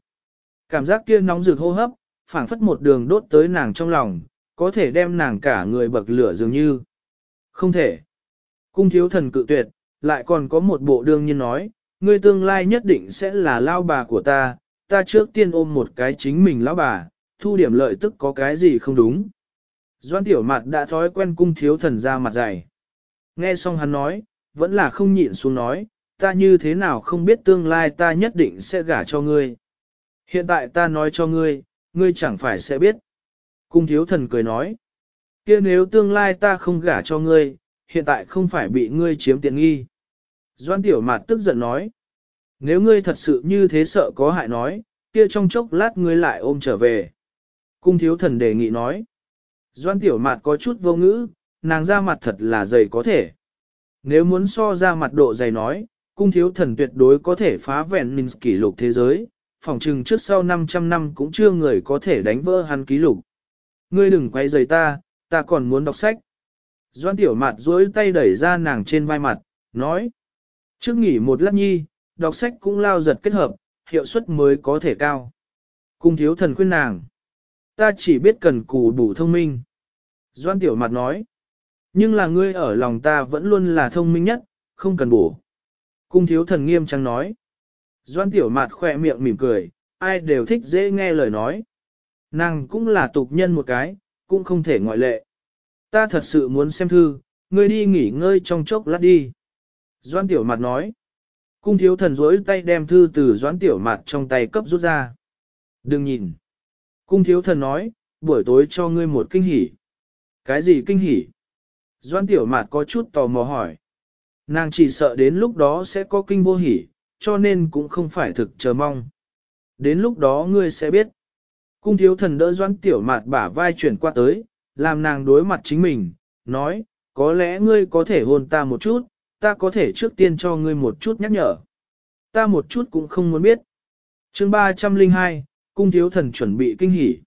Cảm giác kia nóng rực hô hấp, phảng phất một đường đốt tới nàng trong lòng, có thể đem nàng cả người bậc lửa dường như. Không thể. Cung thiếu thần cự tuyệt, lại còn có một bộ đương nhiên nói, ngươi tương lai nhất định sẽ là lao bà của ta, ta trước tiên ôm một cái chính mình lão bà, thu điểm lợi tức có cái gì không đúng. Doan tiểu mặt đã thói quen cung thiếu thần ra mặt dày. Nghe xong hắn nói, vẫn là không nhịn xuống nói, ta như thế nào không biết tương lai ta nhất định sẽ gả cho ngươi. Hiện tại ta nói cho ngươi, ngươi chẳng phải sẽ biết. Cung thiếu thần cười nói, kia nếu tương lai ta không gả cho ngươi, hiện tại không phải bị ngươi chiếm tiện nghi. Doan tiểu mạt tức giận nói, nếu ngươi thật sự như thế sợ có hại nói, kia trong chốc lát ngươi lại ôm trở về. Cung thiếu thần đề nghị nói, Doan tiểu mạt có chút vô ngữ, nàng ra mặt thật là dày có thể. Nếu muốn so ra mặt độ dày nói, cung thiếu thần tuyệt đối có thể phá vẹn mình kỷ lục thế giới, phỏng trừng trước sau 500 năm cũng chưa người có thể đánh vỡ hắn ký lục. Ngươi đừng quay rời ta, ta còn muốn đọc sách. Doan tiểu mặt duỗi tay đẩy ra nàng trên vai mặt, nói. Trước nghỉ một lát nhi, đọc sách cũng lao giật kết hợp, hiệu suất mới có thể cao. Cung thiếu thần khuyên nàng. Ta chỉ biết cần cù đủ thông minh. Doan tiểu mặt nói. Nhưng là ngươi ở lòng ta vẫn luôn là thông minh nhất, không cần bổ. Cung thiếu thần nghiêm trang nói. Doan tiểu Mạt khỏe miệng mỉm cười, ai đều thích dễ nghe lời nói. Nàng cũng là tục nhân một cái, cũng không thể ngoại lệ. Ta thật sự muốn xem thư, ngươi đi nghỉ ngơi trong chốc lát đi. Doan tiểu mặt nói. Cung thiếu thần rỗi tay đem thư từ doan tiểu mặt trong tay cấp rút ra. Đừng nhìn. Cung thiếu thần nói, buổi tối cho ngươi một kinh hỉ. Cái gì kinh hỉ? Doan tiểu mạt có chút tò mò hỏi. Nàng chỉ sợ đến lúc đó sẽ có kinh vô hỉ, cho nên cũng không phải thực chờ mong. Đến lúc đó ngươi sẽ biết. Cung thiếu thần đỡ doãn tiểu mạt bả vai chuyển qua tới, làm nàng đối mặt chính mình, nói, có lẽ ngươi có thể hôn ta một chút, ta có thể trước tiên cho ngươi một chút nhắc nhở. Ta một chút cũng không muốn biết. chương 302, cung thiếu thần chuẩn bị kinh hỉ.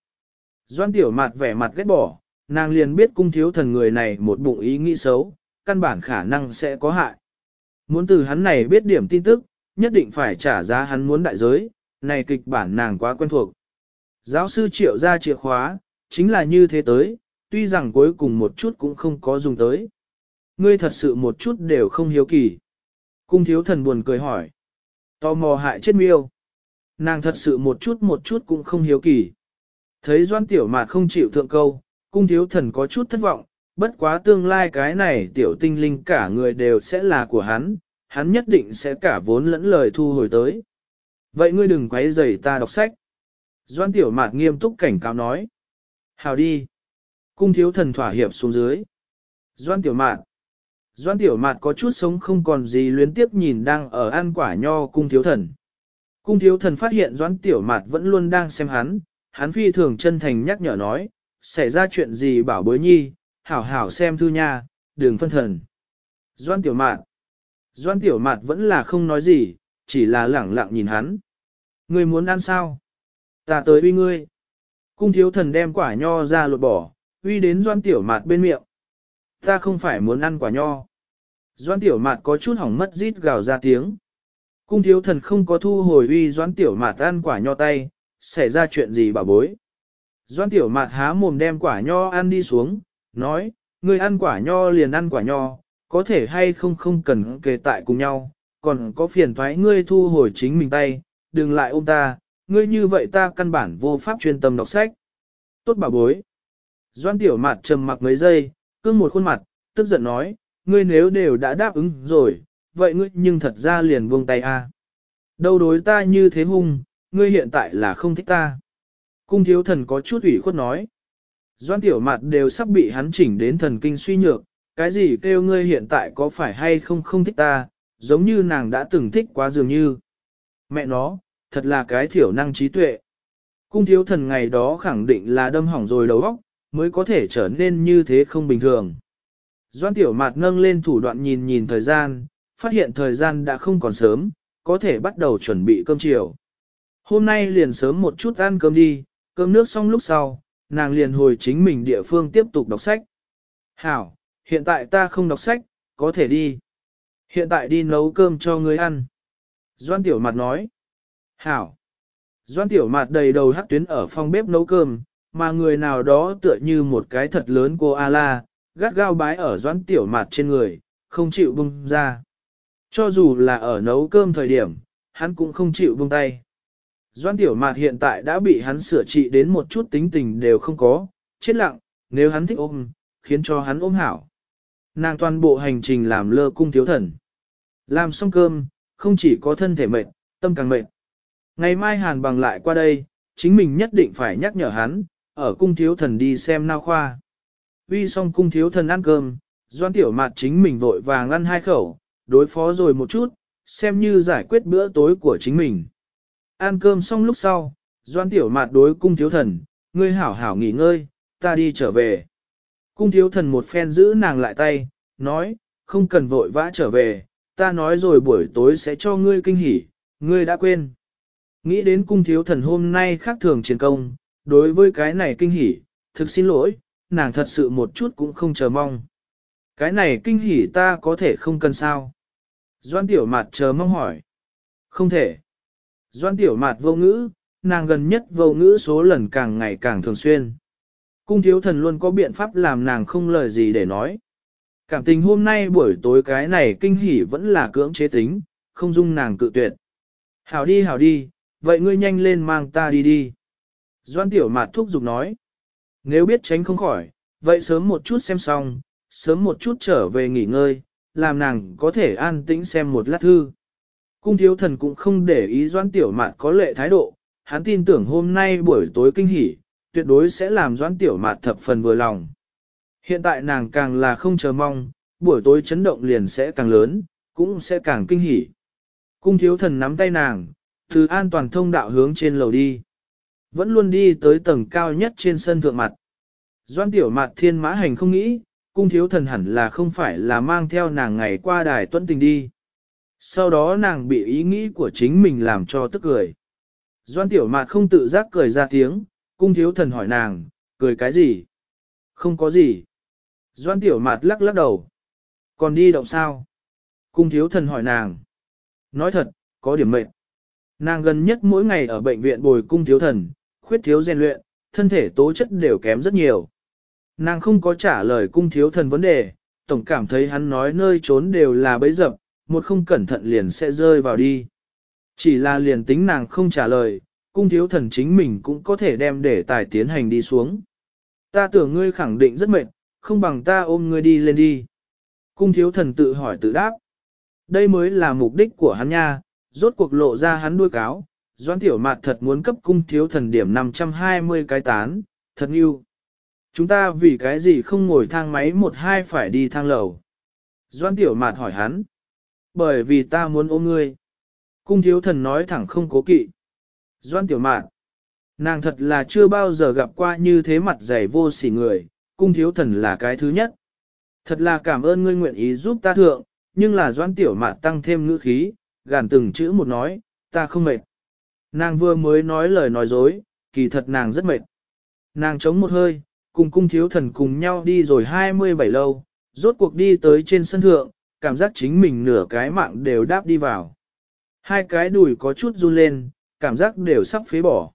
Doan tiểu mạt vẻ mặt ghét bỏ, nàng liền biết cung thiếu thần người này một bụng ý nghĩ xấu, căn bản khả năng sẽ có hại. Muốn từ hắn này biết điểm tin tức, nhất định phải trả giá hắn muốn đại giới, này kịch bản nàng quá quen thuộc. Giáo sư triệu ra chìa khóa, chính là như thế tới, tuy rằng cuối cùng một chút cũng không có dùng tới. Ngươi thật sự một chút đều không hiếu kỳ. Cung thiếu thần buồn cười hỏi. Tò mò hại chết miêu. Nàng thật sự một chút một chút cũng không hiếu kỳ. Thấy doan tiểu mạt không chịu thượng câu, cung thiếu thần có chút thất vọng, bất quá tương lai cái này tiểu tinh linh cả người đều sẽ là của hắn, hắn nhất định sẽ cả vốn lẫn lời thu hồi tới. Vậy ngươi đừng quấy rầy ta đọc sách. Doan tiểu mạt nghiêm túc cảnh cáo nói. Hào đi. Cung thiếu thần thỏa hiệp xuống dưới. Doan tiểu mạt. Doan tiểu mạt có chút sống không còn gì luyến tiếp nhìn đang ở ăn quả nho cung thiếu thần. Cung thiếu thần phát hiện doan tiểu mạt vẫn luôn đang xem hắn, hắn phi thường chân thành nhắc nhở nói, xảy ra chuyện gì bảo bối nhi, hảo hảo xem thư nha, đừng phân thần. Doan tiểu mạt. Doan tiểu mạt vẫn là không nói gì, chỉ là lẳng lặng nhìn hắn. Ngươi muốn ăn sao? Ta tới uy ngươi. Cung thiếu thần đem quả nho ra lột bỏ, uy đến doan tiểu mạt bên miệng. Ta không phải muốn ăn quả nho. Doan tiểu mạt có chút hỏng mất rít gào ra tiếng. Cung thiếu thần không có thu hồi uy doan tiểu mạt ăn quả nho tay, xảy ra chuyện gì bà bối. Doan tiểu mạt há mồm đem quả nho ăn đi xuống, nói, ngươi ăn quả nho liền ăn quả nho, có thể hay không không cần kề tại cùng nhau, còn có phiền thoái ngươi thu hồi chính mình tay, đừng lại ôm ta, ngươi như vậy ta căn bản vô pháp chuyên tâm đọc sách. Tốt bà bối. Doan tiểu mạt trầm mặc mấy giây, cương một khuôn mặt, tức giận nói, ngươi nếu đều đã đáp ứng rồi, vậy ngươi nhưng thật ra liền buông tay a. Đâu đối ta như thế hung, ngươi hiện tại là không thích ta. Cung thiếu thần có chút ủy khuất nói. Doan tiểu mặt đều sắp bị hắn chỉnh đến thần kinh suy nhược, cái gì kêu ngươi hiện tại có phải hay không không thích ta, giống như nàng đã từng thích quá dường như. Mẹ nó, thật là cái thiểu năng trí tuệ. Cung thiếu thần ngày đó khẳng định là đâm hỏng rồi đầu óc, mới có thể trở nên như thế không bình thường. Doan tiểu mạt nâng lên thủ đoạn nhìn nhìn thời gian, phát hiện thời gian đã không còn sớm, có thể bắt đầu chuẩn bị cơm chiều. Hôm nay liền sớm một chút ăn cơm đi, cơm nước xong lúc sau, nàng liền hồi chính mình địa phương tiếp tục đọc sách. Hảo, hiện tại ta không đọc sách, có thể đi. Hiện tại đi nấu cơm cho ngươi ăn. Doan Tiểu Mạt nói. Hảo. Doan Tiểu Mạt đầy đầu hắc tuyến ở phòng bếp nấu cơm, mà người nào đó tựa như một cái thật lớn cô A-la, gắt gao bái ở Doan Tiểu Mạt trên người, không chịu bung ra. Cho dù là ở nấu cơm thời điểm, hắn cũng không chịu buông tay. Doan Tiểu Mạt hiện tại đã bị hắn sửa trị đến một chút tính tình đều không có, chết lặng, nếu hắn thích ôm, khiến cho hắn ôm hảo. Nàng toàn bộ hành trình làm lơ cung thiếu thần. Làm xong cơm, không chỉ có thân thể mệt, tâm càng mệt. Ngày mai hàn bằng lại qua đây, chính mình nhất định phải nhắc nhở hắn, ở cung thiếu thần đi xem nao khoa. Uy xong cung thiếu thần ăn cơm, doan tiểu mạt chính mình vội vàng ăn hai khẩu, đối phó rồi một chút, xem như giải quyết bữa tối của chính mình. Ăn cơm xong lúc sau, doan tiểu mạt đối cung thiếu thần, ngươi hảo hảo nghỉ ngơi, ta đi trở về. Cung thiếu thần một phen giữ nàng lại tay, nói, không cần vội vã trở về, ta nói rồi buổi tối sẽ cho ngươi kinh hỉ, ngươi đã quên. Nghĩ đến cung thiếu thần hôm nay khác thường chiến công, đối với cái này kinh hỉ, thực xin lỗi, nàng thật sự một chút cũng không chờ mong. Cái này kinh hỉ ta có thể không cần sao. Doan tiểu mạt chờ mong hỏi. Không thể. Doan tiểu mạt vô ngữ, nàng gần nhất vô ngữ số lần càng ngày càng thường xuyên. Cung thiếu thần luôn có biện pháp làm nàng không lời gì để nói. Cảm tình hôm nay buổi tối cái này kinh hỉ vẫn là cưỡng chế tính, không dung nàng cự tuyệt. Hảo đi hảo đi, vậy ngươi nhanh lên mang ta đi đi. Doan tiểu mạt thúc giục nói. Nếu biết tránh không khỏi, vậy sớm một chút xem xong, sớm một chút trở về nghỉ ngơi, làm nàng có thể an tĩnh xem một lát thư. Cung thiếu thần cũng không để ý doan tiểu mạt có lệ thái độ, hắn tin tưởng hôm nay buổi tối kinh hỉ, tuyệt đối sẽ làm Doãn tiểu mạt thập phần vừa lòng. Hiện tại nàng càng là không chờ mong, buổi tối chấn động liền sẽ càng lớn, cũng sẽ càng kinh hỉ. Cung thiếu thần nắm tay nàng, từ an toàn thông đạo hướng trên lầu đi. Vẫn luôn đi tới tầng cao nhất trên sân thượng mặt. Doan tiểu mặt thiên mã hành không nghĩ, cung thiếu thần hẳn là không phải là mang theo nàng ngày qua đài tuân tình đi. Sau đó nàng bị ý nghĩ của chính mình làm cho tức cười. Doan tiểu mạt không tự giác cười ra tiếng, cung thiếu thần hỏi nàng, cười cái gì? Không có gì. Doan tiểu mạt lắc lắc đầu. Còn đi động sao? Cung thiếu thần hỏi nàng. Nói thật, có điểm mệnh. Nàng gần nhất mỗi ngày ở bệnh viện bồi cung thiếu thần, khuyết thiếu rèn luyện, thân thể tố chất đều kém rất nhiều. Nàng không có trả lời cung thiếu thần vấn đề, tổng cảm thấy hắn nói nơi trốn đều là bấy dập, một không cẩn thận liền sẽ rơi vào đi. Chỉ là liền tính nàng không trả lời, cung thiếu thần chính mình cũng có thể đem để tài tiến hành đi xuống. Ta tưởng ngươi khẳng định rất mệt, không bằng ta ôm ngươi đi lên đi. Cung thiếu thần tự hỏi tự đáp. Đây mới là mục đích của hắn nha, rốt cuộc lộ ra hắn đuôi cáo. Doan tiểu mạt thật muốn cấp cung thiếu thần điểm 520 cái tán, thật yêu. Chúng ta vì cái gì không ngồi thang máy một hai phải đi thang lầu. Doan tiểu mạt hỏi hắn. Bởi vì ta muốn ôm ngươi. Cung thiếu thần nói thẳng không cố kỵ. Doan tiểu mạn, Nàng thật là chưa bao giờ gặp qua như thế mặt dày vô sỉ người, cung thiếu thần là cái thứ nhất. Thật là cảm ơn ngươi nguyện ý giúp ta thượng, nhưng là doan tiểu mạn tăng thêm ngữ khí, gàn từng chữ một nói, ta không mệt. Nàng vừa mới nói lời nói dối, kỳ thật nàng rất mệt. Nàng chống một hơi, cùng cung thiếu thần cùng nhau đi rồi 27 lâu, rốt cuộc đi tới trên sân thượng, cảm giác chính mình nửa cái mạng đều đáp đi vào. Hai cái đùi có chút run lên, cảm giác đều sắp phế bỏ.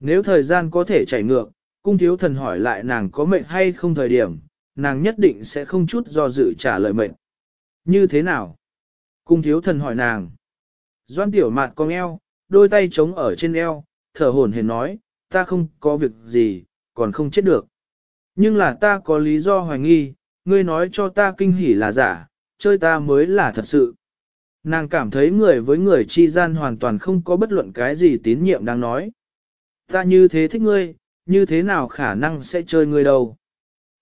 Nếu thời gian có thể chảy ngược, cung thiếu thần hỏi lại nàng có mệnh hay không thời điểm, nàng nhất định sẽ không chút do dự trả lời mệnh. Như thế nào? Cung thiếu thần hỏi nàng. Doan tiểu mạt cong eo, đôi tay trống ở trên eo, thở hổn hển nói, ta không có việc gì, còn không chết được. Nhưng là ta có lý do hoài nghi, ngươi nói cho ta kinh hỉ là giả, chơi ta mới là thật sự. Nàng cảm thấy người với người chi gian hoàn toàn không có bất luận cái gì tín nhiệm đang nói. Ta như thế thích ngươi, như thế nào khả năng sẽ chơi ngươi đâu.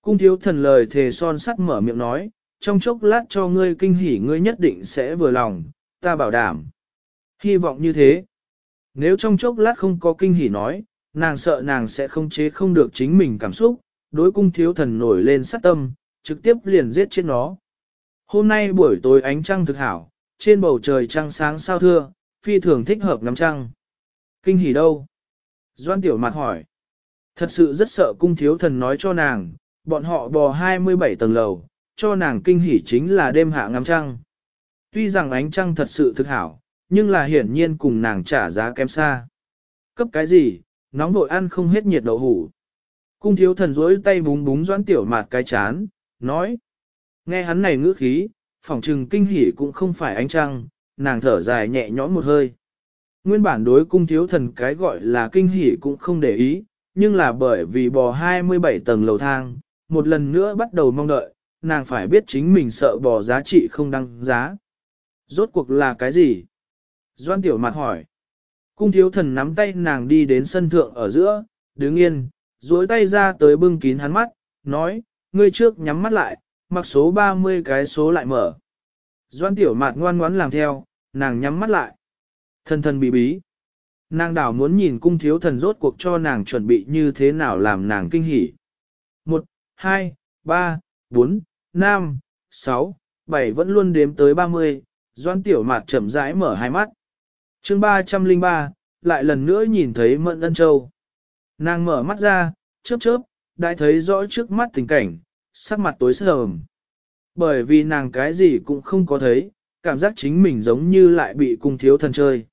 Cung thiếu thần lời thề son sắt mở miệng nói, trong chốc lát cho ngươi kinh hỉ ngươi nhất định sẽ vừa lòng, ta bảo đảm. Hy vọng như thế. Nếu trong chốc lát không có kinh hỉ nói, nàng sợ nàng sẽ không chế không được chính mình cảm xúc, đối cung thiếu thần nổi lên sát tâm, trực tiếp liền giết chết nó. Hôm nay buổi tối ánh trăng thực hảo, trên bầu trời trăng sáng sao thưa, phi thường thích hợp ngắm trăng. Kinh hỉ đâu? Doan tiểu mặt hỏi. Thật sự rất sợ cung thiếu thần nói cho nàng, bọn họ bò 27 tầng lầu, cho nàng kinh hỉ chính là đêm hạ ngắm trăng. Tuy rằng ánh trăng thật sự thực hảo, nhưng là hiển nhiên cùng nàng trả giá kém xa. Cấp cái gì, nóng vội ăn không hết nhiệt đậu hủ. Cung thiếu thần rỗi tay búng búng doãn tiểu mạt cái chán, nói. Nghe hắn này ngữ khí, phỏng trừng kinh hỉ cũng không phải ánh trăng, nàng thở dài nhẹ nhõm một hơi. Nguyên bản đối cung thiếu thần cái gọi là kinh hỉ cũng không để ý, nhưng là bởi vì bò 27 tầng lầu thang, một lần nữa bắt đầu mong đợi, nàng phải biết chính mình sợ bò giá trị không đăng giá. Rốt cuộc là cái gì? Doan tiểu mặt hỏi. Cung thiếu thần nắm tay nàng đi đến sân thượng ở giữa, đứng yên, duỗi tay ra tới bưng kín hắn mắt, nói, ngươi trước nhắm mắt lại, mặc số 30 cái số lại mở. Doan tiểu mạt ngoan ngoãn làm theo, nàng nhắm mắt lại. Thần thần bí bí. Nàng đảo muốn nhìn cung thiếu thần rốt cuộc cho nàng chuẩn bị như thế nào làm nàng kinh hỉ. 1, 2, 3, 4, 5, 6, 7 vẫn luôn đếm tới 30, doan tiểu mạt chậm rãi mở hai mắt. chương 303, lại lần nữa nhìn thấy mận ân châu. Nàng mở mắt ra, chớp chớp, đã thấy rõ trước mắt tình cảnh, sắc mặt tối sờm. Bởi vì nàng cái gì cũng không có thấy, cảm giác chính mình giống như lại bị cung thiếu thần chơi.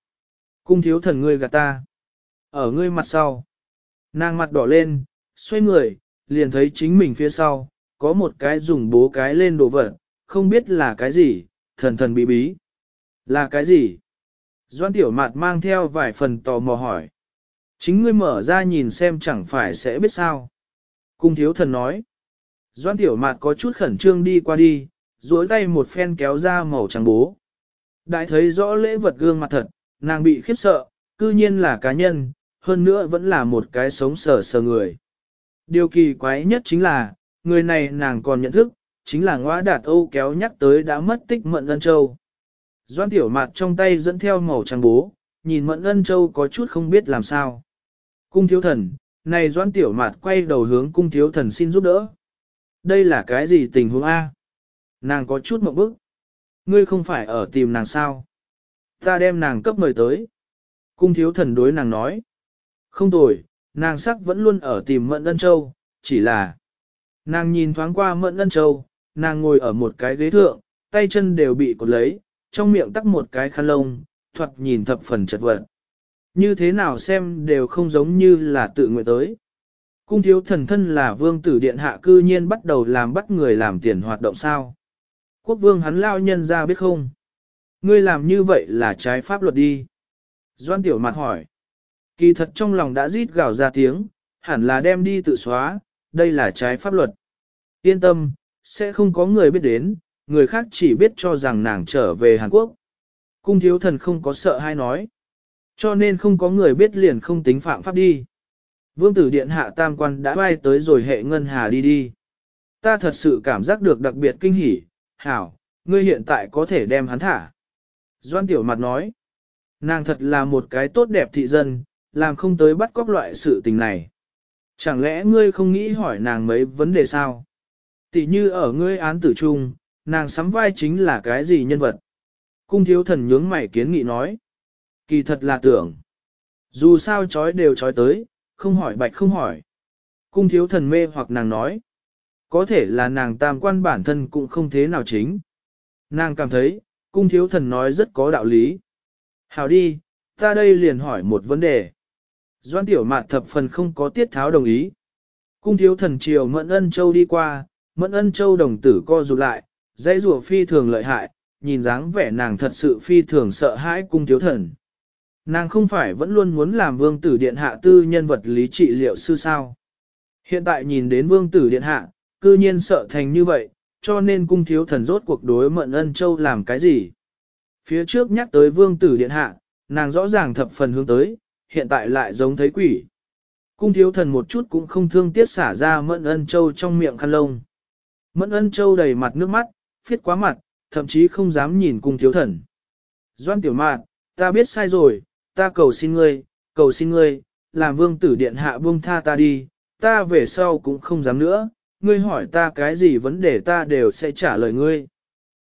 Cung thiếu thần ngươi gạt ta. Ở ngươi mặt sau. Nàng mặt đỏ lên, xoay người, liền thấy chính mình phía sau, có một cái dùng bố cái lên đồ vật, không biết là cái gì, thần thần bí bí. Là cái gì? Doan tiểu mạt mang theo vài phần tò mò hỏi. Chính ngươi mở ra nhìn xem chẳng phải sẽ biết sao. Cung thiếu thần nói. Doan tiểu mạt có chút khẩn trương đi qua đi, duỗi tay một phen kéo ra màu trắng bố. Đại thấy rõ lễ vật gương mặt thật, nàng bị khiếp sợ, cư nhiên là cá nhân, hơn nữa vẫn là một cái sống sờ sờ người. Điều kỳ quái nhất chính là, người này nàng còn nhận thức, chính là ngõa đạt Âu kéo nhắc tới đã mất tích Mận Ân Châu. Doan tiểu mạt trong tay dẫn theo màu trắng bố, nhìn Mận Ân Châu có chút không biết làm sao. Cung thiếu thần, này doan tiểu mạt quay đầu hướng cung thiếu thần xin giúp đỡ. Đây là cái gì tình huống A? Nàng có chút mộng bức. Ngươi không phải ở tìm nàng sao? Ta đem nàng cấp mời tới. Cung thiếu thần đối nàng nói. Không tồi, nàng sắc vẫn luôn ở tìm Mận Ân Châu, chỉ là... Nàng nhìn thoáng qua Mận Ân Châu, nàng ngồi ở một cái ghế thượng, tay chân đều bị cột lấy, trong miệng tắc một cái khăn lông, thoạt nhìn thập phần chật vật. Như thế nào xem đều không giống như là tự nguyện tới. Cung thiếu thần thân là vương tử điện hạ cư nhiên bắt đầu làm bắt người làm tiền hoạt động sao. Quốc vương hắn lao nhân ra biết không? Ngươi làm như vậy là trái pháp luật đi. Doan tiểu mặt hỏi. Kỳ thật trong lòng đã rít gào ra tiếng, hẳn là đem đi tự xóa, đây là trái pháp luật. Yên tâm, sẽ không có người biết đến, người khác chỉ biết cho rằng nàng trở về Hàn Quốc. Cung thiếu thần không có sợ hay nói. Cho nên không có người biết liền không tính phạm pháp đi. Vương tử điện hạ tam quan đã bay tới rồi hệ ngân hà đi đi. Ta thật sự cảm giác được đặc biệt kinh hỉ, hảo, ngươi hiện tại có thể đem hắn thả. Doan tiểu mặt nói, nàng thật là một cái tốt đẹp thị dân, làm không tới bắt cóc loại sự tình này. Chẳng lẽ ngươi không nghĩ hỏi nàng mấy vấn đề sao? Tỷ như ở ngươi án tử trung, nàng sắm vai chính là cái gì nhân vật? Cung thiếu thần nhướng mày kiến nghị nói. Kỳ thật là tưởng. Dù sao chói đều chói tới, không hỏi bạch không hỏi. Cung thiếu thần mê hoặc nàng nói. Có thể là nàng tam quan bản thân cũng không thế nào chính. Nàng cảm thấy, cung thiếu thần nói rất có đạo lý. Hào đi, ta đây liền hỏi một vấn đề. Doan tiểu mạn thập phần không có tiết tháo đồng ý. Cung thiếu thần triều Mẫn Ân Châu đi qua, Mẫn Ân Châu đồng tử co rụt lại, dãy rùa phi thường lợi hại, nhìn dáng vẻ nàng thật sự phi thường sợ hãi cung thiếu thần. Nàng không phải vẫn luôn muốn làm vương tử điện hạ tư nhân vật lý trị liệu sư sao. Hiện tại nhìn đến vương tử điện hạ, cư nhiên sợ thành như vậy, cho nên cung thiếu thần rốt cuộc đối mận Ân Châu làm cái gì. Phía trước nhắc tới vương tử điện hạ, nàng rõ ràng thập phần hướng tới, hiện tại lại giống thấy quỷ. Cung thiếu thần một chút cũng không thương tiếc xả ra mận ân châu trong miệng khăn lông. Mẫn ân châu đầy mặt nước mắt, phiết quá mặt, thậm chí không dám nhìn cung thiếu thần. Doan tiểu mạn, ta biết sai rồi, ta cầu xin ngươi, cầu xin ngươi, làm vương tử điện hạ buông tha ta đi, ta về sau cũng không dám nữa, ngươi hỏi ta cái gì vấn đề ta đều sẽ trả lời ngươi.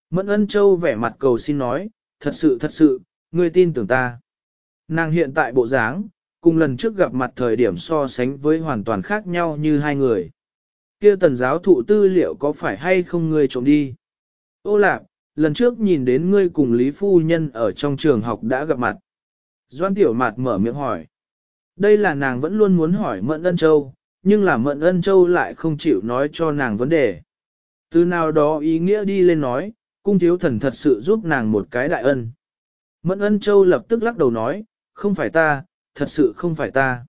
Mẫn ân châu vẻ mặt cầu xin nói, thật sự thật sự, ngươi tin tưởng ta. Nàng hiện tại bộ dáng, cùng lần trước gặp mặt thời điểm so sánh với hoàn toàn khác nhau như hai người. kia tần giáo thụ tư liệu có phải hay không ngươi trộm đi? Ô lạc, lần trước nhìn đến ngươi cùng Lý Phu Nhân ở trong trường học đã gặp mặt. Doan Tiểu Mạt mở miệng hỏi. Đây là nàng vẫn luôn muốn hỏi Mận Ân Châu, nhưng là Mận Ân Châu lại không chịu nói cho nàng vấn đề. Từ nào đó ý nghĩa đi lên nói, cung thiếu thần thật sự giúp nàng một cái đại ân. Mẫn ân châu lập tức lắc đầu nói, không phải ta, thật sự không phải ta.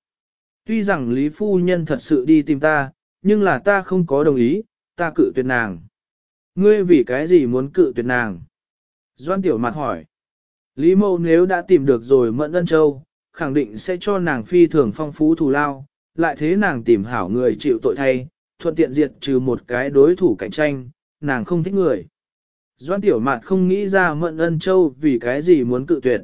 Tuy rằng Lý Phu Nhân thật sự đi tìm ta, nhưng là ta không có đồng ý, ta cự tuyệt nàng. Ngươi vì cái gì muốn cự tuyệt nàng? Doan Tiểu Mạt hỏi. Lý Mâu nếu đã tìm được rồi Mẫn Ân Châu, khẳng định sẽ cho nàng phi thường phong phú thù lao, lại thế nàng tìm hảo người chịu tội thay, thuận tiện diệt trừ một cái đối thủ cạnh tranh, nàng không thích người. Doan Tiểu Mạt không nghĩ ra Mẫn Ân Châu vì cái gì muốn cự tuyệt.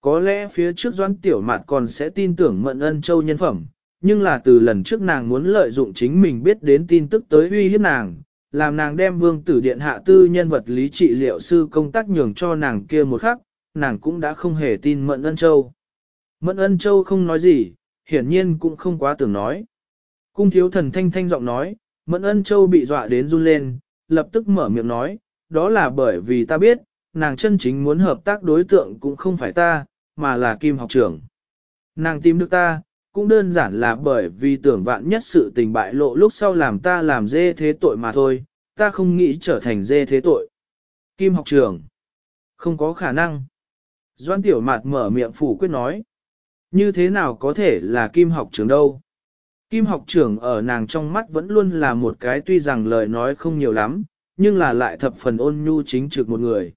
Có lẽ phía trước Doan Tiểu Mạt còn sẽ tin tưởng Mẫn Ân Châu nhân phẩm, nhưng là từ lần trước nàng muốn lợi dụng chính mình biết đến tin tức tới uy hiếp nàng, làm nàng đem vương tử điện hạ tư nhân vật lý trị liệu sư công tác nhường cho nàng kia một khắc, nàng cũng đã không hề tin Mẫn Ân Châu. Mẫn Ân Châu không nói gì, hiển nhiên cũng không quá tưởng nói. Cung thiếu thần thanh thanh giọng nói, Mẫn Ân Châu bị dọa đến run lên, lập tức mở miệng nói, đó là bởi vì ta biết, nàng chân chính muốn hợp tác đối tượng cũng không phải ta, mà là Kim học trưởng. Nàng tìm được ta, cũng đơn giản là bởi vì tưởng vạn nhất sự tình bại lộ lúc sau làm ta làm dê thế tội mà thôi, ta không nghĩ trở thành dê thế tội. Kim học trưởng, không có khả năng. Doan tiểu mạt mở miệng phủ quyết nói, như thế nào có thể là kim học trưởng đâu. Kim học trưởng ở nàng trong mắt vẫn luôn là một cái tuy rằng lời nói không nhiều lắm, nhưng là lại thập phần ôn nhu chính trực một người.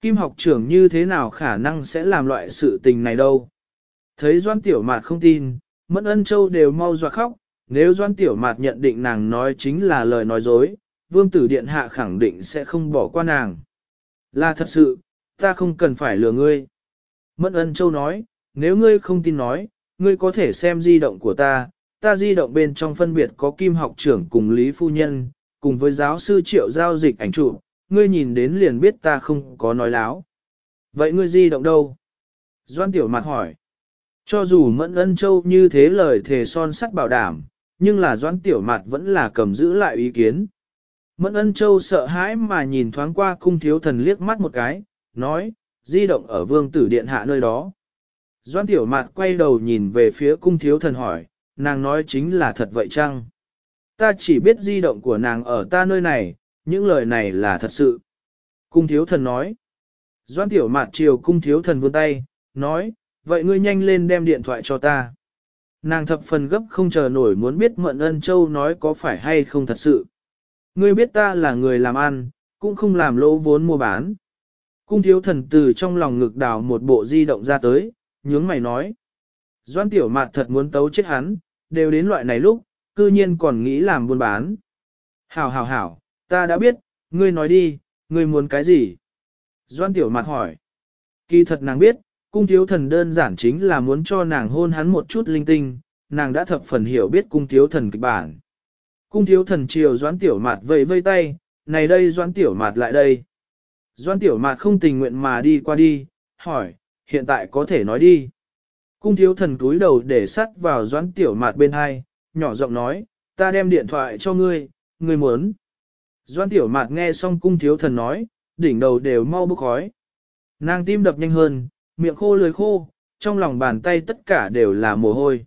Kim học trưởng như thế nào khả năng sẽ làm loại sự tình này đâu. Thấy Doan Tiểu Mạt không tin, Mẫn Ân Châu đều mau dọa khóc, nếu Doan Tiểu Mạt nhận định nàng nói chính là lời nói dối, Vương Tử Điện Hạ khẳng định sẽ không bỏ qua nàng. Là thật sự, ta không cần phải lừa ngươi. Mẫn Ân Châu nói, nếu ngươi không tin nói, ngươi có thể xem di động của ta, ta di động bên trong phân biệt có Kim học trưởng cùng Lý Phu Nhân, cùng với giáo sư triệu giao dịch ảnh chụp, ngươi nhìn đến liền biết ta không có nói láo. Vậy ngươi di động đâu? Doan Tiểu mặt hỏi. Cho dù Mẫn Ân Châu như thế lời thề son sắt bảo đảm, nhưng là Doan Tiểu mặt vẫn là cầm giữ lại ý kiến. Mẫn Ân Châu sợ hãi mà nhìn thoáng qua cung thiếu thần liếc mắt một cái, nói, di động ở vương tử điện hạ nơi đó. Doan Tiểu Mạt quay đầu nhìn về phía cung thiếu thần hỏi, nàng nói chính là thật vậy chăng? Ta chỉ biết di động của nàng ở ta nơi này, những lời này là thật sự. Cung thiếu thần nói. Doan tiểu mạt chiều cung thiếu thần vươn tay, nói, vậy ngươi nhanh lên đem điện thoại cho ta. Nàng thập phần gấp không chờ nổi muốn biết Mận Ân Châu nói có phải hay không thật sự. Ngươi biết ta là người làm ăn, cũng không làm lỗ vốn mua bán. Cung thiếu thần từ trong lòng ngực đào một bộ di động ra tới, nhướng mày nói. Doan tiểu mạt thật muốn tấu chết hắn, đều đến loại này lúc, cư nhiên còn nghĩ làm buôn bán. Hảo hảo hảo, ta đã biết, ngươi nói đi, ngươi muốn cái gì? Doan tiểu mặt hỏi. Kỳ thật nàng biết, cung thiếu thần đơn giản chính là muốn cho nàng hôn hắn một chút linh tinh, nàng đã thập phần hiểu biết cung thiếu thần kịch bản. Cung thiếu thần chiều doan tiểu mạt vẫy vây tay, này đây doan tiểu mạt lại đây. Doan tiểu mạt không tình nguyện mà đi qua đi, hỏi, hiện tại có thể nói đi. Cung thiếu thần cúi đầu để sắt vào doan tiểu mạt bên hai, nhỏ giọng nói, ta đem điện thoại cho ngươi, ngươi muốn. Doan tiểu mạt nghe xong cung thiếu thần nói, đỉnh đầu đều mau bốc khói. Nàng tim đập nhanh hơn, miệng khô lưỡi khô, trong lòng bàn tay tất cả đều là mồ hôi.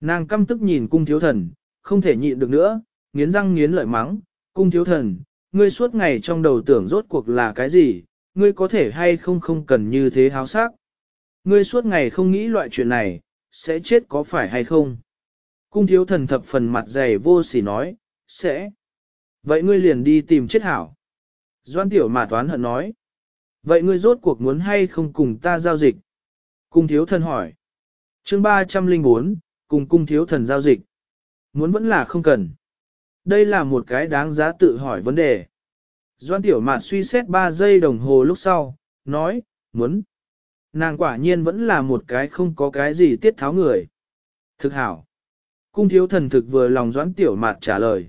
Nàng căm tức nhìn cung thiếu thần, không thể nhịn được nữa, nghiến răng nghiến lợi mắng, cung thiếu thần, ngươi suốt ngày trong đầu tưởng rốt cuộc là cái gì, ngươi có thể hay không không cần như thế háo sắc. Ngươi suốt ngày không nghĩ loại chuyện này, sẽ chết có phải hay không? Cung thiếu thần thập phần mặt dày vô sỉ nói, sẽ. Vậy ngươi liền đi tìm chết hảo. Doan tiểu mà toán hận nói. Vậy ngươi rốt cuộc muốn hay không cùng ta giao dịch? Cung thiếu thần hỏi. chương 304, cùng cung thiếu thần giao dịch. Muốn vẫn là không cần. Đây là một cái đáng giá tự hỏi vấn đề. Doan tiểu mạn suy xét 3 giây đồng hồ lúc sau, nói, muốn. Nàng quả nhiên vẫn là một cái không có cái gì tiết tháo người. Thực hảo. Cung thiếu thần thực vừa lòng doãn tiểu mạt trả lời.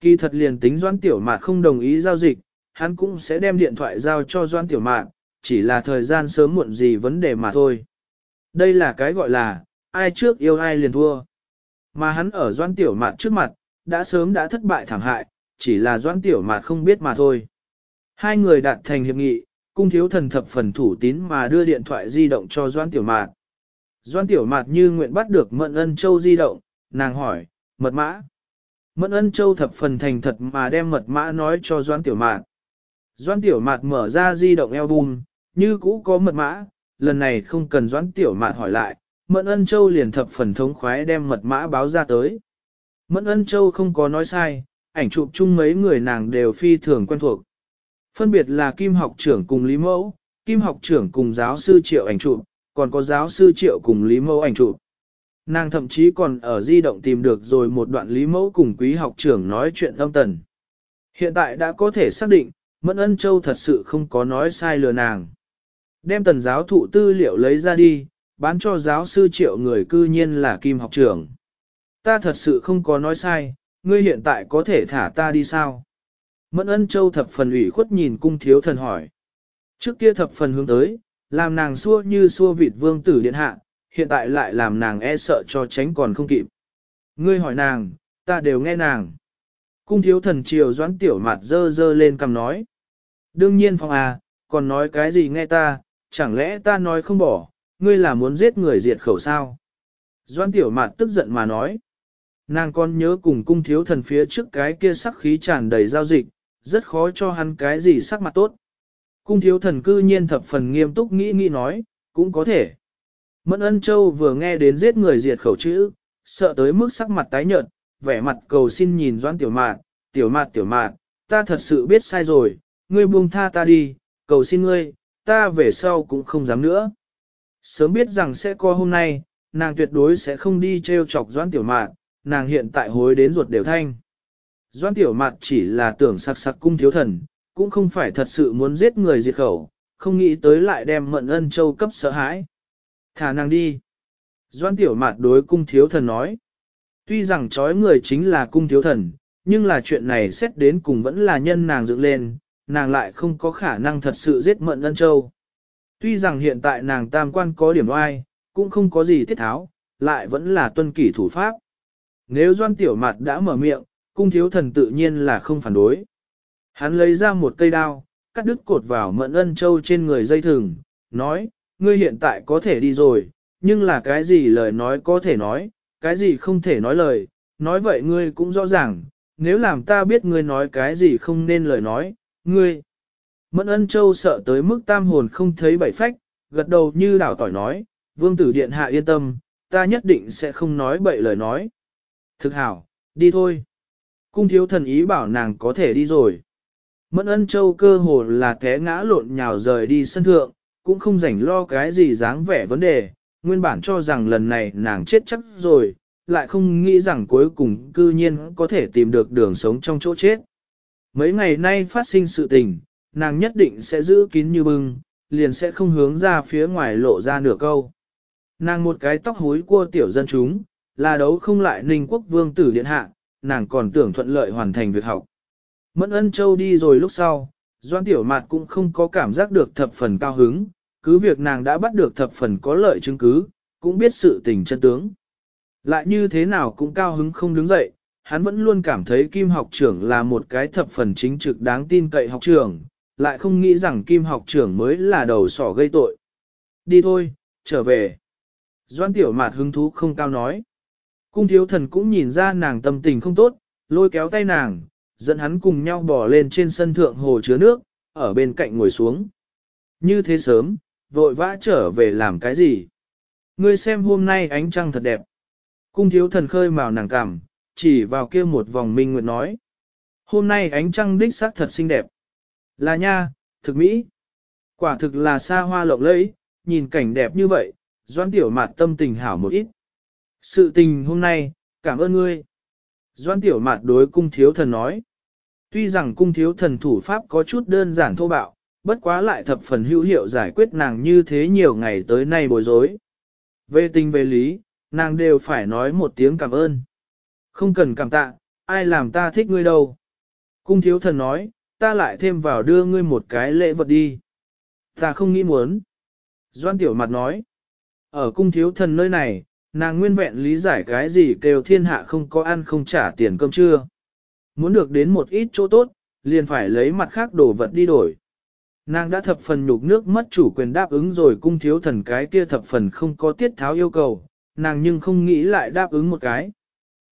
Kỳ thật liền tính doãn tiểu mạt không đồng ý giao dịch, hắn cũng sẽ đem điện thoại giao cho doãn tiểu mạt, chỉ là thời gian sớm muộn gì vấn đề mà thôi. Đây là cái gọi là, ai trước yêu ai liền thua. Mà hắn ở Doãn tiểu mạt trước mặt, đã sớm đã thất bại thảm hại, chỉ là Doãn tiểu mạt không biết mà thôi. Hai người đạt thành hiệp nghị, cung thiếu thần thập phần thủ tín mà đưa điện thoại di động cho Doãn tiểu mạt. Doan tiểu mạt như nguyện bắt được mận ân châu di động, nàng hỏi, mật mã. Mẫn ân châu thập phần thành thật mà đem mật mã nói cho Doan Tiểu Mạt. Doan Tiểu Mạt mở ra di động album, như cũ có mật mã, lần này không cần Doan Tiểu Mạt hỏi lại, Mẫn ân châu liền thập phần thống khoái đem mật mã báo ra tới. Mẫn ân châu không có nói sai, ảnh chụp chung mấy người nàng đều phi thường quen thuộc. Phân biệt là Kim học trưởng cùng Lý Mẫu, Kim học trưởng cùng giáo sư Triệu ảnh chụp, còn có giáo sư Triệu cùng Lý Mẫu ảnh chụp. Nàng thậm chí còn ở di động tìm được rồi một đoạn lý mẫu cùng quý học trưởng nói chuyện âm tần. Hiện tại đã có thể xác định, Mẫn Ân Châu thật sự không có nói sai lừa nàng. Đem tần giáo thụ tư liệu lấy ra đi, bán cho giáo sư triệu người cư nhiên là kim học trưởng. Ta thật sự không có nói sai, ngươi hiện tại có thể thả ta đi sao? Mẫn Ân Châu thập phần ủy khuất nhìn cung thiếu thần hỏi. Trước kia thập phần hướng tới, làm nàng xua như xua vịt vương tử điện hạ, hiện tại lại làm nàng e sợ cho tránh còn không kịp. Ngươi hỏi nàng, ta đều nghe nàng. Cung thiếu thần triều doãn tiểu mặt dơ dơ lên cầm nói. Đương nhiên phong à, còn nói cái gì nghe ta, chẳng lẽ ta nói không bỏ, ngươi là muốn giết người diệt khẩu sao? Doãn tiểu mặt tức giận mà nói. Nàng còn nhớ cùng cung thiếu thần phía trước cái kia sắc khí tràn đầy giao dịch, rất khó cho hắn cái gì sắc mặt tốt. Cung thiếu thần cư nhiên thập phần nghiêm túc nghĩ nghĩ nói, cũng có thể. Mẫn ân châu vừa nghe đến giết người diệt khẩu chữ, sợ tới mức sắc mặt tái nhợt, vẻ mặt cầu xin nhìn doan tiểu mạn, tiểu mạn tiểu mạn, ta thật sự biết sai rồi, ngươi buông tha ta đi, cầu xin ngươi, ta về sau cũng không dám nữa. Sớm biết rằng sẽ có hôm nay, nàng tuyệt đối sẽ không đi treo chọc doan tiểu mạn, nàng hiện tại hối đến ruột đều thanh. Doan tiểu mặt chỉ là tưởng sặc sặc cung thiếu thần, cũng không phải thật sự muốn giết người diệt khẩu, không nghĩ tới lại đem mận ân châu cấp sợ hãi. Thả nàng đi. Doan tiểu mạt đối cung thiếu thần nói. Tuy rằng trói người chính là cung thiếu thần, nhưng là chuyện này xét đến cùng vẫn là nhân nàng dựng lên, nàng lại không có khả năng thật sự giết mận ân châu. Tuy rằng hiện tại nàng tam quan có điểm oai, cũng không có gì thiết tháo, lại vẫn là tuân kỷ thủ pháp. Nếu doan tiểu mặt đã mở miệng, cung thiếu thần tự nhiên là không phản đối. Hắn lấy ra một cây đao, cắt đứt cột vào mận ân châu trên người dây thừng, nói, ngươi hiện tại có thể đi rồi, nhưng là cái gì lời nói có thể nói, cái gì không thể nói lời, nói vậy ngươi cũng rõ ràng, nếu làm ta biết ngươi nói cái gì không nên lời nói, ngươi. Mẫn ân châu sợ tới mức tam hồn không thấy bảy phách, gật đầu như đảo tỏi nói, vương tử điện hạ yên tâm, ta nhất định sẽ không nói bậy lời nói. Thực hảo, đi thôi. Cung thiếu thần ý bảo nàng có thể đi rồi. Mẫn ân châu cơ hồ là té ngã lộn nhào rời đi sân thượng, cũng không rảnh lo cái gì dáng vẻ vấn đề, nguyên bản cho rằng lần này nàng chết chắc rồi, lại không nghĩ rằng cuối cùng cư nhiên có thể tìm được đường sống trong chỗ chết. Mấy ngày nay phát sinh sự tình, nàng nhất định sẽ giữ kín như bưng, liền sẽ không hướng ra phía ngoài lộ ra nửa câu. Nàng một cái tóc hối cua tiểu dân chúng, là đấu không lại ninh quốc vương tử điện hạ, nàng còn tưởng thuận lợi hoàn thành việc học. Mẫn ân châu đi rồi lúc sau, Doan Tiểu Mạt cũng không có cảm giác được thập phần cao hứng, cứ việc nàng đã bắt được thập phần có lợi chứng cứ, cũng biết sự tình chân tướng. Lại như thế nào cũng cao hứng không đứng dậy, hắn vẫn luôn cảm thấy Kim học trưởng là một cái thập phần chính trực đáng tin cậy học trưởng, lại không nghĩ rằng Kim học trưởng mới là đầu sỏ gây tội. Đi thôi, trở về. Doan Tiểu Mạt hứng thú không cao nói. Cung thiếu thần cũng nhìn ra nàng tâm tình không tốt, lôi kéo tay nàng, dẫn hắn cùng nhau bỏ lên trên sân thượng hồ chứa nước, ở bên cạnh ngồi xuống. Như thế sớm, vội vã trở về làm cái gì? Ngươi xem hôm nay ánh trăng thật đẹp. Cung thiếu thần khơi màu nàng cảm, chỉ vào kia một vòng minh nguyệt nói. Hôm nay ánh trăng đích xác thật xinh đẹp. Là nha, thực mỹ. Quả thực là xa hoa lộng lẫy, nhìn cảnh đẹp như vậy, doan tiểu mạt tâm tình hảo một ít. Sự tình hôm nay, cảm ơn ngươi. Doan tiểu mạt đối cung thiếu thần nói. Tuy rằng cung thiếu thần thủ pháp có chút đơn giản thô bạo, bất quá lại thập phần hữu hiệu giải quyết nàng như thế nhiều ngày tới nay bối rối. Về tình về lý, nàng đều phải nói một tiếng cảm ơn. Không cần cảm tạ, ai làm ta thích ngươi đâu. Cung thiếu thần nói, ta lại thêm vào đưa ngươi một cái lễ vật đi. Ta không nghĩ muốn. Doan tiểu mặt nói, ở cung thiếu thần nơi này, nàng nguyên vẹn lý giải cái gì kêu thiên hạ không có ăn không trả tiền cơm trưa. Muốn được đến một ít chỗ tốt, liền phải lấy mặt khác đồ vật đi đổi. Nàng đã thập phần nhục nước mất chủ quyền đáp ứng rồi cung thiếu thần cái kia thập phần không có tiết tháo yêu cầu, nàng nhưng không nghĩ lại đáp ứng một cái.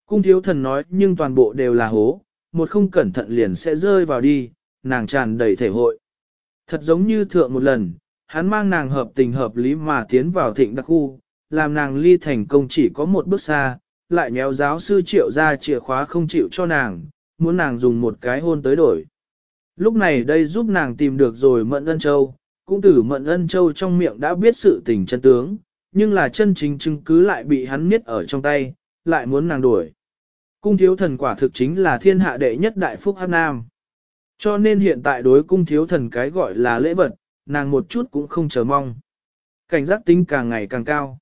Cung thiếu thần nói nhưng toàn bộ đều là hố, một không cẩn thận liền sẽ rơi vào đi, nàng tràn đầy thể hội. Thật giống như thượng một lần, hắn mang nàng hợp tình hợp lý mà tiến vào thịnh đặc khu, làm nàng ly thành công chỉ có một bước xa, lại nhéo giáo sư triệu ra chìa khóa không chịu cho nàng, muốn nàng dùng một cái hôn tới đổi. Lúc này đây giúp nàng tìm được rồi Mận Ân Châu, cũng tử Mận Ân Châu trong miệng đã biết sự tình chân tướng, nhưng là chân chính chứng cứ lại bị hắn miết ở trong tay, lại muốn nàng đuổi. Cung thiếu thần quả thực chính là thiên hạ đệ nhất đại phúc hát nam. Cho nên hiện tại đối cung thiếu thần cái gọi là lễ vật, nàng một chút cũng không chờ mong. Cảnh giác tính càng ngày càng cao.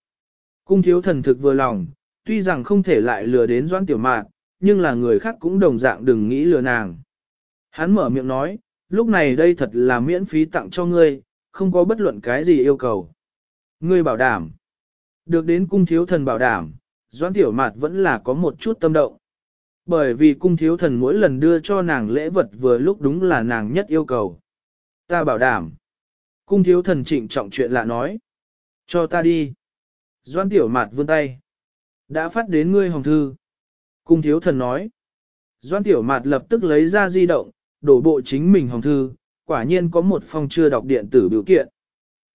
Cung thiếu thần thực vừa lòng, tuy rằng không thể lại lừa đến doãn tiểu mạn, nhưng là người khác cũng đồng dạng đừng nghĩ lừa nàng. Hắn mở miệng nói, lúc này đây thật là miễn phí tặng cho ngươi, không có bất luận cái gì yêu cầu. Ngươi bảo đảm. Được đến cung thiếu thần bảo đảm, doãn tiểu mạt vẫn là có một chút tâm động. Bởi vì cung thiếu thần mỗi lần đưa cho nàng lễ vật vừa lúc đúng là nàng nhất yêu cầu. Ta bảo đảm. Cung thiếu thần trịnh trọng chuyện lạ nói. Cho ta đi. Doan tiểu mạt vươn tay. Đã phát đến ngươi hồng thư. Cung thiếu thần nói. Doan tiểu mạt lập tức lấy ra di động, đổ bộ chính mình hồng thư, quả nhiên có một phong chưa đọc điện tử biểu kiện.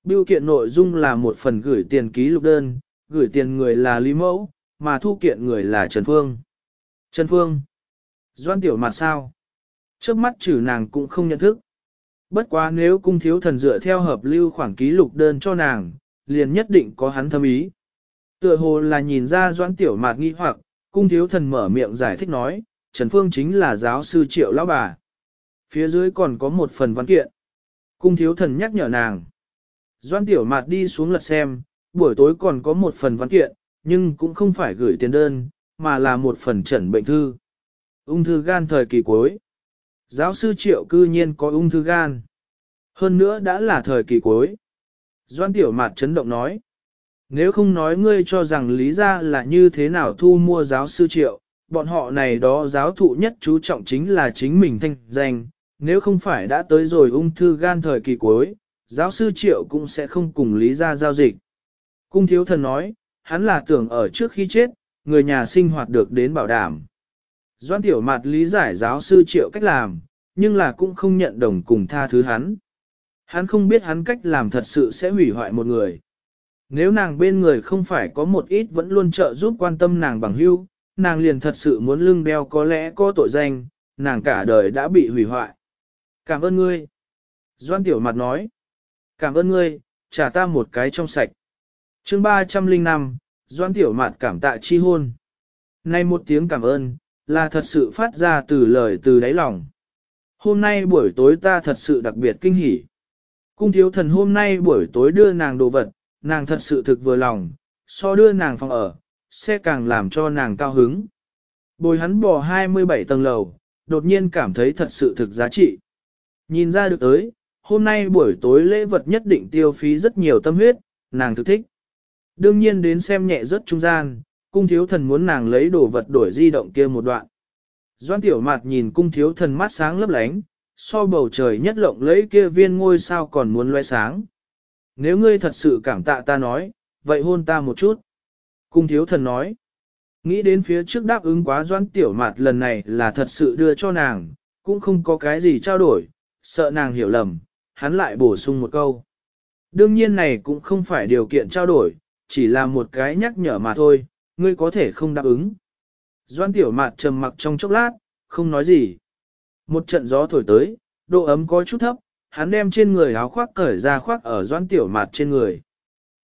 Biểu kiện nội dung là một phần gửi tiền ký lục đơn, gửi tiền người là Lý Mẫu, mà thu kiện người là Trần Phương. Trần Phương. Doan tiểu Mạt sao? Trước mắt trừ nàng cũng không nhận thức. Bất quá nếu cung thiếu thần dựa theo hợp lưu khoảng ký lục đơn cho nàng, liền nhất định có hắn thâm ý. Tựa hồ là nhìn ra Doãn tiểu mạt nghi hoặc, cung thiếu thần mở miệng giải thích nói, Trần Phương chính là giáo sư triệu lão bà. Phía dưới còn có một phần văn kiện. Cung thiếu thần nhắc nhở nàng. Doan tiểu mạt đi xuống lật xem, buổi tối còn có một phần văn kiện, nhưng cũng không phải gửi tiền đơn, mà là một phần trần bệnh thư. Ung thư gan thời kỳ cuối. Giáo sư triệu cư nhiên có ung thư gan. Hơn nữa đã là thời kỳ cuối. Doan tiểu mạt chấn động nói. Nếu không nói ngươi cho rằng lý ra là như thế nào thu mua giáo sư triệu, bọn họ này đó giáo thụ nhất chú trọng chính là chính mình thanh danh, nếu không phải đã tới rồi ung thư gan thời kỳ cuối, giáo sư triệu cũng sẽ không cùng lý ra giao dịch. Cung thiếu thần nói, hắn là tưởng ở trước khi chết, người nhà sinh hoạt được đến bảo đảm. Doan tiểu mặt lý giải giáo sư triệu cách làm, nhưng là cũng không nhận đồng cùng tha thứ hắn. Hắn không biết hắn cách làm thật sự sẽ hủy hoại một người. Nếu nàng bên người không phải có một ít vẫn luôn trợ giúp quan tâm nàng bằng hữu, nàng liền thật sự muốn lưng đeo có lẽ có tội danh, nàng cả đời đã bị hủy hoại. Cảm ơn ngươi. Doan tiểu mặt nói. Cảm ơn ngươi, trả ta một cái trong sạch. chương 305, Doan tiểu mặt cảm tạ chi hôn. Nay một tiếng cảm ơn, là thật sự phát ra từ lời từ đáy lòng. Hôm nay buổi tối ta thật sự đặc biệt kinh hỉ. Cung thiếu thần hôm nay buổi tối đưa nàng đồ vật, nàng thật sự thực vừa lòng, so đưa nàng phòng ở, sẽ càng làm cho nàng cao hứng. Bồi hắn bò 27 tầng lầu, đột nhiên cảm thấy thật sự thực giá trị. Nhìn ra được tới, hôm nay buổi tối lễ vật nhất định tiêu phí rất nhiều tâm huyết, nàng thực thích. Đương nhiên đến xem nhẹ rất trung gian, cung thiếu thần muốn nàng lấy đồ vật đổi di động kia một đoạn. Doan tiểu mạt nhìn cung thiếu thần mắt sáng lấp lánh, so bầu trời nhất lộng lấy kia viên ngôi sao còn muốn loe sáng. Nếu ngươi thật sự cảm tạ ta nói, vậy hôn ta một chút. Cung thiếu thần nói, nghĩ đến phía trước đáp ứng quá doan tiểu mạt lần này là thật sự đưa cho nàng, cũng không có cái gì trao đổi, sợ nàng hiểu lầm, hắn lại bổ sung một câu. Đương nhiên này cũng không phải điều kiện trao đổi, chỉ là một cái nhắc nhở mà thôi, ngươi có thể không đáp ứng. Doan tiểu mạt trầm mặc trong chốc lát, không nói gì. Một trận gió thổi tới, độ ấm có chút thấp, hắn đem trên người áo khoác cởi ra khoác ở doan tiểu mạt trên người.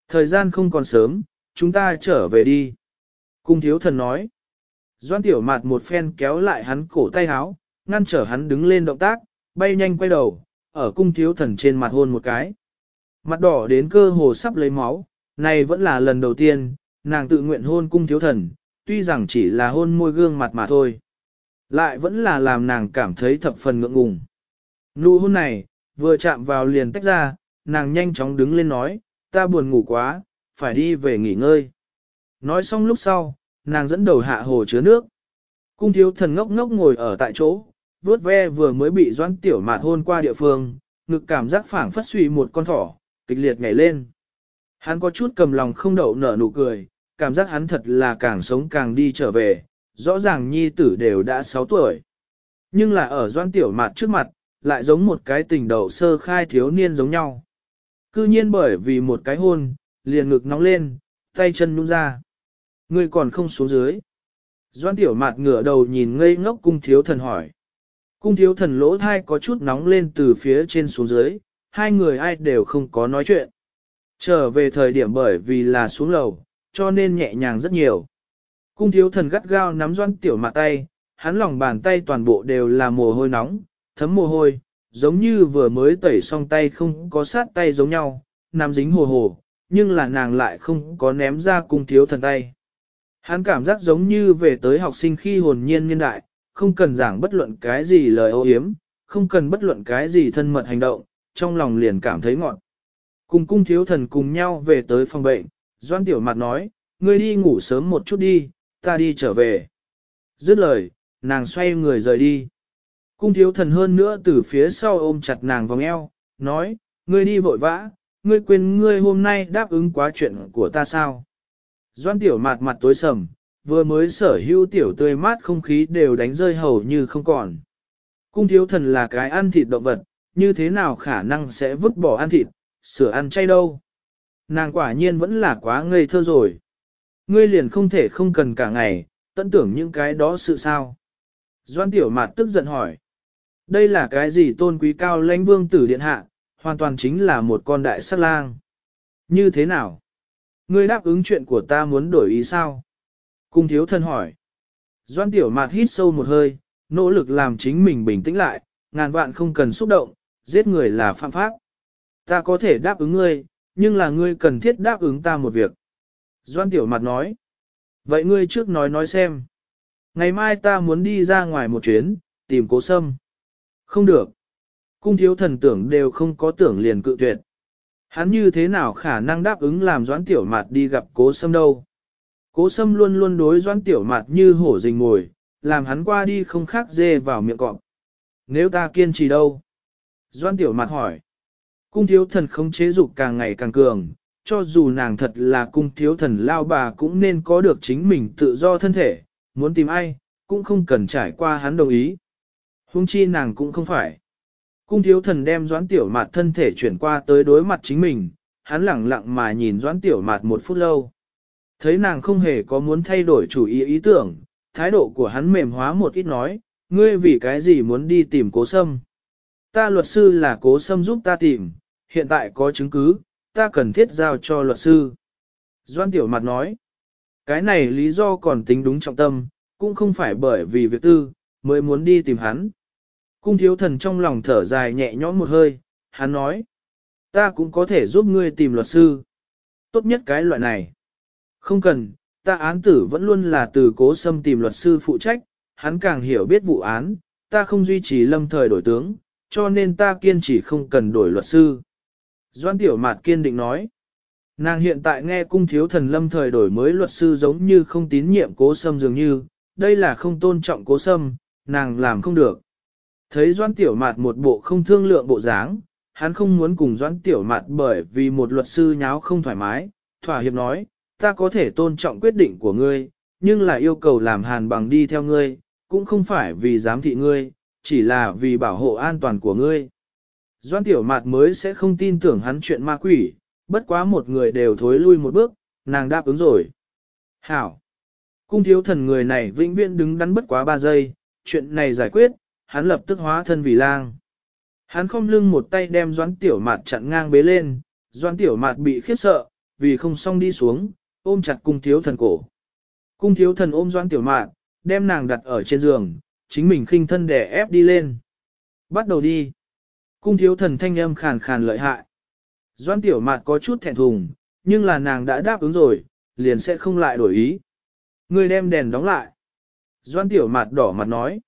Thời gian không còn sớm, chúng ta trở về đi. Cung thiếu thần nói. Doan tiểu mạt một phen kéo lại hắn cổ tay áo, ngăn trở hắn đứng lên động tác, bay nhanh quay đầu, ở cung thiếu thần trên mặt hôn một cái. Mặt đỏ đến cơ hồ sắp lấy máu, này vẫn là lần đầu tiên, nàng tự nguyện hôn cung thiếu thần, tuy rằng chỉ là hôn môi gương mặt mà thôi. Lại vẫn là làm nàng cảm thấy thập phần ngượng ngùng. Nụ hôn này, vừa chạm vào liền tách ra, nàng nhanh chóng đứng lên nói, ta buồn ngủ quá, phải đi về nghỉ ngơi. nói xong lúc sau, nàng dẫn đầu hạ hồ chứa nước. Cung thiếu thần ngốc ngốc ngồi ở tại chỗ, vuốt ve vừa mới bị doãn tiểu mạt hôn qua địa phương, ngực cảm giác phảng phất suy một con thỏ, kịch liệt nhảy lên. Hắn có chút cầm lòng không đậu nở nụ cười, cảm giác hắn thật là càng sống càng đi trở về, rõ ràng nhi tử đều đã 6 tuổi. Nhưng là ở doan tiểu mạt trước mặt, lại giống một cái tình đầu sơ khai thiếu niên giống nhau. Cư nhiên bởi vì một cái hôn, liền ngực nóng lên, tay chân nhung ra. Người còn không xuống dưới. Doan tiểu mạt ngửa đầu nhìn ngây ngốc cung thiếu thần hỏi. Cung thiếu thần lỗ thai có chút nóng lên từ phía trên xuống dưới, hai người ai đều không có nói chuyện. Trở về thời điểm bởi vì là xuống lầu, cho nên nhẹ nhàng rất nhiều. Cung thiếu thần gắt gao nắm doan tiểu mạt tay, hắn lòng bàn tay toàn bộ đều là mồ hôi nóng, thấm mồ hôi, giống như vừa mới tẩy xong tay không có sát tay giống nhau, nằm dính hồ hồ, nhưng là nàng lại không có ném ra cung thiếu thần tay. Hắn cảm giác giống như về tới học sinh khi hồn nhiên niên đại, không cần giảng bất luận cái gì lời ô hiếm, không cần bất luận cái gì thân mật hành động, trong lòng liền cảm thấy ngọn. Cùng cung thiếu thần cùng nhau về tới phòng bệnh, Doan Tiểu Mặt nói, ngươi đi ngủ sớm một chút đi, ta đi trở về. Dứt lời, nàng xoay người rời đi. Cung thiếu thần hơn nữa từ phía sau ôm chặt nàng vòng eo, nói, ngươi đi vội vã, ngươi quên ngươi hôm nay đáp ứng quá chuyện của ta sao. Doan Tiểu Mạt mặt tối sầm, vừa mới sở hữu tiểu tươi mát không khí đều đánh rơi hầu như không còn. Cung thiếu thần là cái ăn thịt động vật, như thế nào khả năng sẽ vứt bỏ ăn thịt, sửa ăn chay đâu. Nàng quả nhiên vẫn là quá ngây thơ rồi. Ngươi liền không thể không cần cả ngày, tận tưởng những cái đó sự sao. Doan tiểu mạt tức giận hỏi. Đây là cái gì tôn quý cao lãnh vương tử điện hạ, hoàn toàn chính là một con đại sát lang. Như thế nào? Ngươi đáp ứng chuyện của ta muốn đổi ý sao? Cung thiếu thân hỏi. Doan tiểu mạt hít sâu một hơi, nỗ lực làm chính mình bình tĩnh lại, ngàn vạn không cần xúc động, giết người là phạm pháp. Ta có thể đáp ứng ngươi, nhưng là ngươi cần thiết đáp ứng ta một việc. Doan tiểu mặt nói. Vậy ngươi trước nói nói xem. Ngày mai ta muốn đi ra ngoài một chuyến, tìm cố sâm. Không được. Cung thiếu thần tưởng đều không có tưởng liền cự tuyệt. Hắn như thế nào khả năng đáp ứng làm doãn tiểu mạt đi gặp cố sâm đâu. Cố sâm luôn luôn đối doãn tiểu mạt như hổ rình ngồi, làm hắn qua đi không khác dê vào miệng cọp. Nếu ta kiên trì đâu? Doãn tiểu mạt hỏi. Cung thiếu thần không chế dục càng ngày càng cường, cho dù nàng thật là cung thiếu thần lao bà cũng nên có được chính mình tự do thân thể, muốn tìm ai, cũng không cần trải qua hắn đồng ý huống chi nàng cũng không phải. Cung thiếu thần đem doãn tiểu mạt thân thể chuyển qua tới đối mặt chính mình, hắn lẳng lặng mà nhìn doãn tiểu mạt một phút lâu. Thấy nàng không hề có muốn thay đổi chủ ý ý tưởng, thái độ của hắn mềm hóa một ít nói, ngươi vì cái gì muốn đi tìm cố sâm. Ta luật sư là cố sâm giúp ta tìm, hiện tại có chứng cứ, ta cần thiết giao cho luật sư. Doan Tiểu Mặt nói, cái này lý do còn tính đúng trọng tâm, cũng không phải bởi vì việc tư, mới muốn đi tìm hắn. Cung thiếu thần trong lòng thở dài nhẹ nhõm một hơi, hắn nói, ta cũng có thể giúp ngươi tìm luật sư. Tốt nhất cái loại này. Không cần, ta án tử vẫn luôn là từ cố xâm tìm luật sư phụ trách, hắn càng hiểu biết vụ án, ta không duy trì lâm thời đổi tướng, cho nên ta kiên trì không cần đổi luật sư. Doan Tiểu Mạt kiên định nói. Nàng hiện tại nghe cung thiếu thần lâm thời đổi mới luật sư giống như không tín nhiệm cố sâm dường như, đây là không tôn trọng cố sâm, nàng làm không được. Thấy Doan Tiểu Mạt một bộ không thương lượng bộ dáng, hắn không muốn cùng Doan Tiểu Mạt bởi vì một luật sư nháo không thoải mái, thỏa hiệp nói, ta có thể tôn trọng quyết định của ngươi, nhưng là yêu cầu làm hàn bằng đi theo ngươi, cũng không phải vì giám thị ngươi, chỉ là vì bảo hộ an toàn của ngươi. Doan tiểu mạt mới sẽ không tin tưởng hắn chuyện ma quỷ, bất quá một người đều thối lui một bước, nàng đáp ứng rồi. Hảo! Cung thiếu thần người này vĩnh viễn đứng đắn bất quá ba giây, chuyện này giải quyết, hắn lập tức hóa thân vì lang. Hắn không lưng một tay đem doãn tiểu mạt chặn ngang bế lên, doãn tiểu mạt bị khiếp sợ, vì không xong đi xuống, ôm chặt cung thiếu thần cổ. Cung thiếu thần ôm doãn tiểu mạt, đem nàng đặt ở trên giường, chính mình khinh thân đè ép đi lên. Bắt đầu đi. Cung thiếu thần thanh âm khàn khàn lợi hại. Doan tiểu mạt có chút thẹn thùng, nhưng là nàng đã đáp ứng rồi, liền sẽ không lại đổi ý. Người đem đèn đóng lại. Doan tiểu mạt đỏ mặt nói.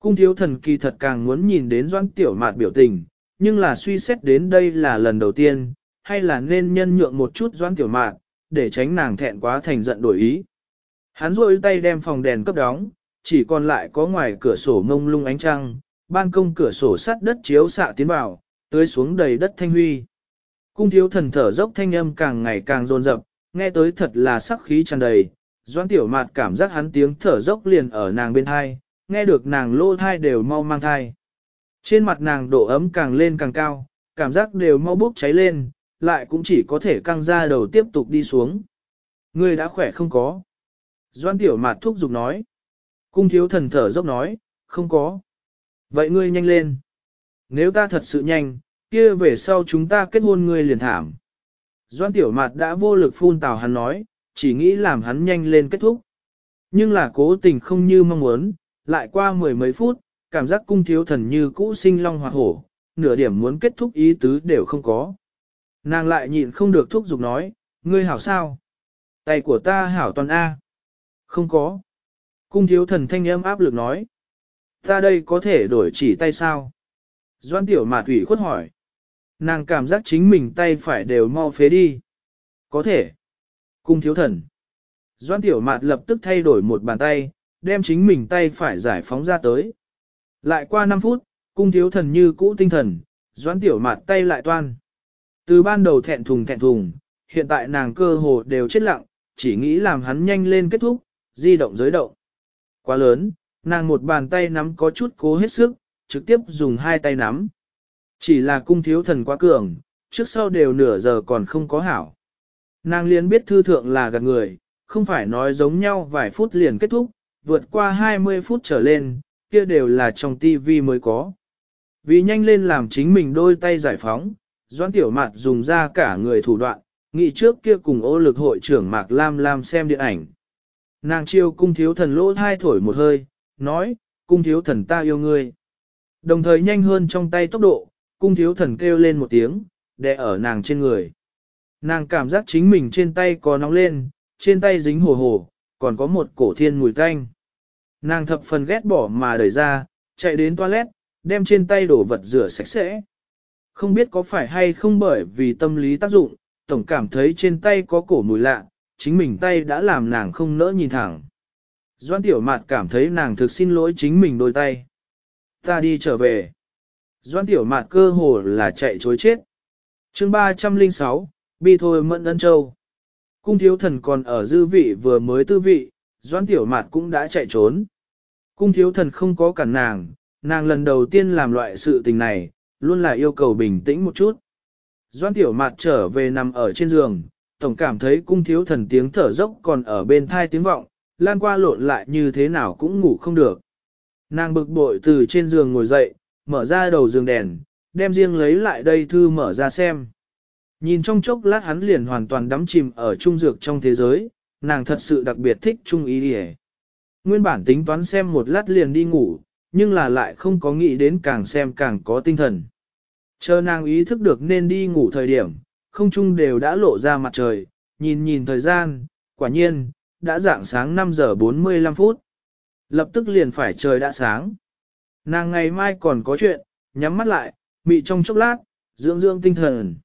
Cung thiếu thần kỳ thật càng muốn nhìn đến doan tiểu mạt biểu tình, nhưng là suy xét đến đây là lần đầu tiên, hay là nên nhân nhượng một chút doan tiểu mạt, để tránh nàng thẹn quá thành giận đổi ý. Hắn rôi tay đem phòng đèn cấp đóng, chỉ còn lại có ngoài cửa sổ ngông lung ánh trăng, ban công cửa sổ sắt đất chiếu xạ tiến vào, tưới xuống đầy đất thanh huy. Cung thiếu thần thở dốc thanh âm càng ngày càng rồn rập, nghe tới thật là sắc khí tràn đầy. Doãn tiểu mạt cảm giác hắn tiếng thở dốc liền ở nàng bên hai nghe được nàng lô thai đều mau mang thai. Trên mặt nàng độ ấm càng lên càng cao, cảm giác đều mau bốc cháy lên, lại cũng chỉ có thể căng ra đầu tiếp tục đi xuống. Ngươi đã khỏe không có. Doan tiểu mạt thúc giục nói. Cung thiếu thần thở dốc nói, không có. Vậy ngươi nhanh lên. Nếu ta thật sự nhanh, kia về sau chúng ta kết hôn ngươi liền thảm. Doan tiểu mạt đã vô lực phun tào hắn nói, chỉ nghĩ làm hắn nhanh lên kết thúc. Nhưng là cố tình không như mong muốn, lại qua mười mấy phút, cảm giác cung thiếu thần như cũ sinh long hoạt hổ, nửa điểm muốn kết thúc ý tứ đều không có. Nàng lại nhịn không được thúc giục nói, ngươi hảo sao? Tay của ta hảo toàn A. Không có. Cung thiếu thần thanh âm áp lực nói. Ta đây có thể đổi chỉ tay sao? Doan tiểu mà thủy khuất hỏi. Nàng cảm giác chính mình tay phải đều mau phế đi. Có thể. Cung thiếu thần. Doan tiểu mạt lập tức thay đổi một bàn tay, đem chính mình tay phải giải phóng ra tới. Lại qua 5 phút, cung thiếu thần như cũ tinh thần, doãn tiểu mạt tay lại toan. Từ ban đầu thẹn thùng thẹn thùng, hiện tại nàng cơ hồ đều chết lặng, chỉ nghĩ làm hắn nhanh lên kết thúc, di động giới động. Quá lớn, nàng một bàn tay nắm có chút cố hết sức, trực tiếp dùng hai tay nắm. Chỉ là cung thiếu thần quá cường, trước sau đều nửa giờ còn không có hảo. Nàng liền biết thư thượng là gạt người, không phải nói giống nhau vài phút liền kết thúc, vượt qua 20 phút trở lên, kia đều là trong tivi mới có. Vì nhanh lên làm chính mình đôi tay giải phóng, doãn Tiểu Mạt dùng ra cả người thủ đoạn, nghị trước kia cùng ô lực hội trưởng Mạc Lam Lam xem điện ảnh. Nàng chiêu cung thiếu thần lỗ thai thổi một hơi, nói, cung thiếu thần ta yêu ngươi. Đồng thời nhanh hơn trong tay tốc độ, cung thiếu thần kêu lên một tiếng, đè ở nàng trên người. Nàng cảm giác chính mình trên tay có nóng lên, trên tay dính hồ hồ, còn có một cổ thiên mùi tanh. Nàng thập phần ghét bỏ mà đẩy ra, chạy đến toilet, đem trên tay đổ vật rửa sạch sẽ. Không biết có phải hay không bởi vì tâm lý tác dụng, tổng cảm thấy trên tay có cổ mùi lạ, chính mình tay đã làm nàng không nỡ nhìn thẳng. Doan tiểu mạt cảm thấy nàng thực xin lỗi chính mình đôi tay. Ta đi trở về. Doan tiểu mạt cơ hồ là chạy chối chết. chương 306, bi thôi mẫn ân châu. Cung thiếu thần còn ở dư vị vừa mới tư vị, doan tiểu mạt cũng đã chạy trốn. Cung thiếu thần không có cản nàng, nàng lần đầu tiên làm loại sự tình này, luôn là yêu cầu bình tĩnh một chút. Doan tiểu mạt trở về nằm ở trên giường, tổng cảm thấy cung thiếu thần tiếng thở dốc còn ở bên thai tiếng vọng, lan qua lộn lại như thế nào cũng ngủ không được. Nàng bực bội từ trên giường ngồi dậy, mở ra đầu giường đèn, đem riêng lấy lại đây thư mở ra xem. Nhìn trong chốc lát hắn liền hoàn toàn đắm chìm ở trung dược trong thế giới, nàng thật sự đặc biệt thích trung ý đi Nguyên bản tính toán xem một lát liền đi ngủ, nhưng là lại không có nghĩ đến càng xem càng có tinh thần. Chờ nàng ý thức được nên đi ngủ thời điểm, không trung đều đã lộ ra mặt trời, nhìn nhìn thời gian, quả nhiên, đã dạng sáng 5 giờ 45 phút. Lập tức liền phải trời đã sáng. Nàng ngày mai còn có chuyện, nhắm mắt lại, mị trong chốc lát, dưỡng dưỡng tinh thần.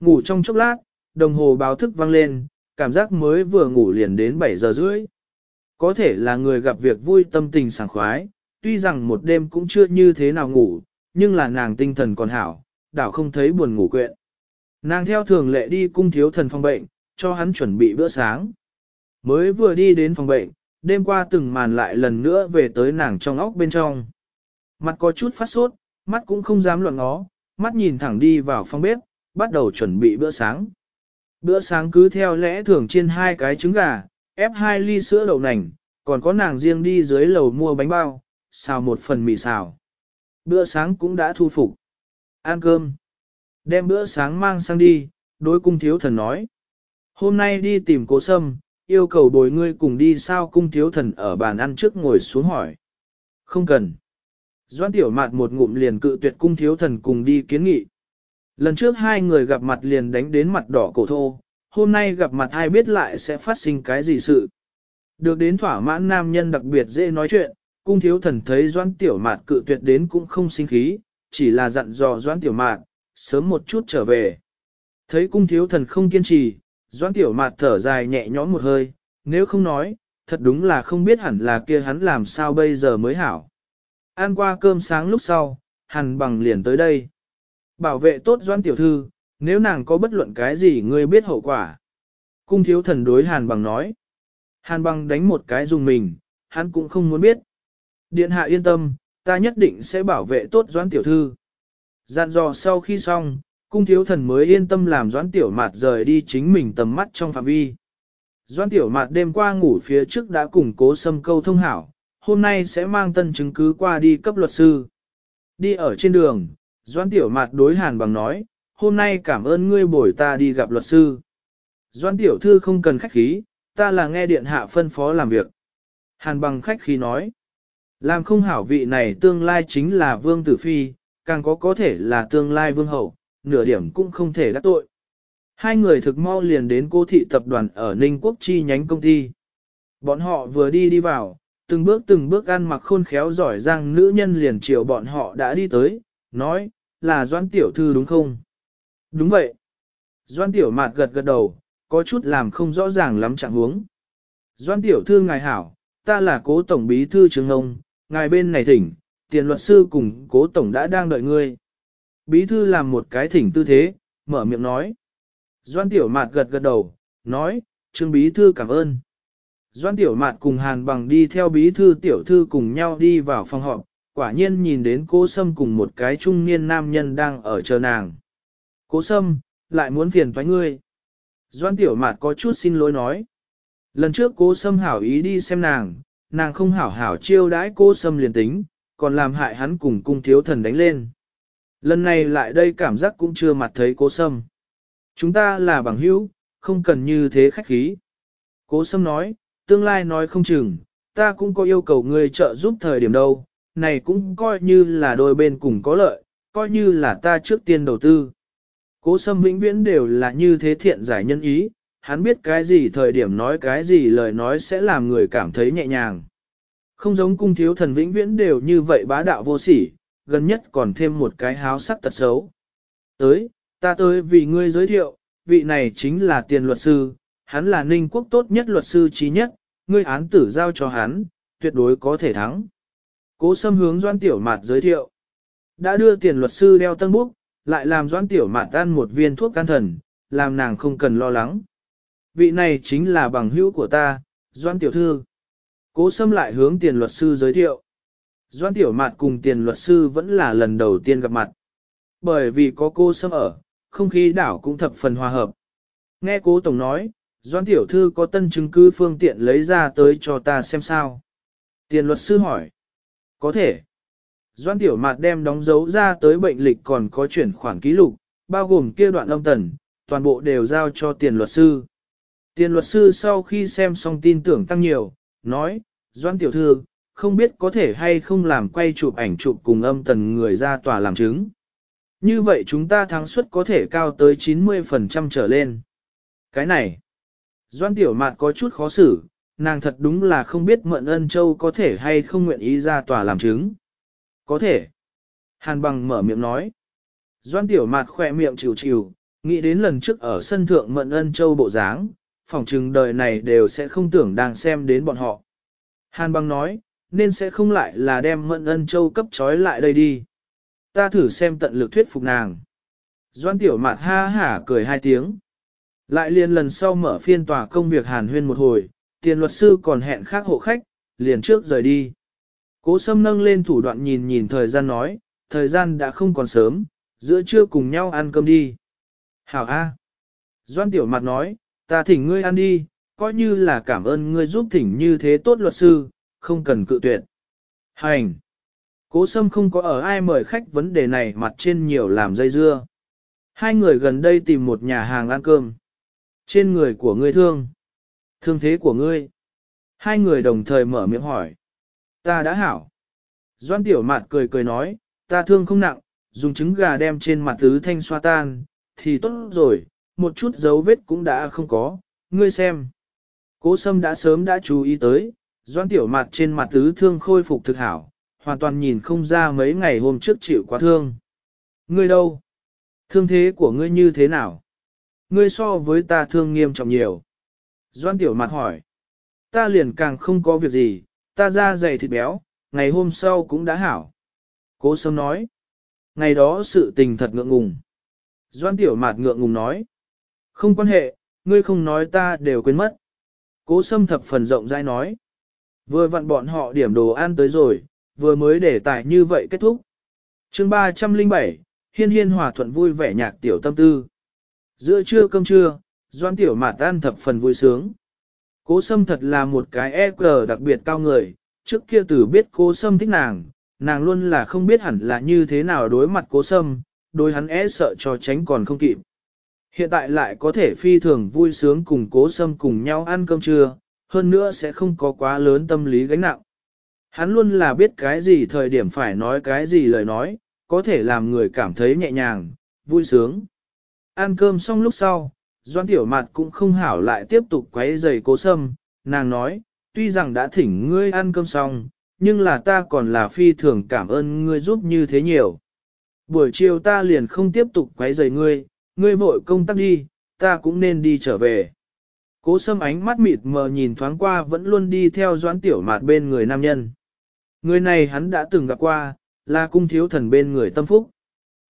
Ngủ trong chốc lát, đồng hồ báo thức vang lên, cảm giác mới vừa ngủ liền đến 7 giờ rưỡi. Có thể là người gặp việc vui tâm tình sảng khoái, tuy rằng một đêm cũng chưa như thế nào ngủ, nhưng là nàng tinh thần còn hảo, đảo không thấy buồn ngủ quyện. Nàng theo thường lệ đi cung thiếu thần phòng bệnh, cho hắn chuẩn bị bữa sáng. Mới vừa đi đến phòng bệnh, đêm qua từng màn lại lần nữa về tới nàng trong óc bên trong. Mặt có chút phát sốt, mắt cũng không dám luận ngó, mắt nhìn thẳng đi vào phòng bếp, bắt đầu chuẩn bị bữa sáng. Bữa sáng cứ theo lẽ thường trên hai cái trứng gà, ép hai ly sữa đậu nành, còn có nàng riêng đi dưới lầu mua bánh bao, xào một phần mì xào. Bữa sáng cũng đã thu phục. Ăn cơm. Đem bữa sáng mang sang đi, đối cung thiếu thần nói. Hôm nay đi tìm cố sâm, yêu cầu bồi ngươi cùng đi sao cung thiếu thần ở bàn ăn trước ngồi xuống hỏi. Không cần. Doan tiểu mạt một ngụm liền cự tuyệt cung thiếu thần cùng đi kiến nghị. Lần trước hai người gặp mặt liền đánh đến mặt đỏ cổ thô, hôm nay gặp mặt ai biết lại sẽ phát sinh cái gì sự. Được đến thỏa mãn nam nhân đặc biệt dễ nói chuyện, cung thiếu thần thấy doan tiểu mạt cự tuyệt đến cũng không sinh khí, chỉ là dặn dò doan tiểu mạt, sớm một chút trở về. Thấy cung thiếu thần không kiên trì, Doan Tiểu Mạt thở dài nhẹ nhõm một hơi, nếu không nói, thật đúng là không biết hẳn là kia hắn làm sao bây giờ mới hảo. Ăn qua cơm sáng lúc sau, hàn bằng liền tới đây. Bảo vệ tốt Doan Tiểu Thư, nếu nàng có bất luận cái gì ngươi biết hậu quả. Cung thiếu thần đối hàn bằng nói. Hàn bằng đánh một cái dùng mình, hắn cũng không muốn biết. Điện hạ yên tâm, ta nhất định sẽ bảo vệ tốt Doan Tiểu Thư. Gian dò sau khi xong, cung thiếu thần mới yên tâm làm Doan Tiểu Mạt rời đi chính mình tầm mắt trong phạm vi. Doan Tiểu Mạt đêm qua ngủ phía trước đã củng cố xâm câu thông hảo, hôm nay sẽ mang tân chứng cứ qua đi cấp luật sư. Đi ở trên đường, Doan Tiểu Mạt đối Hàn Bằng nói, hôm nay cảm ơn ngươi bồi ta đi gặp luật sư. Doan Tiểu Thư không cần khách khí, ta là nghe điện hạ phân phó làm việc. Hàn Bằng khách khí nói, làm không hảo vị này tương lai chính là Vương Tử Phi, càng có có thể là tương lai Vương Hậu, nửa điểm cũng không thể đắc tội. Hai người thực mau liền đến cô thị tập đoàn ở Ninh Quốc chi nhánh công ty. Bọn họ vừa đi đi vào, từng bước từng bước ăn mặc khôn khéo giỏi giang nữ nhân liền chiều bọn họ đã đi tới, nói, là Doan Tiểu Thư đúng không? Đúng vậy. Doan Tiểu Mạt gật gật đầu, có chút làm không rõ ràng lắm trạng huống. Doan Tiểu Thư ngài hảo, ta là cố tổng bí thư trường ông, ngài bên này thỉnh, tiền luật sư cùng cố tổng đã đang đợi ngươi. Bí thư làm một cái thỉnh tư thế, mở miệng nói. Doan Tiểu Mạt gật gật đầu, nói, Trương Bí Thư cảm ơn. Doan Tiểu Mạt cùng Hàn Bằng đi theo Bí Thư Tiểu Thư cùng nhau đi vào phòng họp, quả nhiên nhìn đến cô Sâm cùng một cái trung niên nam nhân đang ở chờ nàng. Cố Sâm, lại muốn phiền thoái ngươi. Doan Tiểu Mạt có chút xin lỗi nói. Lần trước cô Sâm hảo ý đi xem nàng, nàng không hảo hảo chiêu đãi cô Sâm liền tính, còn làm hại hắn cùng cung thiếu thần đánh lên. Lần này lại đây cảm giác cũng chưa mặt thấy cố Sâm. Chúng ta là bằng hữu, không cần như thế khách khí. Cố Sâm nói, tương lai nói không chừng, ta cũng có yêu cầu ngươi trợ giúp thời điểm đâu, này cũng coi như là đôi bên cùng có lợi, coi như là ta trước tiên đầu tư. Cố Sâm vĩnh viễn đều là như thế thiện giải nhân ý, hắn biết cái gì thời điểm nói cái gì lời nói sẽ làm người cảm thấy nhẹ nhàng. Không giống cung thiếu thần vĩnh viễn đều như vậy bá đạo vô sỉ, gần nhất còn thêm một cái háo sắc tật xấu. Tới, Ta tới vì ngươi giới thiệu, vị này chính là tiền luật sư, hắn là ninh quốc tốt nhất luật sư trí nhất, ngươi án tử giao cho hắn, tuyệt đối có thể thắng. Cố xâm hướng Doan Tiểu Mạt giới thiệu. Đã đưa tiền luật sư đeo tân búc, lại làm Doan Tiểu Mạt ăn một viên thuốc can thần, làm nàng không cần lo lắng. Vị này chính là bằng hữu của ta, Doan Tiểu Thư. Cố xâm lại hướng tiền luật sư giới thiệu. Doan Tiểu Mạt cùng tiền luật sư vẫn là lần đầu tiên gặp mặt. Bởi vì có cô xâm ở, không khí đảo cũng thập phần hòa hợp. Nghe cố tổng nói, Doan tiểu thư có tân chứng cứ phương tiện lấy ra tới cho ta xem sao. Tiền luật sư hỏi. Có thể. Doan tiểu mạt đem đóng dấu ra tới bệnh lịch còn có chuyển khoản ký lục, bao gồm kia đoạn âm tần, toàn bộ đều giao cho tiền luật sư. Tiền luật sư sau khi xem xong tin tưởng tăng nhiều, nói, Doan tiểu thư, không biết có thể hay không làm quay chụp ảnh chụp cùng âm tần người ra tòa làm chứng. Như vậy chúng ta thắng suất có thể cao tới 90% trở lên. Cái này, Doan Tiểu Mạt có chút khó xử, nàng thật đúng là không biết Mận Ân Châu có thể hay không nguyện ý ra tòa làm chứng. Có thể. Hàn bằng mở miệng nói. Doan Tiểu Mạt khỏe miệng chịu chịu, nghĩ đến lần trước ở sân thượng Mận Ân Châu bộ dáng, phòng trừng đời này đều sẽ không tưởng đang xem đến bọn họ. Hàn bằng nói, nên sẽ không lại là đem Mận Ân Châu cấp trói lại đây đi. Ta thử xem tận lực thuyết phục nàng. Doan tiểu mạt ha hả cười hai tiếng. Lại liền lần sau mở phiên tòa công việc hàn huyên một hồi, tiền luật sư còn hẹn khác hộ khách, liền trước rời đi. Cố sâm nâng lên thủ đoạn nhìn nhìn thời gian nói, thời gian đã không còn sớm, giữa trưa cùng nhau ăn cơm đi. Hảo A. Doan tiểu mặt nói, ta thỉnh ngươi ăn đi, coi như là cảm ơn ngươi giúp thỉnh như thế tốt luật sư, không cần cự tuyệt. Hành. Cố sâm không có ở ai mời khách vấn đề này mặt trên nhiều làm dây dưa. Hai người gần đây tìm một nhà hàng ăn cơm. Trên người của ngươi thương. Thương thế của ngươi. Hai người đồng thời mở miệng hỏi. Ta đã hảo. Doan tiểu mạt cười cười nói, ta thương không nặng, dùng trứng gà đem trên mặt tứ thanh xoa tan, thì tốt rồi, một chút dấu vết cũng đã không có, ngươi xem. Cố sâm đã sớm đã chú ý tới, doan tiểu mặt trên mặt tứ thương khôi phục thực hảo, hoàn toàn nhìn không ra mấy ngày hôm trước chịu quá thương. Ngươi đâu? Thương thế của ngươi như thế nào? ngươi so với ta thương nghiêm trọng nhiều. Doan tiểu mặt hỏi, ta liền càng không có việc gì, ta ra dày thịt béo, ngày hôm sau cũng đã hảo. Cố sâm nói, ngày đó sự tình thật ngượng ngùng. Doan tiểu mạt ngượng ngùng nói, không quan hệ, ngươi không nói ta đều quên mất. Cố sâm thập phần rộng rãi nói, vừa vặn bọn họ điểm đồ ăn tới rồi, vừa mới để tài như vậy kết thúc. chương 307, hiên hiên hòa thuận vui vẻ nhạc tiểu tâm tư. Giữa trưa cơm trưa, doan tiểu mạt tan thập phần vui sướng. Cố sâm thật là một cái EQ đặc biệt cao người, trước kia Tử biết cố sâm thích nàng, nàng luôn là không biết hẳn là như thế nào đối mặt cố sâm, đối hắn é e sợ cho tránh còn không kịp. Hiện tại lại có thể phi thường vui sướng cùng cố sâm cùng nhau ăn cơm trưa, hơn nữa sẽ không có quá lớn tâm lý gánh nặng. Hắn luôn là biết cái gì thời điểm phải nói cái gì lời nói, có thể làm người cảm thấy nhẹ nhàng, vui sướng. Ăn cơm xong lúc sau, Doan Tiểu mặt cũng không hảo lại tiếp tục quấy giày cố sâm, nàng nói, tuy rằng đã thỉnh ngươi ăn cơm xong, nhưng là ta còn là phi thường cảm ơn ngươi giúp như thế nhiều. Buổi chiều ta liền không tiếp tục quấy giày ngươi, ngươi vội công tác đi, ta cũng nên đi trở về. Cố sâm ánh mắt mịt mờ nhìn thoáng qua vẫn luôn đi theo doãn tiểu mạt bên người nam nhân. Người này hắn đã từng gặp qua, là cung thiếu thần bên người tâm phúc.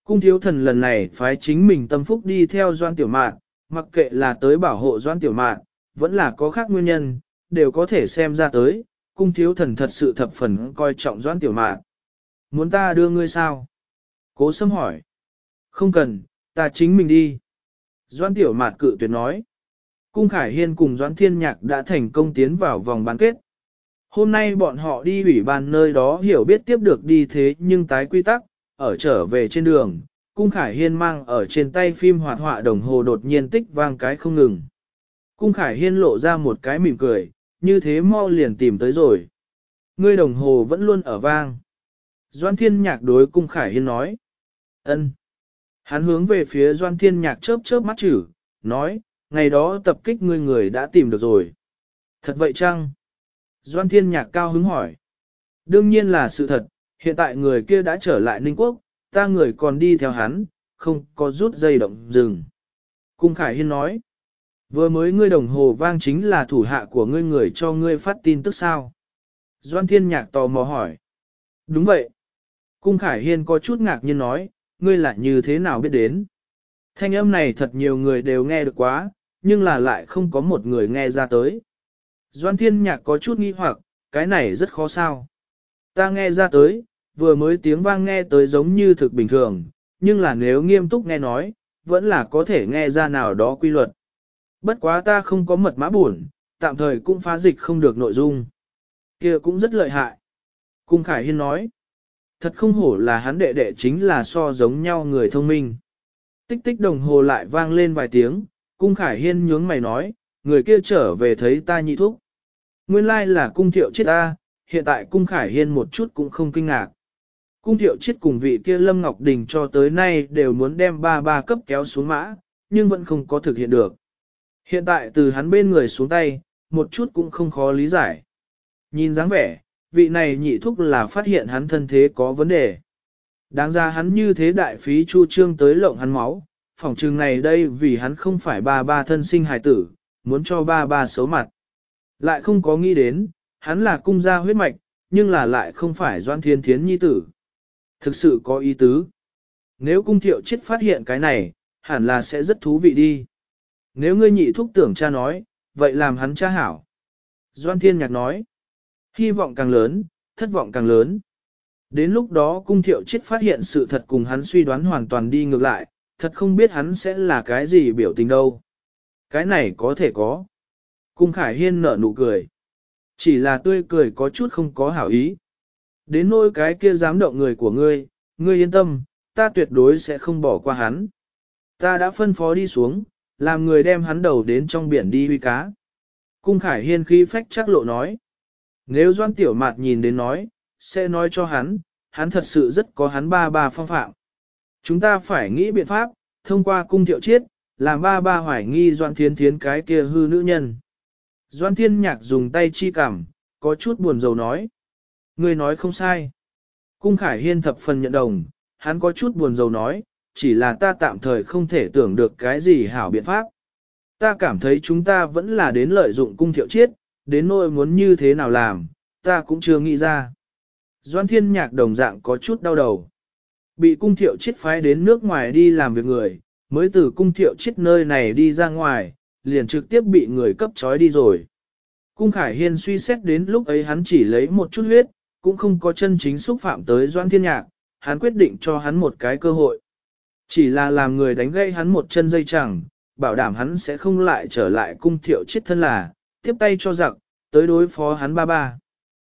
Cung thiếu thần lần này phái chính mình tâm phúc đi theo doãn tiểu mạt, mặc kệ là tới bảo hộ doãn tiểu Mạn vẫn là có khác nguyên nhân, đều có thể xem ra tới, cung thiếu thần thật sự thập phần coi trọng doãn tiểu mạn. Muốn ta đưa ngươi sao? Cố sâm hỏi. Không cần, ta chính mình đi. Doãn tiểu mạn cự tuyệt nói. Cung Khải Hiên cùng Doãn Thiên Nhạc đã thành công tiến vào vòng bán kết. Hôm nay bọn họ đi ủy ban nơi đó hiểu biết tiếp được đi thế nhưng tái quy tắc, ở trở về trên đường, Cung Khải Hiên mang ở trên tay phim hoạt họa đồng hồ đột nhiên tích vang cái không ngừng. Cung Khải Hiên lộ ra một cái mỉm cười, như thế mau liền tìm tới rồi. Ngươi đồng hồ vẫn luôn ở vang. Doan Thiên Nhạc đối Cung Khải Hiên nói. ân. Hắn hướng về phía Doan Thiên Nhạc chớp chớp mắt chữ, nói, ngày đó tập kích ngươi người đã tìm được rồi. Thật vậy chăng? Doan Thiên Nhạc cao hứng hỏi. Đương nhiên là sự thật, hiện tại người kia đã trở lại Ninh Quốc, ta người còn đi theo hắn, không có rút dây động dừng. Cung Khải Hiên nói. Vừa mới ngươi đồng hồ vang chính là thủ hạ của ngươi người cho ngươi phát tin tức sao? Doan Thiên Nhạc tò mò hỏi. Đúng vậy. Cung Khải Hiên có chút ngạc nhiên nói, ngươi lại như thế nào biết đến? Thanh âm này thật nhiều người đều nghe được quá, nhưng là lại không có một người nghe ra tới. Doan Thiên Nhạc có chút nghi hoặc, cái này rất khó sao. Ta nghe ra tới, vừa mới tiếng vang nghe tới giống như thực bình thường, nhưng là nếu nghiêm túc nghe nói, vẫn là có thể nghe ra nào đó quy luật. Bất quá ta không có mật mã buồn, tạm thời cũng phá dịch không được nội dung. kia cũng rất lợi hại. Cung Khải Hiên nói. Thật không hổ là hắn đệ đệ chính là so giống nhau người thông minh. Tích tích đồng hồ lại vang lên vài tiếng, cung Khải Hiên nhướng mày nói, người kia trở về thấy ta nhị thúc. Nguyên lai là cung thiệu chết ta, hiện tại cung Khải Hiên một chút cũng không kinh ngạc. Cung thiệu chết cùng vị kia Lâm Ngọc Đình cho tới nay đều muốn đem ba ba cấp kéo xuống mã, nhưng vẫn không có thực hiện được. Hiện tại từ hắn bên người xuống tay, một chút cũng không khó lý giải. Nhìn dáng vẻ, vị này nhị thúc là phát hiện hắn thân thế có vấn đề. Đáng ra hắn như thế đại phí chu trương tới lộng hắn máu, phỏng trừng này đây vì hắn không phải ba ba thân sinh hài tử, muốn cho ba ba xấu mặt. Lại không có nghĩ đến, hắn là cung gia huyết mạch, nhưng là lại không phải doan thiên thiến nhi tử. Thực sự có ý tứ. Nếu cung thiệu chết phát hiện cái này, hẳn là sẽ rất thú vị đi. Nếu ngươi nhị thúc tưởng cha nói, vậy làm hắn cha hảo. Doan Thiên Nhạc nói, hy vọng càng lớn, thất vọng càng lớn. Đến lúc đó cung thiệu chết phát hiện sự thật cùng hắn suy đoán hoàn toàn đi ngược lại, thật không biết hắn sẽ là cái gì biểu tình đâu. Cái này có thể có. Cung Khải Hiên nở nụ cười. Chỉ là tươi cười có chút không có hảo ý. Đến nỗi cái kia dám động người của ngươi, ngươi yên tâm, ta tuyệt đối sẽ không bỏ qua hắn. Ta đã phân phó đi xuống, làm người đem hắn đầu đến trong biển đi huy cá. Cung Khải Hiên khí phách chắc lộ nói. Nếu Doan Tiểu Mạt nhìn đến nói, sẽ nói cho hắn, hắn thật sự rất có hắn ba ba phong phạm. Chúng ta phải nghĩ biện pháp, thông qua cung thiệu chiết, làm ba ba hoài nghi Doan Thiên Thiến cái kia hư nữ nhân. Doan Thiên Nhạc dùng tay chi cảm, có chút buồn rầu nói. Ngươi nói không sai. Cung Khải Hiên thập phần nhận đồng, hắn có chút buồn rầu nói, chỉ là ta tạm thời không thể tưởng được cái gì hảo biện pháp. Ta cảm thấy chúng ta vẫn là đến lợi dụng cung thiệu chiết, đến nỗi muốn như thế nào làm, ta cũng chưa nghĩ ra. Doan thiên nhạc đồng dạng có chút đau đầu. Bị cung thiệu chiết phái đến nước ngoài đi làm việc người, mới từ cung thiệu chiết nơi này đi ra ngoài, liền trực tiếp bị người cấp trói đi rồi. Cung Khải Hiên suy xét đến lúc ấy hắn chỉ lấy một chút huyết, cũng không có chân chính xúc phạm tới Doan Thiên Nhạc, hắn quyết định cho hắn một cái cơ hội. Chỉ là làm người đánh gây hắn một chân dây chẳng, bảo đảm hắn sẽ không lại trở lại cung thiệu chết thân là, tiếp tay cho giặc, tới đối phó hắn ba ba.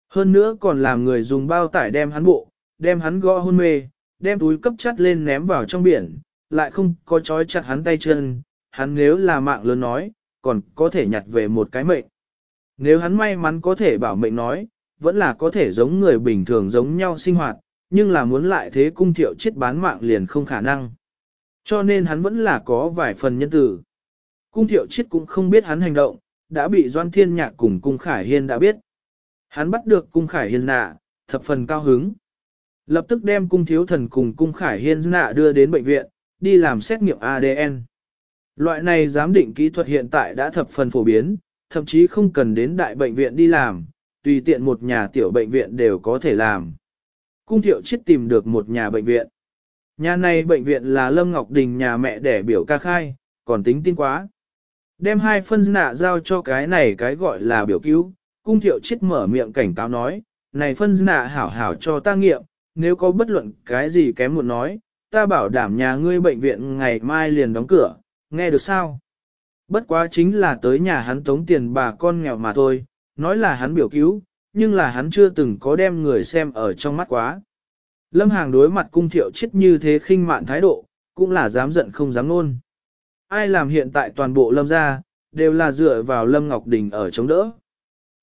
Hơn nữa còn làm người dùng bao tải đem hắn bộ, đem hắn gõ hôn mê, đem túi cấp chắt lên ném vào trong biển, lại không có trói chặt hắn tay chân, hắn nếu là mạng lớn nói, còn có thể nhặt về một cái mệnh. Nếu hắn may mắn có thể bảo mệnh nói, vẫn là có thể giống người bình thường giống nhau sinh hoạt, nhưng là muốn lại thế cung thiệu chết bán mạng liền không khả năng. Cho nên hắn vẫn là có vài phần nhân tử. Cung thiệu chết cũng không biết hắn hành động, đã bị Doan Thiên Nhạc cùng Cung Khải Hiên đã biết. Hắn bắt được Cung Khải Hiên nạ, thập phần cao hứng. Lập tức đem Cung Thiếu Thần cùng Cung Khải Hiên nạ đưa đến bệnh viện, đi làm xét nghiệm ADN. Loại này giám định kỹ thuật hiện tại đã thập phần phổ biến, thậm chí không cần đến đại bệnh viện đi làm, tùy tiện một nhà tiểu bệnh viện đều có thể làm. Cung thiệu chết tìm được một nhà bệnh viện. Nhà này bệnh viện là Lâm Ngọc Đình nhà mẹ đẻ biểu ca khai, còn tính tin quá. Đem hai phân nạ giao cho cái này cái gọi là biểu cứu, cung thiệu chết mở miệng cảnh cáo nói, này phân nạ hảo hảo cho ta nghiệm, nếu có bất luận cái gì kém một nói, ta bảo đảm nhà ngươi bệnh viện ngày mai liền đóng cửa, nghe được sao? Bất quá chính là tới nhà hắn tống tiền bà con nghèo mà thôi, nói là hắn biểu cứu, nhưng là hắn chưa từng có đem người xem ở trong mắt quá. Lâm Hàng đối mặt cung thiệu chết như thế khinh mạn thái độ, cũng là dám giận không dám nôn. Ai làm hiện tại toàn bộ Lâm gia, đều là dựa vào Lâm Ngọc Đình ở chống đỡ.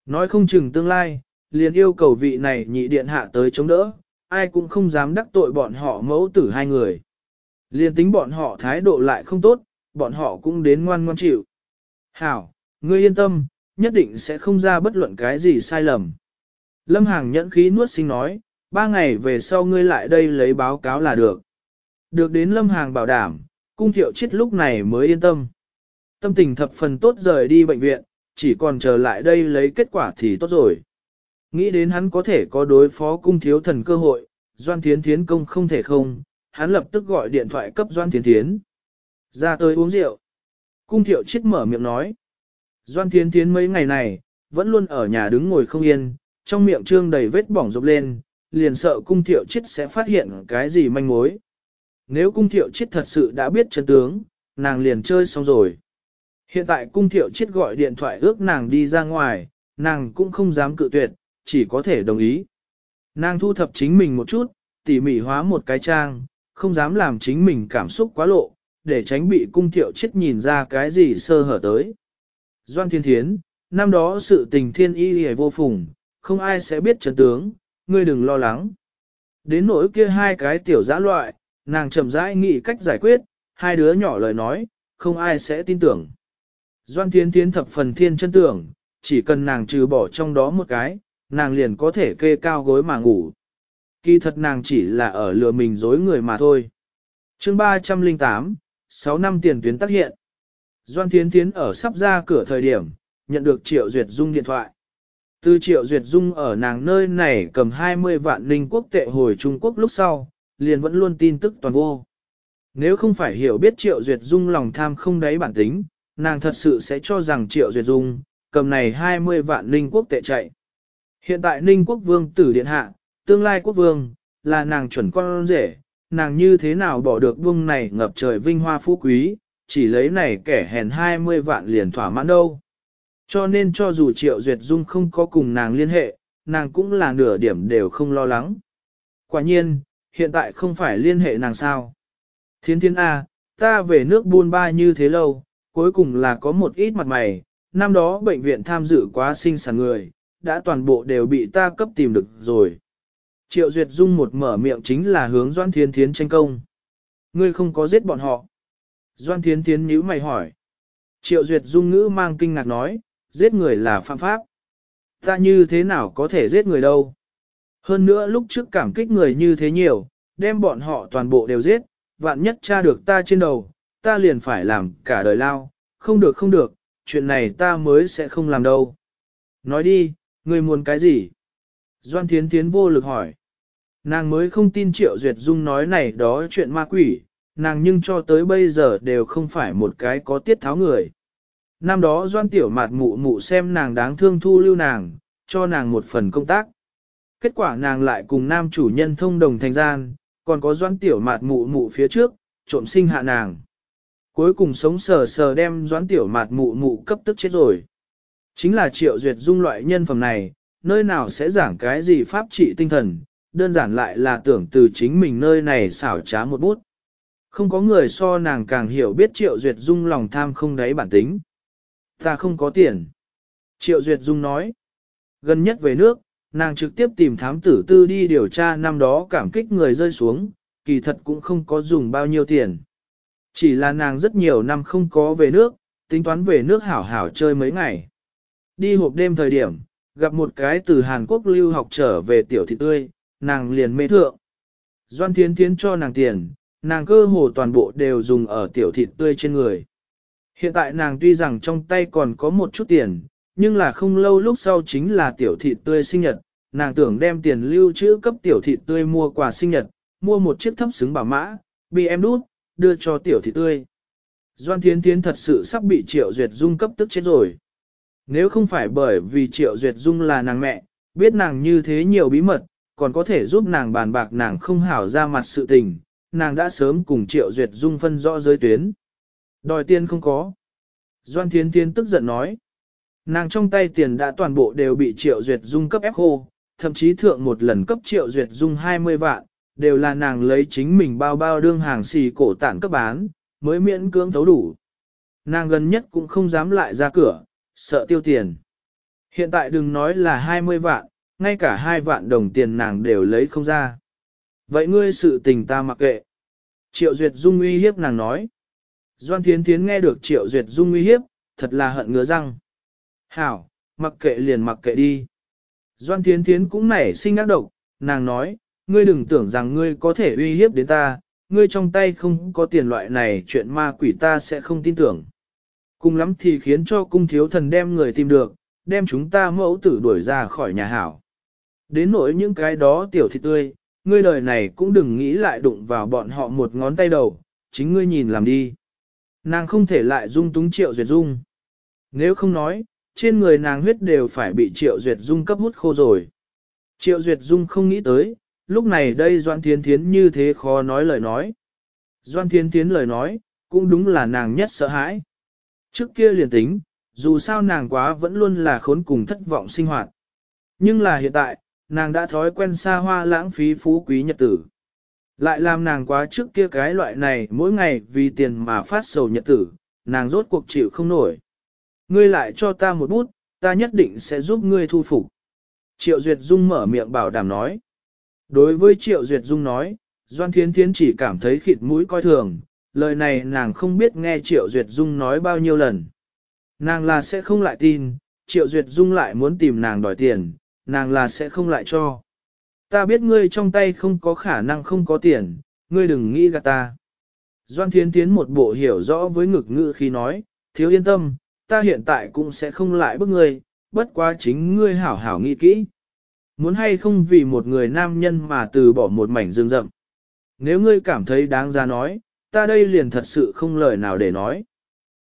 Nói không chừng tương lai, liền yêu cầu vị này nhị điện hạ tới chống đỡ, ai cũng không dám đắc tội bọn họ mẫu tử hai người. Liền tính bọn họ thái độ lại không tốt, bọn họ cũng đến ngoan ngoan chịu. Hảo, ngươi yên tâm, nhất định sẽ không ra bất luận cái gì sai lầm. Lâm Hàng nhẫn khí nuốt sinh nói, ba ngày về sau ngươi lại đây lấy báo cáo là được. Được đến Lâm Hàng bảo đảm, cung thiệu chết lúc này mới yên tâm. Tâm tình thập phần tốt rời đi bệnh viện, chỉ còn chờ lại đây lấy kết quả thì tốt rồi. Nghĩ đến hắn có thể có đối phó cung thiếu thần cơ hội, Doan Thiến Thiến công không thể không, hắn lập tức gọi điện thoại cấp Doan Thiến Thiến. Ra tới uống rượu. Cung thiệu chết mở miệng nói. Doan Thiến Thiến mấy ngày này, vẫn luôn ở nhà đứng ngồi không yên, trong miệng trương đầy vết bỏng rộp lên, liền sợ cung thiệu chết sẽ phát hiện cái gì manh mối. Nếu cung thiệu chết thật sự đã biết chân tướng, nàng liền chơi xong rồi. Hiện tại cung thiệu chết gọi điện thoại ước nàng đi ra ngoài, nàng cũng không dám cự tuyệt, chỉ có thể đồng ý. Nàng thu thập chính mình một chút, tỉ mỉ hóa một cái trang, không dám làm chính mình cảm xúc quá lộ, để tránh bị cung thiệu chết nhìn ra cái gì sơ hở tới. Doan Thiên Thiến, năm đó sự tình thiên y hề vô phùng, không ai sẽ biết chân tướng, ngươi đừng lo lắng. Đến nỗi kia hai cái tiểu giã loại, nàng chậm rãi nghĩ cách giải quyết, hai đứa nhỏ lời nói, không ai sẽ tin tưởng. Doan Thiên Thiến thập phần thiên chân tưởng, chỉ cần nàng trừ bỏ trong đó một cái, nàng liền có thể kê cao gối mà ngủ. Kỳ thật nàng chỉ là ở lừa mình dối người mà thôi. chương 308, 6 năm tiền tuyến tác hiện. Doan Thiến Thiến ở sắp ra cửa thời điểm, nhận được Triệu Duyệt Dung điện thoại. Từ Triệu Duyệt Dung ở nàng nơi này cầm 20 vạn linh quốc tệ hồi Trung Quốc lúc sau, liền vẫn luôn tin tức toàn vô. Nếu không phải hiểu biết Triệu Duyệt Dung lòng tham không đáy bản tính, nàng thật sự sẽ cho rằng Triệu Duyệt Dung, cầm này 20 vạn linh quốc tệ chạy. Hiện tại Ninh Quốc Vương tử điện hạ, tương lai quốc vương, là nàng chuẩn con rể, nàng như thế nào bỏ được vương này ngập trời vinh hoa phú quý, chỉ lấy này kẻ hèn 20 vạn liền thỏa mãn đâu. Cho nên cho dù Triệu Duyệt Dung không có cùng nàng liên hệ, nàng cũng là nửa điểm đều không lo lắng. Quả nhiên, hiện tại không phải liên hệ nàng sao. Thiên thiên A, ta về nước buôn ba như thế lâu, cuối cùng là có một ít mặt mày, năm đó bệnh viện tham dự quá sinh sản người, đã toàn bộ đều bị ta cấp tìm được rồi. Triệu Duyệt Dung một mở miệng chính là hướng Doan Thiên Thiến tranh công. Ngươi không có giết bọn họ. Doan Thiến Thiến nhíu mày hỏi. Triệu Duyệt Dung ngữ mang kinh ngạc nói, giết người là phạm pháp. Ta như thế nào có thể giết người đâu. Hơn nữa lúc trước cảm kích người như thế nhiều, đem bọn họ toàn bộ đều giết, vạn nhất cha được ta trên đầu, ta liền phải làm cả đời lao, không được không được, chuyện này ta mới sẽ không làm đâu. Nói đi, người muốn cái gì? Doan Thiến Thiến vô lực hỏi. Nàng mới không tin Triệu Duyệt Dung nói này đó chuyện ma quỷ, nàng nhưng cho tới bây giờ đều không phải một cái có tiết tháo người. Năm đó Doan Tiểu Mạt mụ mụ xem nàng đáng thương thu lưu nàng, cho nàng một phần công tác. Kết quả nàng lại cùng nam chủ nhân thông đồng thành gian, còn có Doan Tiểu Mạt mụ mụ phía trước, trộm sinh hạ nàng. Cuối cùng sống sờ sờ đem Doan Tiểu Mạt mụ mụ cấp tức chết rồi. Chính là Triệu Duyệt Dung loại nhân phẩm này, nơi nào sẽ giảng cái gì pháp trị tinh thần, đơn giản lại là tưởng từ chính mình nơi này xảo trá một bút. Không có người so nàng càng hiểu biết Triệu Duyệt Dung lòng tham không đáy bản tính. Ta không có tiền. Triệu Duyệt Dung nói. Gần nhất về nước, nàng trực tiếp tìm thám tử tư đi điều tra năm đó cảm kích người rơi xuống, kỳ thật cũng không có dùng bao nhiêu tiền. Chỉ là nàng rất nhiều năm không có về nước, tính toán về nước hảo hảo chơi mấy ngày. Đi hộp đêm thời điểm, gặp một cái từ Hàn Quốc lưu học trở về tiểu thị tươi, nàng liền mê thượng. Doan Thiến Thiến cho nàng tiền, nàng cơ hồ toàn bộ đều dùng ở tiểu thịt tươi trên người. Hiện tại nàng tuy rằng trong tay còn có một chút tiền, nhưng là không lâu lúc sau chính là tiểu thịt tươi sinh nhật, nàng tưởng đem tiền lưu trữ cấp tiểu thịt tươi mua quà sinh nhật, mua một chiếc thấp xứng bảo mã, bị em đút, đưa cho tiểu thịt tươi. Doan Thiến Thiến thật sự sắp bị Triệu Duyệt Dung cấp tức chết rồi. Nếu không phải bởi vì Triệu Duyệt Dung là nàng mẹ, biết nàng như thế nhiều bí mật, còn có thể giúp nàng bàn bạc nàng không hảo ra mặt sự tình, nàng đã sớm cùng Triệu Duyệt Dung phân rõ giới tuyến. Đòi tiền không có. Doan Thiến thiên tức giận nói. Nàng trong tay tiền đã toàn bộ đều bị Triệu Duyệt Dung cấp ép khô, thậm chí thượng một lần cấp Triệu Duyệt Dung 20 vạn, đều là nàng lấy chính mình bao bao đương hàng xì cổ tản cấp bán, mới miễn cưỡng thấu đủ. Nàng gần nhất cũng không dám lại ra cửa, sợ tiêu tiền. Hiện tại đừng nói là 20 vạn, ngay cả hai vạn đồng tiền nàng đều lấy không ra. Vậy ngươi sự tình ta mặc kệ. Triệu Duyệt Dung uy hiếp nàng nói. Doan Thiến Thiến nghe được Triệu Duyệt Dung uy hiếp, thật là hận ngứa răng. Hảo, mặc kệ liền mặc kệ đi. Doan Thiến Thiến cũng nảy sinh ác độc, nàng nói, ngươi đừng tưởng rằng ngươi có thể uy hiếp đến ta, ngươi trong tay không có tiền loại này chuyện ma quỷ ta sẽ không tin tưởng. Cùng lắm thì khiến cho cung thiếu thần đem người tìm được, đem chúng ta mẫu tử đuổi ra khỏi nhà hảo. Đến nỗi những cái đó tiểu thịt tươi, ngươi đời này cũng đừng nghĩ lại đụng vào bọn họ một ngón tay đầu, chính ngươi nhìn làm đi. Nàng không thể lại dung túng triệu duyệt dung. Nếu không nói, trên người nàng huyết đều phải bị triệu duyệt dung cấp hút khô rồi. Triệu duyệt dung không nghĩ tới, lúc này đây Doan Thiến Thiến như thế khó nói lời nói. Doan Thiến Thiến lời nói, cũng đúng là nàng nhất sợ hãi. Trước kia liền tính, dù sao nàng quá vẫn luôn là khốn cùng thất vọng sinh hoạt. Nhưng là hiện tại, nàng đã thói quen xa hoa lãng phí phú quý nhật tử. Lại làm nàng quá trước kia cái loại này mỗi ngày vì tiền mà phát sầu nhật tử, nàng rốt cuộc chịu không nổi. Ngươi lại cho ta một bút, ta nhất định sẽ giúp ngươi thu phục. Triệu Duyệt Dung mở miệng bảo đảm nói. Đối với Triệu Duyệt Dung nói, Doan Thiến Thiến chỉ cảm thấy khịt mũi coi thường, lời này nàng không biết nghe Triệu Duyệt Dung nói bao nhiêu lần. Nàng là sẽ không lại tin, Triệu Duyệt Dung lại muốn tìm nàng đòi tiền, nàng là sẽ không lại cho. Ta biết ngươi trong tay không có khả năng không có tiền, ngươi đừng nghĩ gạt ta. Doan Thiến Thiến một bộ hiểu rõ với ngực ngữ khi nói, thiếu yên tâm, ta hiện tại cũng sẽ không lại bức ngươi, bất quá chính ngươi hảo hảo nghĩ kỹ. Muốn hay không vì một người nam nhân mà từ bỏ một mảnh rừng rậm. Nếu ngươi cảm thấy đáng ra nói, ta đây liền thật sự không lời nào để nói.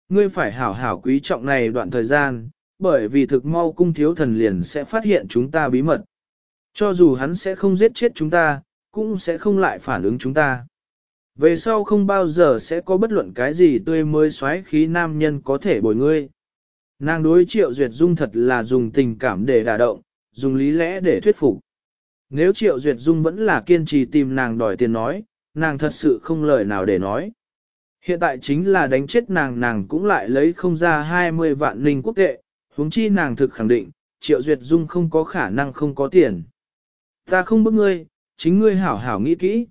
Ngươi phải hảo hảo quý trọng này đoạn thời gian, bởi vì thực mau cung thiếu thần liền sẽ phát hiện chúng ta bí mật. Cho dù hắn sẽ không giết chết chúng ta, cũng sẽ không lại phản ứng chúng ta. Về sau không bao giờ sẽ có bất luận cái gì tươi mới xoáy khí nam nhân có thể bồi ngươi. Nàng đối triệu duyệt dung thật là dùng tình cảm để đả động, dùng lý lẽ để thuyết phục. Nếu triệu duyệt dung vẫn là kiên trì tìm nàng đòi tiền nói, nàng thật sự không lời nào để nói. Hiện tại chính là đánh chết nàng nàng cũng lại lấy không ra 20 vạn linh quốc tệ, huống chi nàng thực khẳng định, triệu duyệt dung không có khả năng không có tiền. Ta không bức ngươi, chính ngươi hảo hảo nghĩ kỹ.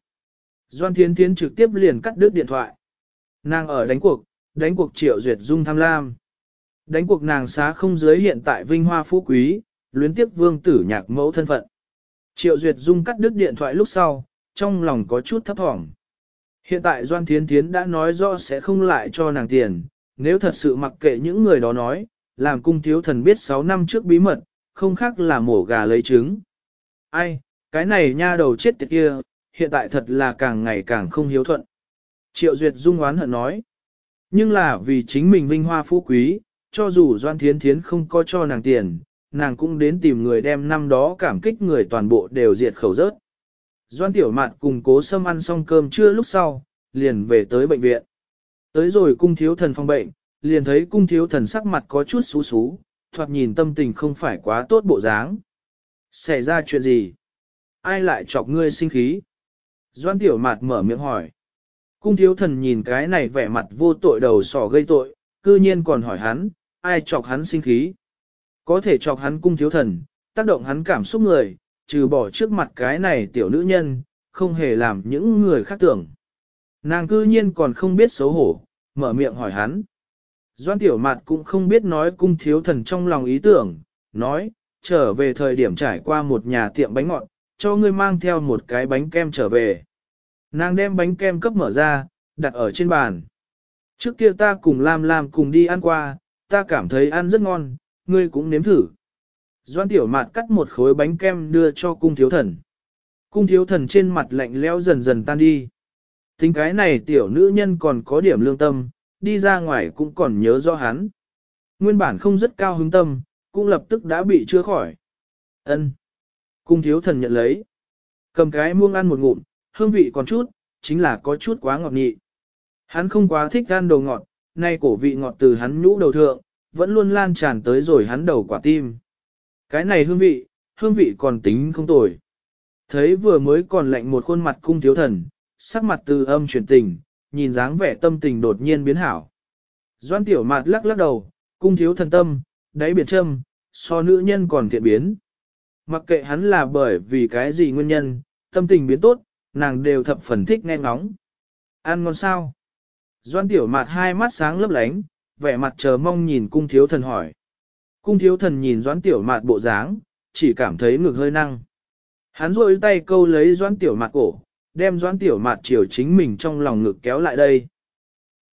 Doan Thiến Thiến trực tiếp liền cắt đứt điện thoại. Nàng ở đánh cuộc, đánh cuộc triệu duyệt dung tham lam. Đánh cuộc nàng xá không giới hiện tại vinh hoa phú quý, luyến tiếp vương tử nhạc mẫu thân phận. Triệu duyệt dung cắt đứt điện thoại lúc sau, trong lòng có chút thấp thỏm. Hiện tại Doan Thiến Thiến đã nói rõ sẽ không lại cho nàng tiền, nếu thật sự mặc kệ những người đó nói, làm cung thiếu thần biết 6 năm trước bí mật, không khác là mổ gà lấy trứng. Ai, cái này nha đầu chết tiệt kia, hiện tại thật là càng ngày càng không hiếu thuận. Triệu Duyệt dung oán hận nói. Nhưng là vì chính mình vinh hoa phú quý, cho dù Doan Thiến Thiến không có cho nàng tiền, nàng cũng đến tìm người đem năm đó cảm kích người toàn bộ đều diệt khẩu rớt. Doan Tiểu Mạn cùng cố sâm ăn xong cơm trưa lúc sau, liền về tới bệnh viện. Tới rồi cung thiếu thần phong bệnh, liền thấy cung thiếu thần sắc mặt có chút xú xú, thoạt nhìn tâm tình không phải quá tốt bộ dáng. Xảy ra chuyện gì? Ai lại chọc ngươi sinh khí? Doan Tiểu Mạt mở miệng hỏi. Cung thiếu thần nhìn cái này vẻ mặt vô tội đầu sỏ gây tội, cư nhiên còn hỏi hắn, ai chọc hắn sinh khí? Có thể chọc hắn cung thiếu thần, tác động hắn cảm xúc người, trừ bỏ trước mặt cái này tiểu nữ nhân, không hề làm những người khác tưởng. Nàng cư nhiên còn không biết xấu hổ, mở miệng hỏi hắn. Doan tiểu Mạt cũng không biết nói cung thiếu thần trong lòng ý tưởng, nói, trở về thời điểm trải qua một nhà tiệm bánh ngọt, cho ngươi mang theo một cái bánh kem trở về. Nàng đem bánh kem cấp mở ra, đặt ở trên bàn. Trước kia ta cùng Lam Lam cùng đi ăn qua, ta cảm thấy ăn rất ngon, ngươi cũng nếm thử. Doan tiểu mạt cắt một khối bánh kem đưa cho cung thiếu thần. Cung thiếu thần trên mặt lạnh lẽo dần dần tan đi. Tính cái này tiểu nữ nhân còn có điểm lương tâm, đi ra ngoài cũng còn nhớ rõ hắn. Nguyên bản không rất cao hứng tâm, cũng lập tức đã bị chữa khỏi. Ân. Cung thiếu thần nhận lấy. Cầm cái muông ăn một ngụm, hương vị còn chút, chính là có chút quá ngọt nhị. Hắn không quá thích ăn đồ ngọt, nay cổ vị ngọt từ hắn nhũ đầu thượng, vẫn luôn lan tràn tới rồi hắn đầu quả tim. Cái này hương vị, hương vị còn tính không tồi. Thấy vừa mới còn lạnh một khuôn mặt cung thiếu thần, sắc mặt từ âm chuyển tình, nhìn dáng vẻ tâm tình đột nhiên biến hảo. Doan tiểu mạt lắc lắc đầu, cung thiếu thần tâm, đáy biển châm, so nữ nhân còn thiện biến. Mặc kệ hắn là bởi vì cái gì nguyên nhân, tâm tình biến tốt, nàng đều thập phần thích nghe ngóng. Ăn ngon sao? Doan tiểu mạt hai mắt sáng lấp lánh, vẻ mặt chờ mong nhìn cung thiếu thần hỏi. Cung thiếu thần nhìn doan tiểu mạt bộ dáng, chỉ cảm thấy ngực hơi năng. Hắn rôi tay câu lấy doan tiểu mạt cổ, đem doãn tiểu mạt chiều chính mình trong lòng ngực kéo lại đây.